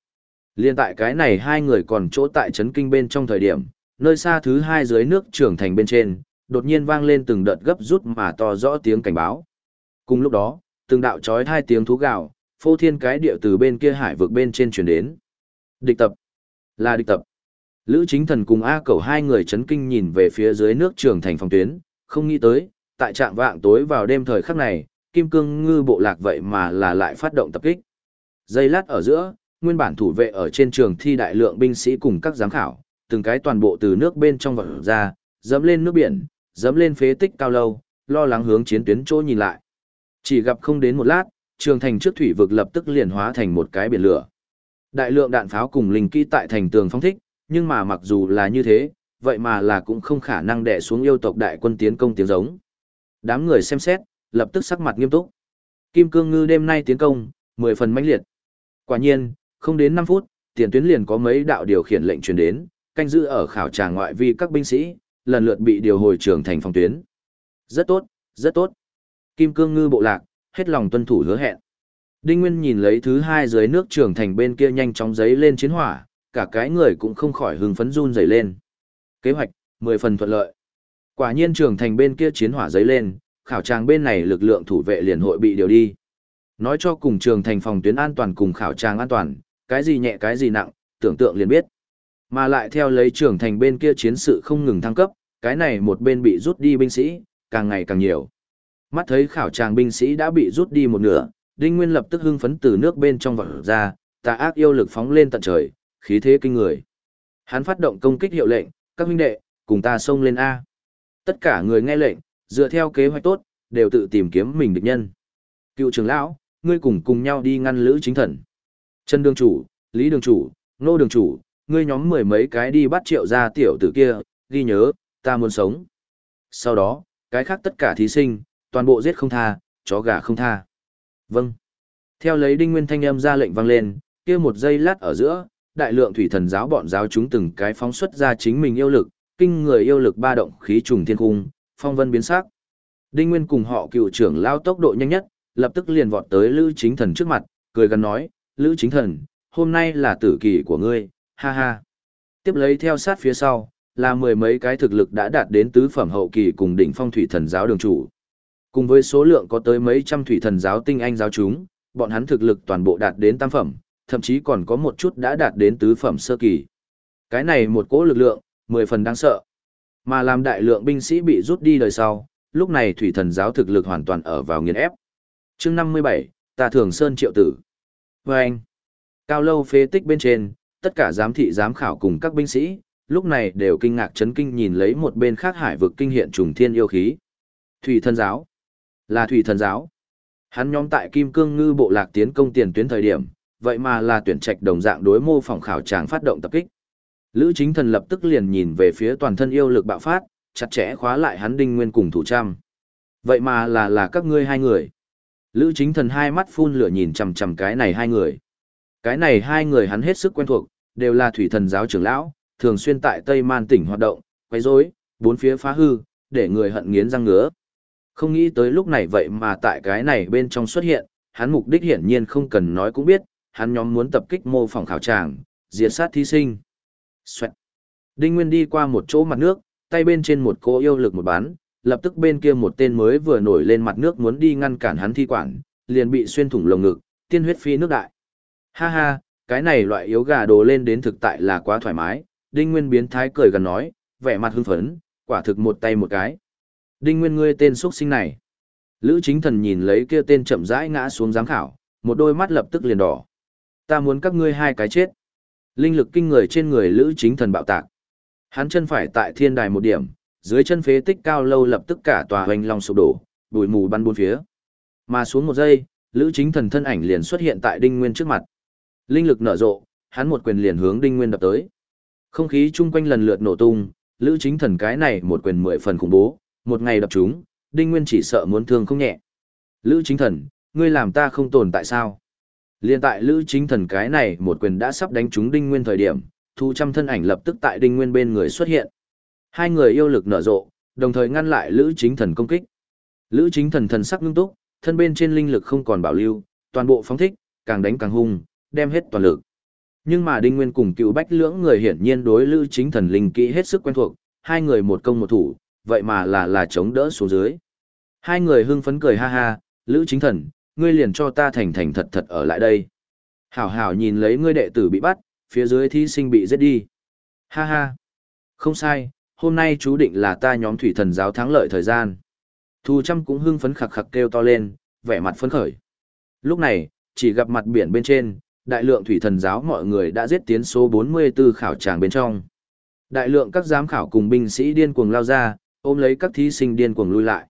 Liên tại cái này hai người còn chỗ tại chấn kinh bên trong thời điểm, nơi xa thứ hai dưới nước trưởng thành bên trên, đột nhiên vang lên từng đợt gấp rút mà to rõ tiếng cảnh báo. Cùng lúc đó, từng đạo chói hai tiếng thú gạo, phô thiên cái địa từ bên kia hải vực bên trên chuyển đến. Địch tập. Là địch tập. Lữ chính thần cùng A cầu hai người chấn kinh nhìn về phía dưới nước trưởng thành phòng tuyến, không nghĩ tới, tại trạng vạng tối vào đêm thời khắc này, kim cương ngư bộ lạc vậy mà là lại phát động tập kích. Giây lát ở giữa, nguyên bản thủ vệ ở trên trường thi đại lượng binh sĩ cùng các giám khảo, từng cái toàn bộ từ nước bên trong vật ra, dẫm lên nước biển, dẫm lên phế tích cao lâu, lo lắng hướng chiến tuyến chỗ nhìn lại. Chỉ gặp không đến một lát, trường thành trước thủy vực lập tức liền hóa thành một cái biển lửa. Đại lượng đạn pháo cùng linh kỹ tại thành tường phong thích, nhưng mà mặc dù là như thế, vậy mà là cũng không khả năng đè xuống yêu tộc đại quân tiến công tiếng giống. Đám người xem xét, lập tức sắc mặt nghiêm túc. Kim Cương Ngư đêm nay tiến công, 10 phần mãnh liệt. Quả nhiên, không đến 5 phút, tiền tuyến liền có mấy đạo điều khiển lệnh truyền đến, canh giữ ở khảo tràng ngoại vi các binh sĩ, lần lượt bị điều hồi trường thành phòng tuyến. Rất tốt, rất tốt. Kim Cương Ngư bộ lạc, hết lòng tuân thủ hứa hẹn. Đinh Nguyên nhìn lấy thứ hai dưới nước trường thành bên kia nhanh chóng giấy lên chiến hỏa, cả cái người cũng không khỏi hưng phấn run rẩy lên. Kế hoạch, 10 phần thuận lợi. Quả nhiên trường thành bên kia chiến hỏa giấy lên, khảo tràng bên này lực lượng thủ vệ liền hội bị điều đi. Nói cho cùng trường thành phòng tuyến an toàn cùng khảo tràng an toàn, cái gì nhẹ cái gì nặng, tưởng tượng liền biết. Mà lại theo lấy trưởng thành bên kia chiến sự không ngừng thăng cấp, cái này một bên bị rút đi binh sĩ, càng ngày càng nhiều. Mắt thấy khảo tràng binh sĩ đã bị rút đi một nửa, Đinh Nguyên lập tức hưng phấn từ nước bên trong vọt ra, tà ác yêu lực phóng lên tận trời, khí thế kinh người. Hắn phát động công kích hiệu lệnh, các huynh đệ, cùng ta xông lên A. Tất cả người nghe lệnh, dựa theo kế hoạch tốt, đều tự tìm kiếm mình địch nhân. Cựu trưởng lão, ngươi cùng cùng nhau đi ngăn Lữ Chính Thần. Trần Đường Chủ, Lý Đường Chủ, Nô Đường Chủ, ngươi nhóm mười mấy cái đi bắt triệu ra tiểu tử kia, ghi nhớ, ta muốn sống. Sau đó, cái khác tất cả thí sinh, toàn bộ giết không tha, chó gà không tha. Vâng. Theo lấy đinh nguyên thanh âm ra lệnh vang lên, kia một giây lát ở giữa, đại lượng thủy thần giáo bọn giáo chúng từng cái phóng xuất ra chính mình yêu lực, kinh người yêu lực ba động khí trùng thiên cung, phong vân biến sắc. Đinh Nguyên cùng họ cựu trưởng lao tốc độ nhanh nhất, lập tức liền vọt tới Lữ Chính Thần trước mặt, cười gần nói, Lữ Chính Thần, hôm nay là tử kỳ của ngươi, ha ha. Tiếp lấy theo sát phía sau, là mười mấy cái thực lực đã đạt đến tứ phẩm hậu kỳ cùng đỉnh phong thủy thần giáo đường chủ. Cùng với số lượng có tới mấy trăm thủy thần giáo tinh anh giáo chúng, bọn hắn thực lực toàn bộ đạt đến tam phẩm, thậm chí còn có một chút đã đạt đến tứ phẩm sơ kỳ. Cái này một cỗ lực lượng, mười phần đáng sợ. Mà làm đại lượng binh sĩ bị rút đi đời sau, lúc này thủy thần giáo thực lực hoàn toàn ở vào nghiền ép. chương 57, ta thường sơn triệu tử. Và anh, cao lâu phế tích bên trên, tất cả giám thị giám khảo cùng các binh sĩ, lúc này đều kinh ngạc chấn kinh nhìn lấy một bên khác hải vực kinh hiện trùng thiên yêu khí. Thủy thần giáo. Là thủy thần giáo. Hắn nhóm tại Kim Cương Ngư bộ lạc tiến công tiền tuyến thời điểm, vậy mà là tuyển trạch đồng dạng đối mô phỏng khảo tràng phát động tập kích. Lữ chính thần lập tức liền nhìn về phía toàn thân yêu lực bạo phát, chặt chẽ khóa lại hắn đinh nguyên cùng thủ trăm. Vậy mà là là các ngươi hai người. Lữ chính thần hai mắt phun lửa nhìn chằm chằm cái này hai người. Cái này hai người hắn hết sức quen thuộc, đều là thủy thần giáo trưởng lão, thường xuyên tại Tây Man tỉnh hoạt động, quấy rối, bốn phía phá hư, để người hận nghiến răng ngứa. Không nghĩ tới lúc này vậy mà tại cái này bên trong xuất hiện, hắn mục đích hiển nhiên không cần nói cũng biết, hắn nhóm muốn tập kích mô phỏng khảo tràng, diệt sát thí sinh. Xoẹt. Đinh Nguyên đi qua một chỗ mặt nước, tay bên trên một cỗ yêu lực một bán, lập tức bên kia một tên mới vừa nổi lên mặt nước muốn đi ngăn cản hắn thi quản, liền bị xuyên thủng lồng ngực, tiên huyết phi nước đại. Ha ha, cái này loại yếu gà đồ lên đến thực tại là quá thoải mái, Đinh Nguyên biến thái cười gần nói, vẻ mặt hưng phấn, quả thực một tay một cái. Đinh Nguyên ngươi tên xuất sinh này. Lữ chính thần nhìn lấy kia tên chậm rãi ngã xuống giám khảo, một đôi mắt lập tức liền đỏ. Ta muốn các ngươi hai cái chết. Linh lực kinh người trên người Lữ chính thần bạo tạc. Hắn chân phải tại thiên đài một điểm, dưới chân phế tích cao lâu lập tức cả tòa hoành long sụp đổ, bụi mù bắn bốn phía. Mà xuống một giây, Lữ chính thần thân ảnh liền xuất hiện tại Đinh Nguyên trước mặt. Linh lực nở rộ, hắn một quyền liền hướng Đinh Nguyên đập tới. Không khí chung quanh lần lượt nổ tung, Lữ chính thần cái này một quyền mười phần khủng bố, một ngày đập chúng, Đinh Nguyên chỉ sợ muốn thương không nhẹ. Lữ chính thần, ngươi làm ta không tồn tại sao? Liên tại Lữ chính thần cái này một quyền đã sắp đánh trúng Đinh Nguyên thời điểm, thu trăm thân ảnh lập tức tại Đinh Nguyên bên người xuất hiện. Hai người yêu lực nở rộ, đồng thời ngăn lại Lữ chính thần công kích. Lữ chính thần thần sắc ngưng túc, thân bên trên linh lực không còn bảo lưu, toàn bộ phóng thích, càng đánh càng hung, đem hết toàn lực. Nhưng mà Đinh Nguyên cùng cựu bách lưỡng người hiển nhiên đối Lữ chính thần linh kỹ hết sức quen thuộc, hai người một công một thủ, vậy mà là là chống đỡ xuống dưới. Hai người hưng phấn cười ha ha, Lữ chính thần, ngươi liền cho ta thành thành thật thật ở lại đây. Hảo hảo nhìn lấy ngươi đệ tử bị bắt, phía dưới thí sinh bị giết đi. Ha ha. Không sai, hôm nay chú định là ta nhóm thủy thần giáo thắng lợi thời gian. Thu trăm cũng hưng phấn khặc khặc kêu to lên, vẻ mặt phấn khởi. Lúc này, chỉ gặp mặt biển bên trên, đại lượng thủy thần giáo mọi người đã giết tiến số 44 khảo tràng bên trong. Đại lượng các giám khảo cùng binh sĩ điên cuồng lao ra, ôm lấy các thí sinh điên cuồng lui lại.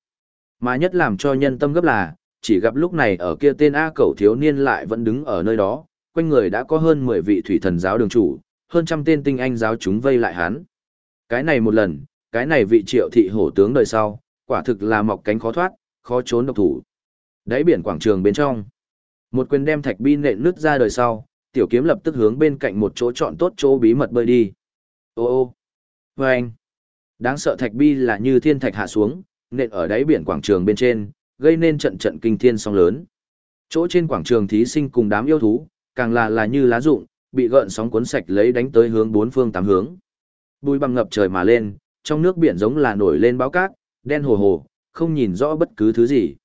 Mà nhất làm cho nhân tâm gấp là, chỉ gặp lúc này ở kia tên A cẩu thiếu niên lại vẫn đứng ở nơi đó, quanh người đã có hơn 10 vị thủy thần giáo đường chủ, hơn trăm tên tinh anh giáo chúng vây lại hắn. Cái này một lần, cái này vị triệu thị hổ tướng đời sau, quả thực là mọc cánh khó thoát, khó trốn độc thủ. Đáy biển quảng trường bên trong, một quyền đem thạch bi nện nứt ra đời sau, tiểu kiếm lập tức hướng bên cạnh một chỗ chọn tốt chỗ bí mật bơi đi. Ô ô, vâng. Đáng sợ thạch bi là như thiên thạch hạ xuống, nện ở đáy biển quảng trường bên trên, gây nên trận trận kinh thiên sóng lớn. Chỗ trên quảng trường thí sinh cùng đám yêu thú, càng là là như lá rụng, bị gợn sóng cuốn sạch lấy đánh tới hướng bốn phương tám hướng. Bùi băng ngập trời mà lên, trong nước biển giống là nổi lên báo cát, đen hồ hồ, không nhìn rõ bất cứ thứ gì.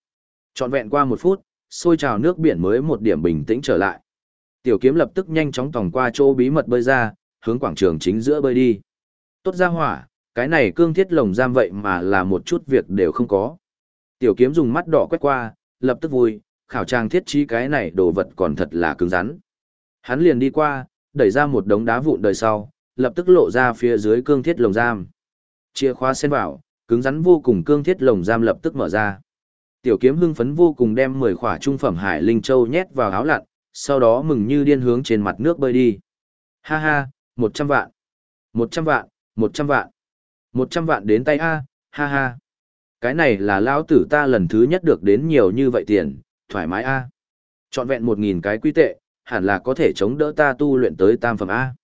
Trọn vẹn qua một phút, sôi trào nước biển mới một điểm bình tĩnh trở lại. Tiểu kiếm lập tức nhanh chóng tòng qua chỗ bí mật bơi ra, hướng quảng trường chính giữa bơi đi. Tốt ra hỏa, cái này cương thiết lồng giam vậy mà là một chút việc đều không có. Tiểu kiếm dùng mắt đỏ quét qua, lập tức vui, khảo trang thiết trí cái này đồ vật còn thật là cứng rắn. Hắn liền đi qua, đẩy ra một đống đá vụn đời sau, lập tức lộ ra phía dưới cương thiết lồng giam. Chìa khóa xen vào, Cứng rắn vô cùng cương thiết lồng giam lập tức mở ra. Tiểu kiếm hưng phấn vô cùng đem 10 khỏa trung phẩm hải linh châu nhét vào áo lặn, sau đó mừng như điên hướng trên mặt nước bơi đi. Ha ha, 100 vạn, 100 vạn, 100 vạn, 100 vạn đến tay A, ha ha. Cái này là lão tử ta lần thứ nhất được đến nhiều như vậy tiền, thoải mái A. Chọn vẹn 1.000 cái quy tệ, hẳn là có thể chống đỡ ta tu luyện tới tam phẩm A.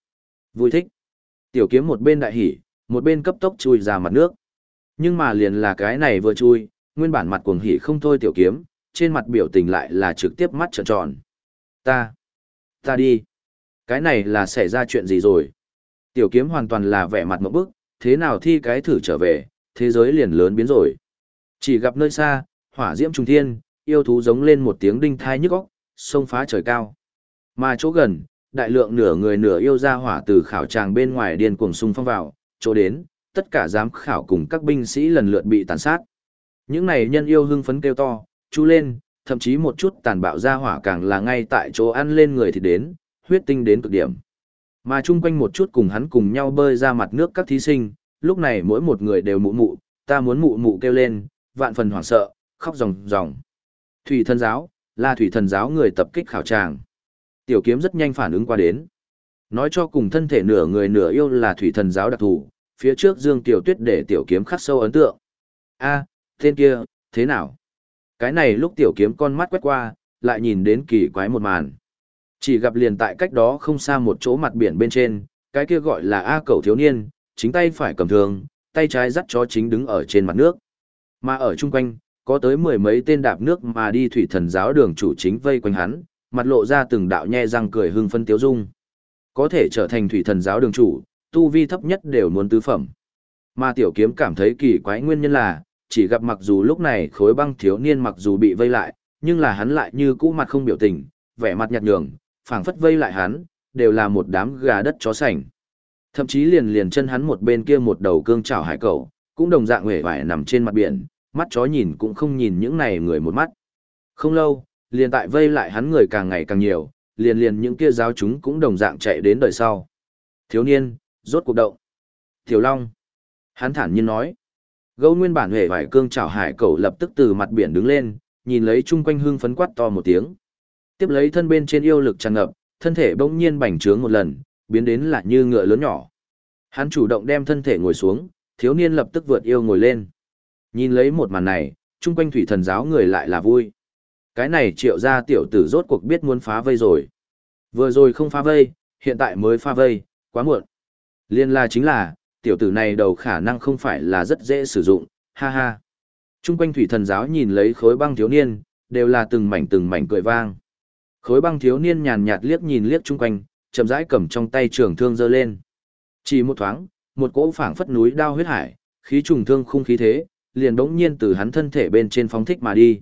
Vui thích. Tiểu kiếm một bên đại hỉ, một bên cấp tốc chui ra mặt nước. Nhưng mà liền là cái này vừa chui, nguyên bản mặt cuồng hỉ không thôi tiểu kiếm, trên mặt biểu tình lại là trực tiếp mắt trợn tròn. Ta, ta đi. Cái này là xảy ra chuyện gì rồi? Tiểu kiếm hoàn toàn là vẻ mặt một bức, thế nào thi cái thử trở về, thế giới liền lớn biến rồi. Chỉ gặp nơi xa, hỏa diễm trùng thiên, yêu thú giống lên một tiếng đinh thai nhức óc, sông phá trời cao. Mà chỗ gần, đại lượng nửa người nửa yêu ra hỏa từ khảo tràng bên ngoài điên cuồng xung phong vào, chỗ đến, tất cả giám khảo cùng các binh sĩ lần lượt bị tàn sát. Những này nhân yêu hưng phấn kêu to, chú lên, thậm chí một chút tàn bạo ra hỏa càng là ngay tại chỗ ăn lên người thì đến, huyết tinh đến cực điểm. Mà chung quanh một chút cùng hắn cùng nhau bơi ra mặt nước các thí sinh, lúc này mỗi một người đều mụ mụ, ta muốn mụ mụ kêu lên, vạn phần hoảng sợ, khóc ròng ròng. Thủy thần giáo, là thủy thần giáo người tập kích khảo tràng. Tiểu kiếm rất nhanh phản ứng qua đến. Nói cho cùng thân thể nửa người nửa yêu là thủy thần giáo đặc thù, phía trước Dương Tiểu Tuyết để tiểu kiếm khắc sâu ấn tượng. A, tên kia, thế nào? Cái này lúc tiểu kiếm con mắt quét qua, lại nhìn đến kỳ quái một màn. Chỉ gặp liền tại cách đó không xa một chỗ mặt biển bên trên, cái kia gọi là A cầu thiếu niên, chính tay phải cầm thường, tay trái dắt chó chính đứng ở trên mặt nước. Mà ở chung quanh, có tới mười mấy tên đạp nước mà đi thủy thần giáo đường chủ chính vây quanh hắn, mặt lộ ra từng đạo nhe răng cười hưng phân tiếu dung. Có thể trở thành thủy thần giáo đường chủ, tu vi thấp nhất đều muốn tứ phẩm. Mà tiểu kiếm cảm thấy kỳ quái nguyên nhân là, chỉ gặp mặc dù lúc này khối băng thiếu niên mặc dù bị vây lại, nhưng là hắn lại như cũ mặt không biểu tình, vẻ mặt nhạt nhường, phảng phất vây lại hắn, đều là một đám gà đất chó sành. Thậm chí liền liền chân hắn một bên kia một đầu cương chảo hải cẩu, cũng đồng dạng hề vải nằm trên mặt biển, mắt chó nhìn cũng không nhìn những này người một mắt. Không lâu, liền tại vây lại hắn người càng ngày càng nhiều, liền liền những kia giáo chúng cũng đồng dạng chạy đến đời sau. Thiếu niên, rốt cuộc động. Tiểu Long. Hắn thản nhiên nói. Gấu nguyên bản hề vải cương chảo hải cẩu lập tức từ mặt biển đứng lên, nhìn lấy chung quanh hương phấn quát to một tiếng. Tiếp lấy thân bên trên yêu lực tràn ngập, thân thể bỗng nhiên bành trướng một lần, biến đến là như ngựa lớn nhỏ. Hắn chủ động đem thân thể ngồi xuống, thiếu niên lập tức vượt yêu ngồi lên. Nhìn lấy một màn này, chung quanh thủy thần giáo người lại là vui. Cái này triệu ra tiểu tử rốt cuộc biết muốn phá vây rồi. Vừa rồi không phá vây, hiện tại mới phá vây, quá muộn. Liên la chính là, tiểu tử này đầu khả năng không phải là rất dễ sử dụng, ha ha. Trung quanh thủy thần giáo nhìn lấy khối băng thiếu niên, đều là từng mảnh từng mảnh cười vang. Khối băng thiếu niên nhàn nhạt liếc nhìn liếc chung quanh, chậm rãi cầm trong tay trường thương giơ lên. Chỉ một thoáng, một cỗ phảng phất núi đao huyết hải, khí trùng thương khung khí thế, liền đống nhiên từ hắn thân thể bên trên phóng thích mà đi.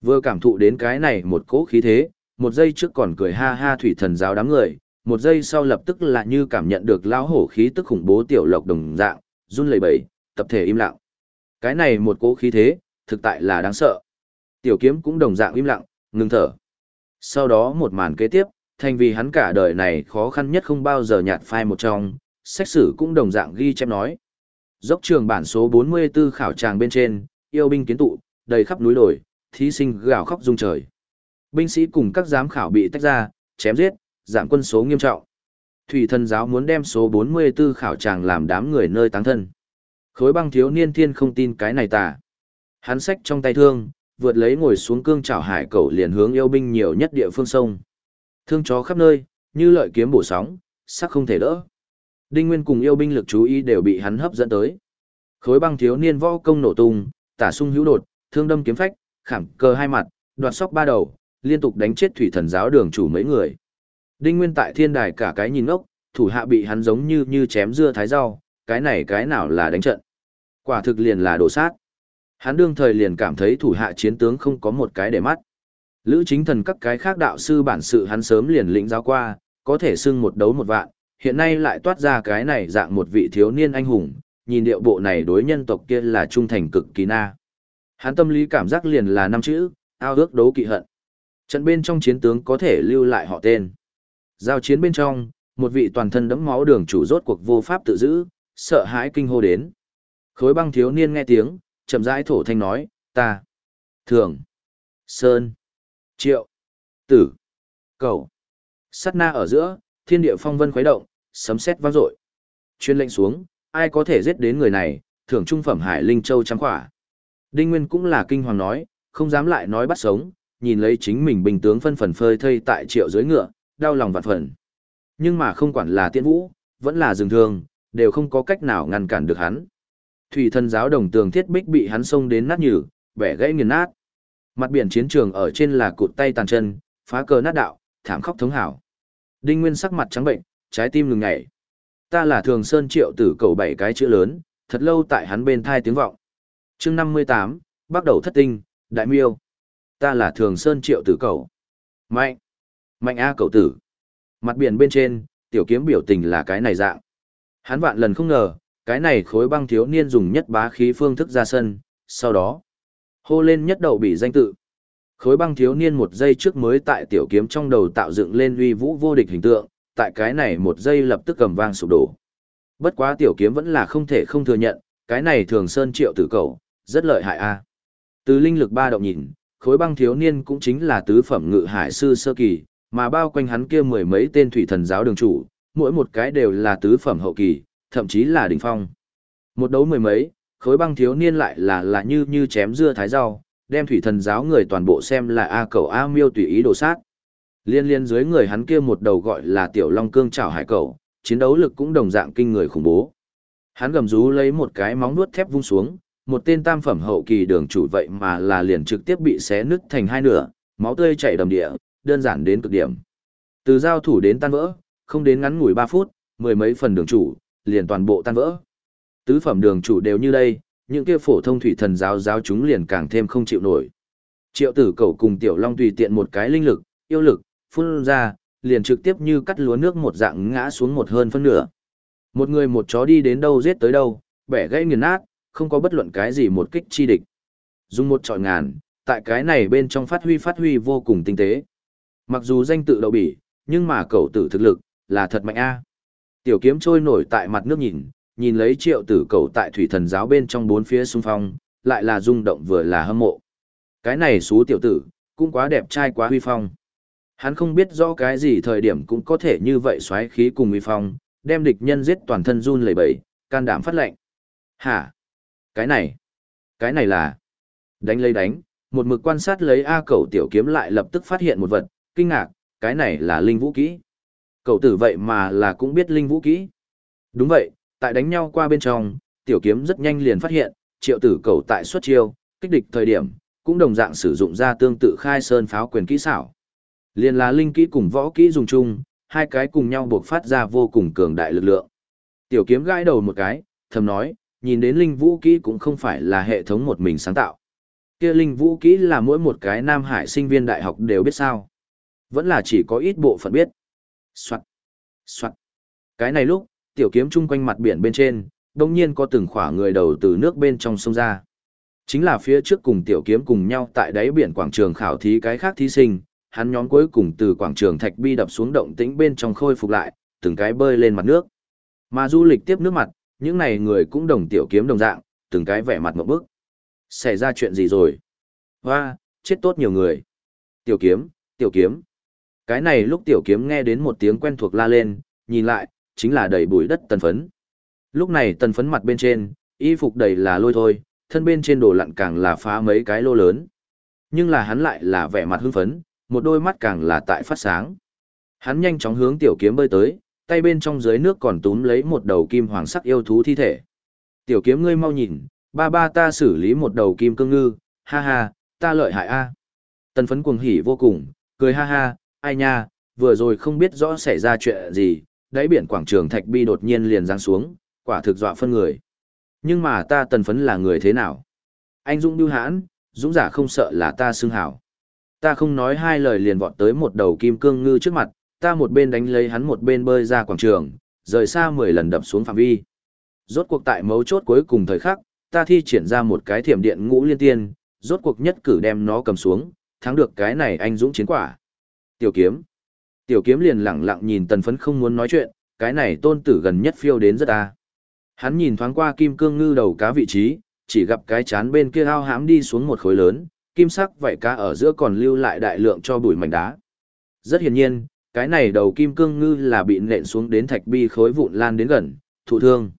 Vừa cảm thụ đến cái này một cỗ khí thế, một giây trước còn cười ha ha thủy thần giáo đám người, một giây sau lập tức là như cảm nhận được lão hổ khí tức khủng bố tiểu lộc đồng dạng, run lẩy bẩy, tập thể im lặng. Cái này một cỗ khí thế, thực tại là đáng sợ. Tiểu kiếm cũng đồng dạng im lặng, ngừng thở. Sau đó một màn kế tiếp, thành vì hắn cả đời này khó khăn nhất không bao giờ nhạt phai một trong, sách sử cũng đồng dạng ghi chép nói. Dốc trường bản số 44 khảo tràng bên trên, yêu binh kiến tụ, đầy khắp núi đồi, thí sinh gào khóc rung trời. Binh sĩ cùng các giám khảo bị tách ra, chém giết, giảm quân số nghiêm trọng. Thủy thần giáo muốn đem số 44 khảo tràng làm đám người nơi táng thân. Khối băng thiếu niên thiên không tin cái này tà. Hắn sách trong tay thương, vượt lấy ngồi xuống cương chảo hải cầu liền hướng yêu binh nhiều nhất địa phương sông. Thương chó khắp nơi, như lợi kiếm bổ sóng, sắc không thể đỡ. Đinh Nguyên cùng yêu binh lực chú ý đều bị hắn hấp dẫn tới. Khối băng thiếu niên võ công nổ tung, tả sung hữu đột, thương đâm kiếm phách, khảm cơ hai mặt, đoạt sóc ba đầu, liên tục đánh chết thủy thần giáo đường chủ mấy người. Đinh Nguyên tại thiên đài cả cái nhìn ngốc, thủ hạ bị hắn giống như như chém dưa thái rau, cái này cái nào là đánh trận. Quả thực liền là đổ sát. Hắn đương thời liền cảm thấy thủ hạ chiến tướng không có một cái để mắt. Lữ chính thần các cái khác đạo sư bản sự hắn sớm liền lĩnh giáo qua, có thể xưng một đấu một vạn, hiện nay lại toát ra cái này dạng một vị thiếu niên anh hùng, nhìn điệu bộ này đối nhân tộc kia là trung thành cực kỳ na. Hắn tâm lý cảm giác liền là năm chữ, ao ước đấu kỵ hận. Trận bên trong chiến tướng có thể lưu lại họ tên. Giao chiến bên trong, một vị toàn thân đẫm máu đường chủ rốt cuộc vô pháp tự giữ, sợ hãi kinh hô đến. Khối băng thiếu niên nghe tiếng, chậm rãi thổ thanh nói, ta, thường, sơn, triệu, tử, cầu. Sát na ở giữa, thiên địa phong vân khuấy động, sấm sét vang dội. Chuyên lệnh xuống, ai có thể giết đến người này, thưởng trung phẩm hải linh châu trắng khỏa. Đinh Nguyên cũng là kinh hoàng nói, không dám lại nói bắt sống, nhìn lấy chính mình bình tướng phân phần phơi thây tại triệu dưới ngựa, đau lòng vạn phần. Nhưng mà không quản là tiễn vũ, vẫn là rừng thường, đều không có cách nào ngăn cản được hắn. Thủy thần giáo đồng tường thiết bích bị hắn xông đến nát nhừ, bẻ gãy nghiền nát. Mặt biển chiến trường ở trên là cụt tay tàn chân, phá cờ nát đạo, thảm khóc thống hảo. Đinh Nguyên sắc mặt trắng bệnh, trái tim ngừng nhảy. Ta là Thường Sơn Triệu tử cầu bảy cái chữ lớn, thật lâu tại hắn bên thai tiếng vọng. chương 58, bắt đầu thất tinh, đại miêu. Ta là Thường Sơn Triệu tử cầu. Mạnh. Mạnh A cậu tử. Mặt biển bên trên, tiểu kiếm biểu tình là cái này dạng. Hắn vạn lần không ngờ, cái này khối băng thiếu niên dùng nhất bá khí phương thức ra sân, sau đó, hô lên nhất đầu bị danh tự. Khối băng thiếu niên một giây trước mới tại tiểu kiếm trong đầu tạo dựng lên uy vũ vô địch hình tượng, tại cái này một giây lập tức cầm vang sụp đổ. Bất quá tiểu kiếm vẫn là không thể không thừa nhận, cái này thường sơn triệu tử cầu, rất lợi hại a. Từ linh lực ba động nhìn, khối băng thiếu niên cũng chính là tứ phẩm ngự hải sư sơ kỳ, mà bao quanh hắn kia mười mấy tên thủy thần giáo đường chủ, mỗi một cái đều là tứ phẩm hậu kỳ, thậm chí là đỉnh phong. Một đấu mười mấy, khối băng thiếu niên lại là là như như chém dưa thái rau, đem thủy thần giáo người toàn bộ xem là A cầu A miêu tùy ý đồ sát. Liên liên dưới người hắn kia một đầu gọi là tiểu long cương trảo hải cầu, chiến đấu lực cũng đồng dạng kinh người khủng bố. Hắn gầm rú lấy một cái móng nuốt thép vung xuống, một tên tam phẩm hậu kỳ đường chủ vậy mà là liền trực tiếp bị xé nứt thành hai nửa, máu tươi chảy đầm địa, đơn giản đến cực điểm. Từ giao thủ đến tan vỡ, không đến ngắn ngủi 3 phút, mười mấy phần đường chủ, liền toàn bộ tan vỡ. Tứ phẩm đường chủ đều như đây, những kia phổ thông thủy thần giáo giáo chúng liền càng thêm không chịu nổi. Triệu tử cầu cùng tiểu long tùy tiện một cái linh lực, yêu lực, phun ra, liền trực tiếp như cắt lúa nước một dạng ngã xuống một hơn phân nửa. Một người một chó đi đến đâu giết tới đâu, bẻ gãy nghiền nát, không có bất luận cái gì một kích chi địch. Dùng một trọi ngàn, tại cái này bên trong phát huy phát huy vô cùng tinh tế. Mặc dù danh tự đậu bỉ, nhưng mà cậu tử thực lực, là thật mạnh a. Tiểu kiếm trôi nổi tại mặt nước nhìn, nhìn lấy triệu tử cầu tại thủy thần giáo bên trong bốn phía xung phong, lại là rung động vừa là hâm mộ. Cái này xú tiểu tử, cũng quá đẹp trai quá huy phong. Hắn không biết rõ cái gì thời điểm cũng có thể như vậy xoáy khí cùng huy phong, đem địch nhân giết toàn thân run lẩy bẩy, can đảm phát lệnh. Hả? Cái này? Cái này là... Đánh lấy đánh, một mực quan sát lấy A cầu tiểu kiếm lại lập tức phát hiện một vật, kinh ngạc, cái này là linh vũ kỹ. Cậu tử vậy mà là cũng biết linh vũ kỹ. Đúng vậy, tại đánh nhau qua bên trong, tiểu kiếm rất nhanh liền phát hiện, triệu tử cầu tại xuất chiêu, kích địch thời điểm, cũng đồng dạng sử dụng ra tương tự khai sơn pháo quyền kỹ xảo. Liền là linh kỹ cùng võ kỹ dùng chung, hai cái cùng nhau buộc phát ra vô cùng cường đại lực lượng. Tiểu kiếm gãi đầu một cái, thầm nói, nhìn đến linh vũ kỹ cũng không phải là hệ thống một mình sáng tạo. Kia linh vũ kỹ là mỗi một cái Nam Hải sinh viên đại học đều biết sao. Vẫn là chỉ có ít bộ phận biết. Soạn. Soạn. Cái này lúc, tiểu kiếm chung quanh mặt biển bên trên, đồng nhiên có từng khỏa người đầu từ nước bên trong sông ra. Chính là phía trước cùng tiểu kiếm cùng nhau tại đáy biển quảng trường khảo thí cái khác thí sinh, hắn nhóm cuối cùng từ quảng trường thạch bi đập xuống động tĩnh bên trong khôi phục lại, từng cái bơi lên mặt nước. Mà du lịch tiếp nước mặt, những này người cũng đồng tiểu kiếm đồng dạng, từng cái vẻ mặt một bức. Xảy ra chuyện gì rồi? Hoa, chết tốt nhiều người. Tiểu kiếm, tiểu kiếm. Cái này lúc tiểu kiếm nghe đến một tiếng quen thuộc la lên, nhìn lại, chính là đầy bụi đất tần phấn. Lúc này tần phấn mặt bên trên, y phục đầy là lôi thôi, thân bên trên đồ lặn càng là phá mấy cái lô lớn. Nhưng là hắn lại là vẻ mặt hưng phấn, một đôi mắt càng là tại phát sáng. Hắn nhanh chóng hướng tiểu kiếm bơi tới, tay bên trong dưới nước còn túm lấy một đầu kim hoàng sắc yêu thú thi thể. Tiểu kiếm ngươi mau nhìn, ba ba ta xử lý một đầu kim cương ngư, ha ha, ta lợi hại a. Tần phấn cuồng hỉ vô cùng, cười ha ha, ai nha, vừa rồi không biết rõ xảy ra chuyện gì, đáy biển quảng trường thạch bi đột nhiên liền giáng xuống, quả thực dọa phân người. Nhưng mà ta tần phấn là người thế nào? Anh Dũng điêu hãn, Dũng giả không sợ là ta xưng hảo. Ta không nói hai lời liền vọt tới một đầu kim cương ngư trước mặt, ta một bên đánh lấy hắn một bên bơi ra quảng trường, rời xa 10 lần đập xuống phạm vi. Rốt cuộc tại mấu chốt cuối cùng thời khắc, ta thi triển ra một cái thiểm điện ngũ liên tiên, rốt cuộc nhất cử đem nó cầm xuống, thắng được cái này anh dũng chiến quả. Tiểu kiếm. Tiểu kiếm liền lẳng lặng nhìn tần phấn không muốn nói chuyện, cái này tôn tử gần nhất phiêu đến rất ta. Hắn nhìn thoáng qua kim cương ngư đầu cá vị trí, chỉ gặp cái chán bên kia ao hãm đi xuống một khối lớn, kim sắc vậy cá ở giữa còn lưu lại đại lượng cho bụi mảnh đá. Rất hiển nhiên, cái này đầu kim cương ngư là bị nện xuống đến thạch bi khối vụn lan đến gần, thụ thương.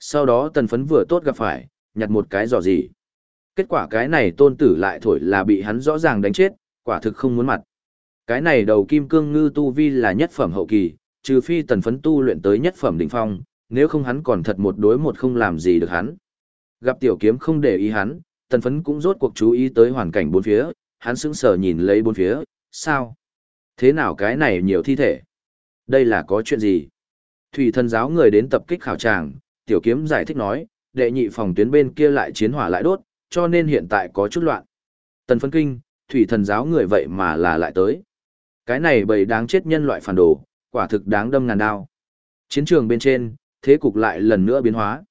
Sau đó tần phấn vừa tốt gặp phải, nhặt một cái giỏ gì. Kết quả cái này tôn tử lại thổi là bị hắn rõ ràng đánh chết, quả thực không muốn mặt. Cái này đầu kim cương ngư tu vi là nhất phẩm hậu kỳ, trừ phi tần phấn tu luyện tới nhất phẩm đỉnh phong, nếu không hắn còn thật một đối một không làm gì được hắn. Gặp tiểu kiếm không để ý hắn, tần phấn cũng rốt cuộc chú ý tới hoàn cảnh bốn phía, hắn sững sờ nhìn lấy bốn phía, sao? Thế nào cái này nhiều thi thể? Đây là có chuyện gì? Thủy thần giáo người đến tập kích khảo tràng, tiểu kiếm giải thích nói, đệ nhị phòng tuyến bên kia lại chiến hỏa lại đốt, cho nên hiện tại có chút loạn. Tần phấn kinh, thủy thần giáo người vậy mà là lại tới. Cái này bầy đáng chết nhân loại phản đồ, quả thực đáng đâm ngàn đao. Chiến trường bên trên, thế cục lại lần nữa biến hóa.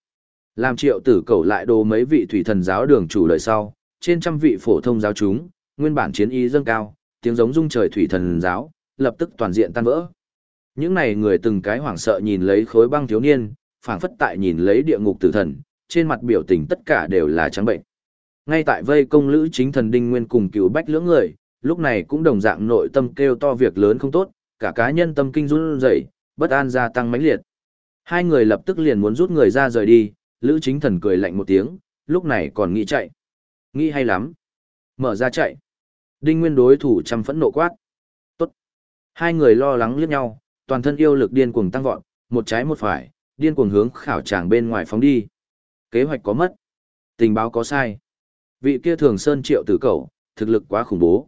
Làm triệu tử cầu lại đồ mấy vị thủy thần giáo đường chủ lời sau, trên trăm vị phổ thông giáo chúng, nguyên bản chiến ý dâng cao, tiếng giống rung trời thủy thần giáo, lập tức toàn diện tan vỡ. Những này người từng cái hoảng sợ nhìn lấy khối băng thiếu niên, phảng phất tại nhìn lấy địa ngục tử thần, trên mặt biểu tình tất cả đều là trắng bệnh. Ngay tại vây công lữ chính thần đinh nguyên cùng cựu bách lưỡng người, lúc này cũng đồng dạng nội tâm kêu to việc lớn không tốt, cả cá nhân tâm kinh run rẩy, bất an gia tăng mãnh liệt. Hai người lập tức liền muốn rút người ra rời đi, lữ chính thần cười lạnh một tiếng, lúc này còn nghĩ chạy. Nghĩ hay lắm. Mở ra chạy. Đinh nguyên đối thủ trăm phẫn nộ quát. Tốt. Hai người lo lắng liếc nhau, toàn thân yêu lực điên cuồng tăng vọt, một trái một phải, điên cuồng hướng khảo tràng bên ngoài phóng đi. Kế hoạch có mất. Tình báo có sai. Vị kia thường sơn triệu tử cầu, thực lực quá khủng bố.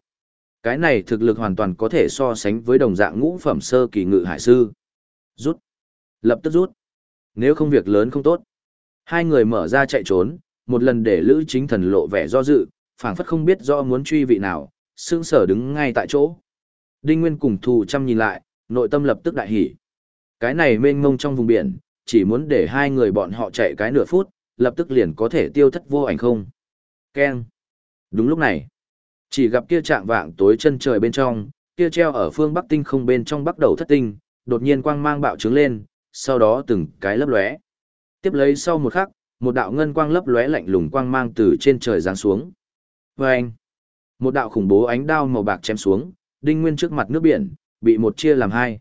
Cái này thực lực hoàn toàn có thể so sánh với đồng dạng ngũ phẩm sơ kỳ ngự hải sư. Rút. Lập tức rút. Nếu không việc lớn không tốt. Hai người mở ra chạy trốn, một lần để Lữ Chính Thần lộ vẻ do dự, phảng phất không biết do muốn truy vị nào, sững sở đứng ngay tại chỗ. Đinh Nguyên cùng thù chăm nhìn lại, nội tâm lập tức đại hỉ. Cái này mênh mông trong vùng biển, chỉ muốn để hai người bọn họ chạy cái nửa phút, lập tức liền có thể tiêu thất vô ảnh không. Keng. Đúng lúc này, chỉ gặp kia trạng vạng tối chân trời bên trong, kia treo ở phương Bắc tinh không bên trong bắt đầu thất tinh, đột nhiên quang mang bạo trướng lên, sau đó từng cái lấp lóe. Tiếp lấy sau một khắc, một đạo ngân quang lấp lóe lạnh lùng quang mang từ trên trời giáng xuống. Vâng! Một đạo khủng bố ánh đao màu bạc chém xuống, đinh nguyên trước mặt nước biển, bị một chia làm hai.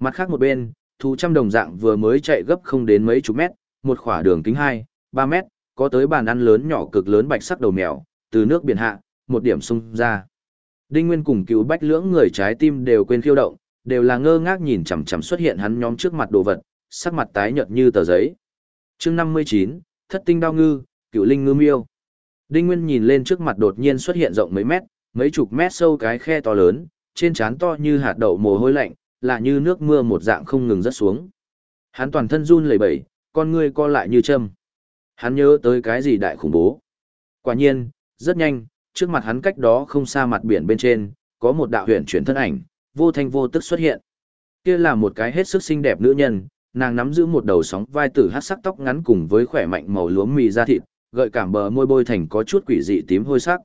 Mặt khác một bên, thú trăm đồng dạng vừa mới chạy gấp không đến mấy chục mét, một khỏa đường kính 2, 3 mét, có tới bàn ăn lớn nhỏ cực lớn bạch sắc đầu mèo, từ nước biển hạ, một điểm sung ra. Đinh Nguyên cùng cứu bách lưỡng người trái tim đều quên khiêu động, đều là ngơ ngác nhìn chằm chằm xuất hiện hắn nhóm trước mặt đồ vật, sắc mặt tái nhợt như tờ giấy. Chương 59, Thất tinh đao ngư, Cựu linh ngư miêu. Đinh Nguyên nhìn lên trước mặt đột nhiên xuất hiện rộng mấy mét, mấy chục mét sâu cái khe to lớn, trên trán to như hạt đậu mồ hôi lạnh, là như nước mưa một dạng không ngừng rớt xuống. Hắn toàn thân run lẩy bẩy, con ngươi co lại như châm. Hắn nhớ tới cái gì đại khủng bố. Quả nhiên, rất nhanh, trước mặt hắn cách đó không xa mặt biển bên trên, có một đạo huyền chuyển thân ảnh, vô thanh vô tức xuất hiện. Kia là một cái hết sức xinh đẹp nữ nhân, nàng nắm giữ một đầu sóng vai tử hát sắc tóc ngắn cùng với khỏe mạnh màu lúa mì da thịt, gợi cảm bờ môi bôi thành có chút quỷ dị tím hôi sắc.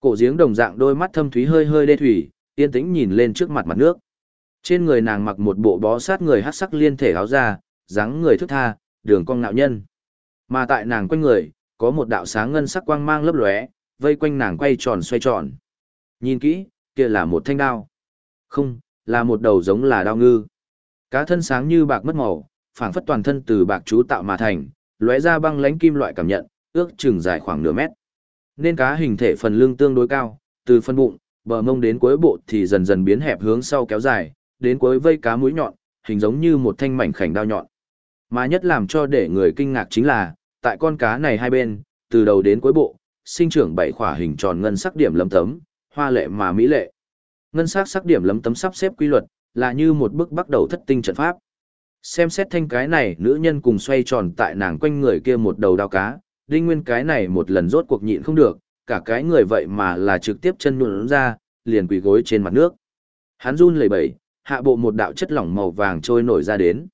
Cổ giếng đồng dạng đôi mắt thâm thúy hơi hơi đê thủy, yên tĩnh nhìn lên trước mặt mặt nước. Trên người nàng mặc một bộ bó sát người hát sắc liên thể áo da, dáng người thức tha, đường cong nạo nhân. Mà tại nàng quanh người, có một đạo sáng ngân sắc quang mang lấp lóe, vây quanh nàng quay tròn xoay tròn. Nhìn kỹ, kia là một thanh đao. Không, là một đầu giống là đao ngư. Cá thân sáng như bạc mất màu, phảng phất toàn thân từ bạc chú tạo mà thành, lóe ra băng lãnh kim loại cảm nhận, ước chừng dài khoảng nửa mét. Nên cá hình thể phần lưng tương đối cao, từ phần bụng, bờ mông đến cuối bộ thì dần dần biến hẹp hướng sau kéo dài, đến cuối vây cá mũi nhọn, hình giống như một thanh mảnh khảnh đao nhọn. Mà nhất làm cho để người kinh ngạc chính là, tại con cá này hai bên, từ đầu đến cuối bộ, sinh trưởng bảy khỏa hình tròn ngân sắc điểm lấm tấm, hoa lệ mà mỹ lệ. Ngân sắc sắc điểm lấm tấm sắp xếp quy luật, là như một bức bắt đầu thất tinh trận pháp. Xem xét thanh cái này, nữ nhân cùng xoay tròn tại nàng quanh người kia một đầu đao cá, đinh nguyên cái này một lần rốt cuộc nhịn không được, cả cái người vậy mà là trực tiếp chân nhuận ra, liền quỳ gối trên mặt nước. Hắn run lẩy bẩy, hạ bộ một đạo chất lỏng màu vàng trôi nổi ra đến.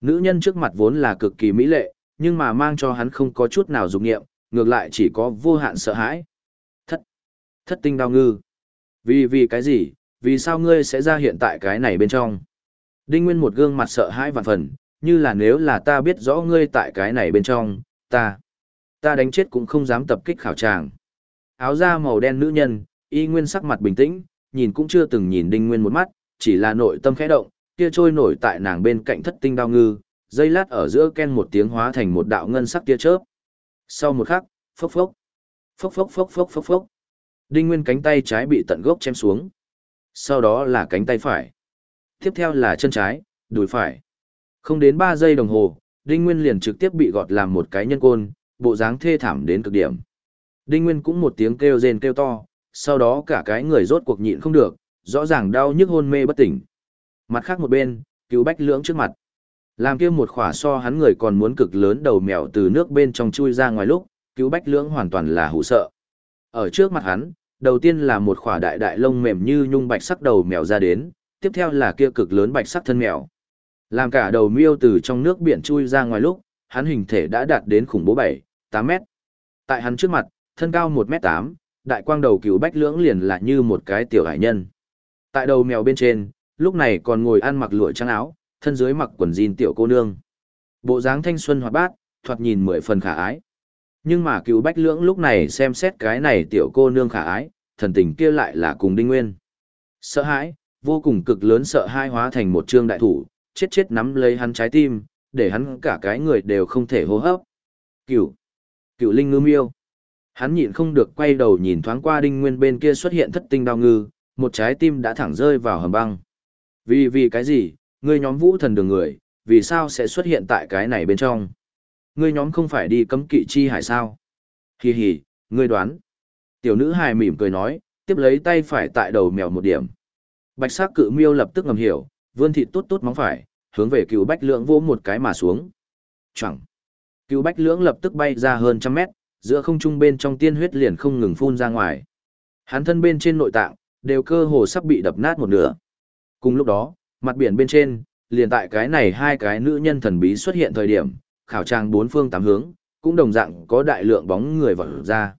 Nữ nhân trước mặt vốn là cực kỳ mỹ lệ, nhưng mà mang cho hắn không có chút nào dục nghiệm, ngược lại chỉ có vô hạn sợ hãi. Thất, thất tinh đao ngư. Vì vì cái gì, vì sao ngươi sẽ ra hiện tại cái này bên trong? Đinh Nguyên một gương mặt sợ hãi vạn phần, như là nếu là ta biết rõ ngươi tại cái này bên trong, ta, ta đánh chết cũng không dám tập kích khảo tràng. Áo da màu đen nữ nhân, y nguyên sắc mặt bình tĩnh, nhìn cũng chưa từng nhìn đinh nguyên một mắt, chỉ là nội tâm khẽ động, kia trôi nổi tại nàng bên cạnh thất tinh đao ngư, dây lát ở giữa ken một tiếng hóa thành một đạo ngân sắc tia chớp. Sau một khắc, phốc phốc, phốc phốc phốc phốc phốc phốc. Đinh Nguyên cánh tay trái bị tận gốc chém xuống. Sau đó là cánh tay phải. Tiếp theo là chân trái, đùi phải. Không đến 3 giây đồng hồ, Đinh Nguyên liền trực tiếp bị gọt làm một cái nhân côn, bộ dáng thê thảm đến cực điểm. Đinh Nguyên cũng một tiếng kêu rên kêu to, sau đó cả cái người rốt cuộc nhịn không được, rõ ràng đau nhức hôn mê bất tỉnh. Mặt khác một bên, cứu bách lưỡng trước mặt. Làm kia một khỏa so hắn người còn muốn cực lớn đầu mèo từ nước bên trong chui ra ngoài lúc, cứu bách lưỡng hoàn toàn là hủ sợ. Ở trước mặt hắn, đầu tiên là một khỏa đại đại lông mềm như nhung bạch sắc đầu mèo ra đến, tiếp theo là kia cực lớn bạch sắc thân mèo. Làm cả đầu miêu từ trong nước biển chui ra ngoài lúc, hắn hình thể đã đạt đến khủng bố 7, 8 mét. Tại hắn trước mặt, thân cao 1 mét 8, đại quang đầu cứu bách lưỡng liền là như một cái tiểu hải nhân. Tại đầu mèo bên trên, lúc này còn ngồi ăn mặc lụa trắng áo, thân dưới mặc quần jean tiểu cô nương. Bộ dáng thanh xuân hoạt bát, thoạt nhìn mười phần khả ái. Nhưng mà cứu bách lưỡng lúc này xem xét cái này tiểu cô nương khả ái, thần tình kia lại là cùng đinh nguyên. Sợ hãi, vô cùng cực lớn sợ hai hóa thành một trương đại thủ, chết chết nắm lấy hắn trái tim, để hắn cả cái người đều không thể hô hấp. Cửu, cửu linh ngư miêu. Hắn nhịn không được quay đầu nhìn thoáng qua đinh nguyên bên kia xuất hiện thất tinh đao ngư, một trái tim đã thẳng rơi vào hầm băng. Vì vì cái gì, ngươi nhóm vũ thần đường người, vì sao sẽ xuất hiện tại cái này bên trong? Ngươi nhóm không phải đi cấm kỵ chi hải sao? Hì hì, ngươi đoán. Tiểu nữ hài mỉm cười nói, tiếp lấy tay phải tại đầu mèo một điểm. Bạch sắc cự miêu lập tức ngầm hiểu, vươn thịt tốt tốt móng phải, hướng về cựu bách lưỡng vô một cái mà xuống. Chẳng. Cựu bách lưỡng lập tức bay ra hơn trăm mét, giữa không trung bên trong tiên huyết liền không ngừng phun ra ngoài. Hắn thân bên trên nội tạng, đều cơ hồ sắp bị đập nát một nửa. Cùng lúc đó, mặt biển bên trên, liền tại cái này hai cái nữ nhân thần bí xuất hiện thời điểm, khảo trang bốn phương tám hướng, cũng đồng dạng có đại lượng bóng người vọt ra.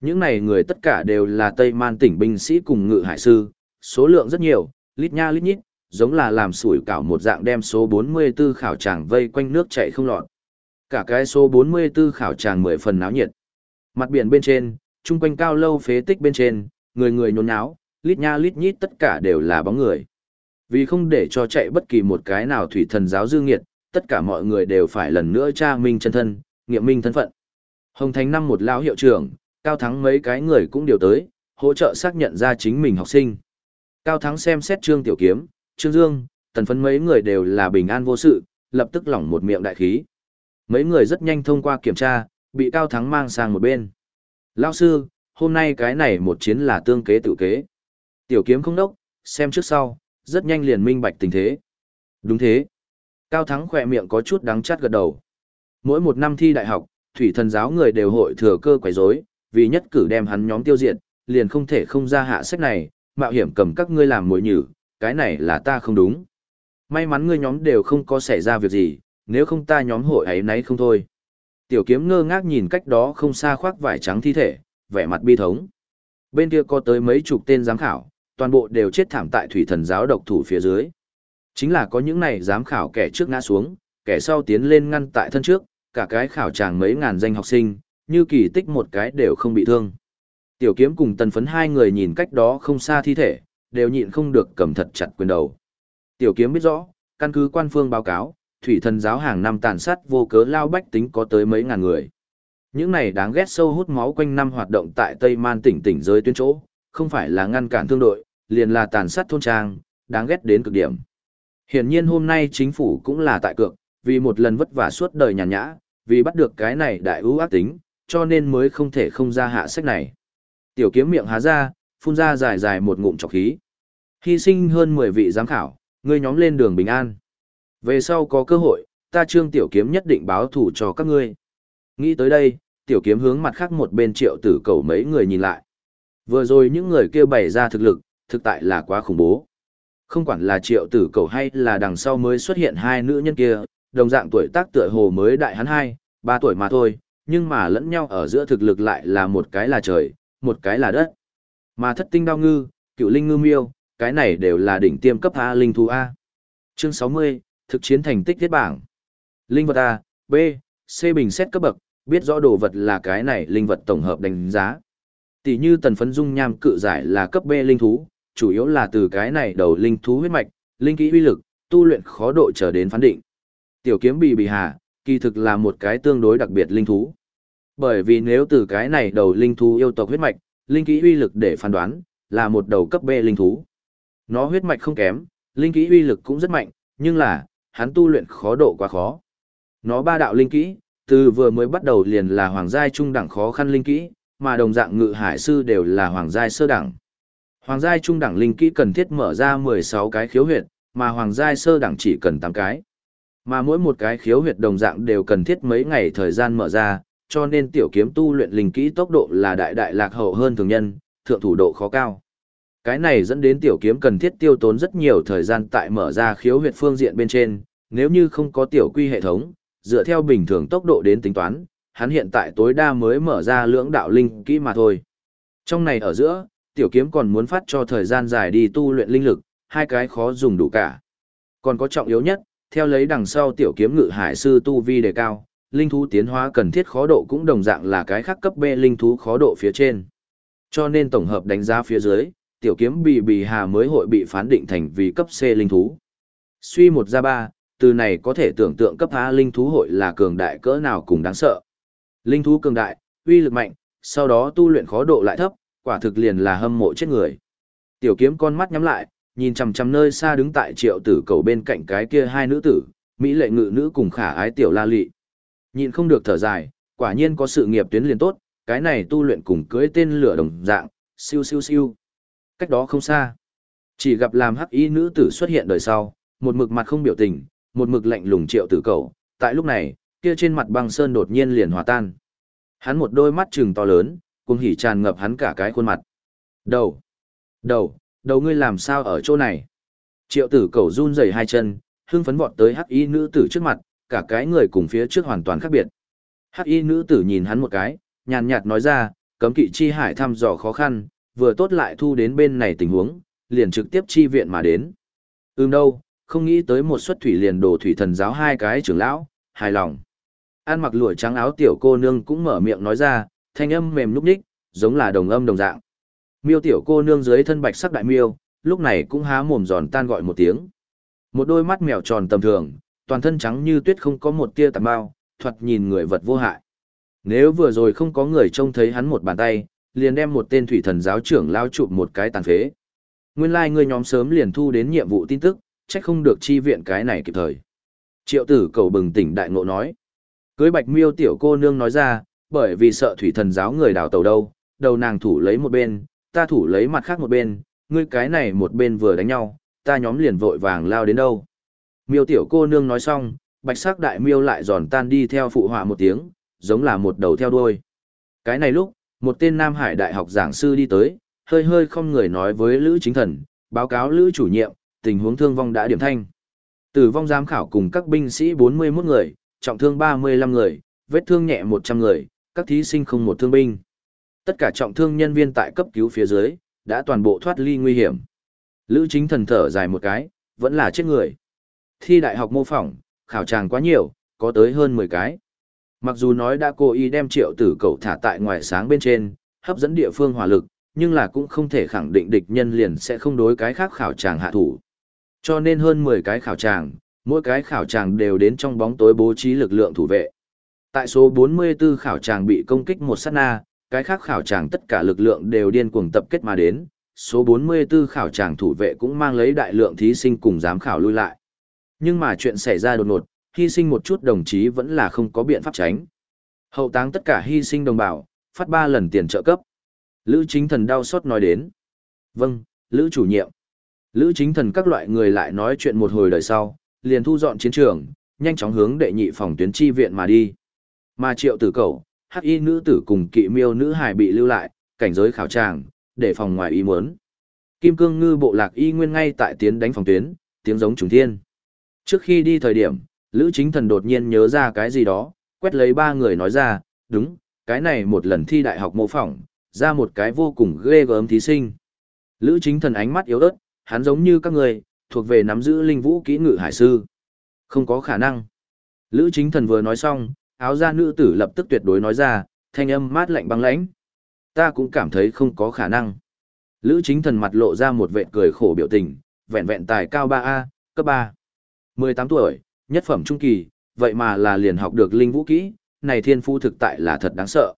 Những này người tất cả đều là Tây Man tỉnh binh sĩ cùng ngự hải sư, số lượng rất nhiều, lít nha lít nhít, giống là làm sủi cảo một dạng đem số 44 khảo tràng vây quanh nước chạy không lọt. Cả cái số 44 khảo tràng mười phần náo nhiệt. Mặt biển bên trên, trung quanh cao lâu phế tích bên trên, người người nhốn nháo, lít nha lít nhít tất cả đều là bóng người. Vì không để cho chạy bất kỳ một cái nào thủy thần giáo dương nghiệt, tất cả mọi người đều phải lần nữa tra minh chân thân, nghiệm minh thân phận. Hồng Thánh năm một lão hiệu trưởng, Cao Thắng mấy cái người cũng đều tới, hỗ trợ xác nhận ra chính mình học sinh. Cao Thắng xem xét Trương Tiểu Kiếm, Trương Dương, tần phấn mấy người đều là bình an vô sự, lập tức lỏng một miệng đại khí. Mấy người rất nhanh thông qua kiểm tra, bị Cao Thắng mang sang một bên. Lão sư, hôm nay cái này một chiến là tương kế tự kế. Tiểu Kiếm không đốc, xem trước sau, rất nhanh liền minh bạch tình thế. Đúng thế. Cao Thắng khỏe miệng có chút đắng chát gật đầu. Mỗi một năm thi đại học, thủy thần giáo người đều hội thừa cơ quấy rối, vì nhất cử đem hắn nhóm tiêu diệt, liền không thể không ra hạ sách này, mạo hiểm cầm các ngươi làm mồi nhử, cái này là ta không đúng. May mắn ngươi nhóm đều không có xảy ra việc gì, nếu không ta nhóm hội ấy nấy không thôi. Tiểu kiếm ngơ ngác nhìn cách đó không xa khoác vải trắng thi thể, vẻ mặt bi thống. Bên kia có tới mấy chục tên giám khảo, toàn bộ đều chết thảm tại thủy thần giáo độc thủ phía dưới. Chính là có những này giám khảo kẻ trước ngã xuống, kẻ sau tiến lên ngăn tại thân trước, cả cái khảo tràng mấy ngàn danh học sinh, như kỳ tích một cái đều không bị thương. Tiểu kiếm cùng tần phấn hai người nhìn cách đó không xa thi thể, đều nhịn không được cầm thật chặt quyền đầu. Tiểu kiếm biết rõ, căn cứ quan phương báo cáo, thủy thần giáo hàng năm tàn sát vô cớ lao bách tính có tới mấy ngàn người. Những này đáng ghét sâu hút máu quanh năm hoạt động tại Tây Man tỉnh tỉnh rơi tuyến chỗ, không phải là ngăn cản thương đội, liền là tàn sát thôn trang, đáng ghét đến cực điểm. Hiển nhiên hôm nay chính phủ cũng là tại cược, vì một lần vất vả suốt đời nhàn nhã, vì bắt được cái này đại ưu ác tính, cho nên mới không thể không ra hạ sách này. Tiểu kiếm miệng há ra, phun ra dài dài một ngụm trọc khí. Hy sinh hơn 10 vị giám khảo, ngươi nhóm lên đường bình an. Về sau có cơ hội, ta trương tiểu kiếm nhất định báo thủ cho các ngươi. Nghĩ tới đây, tiểu kiếm hướng mặt khác một bên triệu tử cầu mấy người nhìn lại. Vừa rồi những người kêu bày ra thực lực, thực tại là quá khủng bố. Không quản là triệu tử cầu hay là đằng sau mới xuất hiện hai nữ nhân kia, đồng dạng tuổi tác tựa hồ mới đại hắn hai, ba tuổi mà thôi, nhưng mà lẫn nhau ở giữa thực lực lại là một cái là trời, một cái là đất. Mà thất tinh đao ngư, cựu linh ngư miêu, cái này đều là đỉnh tiêm cấp A linh thú A. Chương 60, thực chiến thành tích thiết bảng. Linh vật A, B, C bình xét cấp bậc, biết rõ đồ vật là cái này linh vật tổng hợp đánh giá. Tỷ như tần phấn dung nham cự giải là cấp B linh thú, chủ yếu là từ cái này đầu linh thú huyết mạch, linh kỹ uy lực, tu luyện khó độ trở đến phán định. Tiểu kiếm bì bì hà, kỳ thực là một cái tương đối đặc biệt linh thú. Bởi vì nếu từ cái này đầu linh thú yêu tộc huyết mạch, linh kỹ uy lực để phán đoán, là một đầu cấp B linh thú. Nó huyết mạch không kém, linh kỹ uy lực cũng rất mạnh, nhưng là, hắn tu luyện khó độ quá khó. Nó ba đạo linh kỹ, từ vừa mới bắt đầu liền là hoàng giai trung đẳng khó khăn linh kỹ, mà đồng dạng ngự hải sư đều là hoàng giai sơ đẳng. Hoàng giai trung đẳng linh kỹ cần thiết mở ra 16 cái khiếu huyệt, mà hoàng giai sơ đẳng chỉ cần 8 cái. Mà mỗi một cái khiếu huyệt đồng dạng đều cần thiết mấy ngày thời gian mở ra, cho nên tiểu kiếm tu luyện linh kỹ tốc độ là đại đại lạc hậu hơn thường nhân, thượng thủ độ khó cao. Cái này dẫn đến tiểu kiếm cần thiết tiêu tốn rất nhiều thời gian tại mở ra khiếu huyệt phương diện bên trên, nếu như không có tiểu quy hệ thống, dựa theo bình thường tốc độ đến tính toán, hắn hiện tại tối đa mới mở ra lưỡng đạo linh kỹ mà thôi. Trong này ở giữa, tiểu kiếm còn muốn phát cho thời gian dài đi tu luyện linh lực, hai cái khó dùng đủ cả. Còn có trọng yếu nhất, theo lấy đằng sau tiểu kiếm ngự hải sư tu vi đề cao, linh thú tiến hóa cần thiết khó độ cũng đồng dạng là cái khác cấp B linh thú khó độ phía trên. Cho nên tổng hợp đánh giá phía dưới, tiểu kiếm bì bì hà mới hội bị phán định thành vì cấp C linh thú. Suy một ra ba, từ này có thể tưởng tượng cấp A linh thú hội là cường đại cỡ nào cùng đáng sợ. Linh thú cường đại, uy lực mạnh, sau đó tu luyện khó độ lại thấp, quả thực liền là hâm mộ chết người. Tiểu kiếm con mắt nhắm lại, nhìn chằm chằm nơi xa đứng tại triệu tử cầu bên cạnh cái kia hai nữ tử, Mỹ lệ ngự nữ cùng khả ái tiểu la lị. Nhìn không được thở dài, quả nhiên có sự nghiệp tuyến liền tốt, cái này tu luyện cùng cưới tên lửa đồng dạng, siêu siêu siêu. Cách đó không xa. Chỉ gặp làm hắc y nữ tử xuất hiện đời sau, một mực mặt không biểu tình, một mực lạnh lùng triệu tử cầu. Tại lúc này, kia trên mặt băng sơn đột nhiên liền hòa tan. Hắn một đôi mắt trừng to lớn, cùng hỉ tràn ngập hắn cả cái khuôn mặt. Đầu! Đầu! Đầu ngươi làm sao ở chỗ này? Triệu tử cầu run rẩy hai chân, hưng phấn vọt tới hắc y nữ tử trước mặt, cả cái người cùng phía trước hoàn toàn khác biệt. Hắc y nữ tử nhìn hắn một cái, nhàn nhạt nói ra, cấm kỵ chi hải thăm dò khó khăn, vừa tốt lại thu đến bên này tình huống, liền trực tiếp chi viện mà đến. Ừm đâu, không nghĩ tới một suất thủy liền đổ thủy thần giáo hai cái trưởng lão, hài lòng. An mặc lụa trắng áo tiểu cô nương cũng mở miệng nói ra, thanh âm mềm núp ních, giống là đồng âm đồng dạng. Miêu tiểu cô nương dưới thân bạch sắc đại miêu, lúc này cũng há mồm giòn tan gọi một tiếng. Một đôi mắt mèo tròn tầm thường, toàn thân trắng như tuyết không có một tia tạp bao, thoạt nhìn người vật vô hại. Nếu vừa rồi không có người trông thấy hắn một bàn tay, liền đem một tên thủy thần giáo trưởng lao chụp một cái tàn phế. Nguyên lai like người nhóm sớm liền thu đến nhiệm vụ tin tức, trách không được chi viện cái này kịp thời. Triệu tử cầu bừng tỉnh đại ngộ nói. Cưới bạch miêu tiểu cô nương nói ra, bởi vì sợ thủy thần giáo người đào tàu đâu, đầu nàng thủ lấy một bên, ta thủ lấy mặt khác một bên, ngươi cái này một bên vừa đánh nhau, ta nhóm liền vội vàng lao đến đâu. Miêu tiểu cô nương nói xong, bạch sắc đại miêu lại giòn tan đi theo phụ họa một tiếng, giống là một đầu theo đuôi. Cái này lúc, một tên Nam Hải đại học giảng sư đi tới, hơi hơi không người nói với Lữ Chính Thần, báo cáo Lữ chủ nhiệm, tình huống thương vong đã điểm thanh. Tử vong giám khảo cùng các binh sĩ 41 người, trọng thương 35 người, vết thương nhẹ 100 người, các thí sinh không một thương binh. Tất cả trọng thương nhân viên tại cấp cứu phía dưới, đã toàn bộ thoát ly nguy hiểm. Lữ chính thần thở dài một cái, vẫn là chết người. Thi đại học mô phỏng, khảo tràng quá nhiều, có tới hơn 10 cái. Mặc dù nói đã cố ý đem triệu tử cầu thả tại ngoài sáng bên trên, hấp dẫn địa phương hỏa lực, nhưng là cũng không thể khẳng định địch nhân liền sẽ không đối cái khác khảo tràng hạ thủ. Cho nên hơn 10 cái khảo tràng, mỗi cái khảo tràng đều đến trong bóng tối bố trí lực lượng thủ vệ. Tại số 44 khảo tràng bị công kích một sát na, cái khác khảo tràng tất cả lực lượng đều điên cuồng tập kết mà đến, số 44 khảo tràng thủ vệ cũng mang lấy đại lượng thí sinh cùng giám khảo lui lại. Nhưng mà chuyện xảy ra đột ngột, hy sinh một chút đồng chí vẫn là không có biện pháp tránh. Hậu táng tất cả hy sinh đồng bào, phát 3 lần tiền trợ cấp. Lữ chính thần đau xót nói đến. Vâng, Lữ chủ nhiệm. Lữ chính thần các loại người lại nói chuyện một hồi đời sau, liền thu dọn chiến trường, nhanh chóng hướng đệ nhị phòng tuyến chi viện mà đi. Mà triệu tử cầu, hắc y nữ tử cùng kỵ miêu nữ hải bị lưu lại, cảnh giới khảo tràng, để phòng ngoài ý muốn. Kim cương ngư bộ lạc y nguyên ngay tại tiến đánh phòng tuyến, tiếng giống trùng thiên. Trước khi đi thời điểm, Lữ chính thần đột nhiên nhớ ra cái gì đó, quét lấy ba người nói ra, đúng, cái này một lần thi đại học mô phỏng, ra một cái vô cùng ghê gớm thí sinh. Lữ chính thần ánh mắt yếu ớt, hắn giống như các người, thuộc về nắm giữ linh vũ kỹ ngự hải sư. Không có khả năng. Lữ chính thần vừa nói xong, áo da nữ tử lập tức tuyệt đối nói ra, thanh âm mát lạnh băng lãnh. Ta cũng cảm thấy không có khả năng. Lữ chính thần mặt lộ ra một vệ cười khổ biểu tình, vẹn vẹn tài cao 3A, cấp 3. 18 tuổi, nhất phẩm trung kỳ, vậy mà là liền học được linh vũ kỹ, này thiên phu thực tại là thật đáng sợ.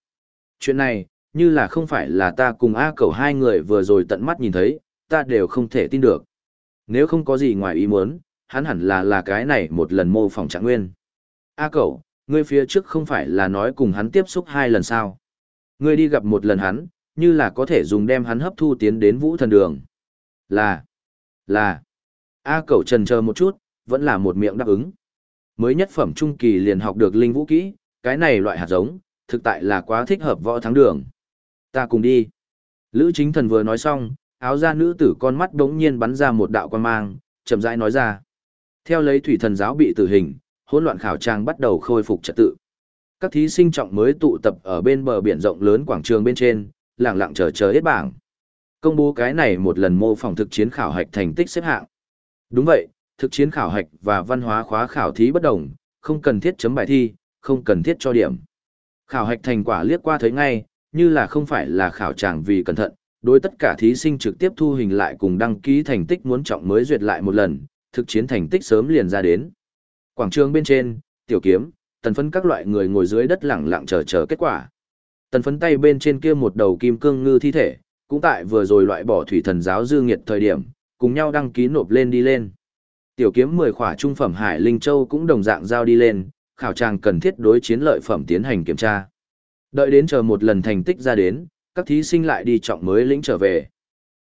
Chuyện này, như là không phải là ta cùng A cầu hai người vừa rồi tận mắt nhìn thấy, ta đều không thể tin được. Nếu không có gì ngoài ý muốn, hắn hẳn là là cái này một lần mô phỏng trạng nguyên. A cầu, ngươi phía trước không phải là nói cùng hắn tiếp xúc hai lần sao. Ngươi đi gặp một lần hắn, như là có thể dùng đem hắn hấp thu tiến đến vũ thần đường. Là, là, A cậu trần chờ một chút, vẫn là một miệng đáp ứng. Mới nhất phẩm trung kỳ liền học được linh vũ kỹ, cái này loại hạt giống, thực tại là quá thích hợp võ thắng đường. Ta cùng đi. Lữ chính thần vừa nói xong, áo da nữ tử con mắt đống nhiên bắn ra một đạo quan mang, chậm rãi nói ra. Theo lấy thủy thần giáo bị tử hình, hỗn loạn khảo trang bắt đầu khôi phục trật tự. Các thí sinh trọng mới tụ tập ở bên bờ biển rộng lớn quảng trường bên trên, lặng lặng chờ chờ hết bảng. Công bố cái này một lần mô phỏng thực chiến khảo hạch thành tích xếp hạng. Đúng vậy, thực chiến khảo hạch và văn hóa khóa khảo thí bất đồng, không cần thiết chấm bài thi, không cần thiết cho điểm. Khảo hạch thành quả liếc qua thấy ngay, như là không phải là khảo tràng vì cẩn thận, đối tất cả thí sinh trực tiếp thu hình lại cùng đăng ký thành tích muốn trọng mới duyệt lại một lần, thực chiến thành tích sớm liền ra đến. Quảng trường bên trên, tiểu kiếm, tần phấn các loại người ngồi dưới đất lẳng lặng chờ chờ kết quả. Tần phấn tay bên trên kia một đầu kim cương ngư thi thể, cũng tại vừa rồi loại bỏ thủy thần giáo dư nghiệt thời điểm, cùng nhau đăng ký nộp lên đi lên. Tiểu kiếm 10 khỏa trung phẩm Hải Linh Châu cũng đồng dạng giao đi lên, khảo tràng cần thiết đối chiến lợi phẩm tiến hành kiểm tra. Đợi đến chờ một lần thành tích ra đến, các thí sinh lại đi trọng mới lĩnh trở về.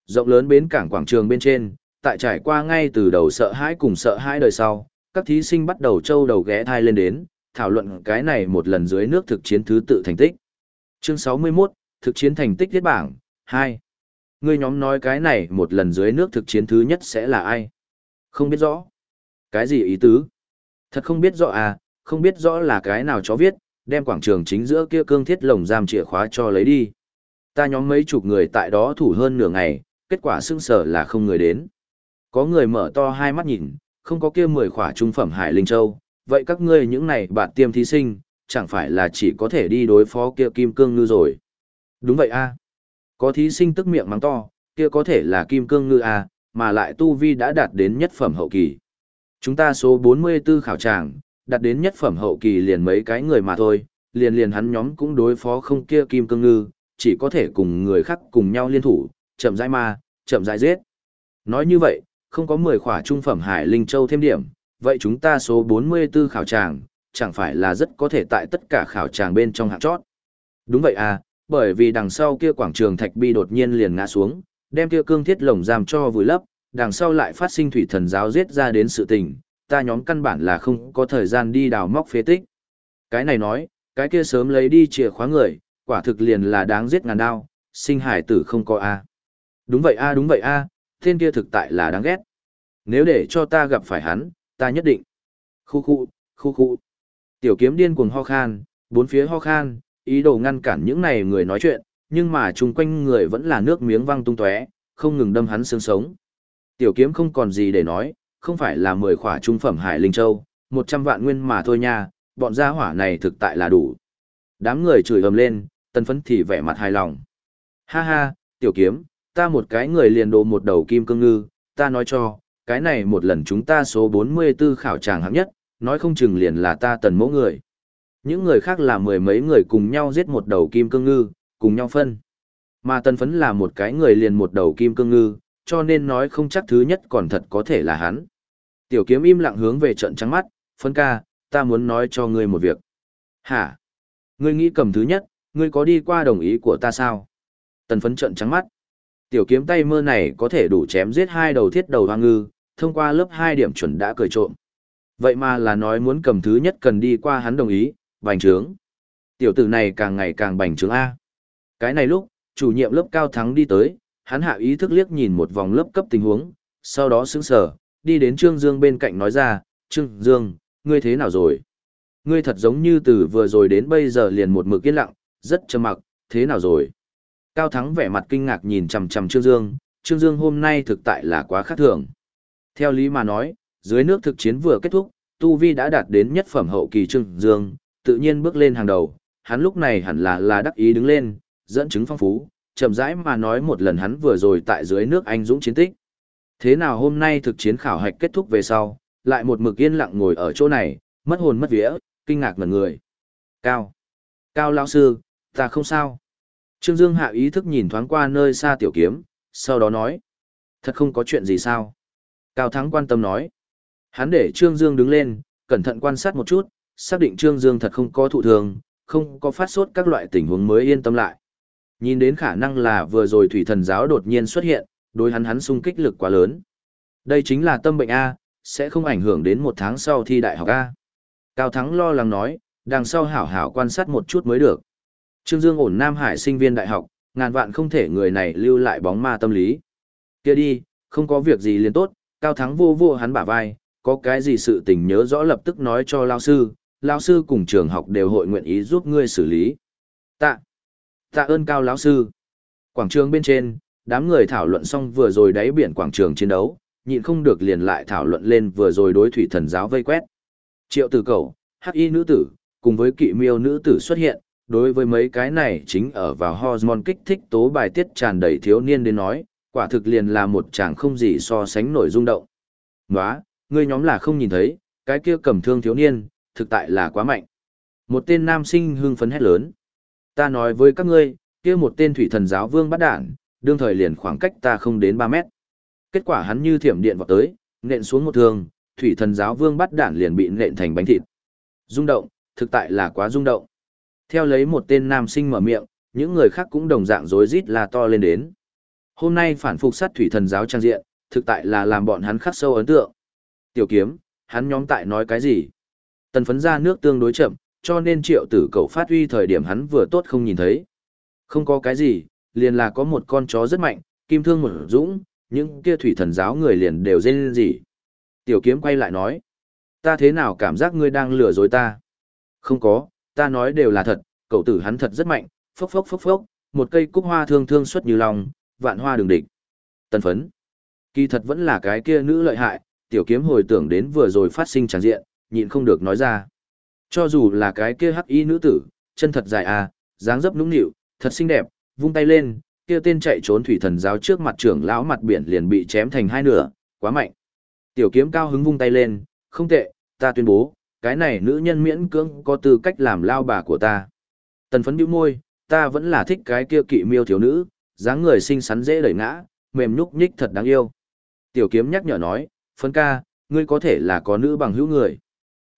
Rộng lớn bến cảng quảng trường bên trên, tại trải qua ngay từ đầu sợ hãi cùng sợ hãi đời sau, các thí sinh bắt đầu trâu đầu ghé thai lên đến, thảo luận cái này một lần dưới nước thực chiến thứ tự thành tích. Chương 61, thực chiến thành tích thiết bảng, 2. Ngươi nhóm nói cái này một lần dưới nước thực chiến thứ nhất sẽ là ai? Không biết rõ. Cái gì ý tứ? Thật không biết rõ à, không biết rõ là cái nào chó viết, đem quảng trường chính giữa kia cương thiết lồng giam chìa khóa cho lấy đi. Ta nhóm mấy chục người tại đó thủ hơn nửa ngày, kết quả sưng sở là không người đến. Có người mở to hai mắt nhìn, không có kia mười khỏa trung phẩm Hải Linh Châu, vậy các ngươi những này bạn tiêm thí sinh, chẳng phải là chỉ có thể đi đối phó kia kim cương ngư rồi. Đúng vậy a Có thí sinh tức miệng mắng to, kia có thể là kim cương ngư a mà lại tu vi đã đạt đến nhất phẩm hậu kỳ. Chúng ta số 44 khảo tràng, đạt đến nhất phẩm hậu kỳ liền mấy cái người mà thôi, liền liền hắn nhóm cũng đối phó không kia kim cương ngư, chỉ có thể cùng người khác cùng nhau liên thủ, chậm rãi ma, chậm rãi giết. Nói như vậy, không có 10 khỏa trung phẩm Hải Linh Châu thêm điểm, vậy chúng ta số 44 khảo tràng, chẳng phải là rất có thể tại tất cả khảo tràng bên trong hạng chót. Đúng vậy à, bởi vì đằng sau kia quảng trường thạch bi đột nhiên liền ngã xuống, đem kia cương thiết lồng giam cho vùi lấp, đằng sau lại phát sinh thủy thần giáo giết ra đến sự tình, ta nhóm căn bản là không có thời gian đi đào móc phế tích. Cái này nói, cái kia sớm lấy đi chìa khóa người, quả thực liền là đáng giết ngàn đao, sinh hải tử không có a. Đúng vậy a đúng vậy a, à, tên kia thực tại là đáng ghét. Nếu để cho ta gặp phải hắn, ta nhất định. Khu khu, khu khu. Tiểu kiếm điên cuồng ho khan, bốn phía ho khan, ý đồ ngăn cản những này người nói chuyện, nhưng mà chung quanh người vẫn là nước miếng văng tung tóe, không ngừng đâm hắn xương sống. Tiểu kiếm không còn gì để nói, không phải là 10 khỏa trung phẩm Hải Linh Châu, 100 vạn nguyên mà thôi nha, bọn gia hỏa này thực tại là đủ. Đám người chửi ầm lên, tân phấn thì vẻ mặt hài lòng. Ha ha, tiểu kiếm, ta một cái người liền đồ một đầu kim cương ngư, ta nói cho, cái này một lần chúng ta số 44 khảo tràng hạng nhất, nói không chừng liền là ta tần mẫu người. Những người khác là mười mấy người cùng nhau giết một đầu kim cương ngư, cùng nhau phân. Mà tần phấn là một cái người liền một đầu kim cương ngư, cho nên nói không chắc thứ nhất còn thật có thể là hắn. Tiểu kiếm im lặng hướng về trận trắng mắt, phân ca, ta muốn nói cho ngươi một việc. Hả? Ngươi nghĩ cầm thứ nhất, ngươi có đi qua đồng ý của ta sao? Tần phấn trận trắng mắt. Tiểu kiếm tay mơ này có thể đủ chém giết hai đầu thiết đầu hoang ngư, thông qua lớp 2 điểm chuẩn đã cười trộm. Vậy mà là nói muốn cầm thứ nhất cần đi qua hắn đồng ý, bành trướng. Tiểu tử này càng ngày càng bành trướng A. Cái này lúc, chủ nhiệm lớp cao thắng đi tới, hắn hạ ý thức liếc nhìn một vòng lớp cấp tình huống, sau đó sững sờ, đi đến Trương Dương bên cạnh nói ra, Trương Dương, ngươi thế nào rồi? Ngươi thật giống như từ vừa rồi đến bây giờ liền một mực yên lặng, rất trầm mặc, thế nào rồi? Cao Thắng vẻ mặt kinh ngạc nhìn chằm chằm Trương Dương, Trương Dương hôm nay thực tại là quá khác thường. Theo lý mà nói, dưới nước thực chiến vừa kết thúc, tu vi đã đạt đến nhất phẩm hậu kỳ trương dương, tự nhiên bước lên hàng đầu, hắn lúc này hẳn là là đắc ý đứng lên, dẫn chứng phong phú, chậm rãi mà nói một lần hắn vừa rồi tại dưới nước anh dũng chiến tích. Thế nào hôm nay thực chiến khảo hạch kết thúc về sau, lại một mực yên lặng ngồi ở chỗ này, mất hồn mất vía, kinh ngạc ngẩn người. Cao. Cao lão sư, ta không sao. Trương Dương hạ ý thức nhìn thoáng qua nơi xa tiểu kiếm, sau đó nói. Thật không có chuyện gì sao. Cao Thắng quan tâm nói. Hắn để Trương Dương đứng lên, cẩn thận quan sát một chút, xác định Trương Dương thật không có thụ thường, không có phát sốt các loại tình huống mới yên tâm lại. Nhìn đến khả năng là vừa rồi thủy thần giáo đột nhiên xuất hiện, đối hắn hắn sung kích lực quá lớn. Đây chính là tâm bệnh A, sẽ không ảnh hưởng đến một tháng sau thi đại học A. Cao Thắng lo lắng nói, đằng sau hảo hảo quan sát một chút mới được. Trương Dương ổn Nam Hải sinh viên đại học, ngàn vạn không thể người này lưu lại bóng ma tâm lý. Kia đi, không có việc gì liền tốt, Cao Thắng vô vô hắn bả vai, có cái gì sự tình nhớ rõ lập tức nói cho lao sư, lao sư cùng trường học đều hội nguyện ý giúp ngươi xử lý. Tạ, tạ ơn Cao lão sư. Quảng trường bên trên, đám người thảo luận xong vừa rồi đáy biển quảng trường chiến đấu, nhịn không được liền lại thảo luận lên vừa rồi đối thủy thần giáo vây quét. Triệu tử cầu, hắc y nữ tử, cùng với kỵ miêu nữ tử xuất hiện, đối với mấy cái này chính ở vào hormone kích thích tố bài tiết tràn đầy thiếu niên đến nói, quả thực liền là một chàng không gì so sánh nổi rung động. Nóa, ngươi nhóm là không nhìn thấy, cái kia cầm thương thiếu niên, thực tại là quá mạnh. Một tên nam sinh hưng phấn hét lớn. Ta nói với các ngươi, kia một tên thủy thần giáo vương bắt đản, đương thời liền khoảng cách ta không đến 3 mét. Kết quả hắn như thiểm điện vọt tới, nện xuống một thương, thủy thần giáo vương bắt đản liền bị nện thành bánh thịt. Rung động, thực tại là quá rung động. Theo lấy một tên nam sinh mở miệng, những người khác cũng đồng dạng rối rít là to lên đến. Hôm nay phản phục sát thủy thần giáo trang diện, thực tại là làm bọn hắn khắc sâu ấn tượng. Tiểu kiếm, hắn nhóm tại nói cái gì? Tần phấn ra nước tương đối chậm, cho nên triệu tử cầu phát huy thời điểm hắn vừa tốt không nhìn thấy. Không có cái gì, liền là có một con chó rất mạnh, kim thương một dũng, những kia thủy thần giáo người liền đều dên gì. Tiểu kiếm quay lại nói, ta thế nào cảm giác ngươi đang lừa dối ta? Không có, ta nói đều là thật, cậu tử hắn thật rất mạnh, phốc phốc phốc phốc, một cây cúc hoa thương thương xuất như lòng, vạn hoa đường địch. Tân phấn. Kỳ thật vẫn là cái kia nữ lợi hại, tiểu kiếm hồi tưởng đến vừa rồi phát sinh tràng diện, nhịn không được nói ra. Cho dù là cái kia hắc y nữ tử, chân thật dài à, dáng dấp nũng nịu, thật xinh đẹp, vung tay lên, kia tên chạy trốn thủy thần giáo trước mặt trưởng lão mặt biển liền bị chém thành hai nửa, quá mạnh. Tiểu kiếm cao hứng vung tay lên, không tệ, ta tuyên bố, cái này nữ nhân miễn cưỡng có tư cách làm lao bà của ta. Tần phấn bĩu môi, ta vẫn là thích cái kia kỵ miêu thiếu nữ, dáng người xinh xắn dễ đẩy ngã, mềm nhúc nhích thật đáng yêu. Tiểu kiếm nhắc nhở nói, phấn ca, ngươi có thể là có nữ bằng hữu người.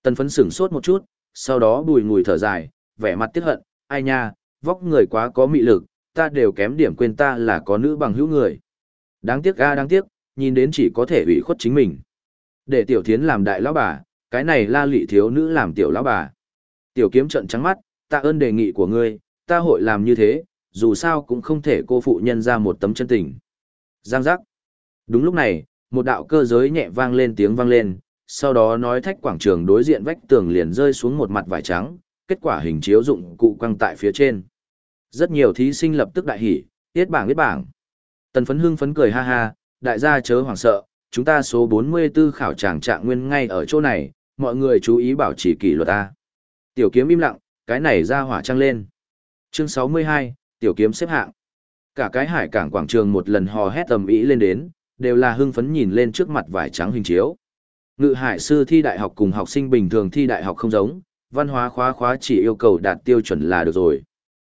Tần phấn sửng sốt một chút, sau đó bùi ngùi thở dài, vẻ mặt tiếc hận, ai nha, vóc người quá có mị lực, ta đều kém điểm quên ta là có nữ bằng hữu người. Đáng tiếc ga đáng tiếc, nhìn đến chỉ có thể ủy khuất chính mình. Để tiểu thiến làm đại lão bà, cái này la lị thiếu nữ làm tiểu lão bà. Tiểu kiếm trận trắng mắt, ta ơn đề nghị của ngươi, ta hội làm như thế, dù sao cũng không thể cô phụ nhân ra một tấm chân tình. Giang giác. Đúng lúc này, một đạo cơ giới nhẹ vang lên tiếng vang lên, sau đó nói thách quảng trường đối diện vách tường liền rơi xuống một mặt vải trắng, kết quả hình chiếu dụng cụ quăng tại phía trên. Rất nhiều thí sinh lập tức đại hỉ, tiết bảng biết bảng. Tần phấn hưng phấn cười ha ha, đại gia chớ hoảng sợ, chúng ta số 44 khảo tràng trạng nguyên ngay ở chỗ này, mọi người chú ý bảo trì kỷ luật ta. Tiểu kiếm im lặng, cái này ra hỏa trăng lên. Chương 62, tiểu kiếm xếp hạng. Cả cái hải cảng quảng trường một lần hò hét tầm ý lên đến, đều là hưng phấn nhìn lên trước mặt vải trắng hình chiếu. Ngự hải sư thi đại học cùng học sinh bình thường thi đại học không giống, văn hóa khóa khóa chỉ yêu cầu đạt tiêu chuẩn là được rồi.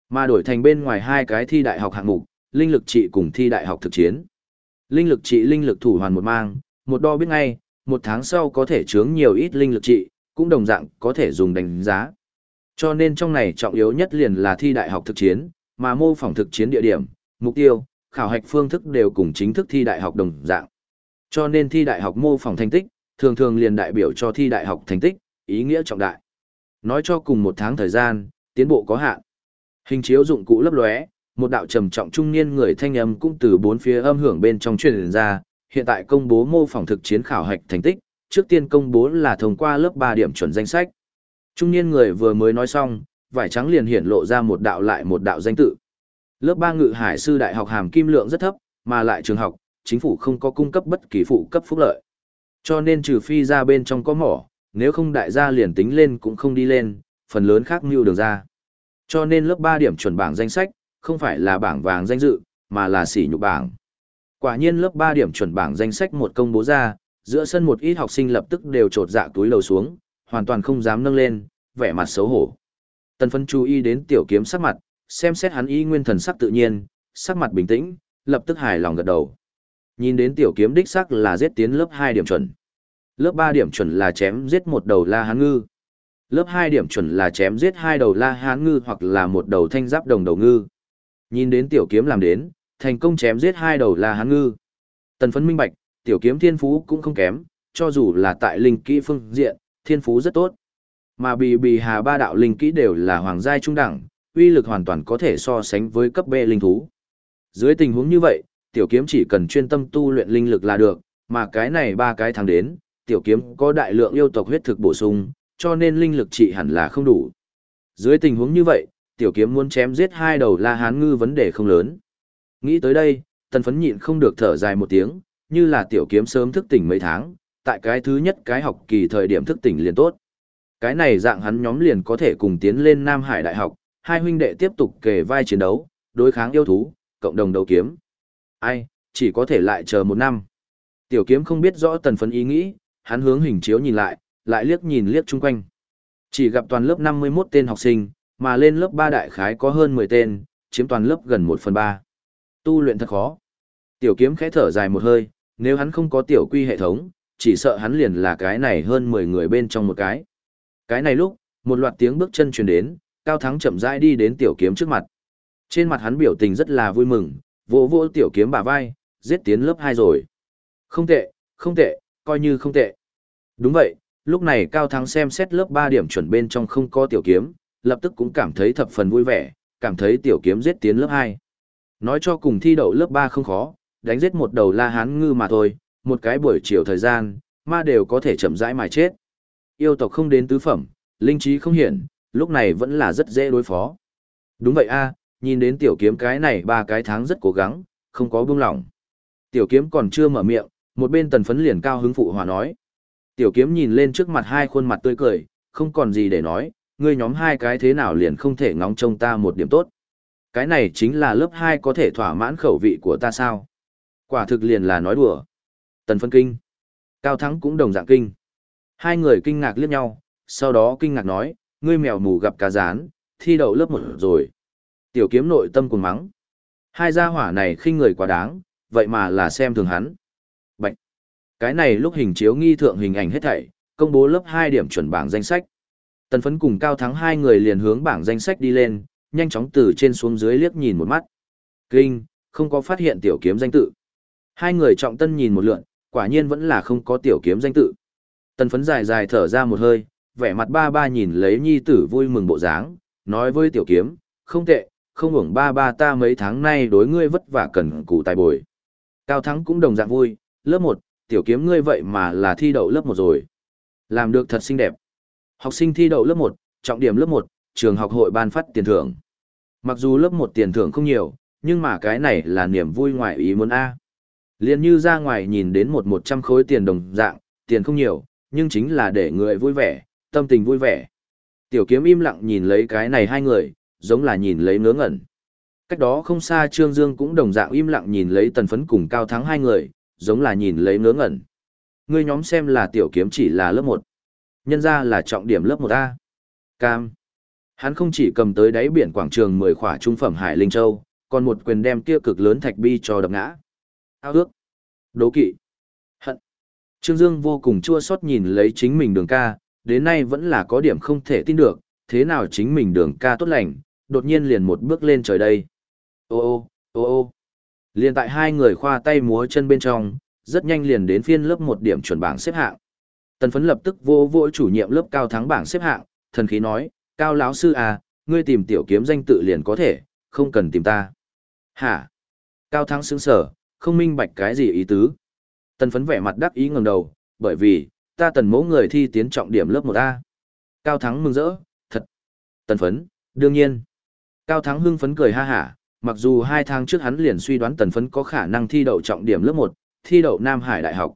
Mà đổi thành bên ngoài hai cái thi đại học hạng mục, linh lực trị cùng thi đại học thực chiến. Linh lực trị linh lực thủ hoàn một mang, một đo biết ngay, một tháng sau có thể chướng nhiều ít linh lực trị, cũng đồng dạng có thể dùng đánh giá. Cho nên trong này trọng yếu nhất liền là thi đại học thực chiến, mà mô phỏng thực chiến địa điểm, mục tiêu, khảo hạch phương thức đều cùng chính thức thi đại học đồng dạng. Cho nên thi đại học mô phỏng thành tích, thường thường liền đại biểu cho thi đại học thành tích, ý nghĩa trọng đại. Nói cho cùng một tháng thời gian, tiến bộ có hạn. Hình chiếu dụng cụ lấp lóe, một đạo trầm trọng trung niên người thanh âm cũng từ bốn phía âm hưởng bên trong truyền ra, hiện tại công bố mô phỏng thực chiến khảo hạch thành tích, trước tiên công bố là thông qua lớp 3 điểm chuẩn danh sách. Trung niên người vừa mới nói xong, vải trắng liền hiển lộ ra một đạo lại một đạo danh tự. Lớp 3 ngự hải sư đại học hàm kim lượng rất thấp, mà lại trường học, chính phủ không có cung cấp bất kỳ phụ cấp phúc lợi. Cho nên trừ phi ra bên trong có mỏ, nếu không đại gia liền tính lên cũng không đi lên, phần lớn khác mưu đường ra. Cho nên lớp 3 điểm chuẩn bảng danh sách, không phải là bảng vàng danh dự, mà là sỉ nhục bảng. Quả nhiên lớp 3 điểm chuẩn bảng danh sách một công bố ra, giữa sân một ít học sinh lập tức đều trột dạ túi lầu xuống, hoàn toàn không dám nâng lên, vẻ mặt xấu hổ. Tần phân chú ý đến tiểu kiếm sắc mặt, xem xét hắn y nguyên thần sắc tự nhiên, sắc mặt bình tĩnh, lập tức hài lòng gật đầu. Nhìn đến tiểu kiếm đích sắc là giết tiến lớp 2 điểm chuẩn. Lớp 3 điểm chuẩn là chém giết một đầu la hán ngư. Lớp 2 điểm chuẩn là chém giết hai đầu la hán ngư hoặc là một đầu thanh giáp đồng đầu ngư. Nhìn đến tiểu kiếm làm đến, thành công chém giết hai đầu là hán ngư. Tần phấn minh bạch, tiểu kiếm thiên phú cũng không kém, cho dù là tại linh kỹ phương diện, thiên phú rất tốt. Mà bì bì hà ba đạo linh kỹ đều là hoàng giai trung đẳng, uy lực hoàn toàn có thể so sánh với cấp B linh thú. Dưới tình huống như vậy, tiểu kiếm chỉ cần chuyên tâm tu luyện linh lực là được, mà cái này ba cái tháng đến, tiểu kiếm có đại lượng yêu tộc huyết thực bổ sung, cho nên linh lực trị hẳn là không đủ. Dưới tình huống như vậy, tiểu kiếm muốn chém giết hai đầu la hán ngư vấn đề không lớn. Nghĩ tới đây, tần phấn nhịn không được thở dài một tiếng, như là tiểu kiếm sớm thức tỉnh mấy tháng, tại cái thứ nhất cái học kỳ thời điểm thức tỉnh liền tốt. Cái này dạng hắn nhóm liền có thể cùng tiến lên Nam Hải Đại học, hai huynh đệ tiếp tục kề vai chiến đấu, đối kháng yêu thú, cộng đồng đấu kiếm. Ai, chỉ có thể lại chờ một năm. Tiểu kiếm không biết rõ tần phấn ý nghĩ, hắn hướng hình chiếu nhìn lại, lại liếc nhìn liếc chung quanh. Chỉ gặp toàn lớp 51 tên học sinh, mà lên lớp 3 đại khái có hơn 10 tên, chiếm toàn lớp gần 1 phần 3. Tu luyện thật khó. Tiểu kiếm khẽ thở dài một hơi, nếu hắn không có tiểu quy hệ thống, chỉ sợ hắn liền là cái này hơn 10 người bên trong một cái. Cái này lúc, một loạt tiếng bước chân truyền đến, Cao Thắng chậm rãi đi đến tiểu kiếm trước mặt. Trên mặt hắn biểu tình rất là vui mừng, vỗ vỗ tiểu kiếm bả vai, giết tiến lớp 2 rồi. Không tệ, không tệ, coi như không tệ. Đúng vậy, lúc này Cao Thắng xem xét lớp 3 điểm chuẩn bên trong không có tiểu kiếm, lập tức cũng cảm thấy thập phần vui vẻ, cảm thấy tiểu kiếm giết tiến lớp 2. Nói cho cùng thi đậu lớp 3 không khó, đánh giết một đầu la hán ngư mà thôi, một cái buổi chiều thời gian, ma đều có thể chậm rãi mà chết. Yêu tộc không đến tứ phẩm, linh trí không hiển, lúc này vẫn là rất dễ đối phó. Đúng vậy a, nhìn đến tiểu kiếm cái này ba cái tháng rất cố gắng, không có buông lỏng. Tiểu kiếm còn chưa mở miệng, một bên tần phấn liền cao hứng phụ hòa nói. Tiểu kiếm nhìn lên trước mặt hai khuôn mặt tươi cười, không còn gì để nói, ngươi nhóm hai cái thế nào liền không thể ngóng trông ta một điểm tốt. Cái này chính là lớp 2 có thể thỏa mãn khẩu vị của ta sao? Quả thực liền là nói đùa. Tần phân kinh. Cao Thắng cũng đồng dạng kinh. Hai người kinh ngạc liếc nhau, sau đó kinh ngạc nói, ngươi mèo mù gặp cá rán, thi đậu lớp 1 rồi. Tiểu kiếm nội tâm cùng mắng. Hai gia hỏa này khinh người quá đáng, vậy mà là xem thường hắn. Bạch. Cái này lúc hình chiếu nghi thượng hình ảnh hết thảy, công bố lớp 2 điểm chuẩn bảng danh sách. Tần phấn cùng cao thắng hai người liền hướng bảng danh sách đi lên, nhanh chóng từ trên xuống dưới liếc nhìn một mắt. Kinh, không có phát hiện tiểu kiếm danh tự. Hai người trọng tân nhìn một lượn, quả nhiên vẫn là không có tiểu kiếm danh tự. Tần phấn dài dài thở ra một hơi, vẻ mặt ba ba nhìn lấy nhi tử vui mừng bộ dáng, nói với tiểu kiếm, không tệ, không hưởng ba ba ta mấy tháng nay đối ngươi vất vả cần cù tài bồi. Cao Thắng cũng đồng dạng vui, lớp 1, tiểu kiếm ngươi vậy mà là thi đậu lớp 1 rồi. Làm được thật xinh đẹp. Học sinh thi đậu lớp 1, trọng điểm lớp 1, trường học hội ban phát tiền thưởng. Mặc dù lớp 1 tiền thưởng không nhiều, nhưng mà cái này là niềm vui ngoài ý muốn A. Liên như ra ngoài nhìn đến một 100 khối tiền đồng dạng, tiền không nhiều, nhưng chính là để người vui vẻ, tâm tình vui vẻ. Tiểu kiếm im lặng nhìn lấy cái này hai người, giống là nhìn lấy ngớ ngẩn. Cách đó không xa Trương Dương cũng đồng dạng im lặng nhìn lấy tần phấn cùng cao thắng hai người, giống là nhìn lấy ngớ ngẩn. Ngươi nhóm xem là tiểu kiếm chỉ là lớp 1. Nhân ra là trọng điểm lớp 1A. Cam. Hắn không chỉ cầm tới đáy biển quảng trường 10 khỏa trung phẩm Hải Linh Châu, còn một quyền đem kia cực lớn thạch bi cho đập ngã. Ao ước. Đố kỵ. Hận. Trương Dương vô cùng chua xót nhìn lấy chính mình đường ca, đến nay vẫn là có điểm không thể tin được, thế nào chính mình đường ca tốt lành, đột nhiên liền một bước lên trời đây. Ô ô, ô ô. Liền tại hai người khoa tay múa chân bên trong, rất nhanh liền đến phiên lớp một điểm chuẩn bảng xếp hạng. Tần phấn lập tức vô vội chủ nhiệm lớp cao thắng bảng xếp hạng, thần khí nói, cao lão sư à, ngươi tìm tiểu kiếm danh tự liền có thể, không cần tìm ta. Hả? Cao thắng sững sở, không minh bạch cái gì ý tứ. Tần phấn vẻ mặt đắc ý ngẩng đầu, bởi vì, ta tần mẫu người thi tiến trọng điểm lớp 1A. Cao thắng mừng rỡ, thật. Tần phấn, đương nhiên. Cao thắng hưng phấn cười ha hả, mặc dù hai tháng trước hắn liền suy đoán tần phấn có khả năng thi đậu trọng điểm lớp 1, thi đậu Nam Hải Đại học.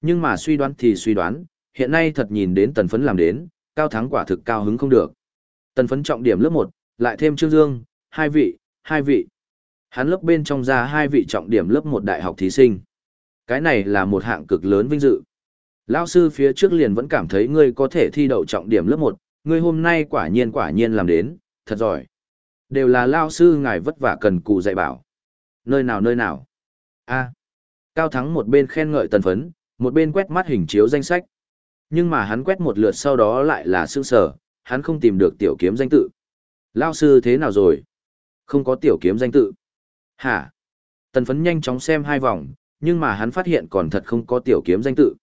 Nhưng mà suy đoán thì suy đoán, Hiện nay thật nhìn đến tần phấn làm đến, cao thắng quả thực cao hứng không được. Tần phấn trọng điểm lớp 1, lại thêm Trương Dương, hai vị, hai vị. Hắn lớp bên trong ra hai vị trọng điểm lớp 1 đại học thí sinh. Cái này là một hạng cực lớn vinh dự. Lão sư phía trước liền vẫn cảm thấy ngươi có thể thi đậu trọng điểm lớp 1, ngươi hôm nay quả nhiên quả nhiên làm đến, thật giỏi. Đều là lao sư ngài vất vả cần cù dạy bảo. Nơi nào nơi nào. a Cao Thắng một bên khen ngợi tần phấn, một bên quét mắt hình chiếu danh sách. Nhưng mà hắn quét một lượt sau đó lại là sương sở, hắn không tìm được tiểu kiếm danh tự. Lao sư thế nào rồi? Không có tiểu kiếm danh tự. Hả? Tần phấn nhanh chóng xem hai vòng, nhưng mà hắn phát hiện còn thật không có tiểu kiếm danh tự.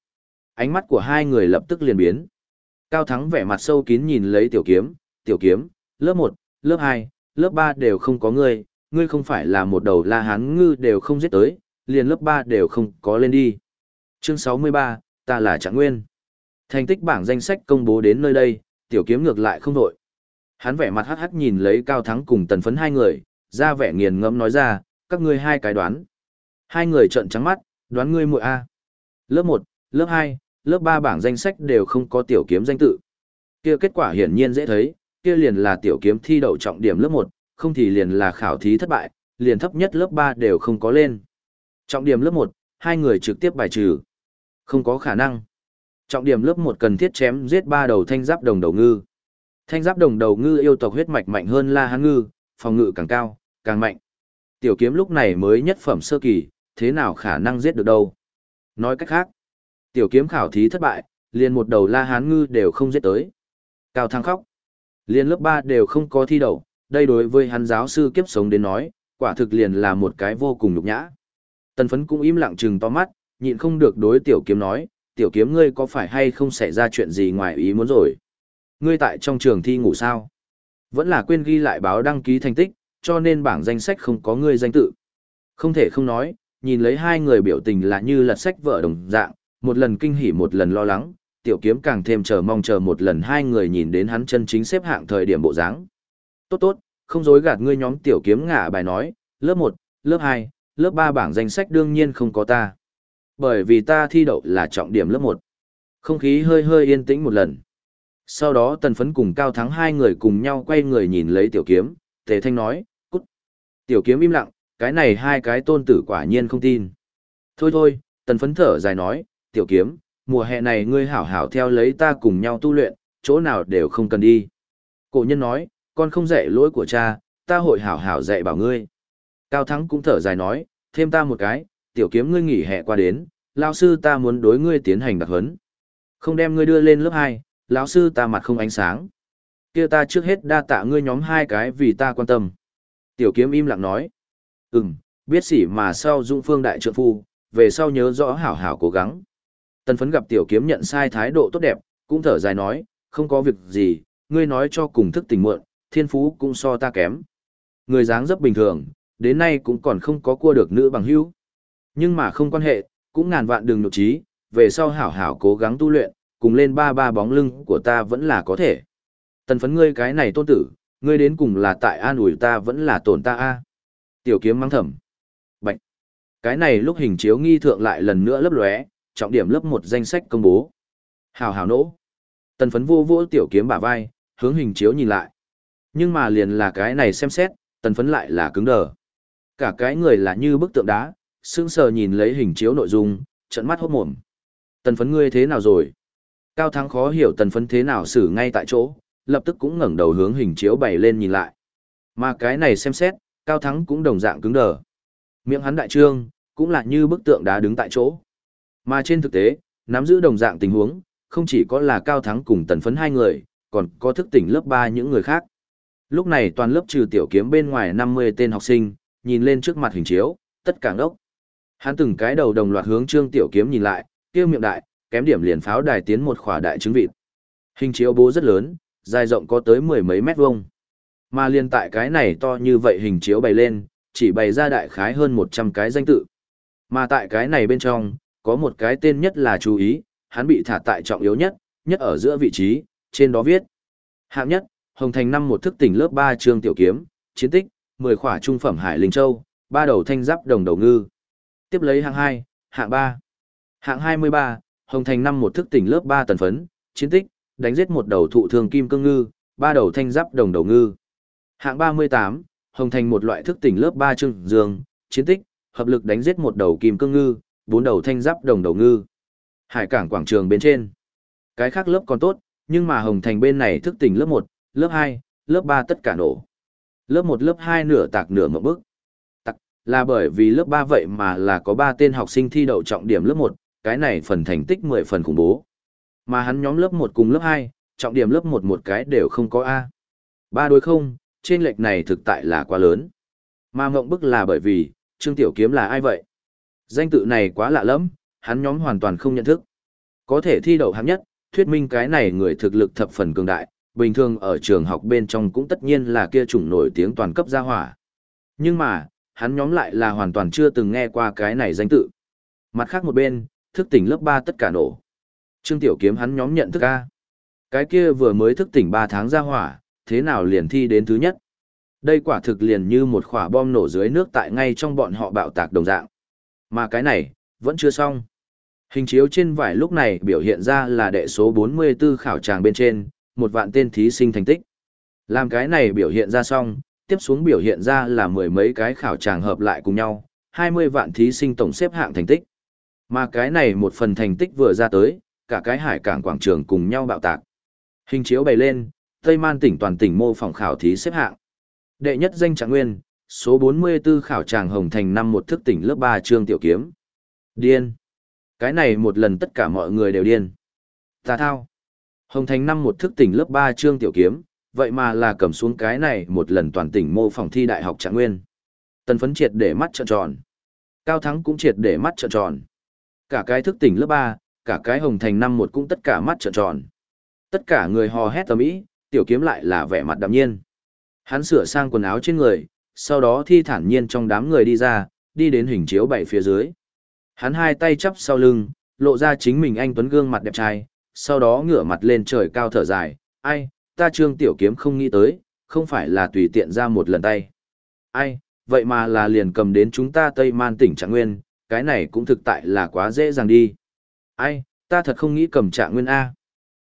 Ánh mắt của hai người lập tức liền biến. Cao Thắng vẻ mặt sâu kín nhìn lấy tiểu kiếm, tiểu kiếm, lớp 1, lớp 2, lớp 3 đều không có ngươi, ngươi không phải là một đầu la hán ngư đều không giết tới, liền lớp 3 đều không có lên đi. Chương 63, ta là Trạng Nguyên. Thành tích bảng danh sách công bố đến nơi đây, tiểu kiếm ngược lại không đổi. Hắn vẻ mặt hắc hắc nhìn lấy Cao Thắng cùng tần phấn hai người, ra vẻ nghiền ngẫm nói ra, các ngươi hai cái đoán. Hai người trợn trắng mắt, đoán ngươi muội A. Lớp 1, lớp 2, lớp 3 bảng danh sách đều không có tiểu kiếm danh tự. Kia kết quả hiển nhiên dễ thấy, kia liền là tiểu kiếm thi đậu trọng điểm lớp 1, không thì liền là khảo thí thất bại, liền thấp nhất lớp 3 đều không có lên. Trọng điểm lớp 1, hai người trực tiếp bài trừ. Không có khả năng. Trọng điểm lớp 1 cần thiết chém giết ba đầu thanh giáp đồng đầu ngư. Thanh giáp đồng đầu ngư yêu tộc huyết mạch mạnh hơn La Hán ngư, phòng ngự càng cao, càng mạnh. Tiểu kiếm lúc này mới nhất phẩm sơ kỳ, thế nào khả năng giết được đâu. Nói cách khác, tiểu kiếm khảo thí thất bại, liền một đầu La Hán ngư đều không giết tới. Cao thăng khóc. Liên lớp 3 đều không có thi đậu, đây đối với hắn giáo sư kiếp sống đến nói, quả thực liền là một cái vô cùng nhục nhã. Tần phấn cũng im lặng trừng to mắt, nhịn không được đối tiểu kiếm nói, tiểu kiếm ngươi có phải hay không xảy ra chuyện gì ngoài ý muốn rồi? Ngươi tại trong trường thi ngủ sao? Vẫn là quên ghi lại báo đăng ký thành tích, cho nên bảng danh sách không có ngươi danh tự. Không thể không nói, nhìn lấy hai người biểu tình là như lật sách vợ đồng dạng, một lần kinh hỉ một lần lo lắng, tiểu kiếm càng thêm chờ mong chờ một lần hai người nhìn đến hắn chân chính xếp hạng thời điểm bộ dáng. Tốt tốt, không dối gạt ngươi nhóm tiểu kiếm ngả bài nói, lớp 1, lớp 2, lớp 3 bảng danh sách đương nhiên không có ta. Bởi vì ta thi đậu là trọng điểm lớp 1. Không khí hơi hơi yên tĩnh một lần. Sau đó tần phấn cùng cao thắng hai người cùng nhau quay người nhìn lấy tiểu kiếm, tề thanh nói, cút. Tiểu kiếm im lặng, cái này hai cái tôn tử quả nhiên không tin. Thôi thôi, tần phấn thở dài nói, tiểu kiếm, mùa hè này ngươi hảo hảo theo lấy ta cùng nhau tu luyện, chỗ nào đều không cần đi. Cổ nhân nói, con không dạy lỗi của cha, ta hội hảo hảo dạy bảo ngươi. Cao Thắng cũng thở dài nói, thêm ta một cái, tiểu kiếm ngươi nghỉ hè qua đến, lão sư ta muốn đối ngươi tiến hành đặc huấn. Không đem ngươi đưa lên lớp 2, lão sư ta mặt không ánh sáng. Kia ta trước hết đa tạ ngươi nhóm hai cái vì ta quan tâm. Tiểu kiếm im lặng nói, ừm, biết sỉ mà sau dũng phương đại trượng phu, về sau nhớ rõ hảo hảo cố gắng. Tần phấn gặp tiểu kiếm nhận sai thái độ tốt đẹp, cũng thở dài nói, không có việc gì, ngươi nói cho cùng thức tình muộn, thiên phú cũng so ta kém. Người dáng rất bình thường, đến nay cũng còn không có cua được nữ bằng hữu. Nhưng mà không quan hệ, cũng ngàn vạn đừng nụ trí, về sau hảo hảo cố gắng tu luyện, cùng lên ba ba bóng lưng của ta vẫn là có thể. Tần phấn ngươi cái này tôn tử, ngươi đến cùng là tại an ủi ta vẫn là tổn ta a Tiểu kiếm mang thầm. Bạch. Cái này lúc hình chiếu nghi thượng lại lần nữa lấp lóe, trọng điểm lớp một danh sách công bố. Hào hào nỗ. Tần phấn vô vô tiểu kiếm bả vai, hướng hình chiếu nhìn lại. Nhưng mà liền là cái này xem xét, tần phấn lại là cứng đờ. Cả cái người là như bức tượng đá, sững sờ nhìn lấy hình chiếu nội dung, trận mắt hốt mồm. Tần phấn ngươi thế nào rồi? Cao Thắng khó hiểu tần phấn thế nào xử ngay tại chỗ, lập tức cũng ngẩng đầu hướng hình chiếu bày lên nhìn lại. Mà cái này xem xét, Cao Thắng cũng đồng dạng cứng đờ. Miệng hắn đại trương, cũng là như bức tượng đá đứng tại chỗ. Mà trên thực tế, nắm giữ đồng dạng tình huống, không chỉ có là Cao Thắng cùng tần phấn hai người, còn có thức tỉnh lớp 3 những người khác. Lúc này toàn lớp trừ tiểu kiếm bên ngoài 50 tên học sinh, nhìn lên trước mặt hình chiếu, tất cả ngốc. Hắn từng cái đầu đồng loạt hướng Trương Tiểu Kiếm nhìn lại, kêu miệng đại, kém điểm liền pháo đài tiến một khỏa đại trứng vịt. Hình chiếu bố rất lớn, dài rộng có tới mười mấy mét vuông. Mà liên tại cái này to như vậy hình chiếu bày lên, chỉ bày ra đại khái hơn 100 cái danh tự. Mà tại cái này bên trong, có một cái tên nhất là chú ý, hắn bị thả tại trọng yếu nhất, nhất ở giữa vị trí, trên đó viết. Hạng nhất, Hồng Thành năm một thức tỉnh lớp 3 Trương Tiểu Kiếm, chiến tích, 10 khỏa trung phẩm Hải Linh Châu, ba đầu thanh giáp đồng đầu ngư. Tiếp lấy hạng 2, hạng 3. Hạng 23, Hồng Thành năm một thức tỉnh lớp 3 tần phấn, chiến tích, đánh giết một đầu thụ thường kim cương ngư, ba đầu thanh giáp đồng đầu ngư. Hạng 38, Hồng Thành một loại thức tỉnh lớp 3 trưng dương, chiến tích, hợp lực đánh giết một đầu kim cương ngư, bốn đầu thanh giáp đồng đầu ngư. Hải cảng quảng trường bên trên. Cái khác lớp còn tốt, nhưng mà Hồng Thành bên này thức tỉnh lớp 1, lớp 2, lớp 3 tất cả nổ. Lớp 1 lớp 2 nửa tạc nửa mộng bức. Là bởi vì lớp 3 vậy mà là có 3 tên học sinh thi đậu trọng điểm lớp 1, cái này phần thành tích 10 phần khủng bố. Mà hắn nhóm lớp 1 cùng lớp 2, trọng điểm lớp 1 một cái đều không có A. Ba đối không, trên lệch này thực tại là quá lớn. Mà ngộng bức là bởi vì, Trương Tiểu Kiếm là ai vậy? Danh tự này quá lạ lắm, hắn nhóm hoàn toàn không nhận thức. Có thể thi đậu hạng nhất, thuyết minh cái này người thực lực thập phần cường đại, bình thường ở trường học bên trong cũng tất nhiên là kia chủng nổi tiếng toàn cấp gia hỏa. Nhưng mà, hắn nhóm lại là hoàn toàn chưa từng nghe qua cái này danh tự. Mặt khác một bên, thức tỉnh lớp 3 tất cả nổ. Trương Tiểu Kiếm hắn nhóm nhận thức A. Cái kia vừa mới thức tỉnh 3 tháng gia hỏa, thế nào liền thi đến thứ nhất. Đây quả thực liền như một quả bom nổ dưới nước tại ngay trong bọn họ bạo tạc đồng dạng. Mà cái này, vẫn chưa xong. Hình chiếu trên vải lúc này biểu hiện ra là đệ số 44 khảo tràng bên trên, một vạn tên thí sinh thành tích. Làm cái này biểu hiện ra xong, tiếp xuống biểu hiện ra là mười mấy cái khảo tràng hợp lại cùng nhau, 20 vạn thí sinh tổng xếp hạng thành tích. Mà cái này một phần thành tích vừa ra tới, cả cái hải cảng quảng trường cùng nhau bạo tạc. Hình chiếu bày lên, Tây Man tỉnh toàn tỉnh mô phỏng khảo thí xếp hạng. Đệ nhất danh trạng nguyên, số 44 khảo tràng Hồng Thành năm một thức tỉnh lớp 3 Trương Tiểu Kiếm. Điên. Cái này một lần tất cả mọi người đều điên. Tà thao. Hồng Thành năm một thức tỉnh lớp 3 Trương Tiểu Kiếm, vậy mà là cầm xuống cái này một lần toàn tỉnh mô phỏng thi đại học trạng nguyên. Tần phấn triệt để mắt trợn tròn. Cao Thắng cũng triệt để mắt trợn tròn. Cả cái thức tỉnh lớp 3, cả cái Hồng Thành năm một cũng tất cả mắt trợn tròn. Tất cả người hò hét tầm ý, Tiểu Kiếm lại là vẻ mặt đạm nhiên. Hắn sửa sang quần áo trên người, sau đó thi thản nhiên trong đám người đi ra, đi đến hình chiếu bảy phía dưới. Hắn hai tay chắp sau lưng, lộ ra chính mình anh tuấn gương mặt đẹp trai, sau đó ngửa mặt lên trời cao thở dài, ai, ta trương tiểu kiếm không nghĩ tới, không phải là tùy tiện ra một lần tay. Ai, vậy mà là liền cầm đến chúng ta Tây Man tỉnh Trạng Nguyên, cái này cũng thực tại là quá dễ dàng đi. Ai, ta thật không nghĩ cầm Trạng Nguyên A.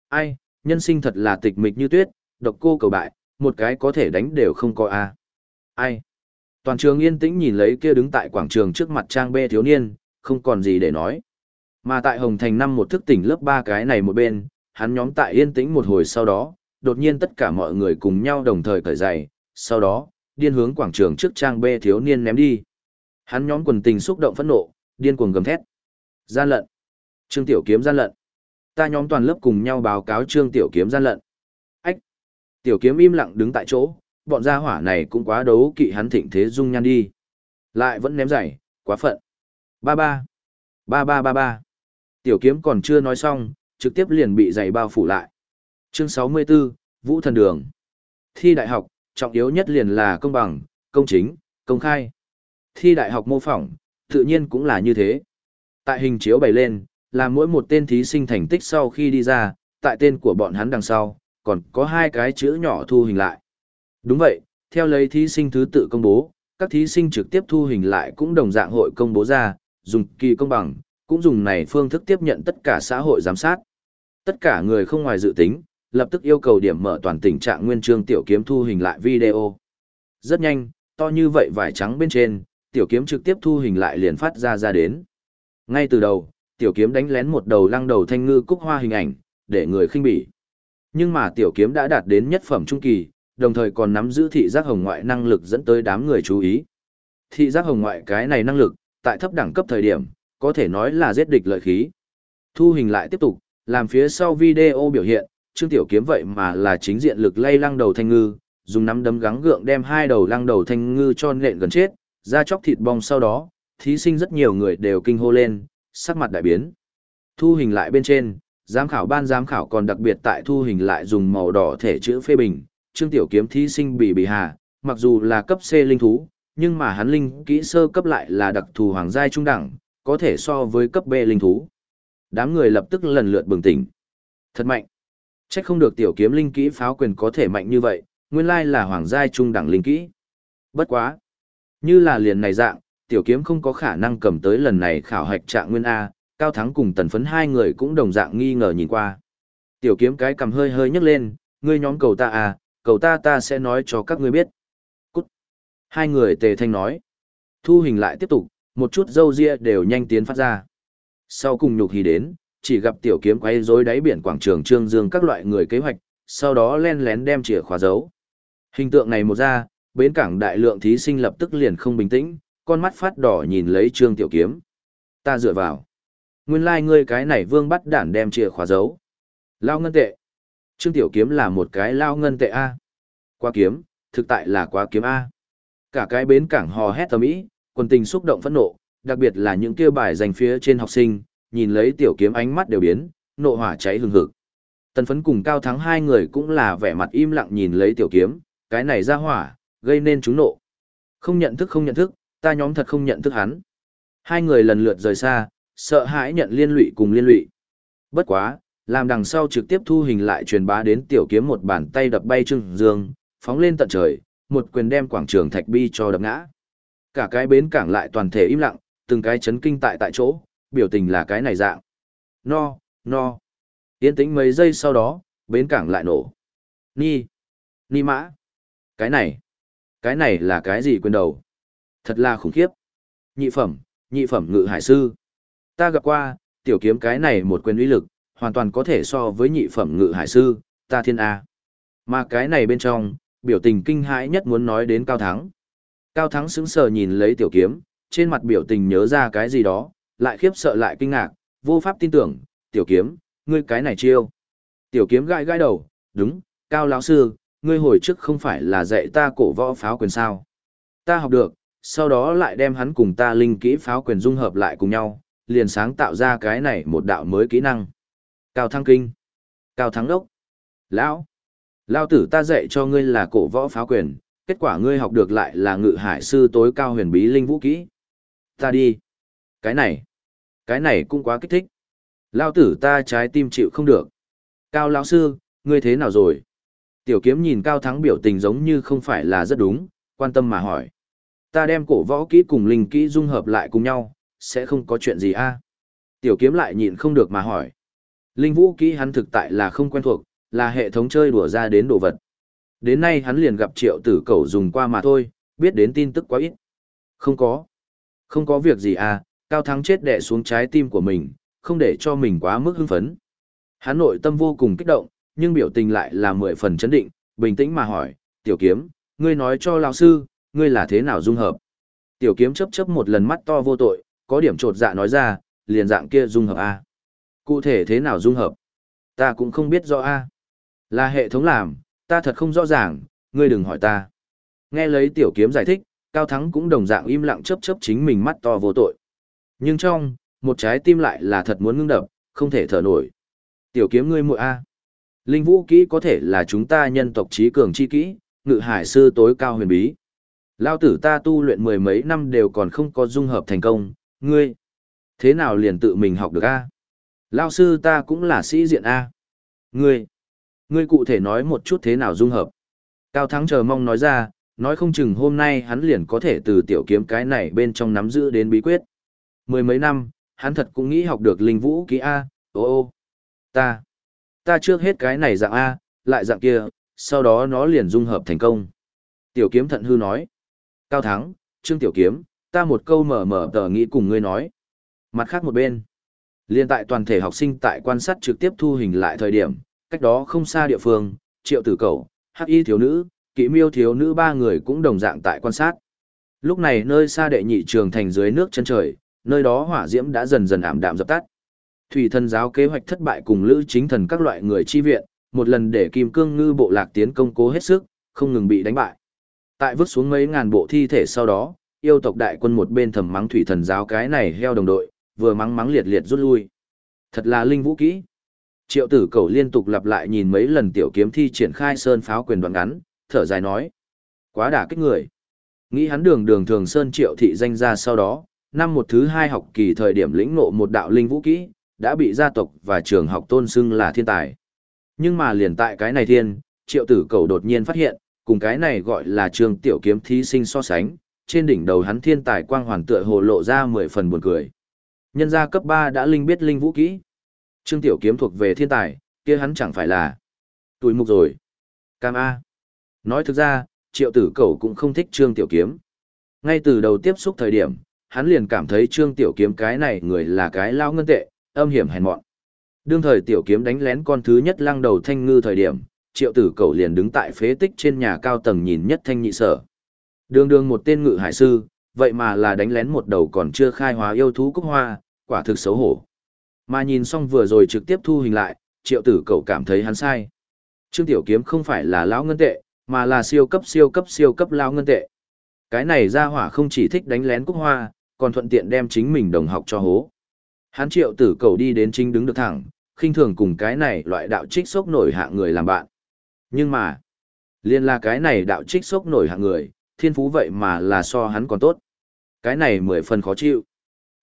Ai, nhân sinh thật là tịch mịch như tuyết, độc cô cầu bại, một cái có thể đánh đều không có A. Ai. Toàn trường yên tĩnh nhìn lấy kia đứng tại quảng trường trước mặt trang bê thiếu niên, không còn gì để nói. Mà tại Hồng Thành năm một thức tỉnh lớp ba cái này một bên, hắn nhóm tại yên tĩnh một hồi sau đó, đột nhiên tất cả mọi người cùng nhau đồng thời cởi giày, sau đó, điên hướng quảng trường trước trang bê thiếu niên ném đi. Hắn nhóm quần tình xúc động phẫn nộ, điên cuồng gầm thét. Gian lận. Trương Tiểu Kiếm gian lận. Ta nhóm toàn lớp cùng nhau báo cáo Trương Tiểu Kiếm gian lận. Ách. Tiểu Kiếm im lặng đứng tại chỗ, bọn gia hỏa này cũng quá đấu kỵ hắn thịnh thế dung nhan đi. Lại vẫn ném giày, quá phận. Ba ba. Ba ba ba ba. Tiểu kiếm còn chưa nói xong, trực tiếp liền bị giày bao phủ lại. Chương 64, Vũ Thần Đường. Thi đại học, trọng yếu nhất liền là công bằng, công chính, công khai. Thi đại học mô phỏng, tự nhiên cũng là như thế. Tại hình chiếu bày lên, là mỗi một tên thí sinh thành tích sau khi đi ra, tại tên của bọn hắn đằng sau, còn có hai cái chữ nhỏ thu hình lại. Đúng vậy, theo lấy thí sinh thứ tự công bố, các thí sinh trực tiếp thu hình lại cũng đồng dạng hội công bố ra, dùng kỳ công bằng, cũng dùng này phương thức tiếp nhận tất cả xã hội giám sát. Tất cả người không ngoài dự tính, lập tức yêu cầu điểm mở toàn tình trạng nguyên chương tiểu kiếm thu hình lại video. Rất nhanh, to như vậy vải trắng bên trên, tiểu kiếm trực tiếp thu hình lại liền phát ra ra đến. Ngay từ đầu, tiểu kiếm đánh lén một đầu lăng đầu thanh ngư cúc hoa hình ảnh, để người khinh bỉ. Nhưng mà tiểu kiếm đã đạt đến nhất phẩm trung kỳ, đồng thời còn nắm giữ thị giác hồng ngoại năng lực dẫn tới đám người chú ý. Thị giác hồng ngoại cái này năng lực, tại thấp đẳng cấp thời điểm, có thể nói là giết địch lợi khí. Thu hình lại tiếp tục, làm phía sau video biểu hiện, Trương Tiểu Kiếm vậy mà là chính diện lực lay lăng đầu thanh ngư, dùng nắm đấm gắng gượng đem hai đầu lăng đầu thanh ngư cho nện gần chết, ra chóc thịt bong sau đó, thí sinh rất nhiều người đều kinh hô lên, sắc mặt đại biến. Thu hình lại bên trên, giám khảo ban giám khảo còn đặc biệt tại thu hình lại dùng màu đỏ thể chữ phê bình, Trương Tiểu Kiếm thí sinh bị bị hà, mặc dù là cấp C linh thú, nhưng mà hắn linh kỹ sơ cấp lại là đặc thù hoàng giai trung đẳng, có thể so với cấp B linh thú. Đám người lập tức lần lượt bừng tỉnh. Thật mạnh. Chắc không được tiểu kiếm linh kỹ pháo quyền có thể mạnh như vậy, nguyên lai là hoàng giai trung đẳng linh kỹ. Bất quá. Như là liền này dạng, tiểu kiếm không có khả năng cầm tới lần này khảo hạch trạng nguyên A, Cao Thắng cùng tần phấn hai người cũng đồng dạng nghi ngờ nhìn qua. Tiểu kiếm cái cầm hơi hơi nhấc lên, ngươi nhóm cầu ta à, cầu ta ta sẽ nói cho các ngươi biết. Cút. Hai người tề thanh nói. Thu hình lại tiếp tục, một chút dâu ria đều nhanh tiến phát ra. Sau cùng nhục thì đến, chỉ gặp tiểu kiếm quay rối đáy biển quảng trường trương dương các loại người kế hoạch, sau đó len lén đem chìa khóa giấu. Hình tượng này một ra, bến cảng đại lượng thí sinh lập tức liền không bình tĩnh, con mắt phát đỏ nhìn lấy trương tiểu kiếm. Ta dựa vào. Nguyên lai like ngươi cái này vương bắt đản đem chìa khóa giấu. Lao ngân tệ. Trương tiểu kiếm là một cái lao ngân tệ A. Quá kiếm, thực tại là quá kiếm A. Cả cái bến cảng hò hét thầm ý, quần tình xúc động phẫn nộ, đặc biệt là những kia bài dành phía trên học sinh, nhìn lấy tiểu kiếm ánh mắt đều biến, nộ hỏa cháy hừng hực. Tần phấn cùng cao thắng hai người cũng là vẻ mặt im lặng nhìn lấy tiểu kiếm, cái này ra hỏa, gây nên chúng nộ. Không nhận thức không nhận thức, ta nhóm thật không nhận thức hắn. Hai người lần lượt rời xa, sợ hãi nhận liên lụy cùng liên lụy. Bất quá, làm đằng sau trực tiếp thu hình lại truyền bá đến tiểu kiếm một bàn tay đập bay trưng dương, phóng lên tận trời, một quyền đem quảng trường thạch bi cho đập ngã. Cả cái bến cảng lại toàn thể im lặng, từng cái chấn kinh tại tại chỗ, biểu tình là cái này dạng. No, no. Yên tĩnh mấy giây sau đó, bến cảng lại nổ. Ni, ni mã. Cái này, cái này là cái gì quyền đầu? Thật là khủng khiếp. Nhị phẩm, nhị phẩm ngự hải sư. Ta gặp qua, tiểu kiếm cái này một quyền uy lực, hoàn toàn có thể so với nhị phẩm ngự hải sư, ta thiên A. Mà cái này bên trong, biểu tình kinh hãi nhất muốn nói đến Cao Thắng. Cao Thắng sững sờ nhìn lấy tiểu kiếm, trên mặt biểu tình nhớ ra cái gì đó, lại khiếp sợ lại kinh ngạc, vô pháp tin tưởng, tiểu kiếm, ngươi cái này chiêu. Tiểu kiếm gãi gãi đầu, đúng, Cao lão sư, ngươi hồi trước không phải là dạy ta cổ võ pháo quyền sao. Ta học được, sau đó lại đem hắn cùng ta linh kỹ pháo quyền dung hợp lại cùng nhau, liền sáng tạo ra cái này một đạo mới kỹ năng. Cao Thăng Kinh. Cao Thắng Đốc. Lão. Lão tử ta dạy cho ngươi là cổ võ pháo quyền, kết quả ngươi học được lại là ngự hải sư tối cao huyền bí linh vũ kỹ. Ta đi. Cái này. Cái này cũng quá kích thích. lao tử ta trái tim chịu không được. Cao lão sư, ngươi thế nào rồi? Tiểu kiếm nhìn Cao Thắng biểu tình giống như không phải là rất đúng, quan tâm mà hỏi. Ta đem cổ võ kỹ cùng linh kỹ dung hợp lại cùng nhau, sẽ không có chuyện gì a Tiểu kiếm lại nhịn không được mà hỏi. Linh vũ kỹ hắn thực tại là không quen thuộc, là hệ thống chơi đùa ra đến đồ vật. Đến nay hắn liền gặp triệu tử cầu dùng qua mà thôi, biết đến tin tức quá ít. Không có. Không có việc gì à, Cao Thắng chết đẻ xuống trái tim của mình, không để cho mình quá mức hưng phấn. Hắn nội tâm vô cùng kích động, nhưng biểu tình lại là mười phần chấn định, bình tĩnh mà hỏi, tiểu kiếm, ngươi nói cho lão sư, ngươi là thế nào dung hợp. Tiểu kiếm chớp chớp một lần mắt to vô tội, có điểm trột dạ nói ra, liền dạng kia dung hợp A. Cụ thể thế nào dung hợp? Ta cũng không biết rõ A. Là hệ thống làm, ta thật không rõ ràng, ngươi đừng hỏi ta. Nghe lấy tiểu kiếm giải thích, Cao Thắng cũng đồng dạng im lặng chớp chớp chính mình mắt to vô tội. Nhưng trong, một trái tim lại là thật muốn ngưng đập, không thể thở nổi. Tiểu kiếm ngươi muội A. Linh vũ kỹ có thể là chúng ta nhân tộc trí cường chi kỹ, ngự hải sư tối cao huyền bí. Lao tử ta tu luyện mười mấy năm đều còn không có dung hợp thành công, ngươi. Thế nào liền tự mình học được a? Lao sư ta cũng là sĩ diện a. Ngươi. Ngươi cụ thể nói một chút thế nào dung hợp. Cao Thắng chờ mong nói ra, nói không chừng hôm nay hắn liền có thể từ tiểu kiếm cái này bên trong nắm giữ đến bí quyết. Mười mấy năm, hắn thật cũng nghĩ học được linh vũ kỹ A, ô ô. Ta. Ta trước hết cái này dạng A, lại dạng kia, sau đó nó liền dung hợp thành công. Tiểu kiếm thận hư nói. Cao Thắng, Trương Tiểu Kiếm, ta một câu mở mở tờ nghĩ cùng ngươi nói. Mặt khác một bên, liên tại toàn thể học sinh tại quan sát trực tiếp thu hình lại thời điểm, cách đó không xa địa phương, triệu tử cầu, hắc y thiếu nữ, kỵ miêu thiếu nữ ba người cũng đồng dạng tại quan sát. Lúc này nơi xa đệ nhị trường thành dưới nước chân trời, nơi đó hỏa diễm đã dần dần ảm đạm dập tắt. Thủy thần giáo kế hoạch thất bại cùng lữ chính thần các loại người chi viện, một lần để kim cương ngư bộ lạc tiến công cố hết sức, không ngừng bị đánh bại. Tại vứt xuống mấy ngàn bộ thi thể sau đó, yêu tộc đại quân một bên thầm mắng thủy thần giáo cái này heo đồng đội, vừa mắng mắng liệt liệt rút lui. Thật là linh vũ kỹ. Triệu tử cầu liên tục lặp lại nhìn mấy lần tiểu kiếm thi triển khai sơn pháo quyền đoạn ngắn, thở dài nói. Quá đả kích người. Nghĩ hắn đường đường thường sơn triệu thị danh ra sau đó, năm một thứ hai học kỳ thời điểm lĩnh ngộ một đạo linh vũ kỹ, đã bị gia tộc và trường học tôn xưng là thiên tài. Nhưng mà liền tại cái này thiên, triệu tử cầu đột nhiên phát hiện, cùng cái này gọi là trường tiểu kiếm thí sinh so sánh, trên đỉnh đầu hắn thiên tài quang hoàn tựa hồ lộ ra mười phần buồn cười. Nhân gia cấp 3 đã linh biết linh vũ kỹ. Trương Tiểu Kiếm thuộc về thiên tài, kia hắn chẳng phải là tuổi mục rồi. Cam A. Nói thực ra, triệu tử cầu cũng không thích Trương Tiểu Kiếm. Ngay từ đầu tiếp xúc thời điểm, hắn liền cảm thấy Trương Tiểu Kiếm cái này người là cái lao ngân tệ, âm hiểm hèn mọn. Đương thời Tiểu Kiếm đánh lén con thứ nhất lăng đầu thanh ngư thời điểm, triệu tử cầu liền đứng tại phế tích trên nhà cao tầng nhìn nhất thanh nhị sở. Đường đường một tên ngự hải sư, vậy mà là đánh lén một đầu còn chưa khai hóa yêu thú cúc hoa, quả thực xấu hổ. Mà nhìn xong vừa rồi trực tiếp thu hình lại, triệu tử cậu cảm thấy hắn sai. Trương Tiểu Kiếm không phải là lão ngân tệ, mà là siêu cấp siêu cấp siêu cấp lão ngân tệ. Cái này ra hỏa không chỉ thích đánh lén cúc hoa, còn thuận tiện đem chính mình đồng học cho hố. Hắn triệu tử cầu đi đến chính đứng được thẳng, khinh thường cùng cái này loại đạo trích sốc nổi hạ người làm bạn. Nhưng mà, liên là cái này đạo trích sốc nổi hạ người, thiên phú vậy mà là so hắn còn tốt. Cái này mười phần khó chịu.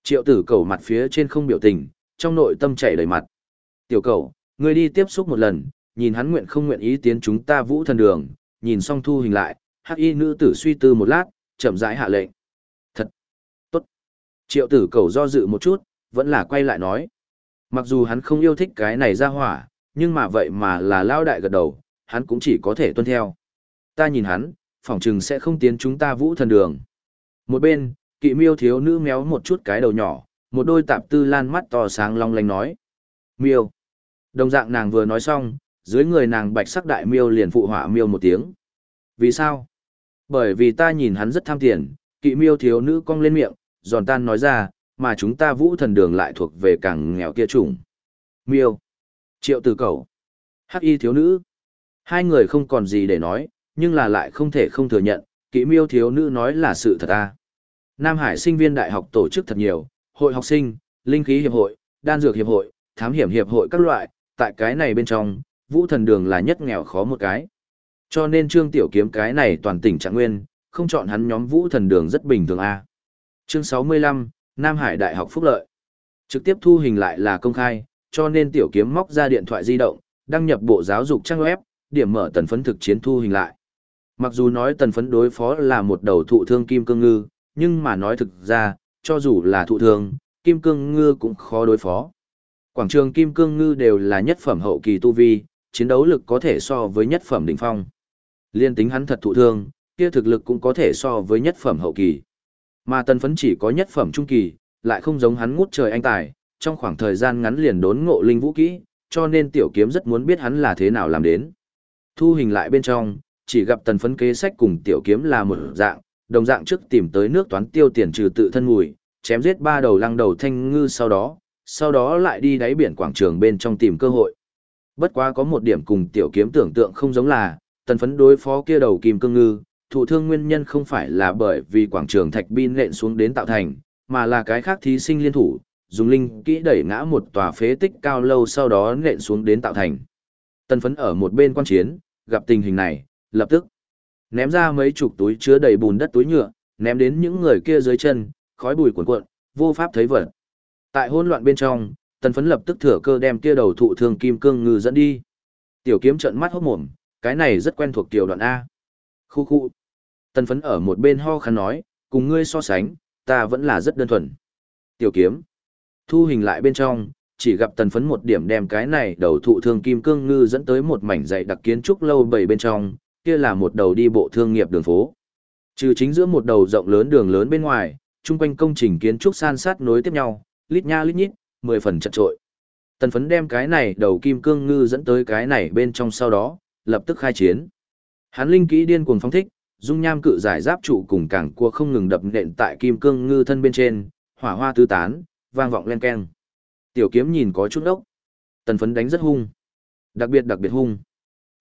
Triệu tử cầu mặt phía trên không biểu tình, trong nội tâm chảy đầy mặt. Tiểu cầu, ngươi đi tiếp xúc một lần, nhìn hắn nguyện không nguyện ý tiến chúng ta vũ thần đường, nhìn xong thu hình lại, hắc y nữ tử suy tư một lát, chậm rãi hạ lệnh. Triệu tử cầu do dự một chút, vẫn là quay lại nói. Mặc dù hắn không yêu thích cái này ra hỏa, nhưng mà vậy mà là lao đại gật đầu, hắn cũng chỉ có thể tuân theo. Ta nhìn hắn, phỏng chừng sẽ không tiến chúng ta vũ thần đường. Một bên, kỵ miêu thiếu nữ méo một chút cái đầu nhỏ, một đôi tạp tư lan mắt to sáng long lanh nói. Miêu. Đồng dạng nàng vừa nói xong, dưới người nàng bạch sắc đại miêu liền phụ họa miêu một tiếng. Vì sao? Bởi vì ta nhìn hắn rất tham tiền, kỵ miêu thiếu nữ cong lên miệng, giòn tan nói ra, mà chúng ta vũ thần đường lại thuộc về càng nghèo kia chủng. Miêu. Triệu tử cầu. Hắc y thiếu nữ. Hai người không còn gì để nói, nhưng là lại không thể không thừa nhận, kỵ miêu thiếu nữ nói là sự thật ta. Nam Hải sinh viên đại học tổ chức thật nhiều, hội học sinh, linh khí hiệp hội, đan dược hiệp hội, thám hiểm hiệp hội các loại, tại cái này bên trong, vũ thần đường là nhất nghèo khó một cái. Cho nên Trương Tiểu Kiếm cái này toàn tỉnh trạng nguyên, không chọn hắn nhóm vũ thần đường rất bình thường a. Chương 65, Nam Hải Đại học Phúc Lợi. Trực tiếp thu hình lại là công khai, cho nên Tiểu Kiếm móc ra điện thoại di động, đăng nhập bộ giáo dục trang web, điểm mở tần phấn thực chiến thu hình lại. Mặc dù nói tần phấn đối phó là một đầu thụ thương kim cương ngư, nhưng mà nói thực ra, cho dù là thụ thương, kim cương ngư cũng khó đối phó. Quảng trường kim cương ngư đều là nhất phẩm hậu kỳ tu vi, chiến đấu lực có thể so với nhất phẩm đỉnh phong. Liên tính hắn thật thụ thương, kia thực lực cũng có thể so với nhất phẩm hậu kỳ. Mà tần phấn chỉ có nhất phẩm trung kỳ, lại không giống hắn ngút trời anh tài, trong khoảng thời gian ngắn liền đốn ngộ linh vũ kỹ, cho nên tiểu kiếm rất muốn biết hắn là thế nào làm đến. Thu hình lại bên trong, chỉ gặp tần phấn kế sách cùng tiểu kiếm là một dạng, đồng dạng trước tìm tới nước toán tiêu tiền trừ tự thân mùi, chém giết ba đầu lăng đầu thanh ngư sau đó, sau đó lại đi đáy biển quảng trường bên trong tìm cơ hội. Bất quá có một điểm cùng tiểu kiếm tưởng tượng không giống là, tần phấn đối phó kia đầu kim cương ngư, thụ thương nguyên nhân không phải là bởi vì quảng trường thạch bin lện xuống đến tạo thành, mà là cái khác thí sinh liên thủ, dùng linh kỹ đẩy ngã một tòa phế tích cao lâu sau đó nện xuống đến tạo thành. tân phấn ở một bên quan chiến, gặp tình hình này, lập tức ném ra mấy chục túi chứa đầy bùn đất túi nhựa, ném đến những người kia dưới chân, khói bùi cuộn cuộn, vô pháp thấy vật. Tại hỗn loạn bên trong, tân phấn lập tức thừa cơ đem kia đầu thụ thương kim cương ngư dẫn đi. Tiểu kiếm trận mắt hốt mồm, cái này rất quen thuộc tiểu đoạn A. Khu khu. Tần phấn ở một bên ho khăn nói, cùng ngươi so sánh, ta vẫn là rất đơn thuần. Tiểu kiếm. Thu hình lại bên trong, chỉ gặp tần phấn một điểm đem cái này đầu thụ thương kim cương ngư dẫn tới một mảnh dạy đặc kiến trúc lâu bầy bên trong, kia là một đầu đi bộ thương nghiệp đường phố. Trừ chính giữa một đầu rộng lớn đường lớn bên ngoài, chung quanh công trình kiến trúc san sát nối tiếp nhau, lít nha lít nhít, mười phần chật trội. Tần phấn đem cái này đầu kim cương ngư dẫn tới cái này bên trong sau đó, lập tức khai chiến. Hán linh kỹ điên cuồng phóng thích, dung nham cự giải giáp trụ cùng cảng cua không ngừng đập nện tại kim cương ngư thân bên trên, hỏa hoa tứ tán, vang vọng len keng. Tiểu kiếm nhìn có chút ốc. Tần phấn đánh rất hung. Đặc biệt đặc biệt hung.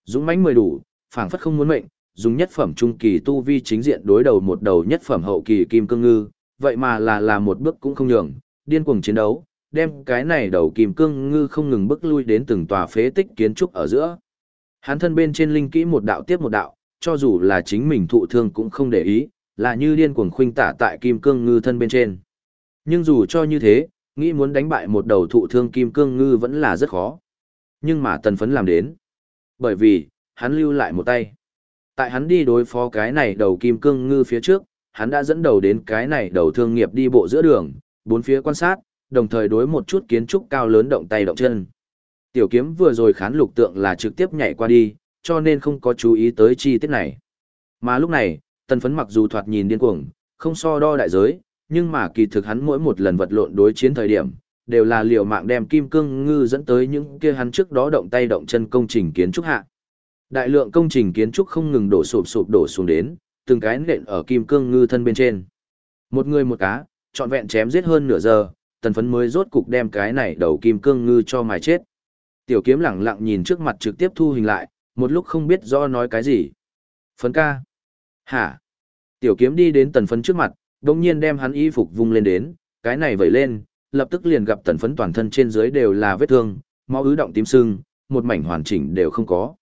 Dũng mãnh mười đủ, phảng phất không muốn mệnh, dùng nhất phẩm trung kỳ tu vi chính diện đối đầu một đầu nhất phẩm hậu kỳ kim cương ngư, vậy mà là là một bước cũng không nhường, điên cuồng chiến đấu, đem cái này đầu kim cương ngư không ngừng bước lui đến từng tòa phế tích kiến trúc ở giữa. Hắn thân bên trên linh kỹ một đạo tiếp một đạo, cho dù là chính mình thụ thương cũng không để ý, là như điên cuồng khuynh tả tại kim cương ngư thân bên trên. Nhưng dù cho như thế, nghĩ muốn đánh bại một đầu thụ thương kim cương ngư vẫn là rất khó. Nhưng mà tần phấn làm đến. Bởi vì, hắn lưu lại một tay. Tại hắn đi đối phó cái này đầu kim cương ngư phía trước, hắn đã dẫn đầu đến cái này đầu thương nghiệp đi bộ giữa đường, bốn phía quan sát, đồng thời đối một chút kiến trúc cao lớn động tay động chân. Tiểu kiếm vừa rồi khán lục tượng là trực tiếp nhảy qua đi, cho nên không có chú ý tới chi tiết này. Mà lúc này, tần phấn mặc dù thoạt nhìn điên cuồng, không so đo đại giới, nhưng mà kỳ thực hắn mỗi một lần vật lộn đối chiến thời điểm, đều là liều mạng đem kim cương ngư dẫn tới những kia hắn trước đó động tay động chân công trình kiến trúc hạ. Đại lượng công trình kiến trúc không ngừng đổ sụp sụp đổ xuống đến, từng cái nện ở kim cương ngư thân bên trên. Một người một cá, trọn vẹn chém giết hơn nửa giờ, tần phấn mới rốt cục đem cái này đầu kim cương ngư cho mài chết. Tiểu kiếm lẳng lặng nhìn trước mặt trực tiếp thu hình lại, một lúc không biết do nói cái gì. Phấn ca. Hả? Tiểu kiếm đi đến tần phấn trước mặt, đồng nhiên đem hắn y phục vung lên đến, cái này vẩy lên, lập tức liền gặp tần phấn toàn thân trên dưới đều là vết thương, máu ứ động tím sưng, một mảnh hoàn chỉnh đều không có.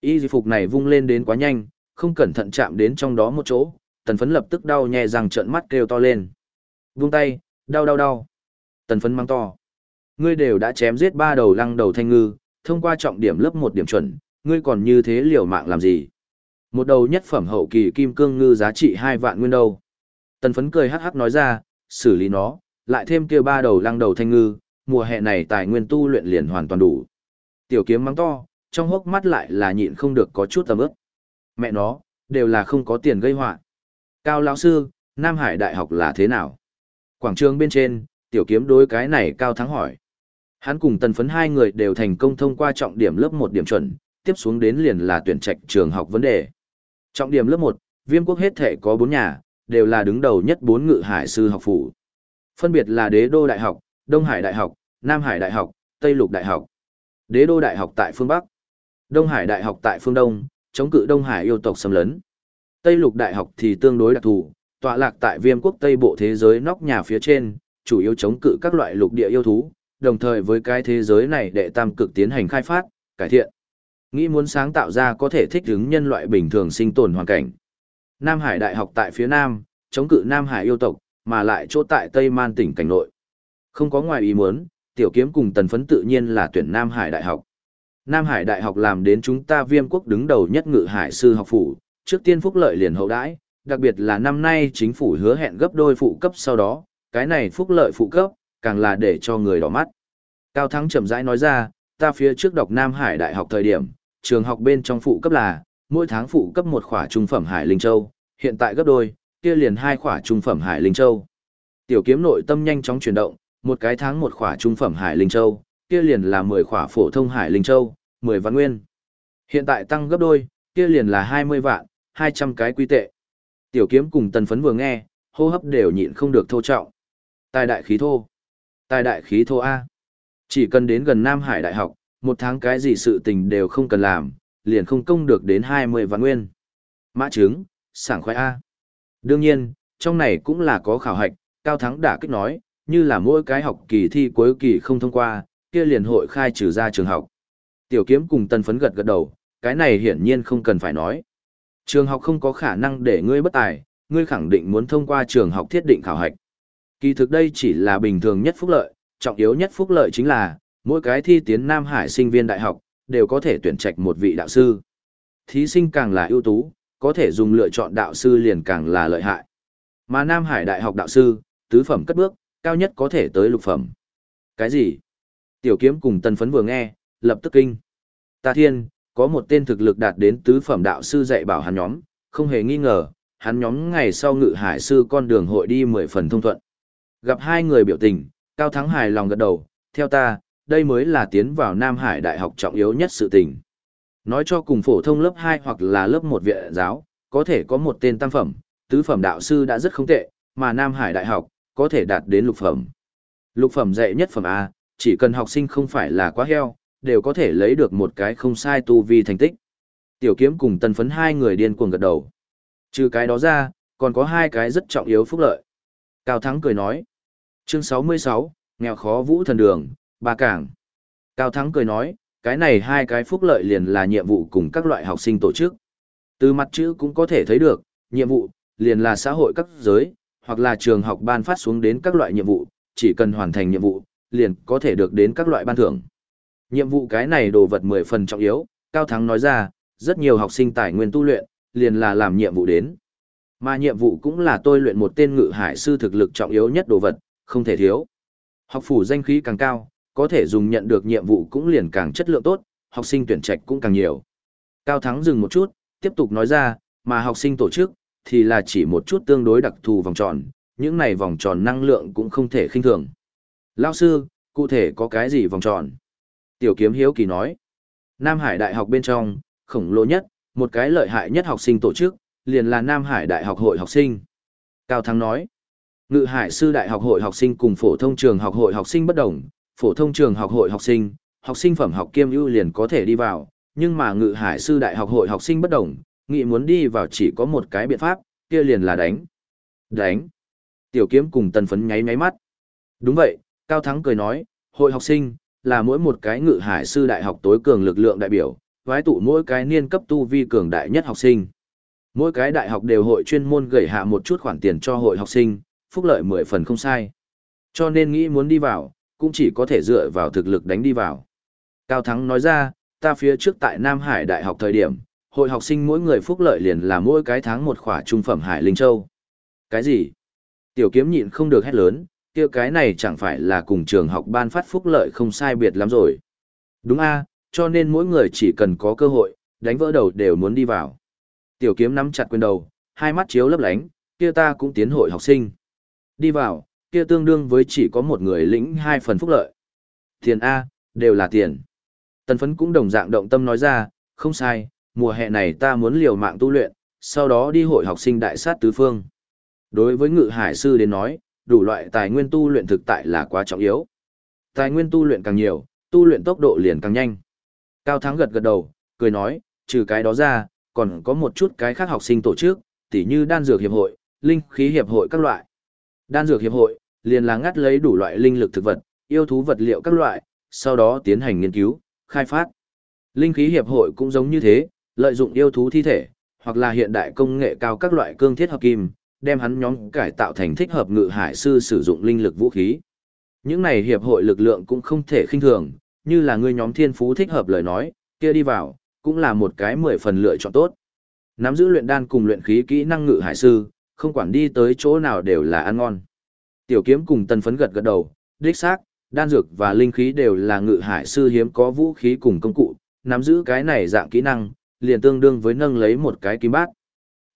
Y phục này vung lên đến quá nhanh, không cẩn thận chạm đến trong đó một chỗ, tần phấn lập tức đau nhẹ rằng trợn mắt kêu to lên. Vung tay, đau đau đau. Tần phấn mang to. Ngươi đều đã chém giết ba đầu lăng đầu thanh ngư, thông qua trọng điểm lớp một điểm chuẩn, ngươi còn như thế liều mạng làm gì? Một đầu nhất phẩm hậu kỳ kim cương ngư giá trị hai vạn nguyên đâu. Tần phấn cười hắc hắc nói ra, xử lý nó, lại thêm kia ba đầu lăng đầu thanh ngư, mùa hè này tài nguyên tu luyện liền hoàn toàn đủ. Tiểu kiếm mắng to, trong hốc mắt lại là nhịn không được có chút tầm ức. Mẹ nó, đều là không có tiền gây họa Cao lão sư, Nam Hải Đại học là thế nào? Quảng trường bên trên, tiểu kiếm đối cái này Cao Thắng hỏi. Hắn cùng tần phấn hai người đều thành công thông qua trọng điểm lớp một điểm chuẩn, tiếp xuống đến liền là tuyển trạch trường học vấn đề. Trọng điểm lớp một, viêm quốc hết thể có bốn nhà, đều là đứng đầu nhất bốn ngự hải sư học phủ. Phân biệt là Đế Đô Đại học, Đông Hải Đại học, Nam Hải Đại học, Tây Lục Đại học. Đế Đô Đại học tại phương Bắc, Đông Hải Đại học tại phương Đông, chống cự Đông Hải yêu tộc xâm lấn. Tây Lục Đại học thì tương đối đặc thù, tọa lạc tại viêm quốc Tây Bộ thế giới nóc nhà phía trên, chủ yếu chống cự các loại lục địa yêu thú, đồng thời với cái thế giới này đệ tam cực tiến hành khai phát, cải thiện. Nghĩ muốn sáng tạo ra có thể thích ứng nhân loại bình thường sinh tồn hoàn cảnh. Nam Hải Đại học tại phía Nam, chống cự Nam Hải yêu tộc, mà lại chỗ tại Tây Man tỉnh cảnh nội. Không có ngoài ý muốn, tiểu kiếm cùng tần phấn tự nhiên là tuyển Nam Hải Đại học. Nam Hải Đại học làm đến chúng ta viêm quốc đứng đầu nhất ngự hải sư học phủ, trước tiên phúc lợi liền hậu đãi, đặc biệt là năm nay chính phủ hứa hẹn gấp đôi phụ cấp sau đó, cái này phúc lợi phụ cấp, càng là để cho người đỏ mắt. Cao Thắng chậm rãi nói ra, ta phía trước đọc Nam Hải Đại học thời điểm, trường học bên trong phụ cấp là, mỗi tháng phụ cấp một khỏa trung phẩm Hải Linh Châu, hiện tại gấp đôi, kia liền hai khỏa trung phẩm Hải Linh Châu. Tiểu kiếm nội tâm nhanh chóng chuyển động, một cái tháng một khỏa trung phẩm Hải Linh Châu, kia liền là 10 khỏa phổ thông Hải Linh Châu, 10 vạn nguyên. Hiện tại tăng gấp đôi, kia liền là 20 vạn, 200 cái quy tệ. Tiểu kiếm cùng tần phấn vừa nghe, hô hấp đều nhịn không được thô trọng. Tài đại khí thô. Tài đại khí thô A. Chỉ cần đến gần Nam Hải Đại học, một tháng cái gì sự tình đều không cần làm, liền không công được đến 20 vạn nguyên. Mã trứng, sảng khoái A. Đương nhiên, trong này cũng là có khảo hạch, Cao Thắng đã kích nói, như là mỗi cái học kỳ thi cuối kỳ không thông qua, kia liền hội khai trừ ra trường học. Tiểu kiếm cùng tân phấn gật gật đầu, cái này hiển nhiên không cần phải nói. Trường học không có khả năng để ngươi bất tài, ngươi khẳng định muốn thông qua trường học thiết định khảo hạch. Kỳ thực đây chỉ là bình thường nhất phúc lợi, trọng yếu nhất phúc lợi chính là, mỗi cái thi tiến Nam Hải sinh viên đại học, đều có thể tuyển trạch một vị đạo sư. Thí sinh càng là ưu tú, có thể dùng lựa chọn đạo sư liền càng là lợi hại. Mà Nam Hải Đại học đạo sư, tứ phẩm cất bước, cao nhất có thể tới lục phẩm. Cái gì? Tiểu kiếm cùng tân phấn vừa nghe, lập tức kinh. Ta thiên, có một tên thực lực đạt đến tứ phẩm đạo sư dạy bảo hắn nhóm, không hề nghi ngờ, hắn nhóm ngày sau ngự hải sư con đường hội đi mười phần thông thuận. Gặp hai người biểu tình, Cao Thắng hài lòng gật đầu, theo ta, đây mới là tiến vào Nam Hải Đại học trọng yếu nhất sự tình. Nói cho cùng phổ thông lớp 2 hoặc là lớp 1 viện giáo, có thể có một tên tam phẩm, tứ phẩm đạo sư đã rất không tệ, mà Nam Hải Đại học, có thể đạt đến lục phẩm. Lục phẩm dạy nhất phẩm A, chỉ cần học sinh không phải là quá heo, đều có thể lấy được một cái không sai tu vi thành tích. Tiểu kiếm cùng tân phấn hai người điên cuồng gật đầu. Trừ cái đó ra, còn có hai cái rất trọng yếu phúc lợi. Cao Thắng cười nói. Chương 66, nghèo khó vũ thần đường, ba cảng. Cao Thắng cười nói, cái này hai cái phúc lợi liền là nhiệm vụ cùng các loại học sinh tổ chức. Từ mặt chữ cũng có thể thấy được, nhiệm vụ, liền là xã hội các giới, hoặc là trường học ban phát xuống đến các loại nhiệm vụ, chỉ cần hoàn thành nhiệm vụ, liền có thể được đến các loại ban thưởng. Nhiệm vụ cái này đồ vật 10 phần trọng yếu, Cao Thắng nói ra, rất nhiều học sinh tài nguyên tu luyện, liền là làm nhiệm vụ đến. Mà nhiệm vụ cũng là tôi luyện một tên ngự hải sư thực lực trọng yếu nhất đồ vật, không thể thiếu. Học phủ danh khí càng cao, có thể dùng nhận được nhiệm vụ cũng liền càng chất lượng tốt, học sinh tuyển trạch cũng càng nhiều. Cao Thắng dừng một chút, tiếp tục nói ra, mà học sinh tổ chức, thì là chỉ một chút tương đối đặc thù vòng tròn, những này vòng tròn năng lượng cũng không thể khinh thường. Lao sư, cụ thể có cái gì vòng tròn? Tiểu kiếm hiếu kỳ nói. Nam Hải Đại học bên trong, khổng lồ nhất, một cái lợi hại nhất học sinh tổ chức, liền là Nam Hải Đại học hội học sinh. Cao Thắng nói. Ngự Hải Sư Đại học hội học sinh cùng phổ thông trường học hội học sinh bất đồng, phổ thông trường học hội học sinh, học sinh phẩm học kiêm ưu liền có thể đi vào, nhưng mà Ngự Hải Sư Đại học hội học sinh bất đồng, nghị muốn đi vào chỉ có một cái biện pháp, kia liền là đánh. Đánh. Tiểu kiếm cùng tần phấn nháy nháy mắt. Đúng vậy, Cao Thắng cười nói, hội học sinh, là mỗi một cái ngự hải sư đại học tối cường lực lượng đại biểu, vái tụ mỗi cái niên cấp tu vi cường đại nhất học sinh. Mỗi cái đại học đều hội chuyên môn gửi hạ một chút khoản tiền cho hội học sinh, phúc lợi mười phần không sai. Cho nên nghĩ muốn đi vào, cũng chỉ có thể dựa vào thực lực đánh đi vào. Cao Thắng nói ra, ta phía trước tại Nam Hải Đại học thời điểm, hội học sinh mỗi người phúc lợi liền là mỗi cái tháng một khỏa trung phẩm Hải Linh Châu. Cái gì? Tiểu kiếm nhịn không được hét lớn, kia cái này chẳng phải là cùng trường học ban phát phúc lợi không sai biệt lắm rồi. Đúng a, cho nên mỗi người chỉ cần có cơ hội, đánh vỡ đầu đều muốn đi vào. Tiểu kiếm nắm chặt quyền đầu, hai mắt chiếu lấp lánh, kia ta cũng tiến hội học sinh. Đi vào, kia tương đương với chỉ có một người lĩnh hai phần phúc lợi. Tiền A, đều là tiền. Tần phấn cũng đồng dạng động tâm nói ra, không sai, mùa hè này ta muốn liều mạng tu luyện, sau đó đi hội học sinh đại sát tứ phương. Đối với ngự hải sư đến nói, đủ loại tài nguyên tu luyện thực tại là quá trọng yếu. Tài nguyên tu luyện càng nhiều, tu luyện tốc độ liền càng nhanh. Cao Thắng gật gật đầu, cười nói, trừ cái đó ra, còn có một chút cái khác học sinh tổ chức, tỉ như đan dược hiệp hội, linh khí hiệp hội các loại. Đan dược hiệp hội, liền là ngắt lấy đủ loại linh lực thực vật, yêu thú vật liệu các loại, sau đó tiến hành nghiên cứu, khai phát. Linh khí hiệp hội cũng giống như thế, lợi dụng yêu thú thi thể, hoặc là hiện đại công nghệ cao các loại cương thiết hợp kim, đem hắn nhóm cải tạo thành thích hợp ngự hải sư sử dụng linh lực vũ khí. Những này hiệp hội lực lượng cũng không thể khinh thường, như là người nhóm thiên phú thích hợp lời nói, kia đi vào, cũng là một cái mười phần lựa chọn tốt. Nắm giữ luyện đan cùng luyện khí kỹ năng ngự hải sư, không quản đi tới chỗ nào đều là ăn ngon. Tiểu kiếm cùng tần phấn gật gật đầu, đích xác, đan dược và linh khí đều là ngự hải sư hiếm có vũ khí cùng công cụ, nắm giữ cái này dạng kỹ năng, liền tương đương với nâng lấy một cái kim bát.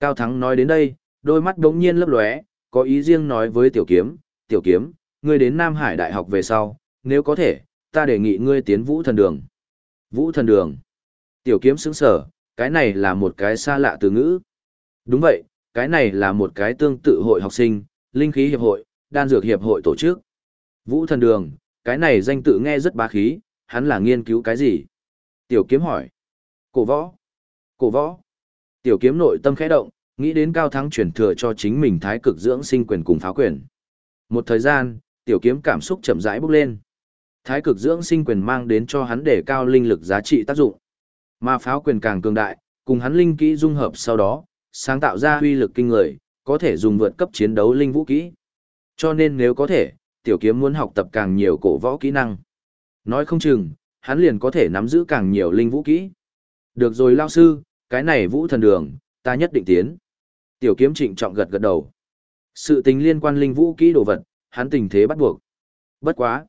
Cao Thắng nói đến đây, đôi mắt đống nhiên lấp lóe, có ý riêng nói với tiểu kiếm, tiểu kiếm, ngươi đến Nam Hải Đại học về sau, nếu có thể, ta đề nghị ngươi tiến vũ thần đường. Vũ thần đường. Tiểu kiếm sững sở, cái này là một cái xa lạ từ ngữ. Đúng vậy, cái này là một cái tương tự hội học sinh, linh khí hiệp hội, đan dược hiệp hội tổ chức. Vũ thần đường, cái này danh tự nghe rất bá khí, hắn là nghiên cứu cái gì? Tiểu kiếm hỏi. Cổ võ. Cổ võ. Tiểu kiếm nội tâm khẽ động, nghĩ đến cao thắng chuyển thừa cho chính mình thái cực dưỡng sinh quyền cùng pháo quyền. Một thời gian, tiểu kiếm cảm xúc chậm rãi bốc lên. Thái cực dưỡng sinh quyền mang đến cho hắn để cao linh lực giá trị tác dụng. Mà pháo quyền càng cường đại, cùng hắn linh kỹ dung hợp sau đó, sáng tạo ra uy lực kinh người, có thể dùng vượt cấp chiến đấu linh vũ kỹ. Cho nên nếu có thể, tiểu kiếm muốn học tập càng nhiều cổ võ kỹ năng. Nói không chừng, hắn liền có thể nắm giữ càng nhiều linh vũ kỹ. Được rồi lao sư, cái này vũ thần đường, ta nhất định tiến. Tiểu kiếm trịnh trọng gật gật đầu. Sự tình liên quan linh vũ kỹ đồ vật, hắn tình thế bắt buộc. Bất quá.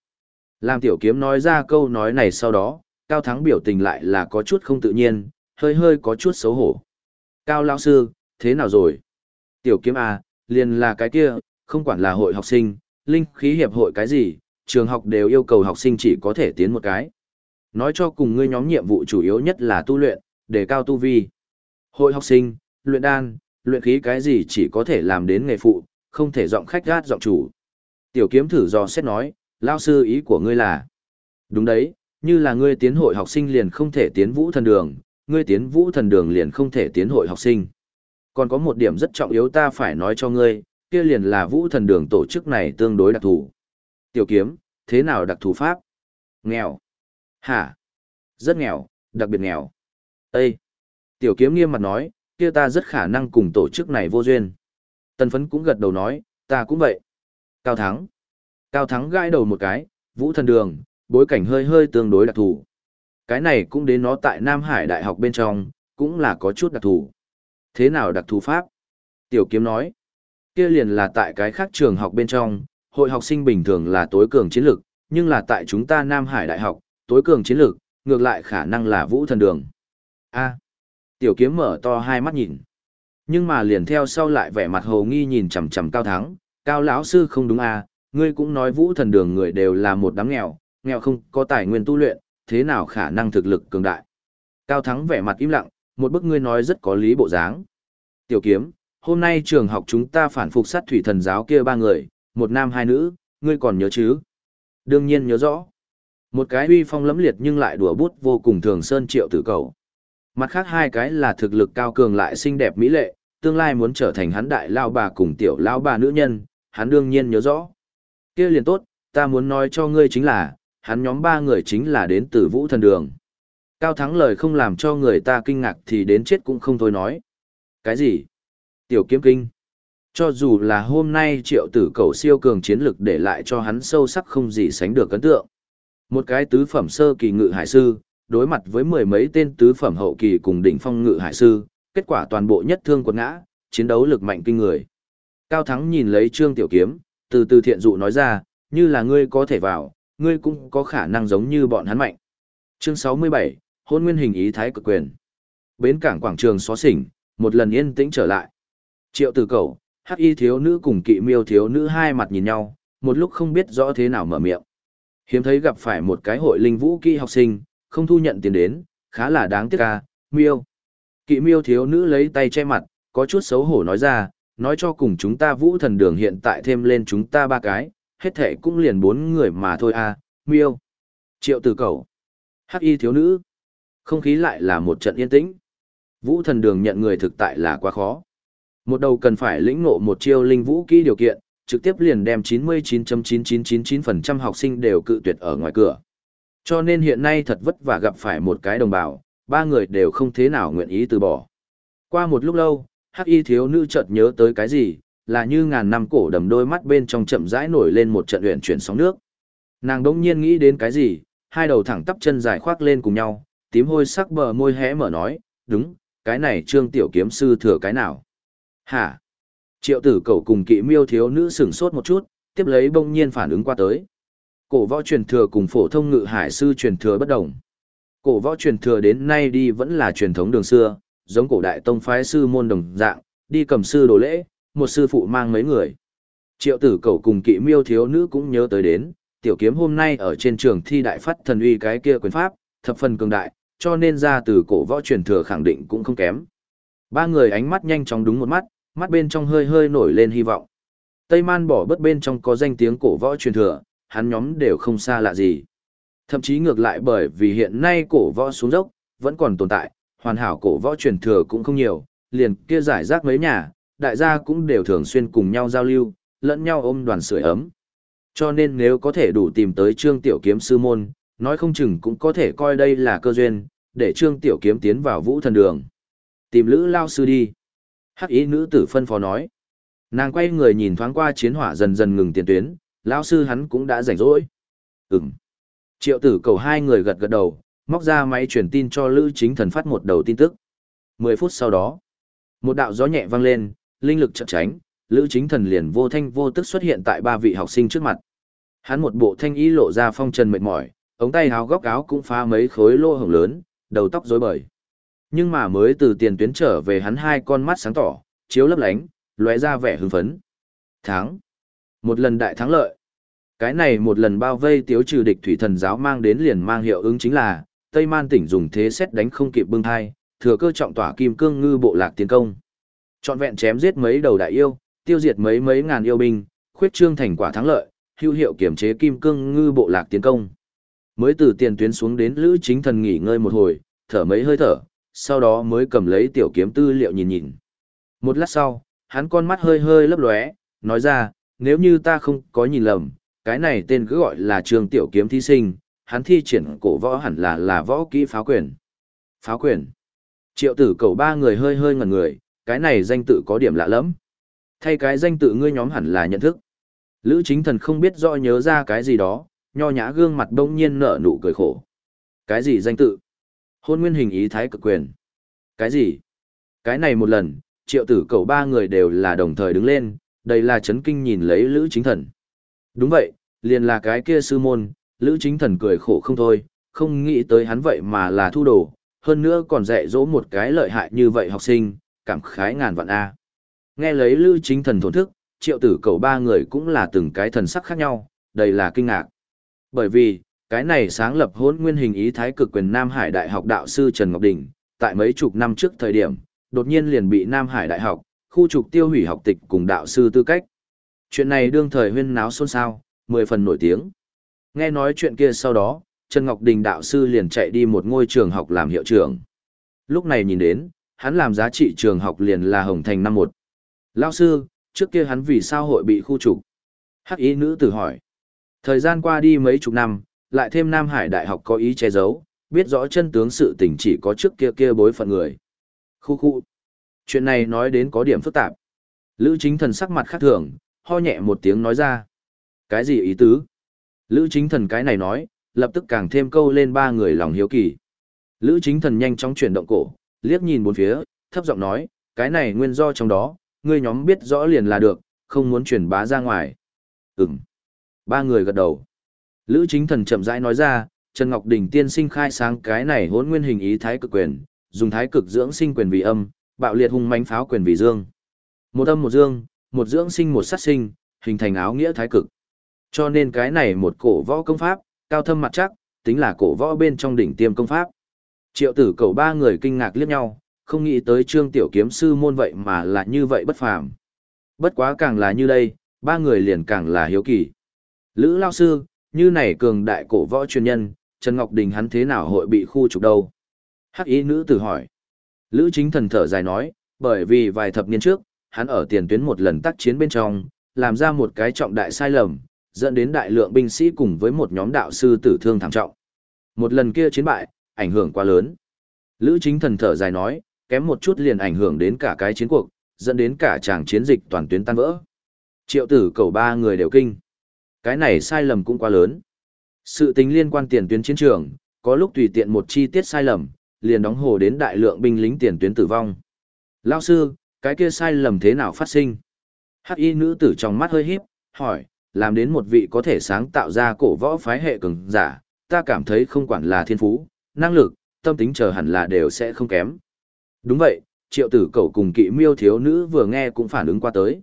Làm tiểu kiếm nói ra câu nói này sau đó, Cao Thắng biểu tình lại là có chút không tự nhiên, hơi hơi có chút xấu hổ. Cao lão sư, thế nào rồi? Tiểu kiếm à, liền là cái kia, không quản là hội học sinh, linh khí hiệp hội cái gì, trường học đều yêu cầu học sinh chỉ có thể tiến một cái. Nói cho cùng ngươi nhóm nhiệm vụ chủ yếu nhất là tu luyện, để cao tu vi. Hội học sinh, luyện đan, luyện khí cái gì chỉ có thể làm đến nghề phụ, không thể giọng khách gát giọng chủ. Tiểu kiếm thử do xét nói, lao sư ý của ngươi là. Đúng đấy, như là ngươi tiến hội học sinh liền không thể tiến vũ thần đường, ngươi tiến vũ thần đường liền không thể tiến hội học sinh. Còn có một điểm rất trọng yếu ta phải nói cho ngươi, kia liền là vũ thần đường tổ chức này tương đối đặc thù. Tiểu kiếm, thế nào đặc thù pháp? Nghèo. Hả? Rất nghèo, đặc biệt nghèo. Ê! Tiểu kiếm nghiêm mặt nói, kia ta rất khả năng cùng tổ chức này vô duyên. Tần phấn cũng gật đầu nói, ta cũng vậy. Cao Thắng. Cao Thắng gãi đầu một cái, vũ thần đường, bối cảnh hơi hơi tương đối đặc thù. Cái này cũng đến nó tại Nam Hải Đại học bên trong, cũng là có chút đặc thù. Thế nào đặc thù pháp? Tiểu kiếm nói, kia liền là tại cái khác trường học bên trong, hội học sinh bình thường là tối cường chiến lược, nhưng là tại chúng ta Nam Hải Đại học, tối cường chiến lược, ngược lại khả năng là vũ thần đường. A. tiểu kiếm mở to hai mắt nhìn. Nhưng mà liền theo sau lại vẻ mặt hồ nghi nhìn chằm chằm cao thắng, cao lão sư không đúng à, ngươi cũng nói vũ thần đường người đều là một đám nghèo, nghèo không có tài nguyên tu luyện, thế nào khả năng thực lực cường đại. Cao thắng vẻ mặt im lặng, một bức ngươi nói rất có lý bộ dáng. Tiểu kiếm, hôm nay trường học chúng ta phản phục sát thủy thần giáo kia ba người, một nam hai nữ, ngươi còn nhớ chứ? Đương nhiên nhớ rõ. Một cái uy phong lẫm liệt nhưng lại đùa bút vô cùng thường sơn triệu tử cầu. Mặt khác hai cái là thực lực cao cường lại xinh đẹp mỹ lệ, tương lai muốn trở thành hắn đại lao bà cùng tiểu lao bà nữ nhân, hắn đương nhiên nhớ rõ. kia liền tốt, ta muốn nói cho ngươi chính là, hắn nhóm ba người chính là đến từ vũ thần đường. Cao thắng lời không làm cho người ta kinh ngạc thì đến chết cũng không thôi nói. Cái gì? Tiểu kiếm kinh. Cho dù là hôm nay triệu tử cầu siêu cường chiến lực để lại cho hắn sâu sắc không gì sánh được ấn tượng. Một cái tứ phẩm sơ kỳ ngự hải sư, đối mặt với mười mấy tên tứ phẩm hậu kỳ cùng đỉnh phong ngự hải sư, kết quả toàn bộ nhất thương quật ngã, chiến đấu lực mạnh kinh người. Cao Thắng nhìn lấy Trương Tiểu Kiếm, từ từ thiện dụ nói ra, như là ngươi có thể vào, ngươi cũng có khả năng giống như bọn hắn mạnh. Chương 67, hôn nguyên hình ý thái cực quyền. Bến cảng quảng trường xóa xỉnh, một lần yên tĩnh trở lại. Triệu tử cầu, hắc y thiếu nữ cùng kỵ miêu thiếu nữ hai mặt nhìn nhau, một lúc không biết rõ thế nào mở miệng. Hiếm thấy gặp phải một cái hội linh vũ kỹ học sinh, không thu nhận tiền đến, khá là đáng tiếc ca, miêu. Kỵ miêu thiếu nữ lấy tay che mặt, có chút xấu hổ nói ra, nói cho cùng chúng ta vũ thần đường hiện tại thêm lên chúng ta ba cái, hết thể cũng liền bốn người mà thôi à, miêu. Triệu tử cầu. Hắc y thiếu nữ. Không khí lại là một trận yên tĩnh. Vũ thần đường nhận người thực tại là quá khó. Một đầu cần phải lĩnh ngộ một chiêu linh vũ kỹ điều kiện, trực tiếp liền đem 99.9999% học sinh đều cự tuyệt ở ngoài cửa. Cho nên hiện nay thật vất vả gặp phải một cái đồng bào, ba người đều không thế nào nguyện ý từ bỏ. Qua một lúc lâu, hắc y thiếu nữ chợt nhớ tới cái gì, là như ngàn năm cổ đầm đôi mắt bên trong chậm rãi nổi lên một trận luyện chuyển sóng nước. Nàng đỗng nhiên nghĩ đến cái gì, hai đầu thẳng tắp chân dài khoác lên cùng nhau, tím hôi sắc bờ môi hé mở nói, đúng, cái này trương tiểu kiếm sư thừa cái nào. Hả? Triệu tử cầu cùng kỵ miêu thiếu nữ sửng sốt một chút, tiếp lấy bỗng nhiên phản ứng qua tới. Cổ võ truyền thừa cùng phổ thông ngự hải sư truyền thừa bất đồng. Cổ võ truyền thừa đến nay đi vẫn là truyền thống đường xưa, giống cổ đại tông phái sư môn đồng dạng, đi cầm sư đồ lễ, một sư phụ mang mấy người. Triệu tử cầu cùng kỵ miêu thiếu nữ cũng nhớ tới đến, tiểu kiếm hôm nay ở trên trường thi đại phát thần uy cái kia quyền pháp, thập phần cường đại, cho nên ra từ cổ võ truyền thừa khẳng định cũng không kém. Ba người ánh mắt nhanh chóng đúng một mắt, mắt bên trong hơi hơi nổi lên hy vọng. Tây Man bỏ bất bên trong có danh tiếng cổ võ truyền thừa, hắn nhóm đều không xa lạ gì. Thậm chí ngược lại bởi vì hiện nay cổ võ xuống dốc, vẫn còn tồn tại, hoàn hảo cổ võ truyền thừa cũng không nhiều, liền kia giải rác mấy nhà, đại gia cũng đều thường xuyên cùng nhau giao lưu, lẫn nhau ôm đoàn sưởi ấm. Cho nên nếu có thể đủ tìm tới Trương Tiểu Kiếm sư môn, nói không chừng cũng có thể coi đây là cơ duyên, để Trương Tiểu Kiếm tiến vào vũ thần đường. Tìm Lữ Lao Sư đi. Hắc ý nữ tử phân phó nói. Nàng quay người nhìn thoáng qua chiến hỏa dần dần ngừng tiền tuyến, Lao Sư hắn cũng đã rảnh rỗi. Ừm. Triệu tử cầu hai người gật gật đầu, móc ra máy truyền tin cho Lữ Chính Thần phát một đầu tin tức. Mười phút sau đó, một đạo gió nhẹ vang lên, linh lực chợt tránh, Lữ Chính Thần liền vô thanh vô tức xuất hiện tại ba vị học sinh trước mặt. Hắn một bộ thanh ý lộ ra phong trần mệt mỏi, ống tay áo góc áo cũng phá mấy khối lỗ hổng lớn, đầu tóc rối bời. Nhưng mà mới từ tiền tuyến trở về hắn hai con mắt sáng tỏ, chiếu lấp lánh, lóe ra vẻ hưng phấn. Thắng. Một lần đại thắng lợi. Cái này một lần bao vây tiếu trừ địch thủy thần giáo mang đến liền mang hiệu ứng chính là, Tây Man tỉnh dùng thế xét đánh không kịp bưng hai, thừa cơ trọng tỏa kim cương ngư bộ lạc tiến công. Trọn vẹn chém giết mấy đầu đại yêu, tiêu diệt mấy mấy ngàn yêu binh, khuyết trương thành quả thắng lợi, hữu hiệu kiểm chế kim cương ngư bộ lạc tiến công. Mới từ tiền tuyến xuống đến Lữ Chính Thần nghỉ ngơi một hồi, thở mấy hơi thở, sau đó mới cầm lấy tiểu kiếm tư liệu nhìn nhìn. Một lát sau, hắn con mắt hơi hơi lấp lóe, nói ra, nếu như ta không có nhìn lầm, cái này tên cứ gọi là trường tiểu kiếm thí sinh, hắn thi triển cổ võ hẳn là là võ kỹ pháo quyền. Pháo quyền. Triệu tử cầu ba người hơi hơi ngẩn người, cái này danh tự có điểm lạ lắm. Thay cái danh tự ngươi nhóm hẳn là nhận thức. Lữ chính thần không biết rõ nhớ ra cái gì đó, nho nhã gương mặt đông nhiên nở nụ cười khổ. Cái gì danh tự? Hôn nguyên hình ý thái cực quyền. Cái gì? Cái này một lần, triệu tử cầu ba người đều là đồng thời đứng lên, đây là chấn kinh nhìn lấy Lữ chính thần. Đúng vậy, liền là cái kia sư môn, Lữ Chính Thần cười khổ không thôi, không nghĩ tới hắn vậy mà là thu đồ, hơn nữa còn dạy dỗ một cái lợi hại như vậy học sinh, cảm khái ngàn vạn A. Nghe lấy Lữ Chính Thần thổn thức, triệu tử cầu ba người cũng là từng cái thần sắc khác nhau, đầy là kinh ngạc. Bởi vì, cái này sáng lập hôn nguyên hình ý thái cực quyền Nam Hải Đại học đạo sư Trần Ngọc Đình, tại mấy chục năm trước thời điểm, đột nhiên liền bị Nam Hải Đại học, khu trục tiêu hủy học tịch cùng đạo sư tư cách. Chuyện này đương thời huyên náo xôn xao, mười phần nổi tiếng. Nghe nói chuyện kia sau đó, Trần Ngọc Đình đạo sư liền chạy đi một ngôi trường học làm hiệu trưởng. Lúc này nhìn đến, hắn làm giá trị trường học liền là Hồng Thành năm một. Lao sư, trước kia hắn vì sao hội bị khu trục? Hắc ý nữ tử hỏi. Thời gian qua đi mấy chục năm, lại thêm Nam Hải Đại học có ý che giấu, biết rõ chân tướng sự tình chỉ có trước kia kia bối phận người. Khu khu. Chuyện này nói đến có điểm phức tạp. Lữ chính thần sắc mặt khác thường, ho nhẹ một tiếng nói ra. Cái gì ý tứ? Lữ chính thần cái này nói, lập tức càng thêm câu lên ba người lòng hiếu kỳ. Lữ chính thần nhanh chóng chuyển động cổ, liếc nhìn bốn phía, thấp giọng nói, cái này nguyên do trong đó, ngươi nhóm biết rõ liền là được, không muốn truyền bá ra ngoài. Ừm. Ba người gật đầu. Lữ chính thần chậm rãi nói ra, Trần Ngọc Đình tiên sinh khai sáng cái này hỗn nguyên hình ý thái cực quyền, dùng thái cực dưỡng sinh quyền vì âm, bạo liệt hung mãnh pháo quyền vì dương. Một âm một dương, một dưỡng sinh một sát sinh, hình thành áo nghĩa thái cực. Cho nên cái này một cổ võ công pháp, cao thâm mặt chắc, tính là cổ võ bên trong đỉnh tiêm công pháp. Triệu tử cầu ba người kinh ngạc liếc nhau, không nghĩ tới trương tiểu kiếm sư môn vậy mà là như vậy bất phàm. Bất quá càng là như đây, ba người liền càng là hiếu kỳ. Lữ lao sư, như này cường đại cổ võ chuyên nhân, Trần Ngọc Đình hắn thế nào hội bị khu trục đâu? Hắc ý nữ tử hỏi. Lữ chính thần thở dài nói, bởi vì vài thập niên trước, hắn ở tiền tuyến một lần tác chiến bên trong, làm ra một cái trọng đại sai lầm, dẫn đến đại lượng binh sĩ cùng với một nhóm đạo sư tử thương thảm trọng. Một lần kia chiến bại, ảnh hưởng quá lớn. Lữ chính thần thở dài nói, kém một chút liền ảnh hưởng đến cả cái chiến cuộc, dẫn đến cả tràng chiến dịch toàn tuyến tan vỡ. Triệu tử cầu ba người đều kinh. Cái này sai lầm cũng quá lớn. Sự tính liên quan tiền tuyến chiến trường, có lúc tùy tiện một chi tiết sai lầm, liền đóng hồ đến đại lượng binh lính tiền tuyến tử vong. Lao sư, cái kia sai lầm thế nào phát sinh? Hắc y nữ tử trong mắt hơi híp, hỏi, làm đến một vị có thể sáng tạo ra cổ võ phái hệ cường giả, ta cảm thấy không quản là thiên phú, năng lực, tâm tính chờ hẳn là đều sẽ không kém. Đúng vậy, triệu tử cầu cùng kỵ miêu thiếu nữ vừa nghe cũng phản ứng qua tới.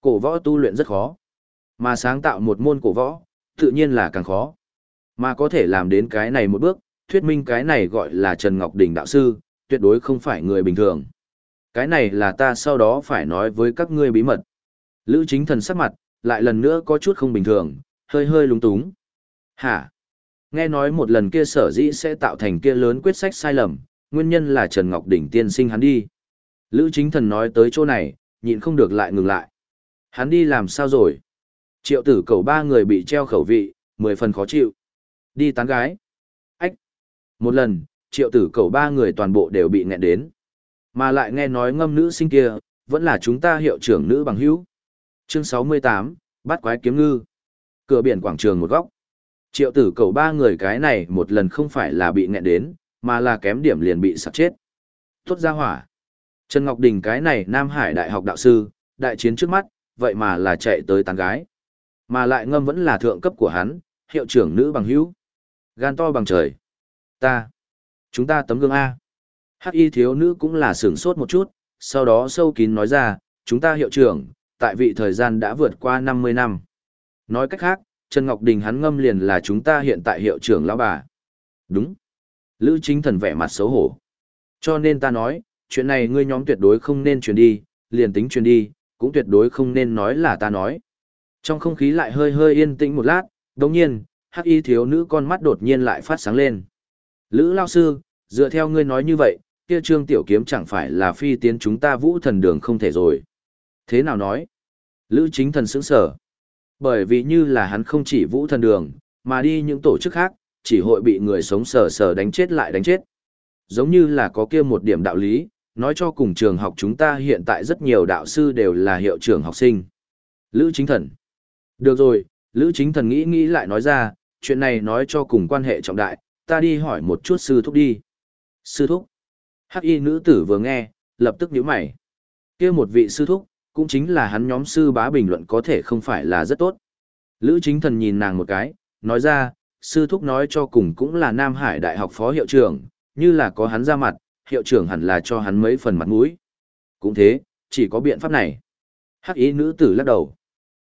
Cổ võ tu luyện rất khó, mà sáng tạo một môn cổ võ, tự nhiên là càng khó. Mà có thể làm đến cái này một bước, thuyết minh cái này gọi là Trần Ngọc Đình đạo sư, tuyệt đối không phải người bình thường. Cái này là ta sau đó phải nói với các ngươi bí mật. Lữ chính thần sắc mặt, lại lần nữa có chút không bình thường, hơi hơi lúng túng. Hả? Nghe nói một lần kia sở dĩ sẽ tạo thành kia lớn quyết sách sai lầm, nguyên nhân là Trần Ngọc Đỉnh tiên sinh hắn đi. Lữ chính thần nói tới chỗ này, nhịn không được lại ngừng lại. Hắn đi làm sao rồi? Triệu tử cầu ba người bị treo khẩu vị, mười phần khó chịu. Đi tán gái. Ách. Một lần, triệu tử cầu ba người toàn bộ đều bị nghẹn đến. Mà lại nghe nói ngâm nữ sinh kia, vẫn là chúng ta hiệu trưởng nữ bằng hữu. Chương 68, bắt quái kiếm ngư. Cửa biển quảng trường một góc. Triệu tử cầu ba người cái này một lần không phải là bị nghẹn đến, mà là kém điểm liền bị sặc chết. Tốt ra hỏa. Trần Ngọc Đình cái này Nam Hải Đại học đạo sư, đại chiến trước mắt, vậy mà là chạy tới tán gái. Mà lại ngâm vẫn là thượng cấp của hắn, hiệu trưởng nữ bằng hữu. Gan to bằng trời. Ta. Chúng ta tấm gương A. Hắc y thiếu nữ cũng là sửng sốt một chút, sau đó sâu kín nói ra, chúng ta hiệu trưởng, tại vị thời gian đã vượt qua 50 năm. Nói cách khác, Trần Ngọc Đình hắn ngâm liền là chúng ta hiện tại hiệu trưởng lão bà. Đúng. Lữ chính thần vẻ mặt xấu hổ. Cho nên ta nói, chuyện này ngươi nhóm tuyệt đối không nên truyền đi, liền tính truyền đi, cũng tuyệt đối không nên nói là ta nói. Trong không khí lại hơi hơi yên tĩnh một lát, đồng nhiên, hắc y thiếu nữ con mắt đột nhiên lại phát sáng lên. Lữ lao sư, dựa theo ngươi nói như vậy, kia trương tiểu kiếm chẳng phải là phi tiến chúng ta vũ thần đường không thể rồi. Thế nào nói? Lữ chính thần sững sở. Bởi vì như là hắn không chỉ vũ thần đường, mà đi những tổ chức khác, chỉ hội bị người sống sờ sờ đánh chết lại đánh chết. Giống như là có kia một điểm đạo lý, nói cho cùng trường học chúng ta hiện tại rất nhiều đạo sư đều là hiệu trưởng học sinh. Lữ chính thần. Được rồi, Lữ chính thần nghĩ nghĩ lại nói ra, chuyện này nói cho cùng quan hệ trọng đại, ta đi hỏi một chút sư thúc đi. Sư thúc. Hắc y nữ tử vừa nghe, lập tức nhíu mày. kia một vị sư thúc, cũng chính là hắn nhóm sư bá bình luận có thể không phải là rất tốt. Lữ chính thần nhìn nàng một cái, nói ra, sư thúc nói cho cùng cũng là Nam Hải Đại học phó hiệu trưởng, như là có hắn ra mặt, hiệu trưởng hẳn là cho hắn mấy phần mặt mũi. Cũng thế, chỉ có biện pháp này. Hắc ý nữ tử lắc đầu.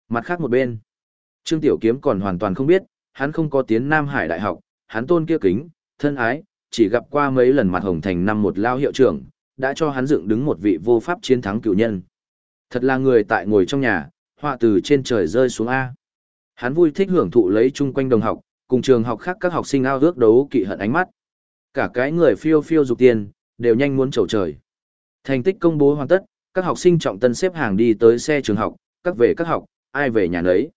Mặt khác một bên, Trương Tiểu Kiếm còn hoàn toàn không biết, hắn không có tiến Nam Hải Đại học, hắn tôn kia kính, thân ái, chỉ gặp qua mấy lần mặt hồng thành năm một lao hiệu trưởng, đã cho hắn dựng đứng một vị vô pháp chiến thắng cựu nhân. Thật là người tại ngồi trong nhà, họa từ trên trời rơi xuống A. Hắn vui thích hưởng thụ lấy chung quanh đồng học, cùng trường học khác các học sinh ao ước đấu kỵ hận ánh mắt. Cả cái người phiêu phiêu dục tiền, đều nhanh muốn trầu trời. Thành tích công bố hoàn tất, các học sinh trọng tân xếp hàng đi tới xe trường học, các về các học, ai về nhà nấy.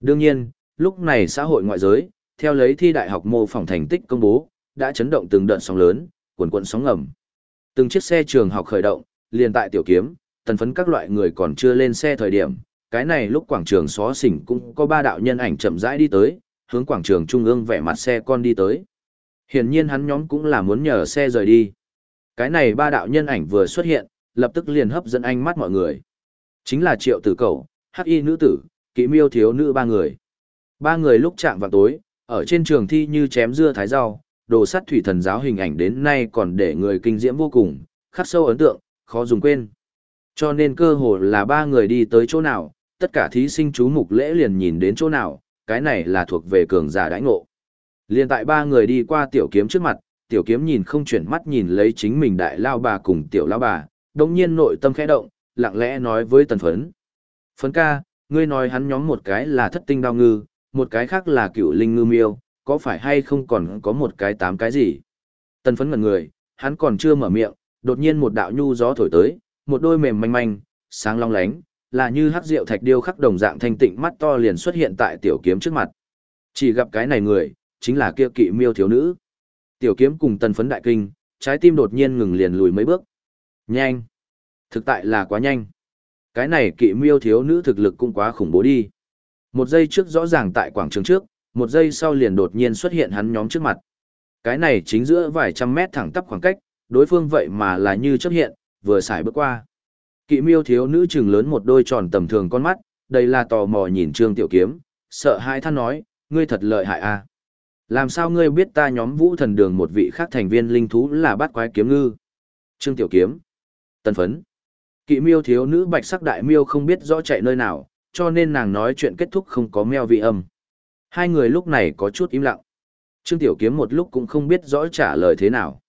Đương nhiên, lúc này xã hội ngoại giới, theo lấy thi đại học mô phỏng thành tích công bố, đã chấn động từng đợt sóng lớn, cuồn cuộn sóng ngầm. Từng chiếc xe trường học khởi động, liền tại tiểu kiếm, tần phấn các loại người còn chưa lên xe thời điểm, cái này lúc quảng trường xó xỉnh cũng có ba đạo nhân ảnh chậm rãi đi tới, hướng quảng trường trung ương vẻ mặt xe con đi tới. Hiển nhiên hắn nhóm cũng là muốn nhờ xe rời đi. Cái này ba đạo nhân ảnh vừa xuất hiện, lập tức liền hấp dẫn ánh mắt mọi người. Chính là triệu tử cẩu hắc y nữ tử, Kỷ miêu thiếu nữ ba người. Ba người lúc chạm vào tối, ở trên trường thi như chém dưa thái rau, đồ sắt thủy thần giáo hình ảnh đến nay còn để người kinh diễm vô cùng, khắc sâu ấn tượng, khó dùng quên. Cho nên cơ hồ là ba người đi tới chỗ nào, tất cả thí sinh chú mục lễ liền nhìn đến chỗ nào, cái này là thuộc về cường giả đãi ngộ. Liên tại ba người đi qua tiểu kiếm trước mặt, tiểu kiếm nhìn không chuyển mắt nhìn lấy chính mình đại lao bà cùng tiểu lao bà, đồng nhiên nội tâm khẽ động, lặng lẽ nói với tần phấn. Phấn ca, ngươi nói hắn nhóm một cái là thất tinh đao ngư, một cái khác là cựu linh ngư miêu, có phải hay không còn có một cái tám cái gì? Tần phấn ngần người, hắn còn chưa mở miệng, đột nhiên một đạo nhu gió thổi tới, một đôi mềm manh manh, sáng long lánh, là như hắc rượu thạch điêu khắc đồng dạng thanh tịnh mắt to liền xuất hiện tại tiểu kiếm trước mặt. Chỉ gặp cái này người, chính là kia kỵ miêu thiếu nữ. Tiểu kiếm cùng tần phấn đại kinh, trái tim đột nhiên ngừng liền lùi mấy bước. Nhanh! Thực tại là quá nhanh. Cái này kỵ miêu thiếu nữ thực lực cũng quá khủng bố đi. Một giây trước rõ ràng tại quảng trường trước, một giây sau liền đột nhiên xuất hiện hắn nhóm trước mặt. Cái này chính giữa vài trăm mét thẳng tắp khoảng cách, đối phương vậy mà là như chấp hiện, vừa xài bước qua. Kỵ miêu thiếu nữ trừng lớn một đôi tròn tầm thường con mắt, đây là tò mò nhìn Trương Tiểu Kiếm, sợ hãi than nói, ngươi thật lợi hại a. À? Làm sao ngươi biết ta nhóm vũ thần đường một vị khác thành viên linh thú là bát quái kiếm ngư? Trương Tiểu Kiếm. Tân phấn. Kỵ miêu thiếu nữ bạch sắc đại miêu không biết rõ chạy nơi nào, cho nên nàng nói chuyện kết thúc không có meo vị âm. Hai người lúc này có chút im lặng. Trương Tiểu Kiếm một lúc cũng không biết rõ trả lời thế nào.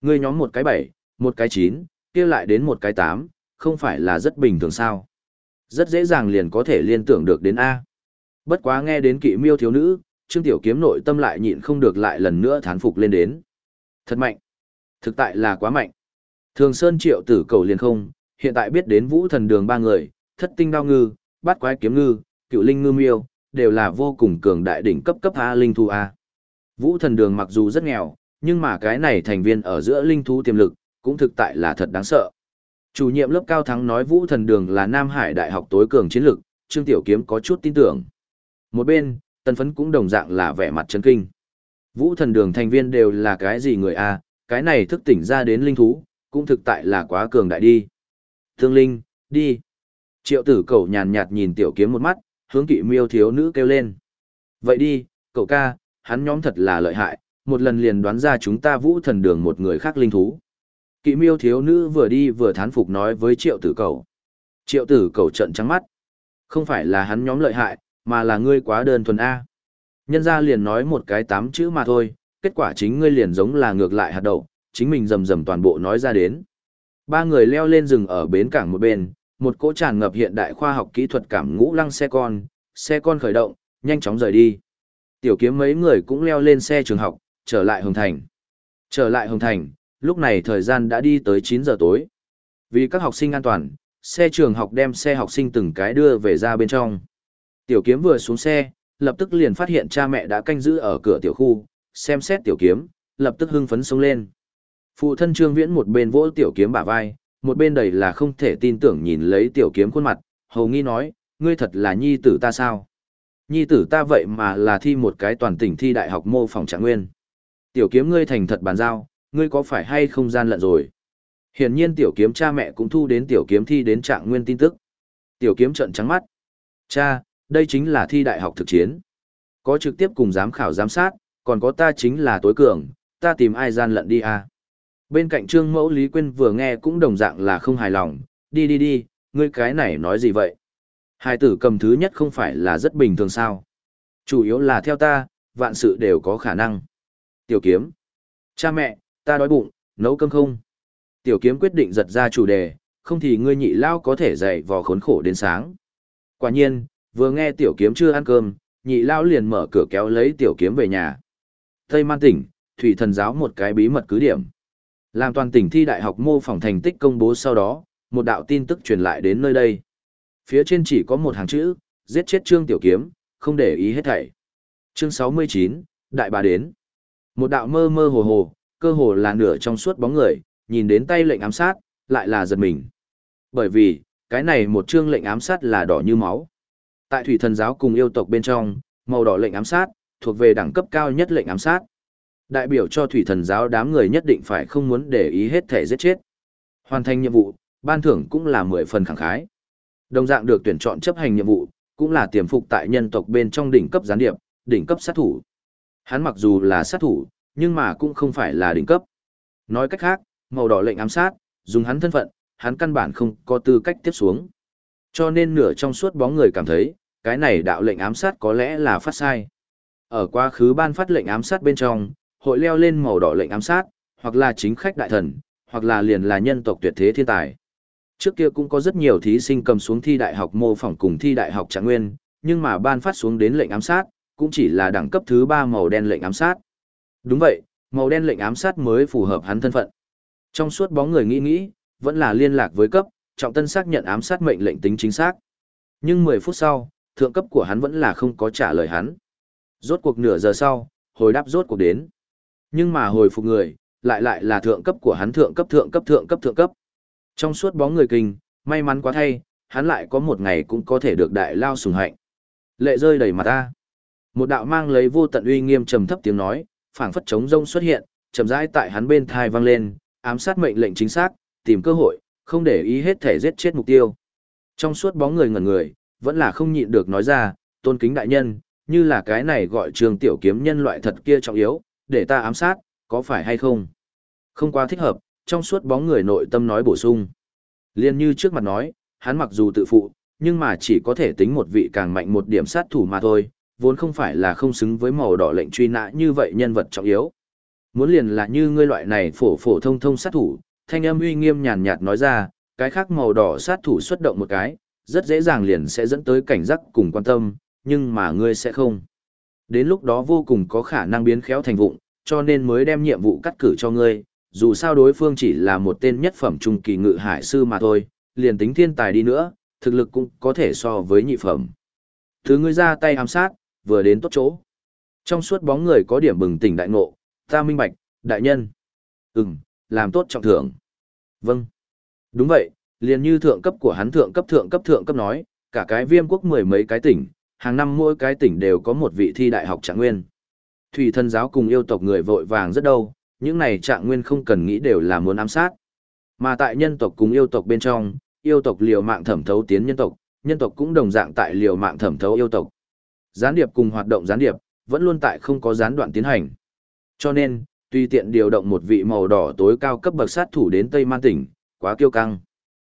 Ngươi nhóm một cái bảy, một cái chín, kia lại đến một cái tám, không phải là rất bình thường sao. Rất dễ dàng liền có thể liên tưởng được đến A. Bất quá nghe đến kỵ miêu thiếu nữ, Trương Tiểu Kiếm nội tâm lại nhịn không được lại lần nữa thán phục lên đến. Thật mạnh. Thực tại là quá mạnh. Thường Sơn triệu tử cầu liền không, hiện tại biết đến vũ thần đường ba người, thất tinh đao ngư, bát quái kiếm ngư, cựu linh ngư miêu, đều là vô cùng cường đại đỉnh cấp cấp A linh thú A. Vũ thần đường mặc dù rất nghèo, nhưng mà cái này thành viên ở giữa linh thú tiềm lực, cũng thực tại là thật đáng sợ. Chủ nhiệm lớp cao thắng nói Vũ thần đường là Nam Hải Đại học tối cường chiến lực, Trương Tiểu Kiếm có chút tin tưởng. Một bên, Tân Phấn cũng đồng dạng là vẻ mặt chấn kinh. Vũ thần đường thành viên đều là cái gì người A, cái này thức tỉnh ra đến linh thú, cũng thực tại là quá cường đại đi. Thương linh, đi. Triệu tử cậu nhàn nhạt nhìn tiểu kiếm một mắt, hướng kỵ miêu thiếu nữ kêu lên. Vậy đi, cậu ca, hắn nhóm thật là lợi hại, một lần liền đoán ra chúng ta vũ thần đường một người khác linh thú. Kỵ miêu thiếu nữ vừa đi vừa thán phục nói với triệu tử cầu. Triệu tử cầu trận trắng mắt. Không phải là hắn nhóm lợi hại, mà là ngươi quá đơn thuần A. Nhân ra liền nói một cái tám chữ mà thôi, kết quả chính ngươi liền giống là ngược lại hạt đậu, chính mình rầm rầm toàn bộ nói ra đến. Ba người leo lên rừng ở bến cảng một bên, một cỗ tràn ngập hiện đại khoa học kỹ thuật cảm ngũ lăng xe con, xe con khởi động, nhanh chóng rời đi. Tiểu kiếm mấy người cũng leo lên xe trường học, trở lại Hồng Thành. Trở lại Hồng Thành, lúc này thời gian đã đi tới 9 giờ tối. Vì các học sinh an toàn, xe trường học đem xe học sinh từng cái đưa về ra bên trong. Tiểu kiếm vừa xuống xe, lập tức liền phát hiện cha mẹ đã canh giữ ở cửa tiểu khu, xem xét tiểu kiếm, lập tức hưng phấn sống lên. Phụ thân Trương Viễn một bên vỗ tiểu kiếm bả vai, một bên đầy là không thể tin tưởng nhìn lấy tiểu kiếm khuôn mặt, hầu nghi nói, ngươi thật là nhi tử ta sao? Nhi tử ta vậy mà là thi một cái toàn tỉnh thi đại học mô phỏng trạng nguyên. Tiểu kiếm ngươi thành thật bàn giao, ngươi có phải hay không gian lận rồi? Hiển nhiên tiểu kiếm cha mẹ cũng thu đến tiểu kiếm thi đến trạng nguyên tin tức. Tiểu kiếm trợn trắng mắt. Cha, đây chính là thi đại học thực chiến. Có trực tiếp cùng giám khảo giám sát, còn có ta chính là tối cường, ta tìm ai gian lận đi à. Bên cạnh trương mẫu Lý Quyên vừa nghe cũng đồng dạng là không hài lòng, đi đi đi, ngươi cái này nói gì vậy? Hai tử cầm thứ nhất không phải là rất bình thường sao? Chủ yếu là theo ta, vạn sự đều có khả năng. Tiểu kiếm. Cha mẹ, ta đói bụng, nấu cơm không? Tiểu kiếm quyết định giật ra chủ đề, không thì ngươi nhị lao có thể dậy vò khốn khổ đến sáng. Quả nhiên, vừa nghe tiểu kiếm chưa ăn cơm, nhị lao liền mở cửa kéo lấy tiểu kiếm về nhà. Tây Man tỉnh, thủy thần giáo một cái bí mật cứ điểm. Làm toàn tỉnh thi đại học mô phỏng thành tích công bố sau đó, một đạo tin tức truyền lại đến nơi đây. Phía trên chỉ có một hàng chữ, giết chết Trương Tiểu Kiếm, không để ý hết thảy. Chương 69, Đại bà đến. Một đạo mơ mơ hồ hồ, cơ hồ là nửa trong suốt bóng người, nhìn đến tay lệnh ám sát, lại là giật mình. Bởi vì, cái này một chương lệnh ám sát là đỏ như máu. Tại thủy thần giáo cùng yêu tộc bên trong, màu đỏ lệnh ám sát, thuộc về đẳng cấp cao nhất lệnh ám sát. Đại biểu cho thủy thần giáo đám người nhất định phải không muốn để ý hết thể giết chết. Hoàn thành nhiệm vụ, ban thưởng cũng là mười phần khẳng khái. Đồng dạng được tuyển chọn chấp hành nhiệm vụ, cũng là tiềm phục tại nhân tộc bên trong đỉnh cấp gián điệp, đỉnh cấp sát thủ. Hắn mặc dù là sát thủ, nhưng mà cũng không phải là đỉnh cấp. Nói cách khác, màu đỏ lệnh ám sát, dùng hắn thân phận, hắn căn bản không có tư cách tiếp xuống. Cho nên nửa trong suốt bóng người cảm thấy, cái này đạo lệnh ám sát có lẽ là phát sai. Ở quá khứ ban phát lệnh ám sát bên trong, hội leo lên màu đỏ lệnh ám sát, hoặc là chính khách đại thần, hoặc là liền là nhân tộc tuyệt thế thiên tài. Trước kia cũng có rất nhiều thí sinh cầm xuống thi đại học mô phỏng cùng thi đại học trạng nguyên, nhưng mà ban phát xuống đến lệnh ám sát, cũng chỉ là đẳng cấp thứ 3 màu đen lệnh ám sát. Đúng vậy, màu đen lệnh ám sát mới phù hợp hắn thân phận. Trong suốt bóng người nghĩ nghĩ, vẫn là liên lạc với cấp, trọng tân xác nhận ám sát mệnh lệnh tính chính xác. Nhưng 10 phút sau, thượng cấp của hắn vẫn là không có trả lời hắn. Rốt cuộc nửa giờ sau, hồi đáp rốt cuộc đến. Nhưng mà hồi phục người, lại lại là thượng cấp của hắn thượng cấp thượng cấp thượng cấp thượng cấp. Trong suốt bóng người kinh, may mắn quá thay, hắn lại có một ngày cũng có thể được đại lao sùng hạnh. Lệ rơi đầy mặt ta. Một đạo mang lấy vô tận uy nghiêm trầm thấp tiếng nói, phảng phất chống rông xuất hiện, chậm rãi tại hắn bên thai vang lên, ám sát mệnh lệnh chính xác, tìm cơ hội, không để ý hết thể giết chết mục tiêu. Trong suốt bóng người ngẩn người, vẫn là không nhịn được nói ra, tôn kính đại nhân, như là cái này gọi trường tiểu kiếm nhân loại thật kia trọng yếu, để ta ám sát, có phải hay không? Không quá thích hợp, trong suốt bóng người nội tâm nói bổ sung. Liên như trước mặt nói, hắn mặc dù tự phụ, nhưng mà chỉ có thể tính một vị càng mạnh một điểm sát thủ mà thôi, vốn không phải là không xứng với màu đỏ lệnh truy nã như vậy nhân vật trọng yếu. Muốn liền là như ngươi loại này phổ phổ thông thông sát thủ, thanh âm uy nghiêm nhàn nhạt nói ra, cái khác màu đỏ sát thủ xuất động một cái, rất dễ dàng liền sẽ dẫn tới cảnh giác cùng quan tâm, nhưng mà ngươi sẽ không. Đến lúc đó vô cùng có khả năng biến khéo thành vụng, cho nên mới đem nhiệm vụ cắt cử cho ngươi, dù sao đối phương chỉ là một tên nhất phẩm trung kỳ ngự hải sư mà thôi, liền tính thiên tài đi nữa, thực lực cũng có thể so với nhị phẩm. Thứ ngươi ra tay ám sát, vừa đến tốt chỗ. Trong suốt bóng người có điểm bừng tỉnh đại ngộ, ta minh bạch, đại nhân. Ừm, làm tốt trọng thưởng. Vâng. Đúng vậy, liền như thượng cấp của hắn thượng cấp thượng cấp thượng cấp nói, cả cái viêm quốc mười mấy cái tỉnh, hàng năm mỗi cái tỉnh đều có một vị thi đại học trạng nguyên. Thủy thân giáo cùng yêu tộc người vội vàng rất đâu, những này trạng nguyên không cần nghĩ đều là muốn ám sát. Mà tại nhân tộc cùng yêu tộc bên trong, yêu tộc liều mạng thẩm thấu tiến nhân tộc, nhân tộc cũng đồng dạng tại liều mạng thẩm thấu yêu tộc. Gián điệp cùng hoạt động gián điệp, vẫn luôn tại không có gián đoạn tiến hành. Cho nên, tùy tiện điều động một vị màu đỏ tối cao cấp bậc sát thủ đến Tây Man tỉnh, quá kiêu căng.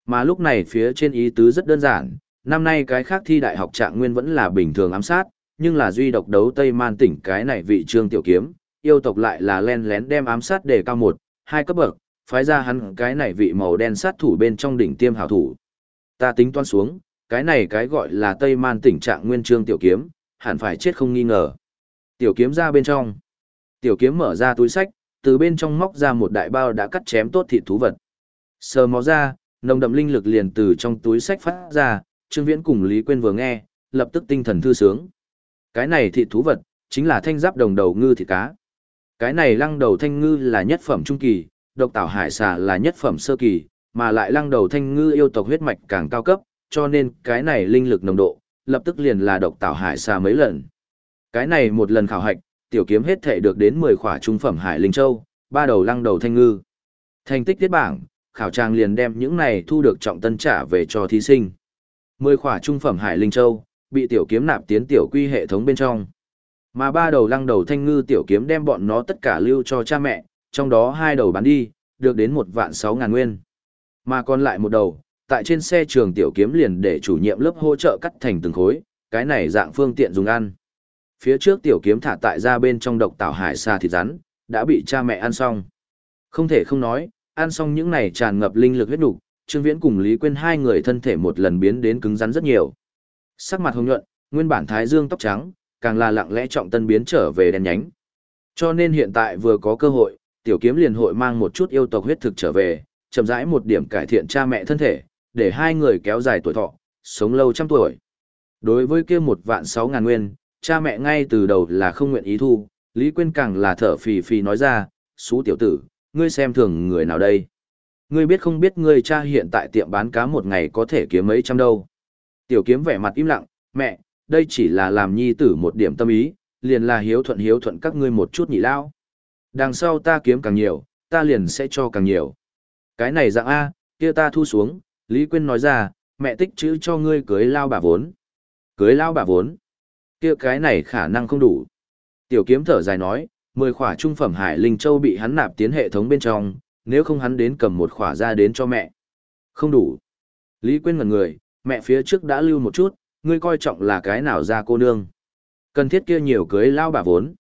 Mà lúc này phía trên ý tứ rất đơn giản, năm nay cái khác thi đại học trạng nguyên vẫn là bình thường ám sát, nhưng là duy độc đấu Tây Man tỉnh cái này vị trương tiểu kiếm, yêu tộc lại là len lén đem ám sát để cao một, hai cấp bậc, phái ra hắn cái này vị màu đen sát thủ bên trong đỉnh tiêm hảo thủ. Ta tính toán xuống, cái này cái gọi là Tây Man tỉnh trạng nguyên trương tiểu kiếm, hẳn phải chết không nghi ngờ. Tiểu kiếm ra bên trong. Tiểu kiếm mở ra túi sách, từ bên trong móc ra một đại bao đã cắt chém tốt thịt thú vật. Sờ mó ra, nồng đậm linh lực liền từ trong túi sách phát ra, Trương Viễn cùng Lý Quyên vừa nghe, lập tức tinh thần thư sướng. Cái này thịt thú vật, chính là thanh giáp đồng đầu ngư thịt cá. Cái này lăng đầu thanh ngư là nhất phẩm trung kỳ, độc tảo hải xà là nhất phẩm sơ kỳ, mà lại lăng đầu thanh ngư yêu tộc huyết mạch càng cao cấp, cho nên cái này linh lực nồng độ, lập tức liền là độc tạo hải xà mấy lần. Cái này một lần khảo hạch, tiểu kiếm hết thể được đến 10 khỏa trung phẩm hải linh châu, ba đầu lăng đầu thanh ngư. Thành tích tiết bảng, khảo trang liền đem những này thu được trọng tân trả về cho thí sinh. 10 khỏa trung phẩm hải linh châu, bị tiểu kiếm nạp tiến tiểu quy hệ thống bên trong. Mà ba đầu lăng đầu thanh ngư tiểu kiếm đem bọn nó tất cả lưu cho cha mẹ, trong đó hai đầu bán đi, được đến một vạn sáu ngàn nguyên. Mà còn lại một đầu, tại trên xe trường tiểu kiếm liền để chủ nhiệm lớp hỗ trợ cắt thành từng khối, cái này dạng phương tiện dùng ăn. Phía trước tiểu kiếm thả tại ra bên trong độc tảo hải xa thịt rắn, đã bị cha mẹ ăn xong. Không thể không nói, ăn xong những này tràn ngập linh lực huyết nục, Trương Viễn cùng Lý Quyên hai người thân thể một lần biến đến cứng rắn rất nhiều. Sắc mặt hồng nhuận, nguyên bản thái dương tóc trắng, càng là lặng lẽ trọng tân biến trở về đen nhánh. Cho nên hiện tại vừa có cơ hội, tiểu kiếm liền hội mang một chút yêu tộc huyết thực trở về, chậm rãi một điểm cải thiện cha mẹ thân thể, để hai người kéo dài tuổi thọ, sống lâu trăm tuổi. Đối với kia một vạn sáu ngàn nguyên, cha mẹ ngay từ đầu là không nguyện ý thu, Lý Quyên càng là thở phì phì nói ra, xú tiểu tử, ngươi xem thường người nào đây. Ngươi biết không biết ngươi cha hiện tại tiệm bán cá một ngày có thể kiếm mấy trăm đâu. Tiểu kiếm vẻ mặt im lặng, mẹ, đây chỉ là làm nhi tử một điểm tâm ý, liền là hiếu thuận hiếu thuận các ngươi một chút nhị lao. Đằng sau ta kiếm càng nhiều, ta liền sẽ cho càng nhiều. Cái này dạng A, kia ta thu xuống, Lý Quyên nói ra, mẹ tích chữ cho ngươi cưới lao bà vốn. Cưới lao bà vốn. kia cái này khả năng không đủ. Tiểu kiếm thở dài nói, mười khỏa trung phẩm hải linh châu bị hắn nạp tiến hệ thống bên trong, nếu không hắn đến cầm một khỏa ra đến cho mẹ. Không đủ. Lý Quyên ngẩn người, mẹ phía trước đã lưu một chút, ngươi coi trọng là cái nào ra cô nương. Cần thiết kia nhiều cưới lao bà vốn.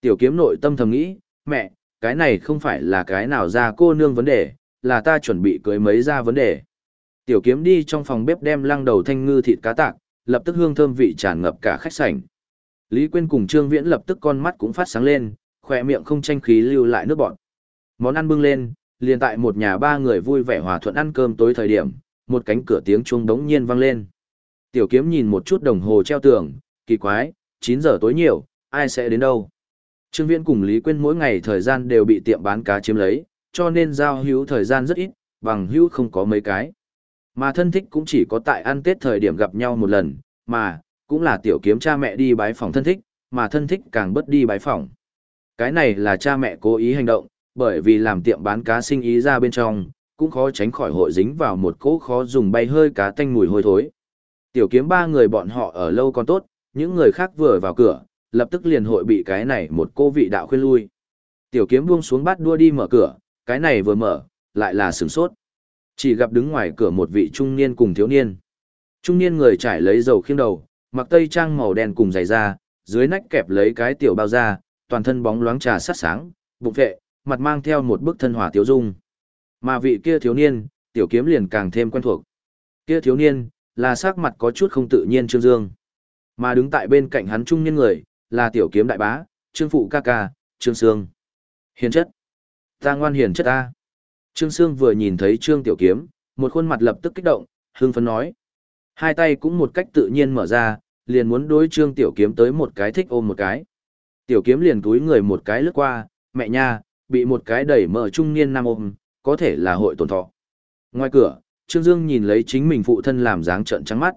Tiểu kiếm nội tâm thầm nghĩ, mẹ, cái này không phải là cái nào ra cô nương vấn đề, là ta chuẩn bị cưới mấy ra vấn đề. Tiểu kiếm đi trong phòng bếp đem lăng đầu thanh ngư thịt cá tạc, lập tức hương thơm vị tràn ngập cả khách sảnh. Lý Quyên cùng Trương Viễn lập tức con mắt cũng phát sáng lên, khỏe miệng không tranh khí lưu lại nước bọt. Món ăn bưng lên, liền tại một nhà ba người vui vẻ hòa thuận ăn cơm tối thời điểm, một cánh cửa tiếng chuông đống nhiên vang lên. Tiểu kiếm nhìn một chút đồng hồ treo tường, kỳ quái, 9 giờ tối nhiều, ai sẽ đến đâu? Trương Viễn cùng Lý Quyên mỗi ngày thời gian đều bị tiệm bán cá chiếm lấy, cho nên giao hữu thời gian rất ít, bằng hữu không có mấy cái. Mà thân thích cũng chỉ có tại ăn Tết thời điểm gặp nhau một lần, mà, cũng là tiểu kiếm cha mẹ đi bái phòng thân thích, mà thân thích càng bất đi bái phòng. Cái này là cha mẹ cố ý hành động, bởi vì làm tiệm bán cá sinh ý ra bên trong, cũng khó tránh khỏi hội dính vào một cỗ khó dùng bay hơi cá tanh mùi hôi thối. Tiểu kiếm ba người bọn họ ở lâu còn tốt, những người khác vừa vào cửa, lập tức liền hội bị cái này một cô vị đạo khuyên lui. Tiểu kiếm buông xuống bát đua đi mở cửa, cái này vừa mở, lại là sửng sốt. Chỉ gặp đứng ngoài cửa một vị trung niên cùng thiếu niên. Trung niên người trải lấy dầu khiêng đầu, mặc tây trang màu đen cùng giày da, dưới nách kẹp lấy cái tiểu bao da, toàn thân bóng loáng trà sát sáng, bụng vệ, mặt mang theo một bức thân hỏa thiếu dung. Mà vị kia thiếu niên, tiểu kiếm liền càng thêm quen thuộc. Kia thiếu niên, là sắc mặt có chút không tự nhiên Trương Dương. Mà đứng tại bên cạnh hắn trung niên người, là tiểu kiếm đại bá, Trương Phụ ca ca, Trương Sương. Hiền chất. Ta ngoan hiền chất ta. Trương Sương vừa nhìn thấy Trương Tiểu Kiếm, một khuôn mặt lập tức kích động, hưng phấn nói. Hai tay cũng một cách tự nhiên mở ra, liền muốn đối Trương Tiểu Kiếm tới một cái thích ôm một cái. Tiểu Kiếm liền túi người một cái lướt qua, mẹ nha, bị một cái đẩy mở trung niên nam ôm, có thể là hội tổn thọ. Ngoài cửa, Trương Dương nhìn lấy chính mình phụ thân làm dáng trận trắng mắt.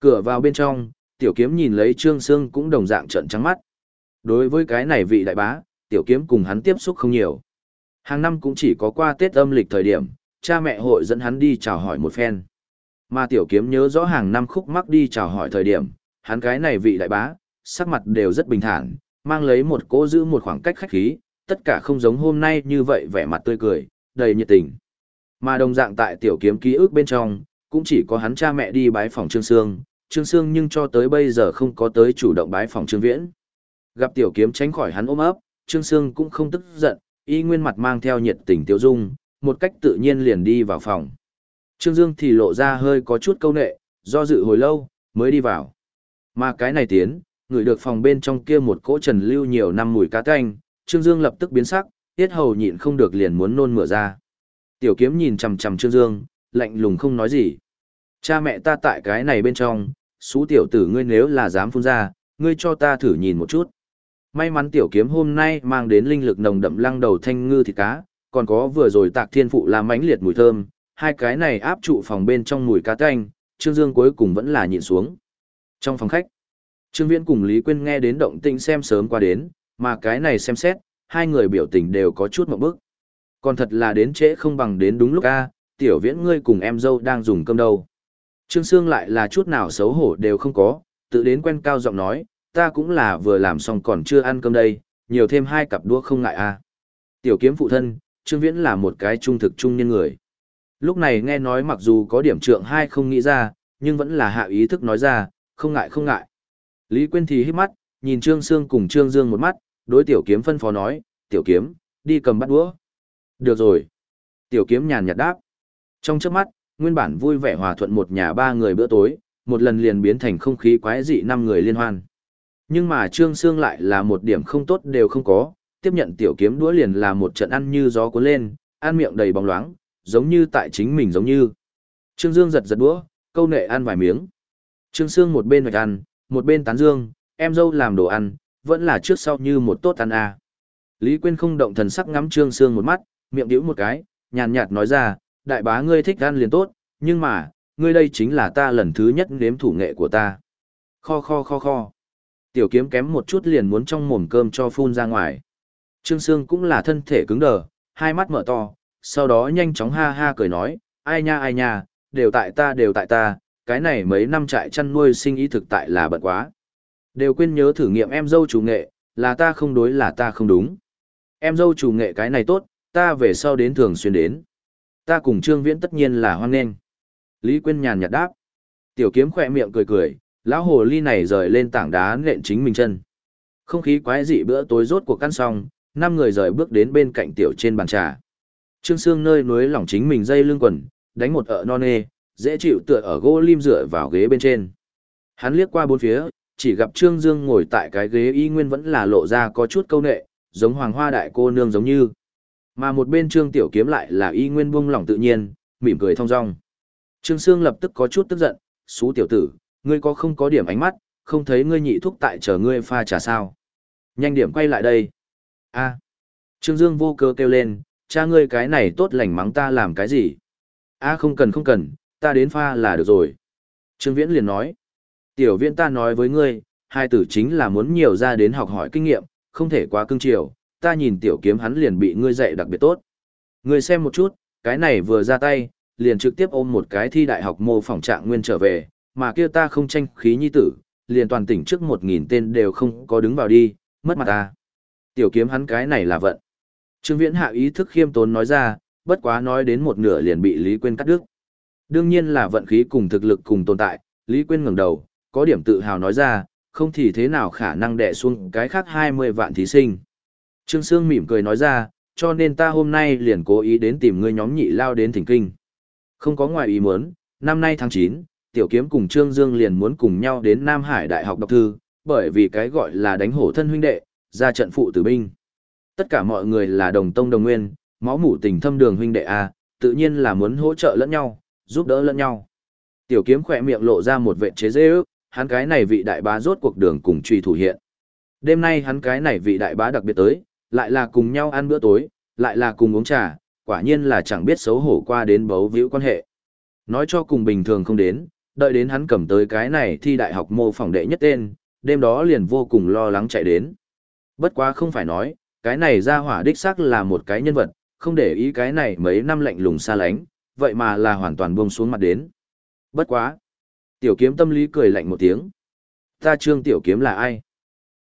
Cửa vào bên trong, Tiểu Kiếm nhìn lấy Trương Sương cũng đồng dạng trận trắng mắt. Đối với cái này vị đại bá, Tiểu Kiếm cùng hắn tiếp xúc không nhiều. Hàng năm cũng chỉ có qua Tết âm lịch thời điểm, cha mẹ hội dẫn hắn đi chào hỏi một phen. Mà tiểu kiếm nhớ rõ hàng năm khúc mắc đi chào hỏi thời điểm, hắn cái này vị đại bá, sắc mặt đều rất bình thản, mang lấy một cố giữ một khoảng cách khách khí, tất cả không giống hôm nay như vậy vẻ mặt tươi cười, đầy nhiệt tình. Mà đồng dạng tại tiểu kiếm ký ức bên trong, cũng chỉ có hắn cha mẹ đi bái phòng Trương Sương, Trương Sương nhưng cho tới bây giờ không có tới chủ động bái phòng Trương Viễn. Gặp tiểu kiếm tránh khỏi hắn ôm ấp, Trương Sương cũng không tức giận, y nguyên mặt mang theo nhiệt tình tiêu dung, một cách tự nhiên liền đi vào phòng. Trương Dương thì lộ ra hơi có chút câu nệ, do dự hồi lâu, mới đi vào. Mà cái này tiến, người được phòng bên trong kia một cỗ trần lưu nhiều năm mùi cá canh, Trương Dương lập tức biến sắc, tiết hầu nhịn không được liền muốn nôn mửa ra. Tiểu kiếm nhìn chằm chằm Trương Dương, lạnh lùng không nói gì. Cha mẹ ta tại cái này bên trong, xú tiểu tử ngươi nếu là dám phun ra, ngươi cho ta thử nhìn một chút. May mắn tiểu kiếm hôm nay mang đến linh lực nồng đậm lăng đầu thanh ngư thịt cá, còn có vừa rồi tạc thiên phụ làm mánh liệt mùi thơm, hai cái này áp trụ phòng bên trong mùi cá tanh, Trương Dương cuối cùng vẫn là nhịn xuống. Trong phòng khách, Trương Viễn cùng Lý Quyên nghe đến động tĩnh xem sớm qua đến, mà cái này xem xét, hai người biểu tình đều có chút một bức. Còn thật là đến trễ không bằng đến đúng lúc a, tiểu viễn ngươi cùng em dâu đang dùng cơm đâu. Trương Sương lại là chút nào xấu hổ đều không có, tự đến quen cao giọng nói, ta cũng là vừa làm xong còn chưa ăn cơm đây, nhiều thêm hai cặp đũa không ngại à. Tiểu kiếm phụ thân, Trương Viễn là một cái trung thực trung nhân người. Lúc này nghe nói mặc dù có điểm trượng hai không nghĩ ra, nhưng vẫn là hạ ý thức nói ra, không ngại không ngại. Lý Quyên thì hít mắt, nhìn Trương Sương cùng Trương Dương một mắt, đối tiểu kiếm phân phó nói, tiểu kiếm, đi cầm bắt đũa. Được rồi. Tiểu kiếm nhàn nhạt đáp. Trong trước mắt, nguyên bản vui vẻ hòa thuận một nhà ba người bữa tối, một lần liền biến thành không khí quái dị năm người liên hoan. Nhưng mà Trương Sương lại là một điểm không tốt đều không có, tiếp nhận tiểu kiếm đũa liền là một trận ăn như gió cuốn lên, ăn miệng đầy bóng loáng, giống như tại chính mình giống như. Trương Dương giật giật đũa, câu nệ ăn vài miếng. Trương Sương một bên hoạch ăn, một bên tán dương, em dâu làm đồ ăn, vẫn là trước sau như một tốt ăn à. Lý Quyên không động thần sắc ngắm Trương Sương một mắt, miệng điếu một cái, nhàn nhạt nói ra, đại bá ngươi thích ăn liền tốt, nhưng mà, ngươi đây chính là ta lần thứ nhất nếm thủ nghệ của ta. Kho kho kho kho. Tiểu kiếm kém một chút liền muốn trong mồm cơm cho phun ra ngoài. Trương Sương cũng là thân thể cứng đờ, hai mắt mở to, sau đó nhanh chóng ha ha cười nói, ai nha ai nha, đều tại ta đều tại ta, cái này mấy năm trại chăn nuôi sinh ý thực tại là bận quá. Đều quên nhớ thử nghiệm em dâu chủ nghệ, là ta không đối là ta không đúng. Em dâu chủ nghệ cái này tốt, ta về sau đến thường xuyên đến. Ta cùng Trương Viễn tất nhiên là hoan nghênh. Lý Quyên nhàn nhạt đáp. Tiểu kiếm khỏe miệng cười cười, lão hồ ly này rời lên tảng đá nện chính mình chân. Không khí quái dị bữa tối rốt cuộc căn xong, năm người rời bước đến bên cạnh tiểu trên bàn trà. Trương Sương nơi núi lỏng chính mình dây lưng quần, đánh một ợ non nê, dễ chịu tựa ở gỗ lim dựa vào ghế bên trên. Hắn liếc qua bốn phía, chỉ gặp Trương Dương ngồi tại cái ghế y nguyên vẫn là lộ ra có chút câu nệ, giống hoàng hoa đại cô nương giống như. Mà một bên Trương Tiểu Kiếm lại là y nguyên buông lỏng tự nhiên, mỉm cười thong dong. Trương Sương lập tức có chút tức giận, xú tiểu tử, ngươi có không có điểm ánh mắt, không thấy ngươi nhị thúc tại chờ ngươi pha trà sao. Nhanh điểm quay lại đây. a Trương Dương vô cơ kêu lên, cha ngươi cái này tốt lành mắng ta làm cái gì? a không cần không cần, ta đến pha là được rồi. Trương Viễn liền nói, tiểu viễn ta nói với ngươi, hai tử chính là muốn nhiều ra đến học hỏi kinh nghiệm, không thể quá cưng chiều, ta nhìn tiểu kiếm hắn liền bị ngươi dạy đặc biệt tốt. Ngươi xem một chút, cái này vừa ra tay, liền trực tiếp ôm một cái thi đại học mô phỏng trạng nguyên trở về, mà kia ta không tranh khí nhi tử, liền toàn tỉnh trước một nghìn tên đều không có đứng vào đi, mất mặt ta. Tiểu kiếm hắn cái này là vận. Trương Viễn hạ ý thức khiêm tốn nói ra, bất quá nói đến một nửa liền bị Lý Quyên cắt đứt. Đương nhiên là vận khí cùng thực lực cùng tồn tại, Lý Quyên ngẩng đầu, có điểm tự hào nói ra, không thì thế nào khả năng đè xuống cái khác 20 vạn thí sinh. Trương Sương mỉm cười nói ra, cho nên ta hôm nay liền cố ý đến tìm ngươi nhóm nhị lao đến thỉnh kinh. Không có ngoài ý muốn, năm nay tháng 9, Tiểu Kiếm cùng Trương Dương liền muốn cùng nhau đến Nam Hải Đại học đọc thư, bởi vì cái gọi là đánh hổ thân huynh đệ, ra trận phụ tử binh. Tất cả mọi người là đồng tông đồng nguyên, máu mủ tình thâm đường huynh đệ A, tự nhiên là muốn hỗ trợ lẫn nhau, giúp đỡ lẫn nhau. Tiểu kiếm khỏe miệng lộ ra một vệ chế giễu, hắn cái này vị đại bá rốt cuộc đường cùng truy thủ hiện. Đêm nay hắn cái này vị đại bá đặc biệt tới, lại là cùng nhau ăn bữa tối, lại là cùng uống trà, quả nhiên là chẳng biết xấu hổ qua đến bấu víu quan hệ. Nói cho cùng bình thường không đến, đợi đến hắn cầm tới cái này thi đại học mô phỏng đệ nhất tên, đêm đó liền vô cùng lo lắng chạy đến. Bất quá không phải nói, cái này ra hỏa đích xác là một cái nhân vật, không để ý cái này mấy năm lạnh lùng xa lánh, vậy mà là hoàn toàn buông xuống mặt đến. Bất quá. Tiểu kiếm tâm lý cười lạnh một tiếng. Ta trương tiểu kiếm là ai?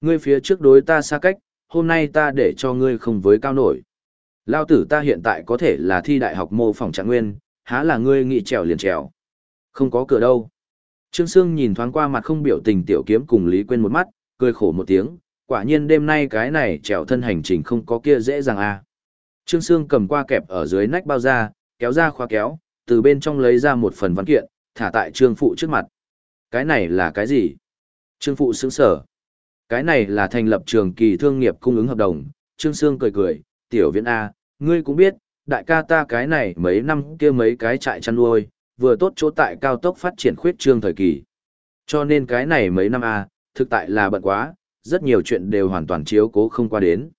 Ngươi phía trước đối ta xa cách, hôm nay ta để cho ngươi không với cao nổi. Lao tử ta hiện tại có thể là thi đại học mô phỏng trạng nguyên, há là ngươi nghị trèo liền trèo. Không có cửa đâu. Trương Sương nhìn thoáng qua mặt không biểu tình tiểu kiếm cùng Lý Quyên một mắt, cười khổ một tiếng, quả nhiên đêm nay cái này trèo thân hành trình không có kia dễ dàng à. Trương Sương cầm qua kẹp ở dưới nách bao da, kéo ra khóa kéo, từ bên trong lấy ra một phần văn kiện, thả tại Trương Phụ trước mặt. Cái này là cái gì? Trương Phụ sững sở. Cái này là thành lập trường kỳ thương nghiệp cung ứng hợp đồng. Trương Sương cười cười, tiểu viện A, ngươi cũng biết, đại ca ta cái này mấy năm kia mấy cái trại chăn nuôi, vừa tốt chỗ tại cao tốc phát triển khuyết trương thời kỳ. Cho nên cái này mấy năm A, thực tại là bận quá, rất nhiều chuyện đều hoàn toàn chiếu cố không qua đến.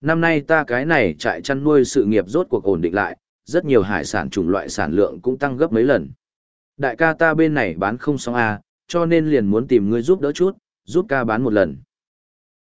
Năm nay ta cái này trại chăn nuôi sự nghiệp rốt cuộc ổn định lại, rất nhiều hải sản chủng loại sản lượng cũng tăng gấp mấy lần. Đại ca ta bên này bán không xong A, cho nên liền muốn tìm ngươi giúp đỡ chút, giúp ca bán một lần.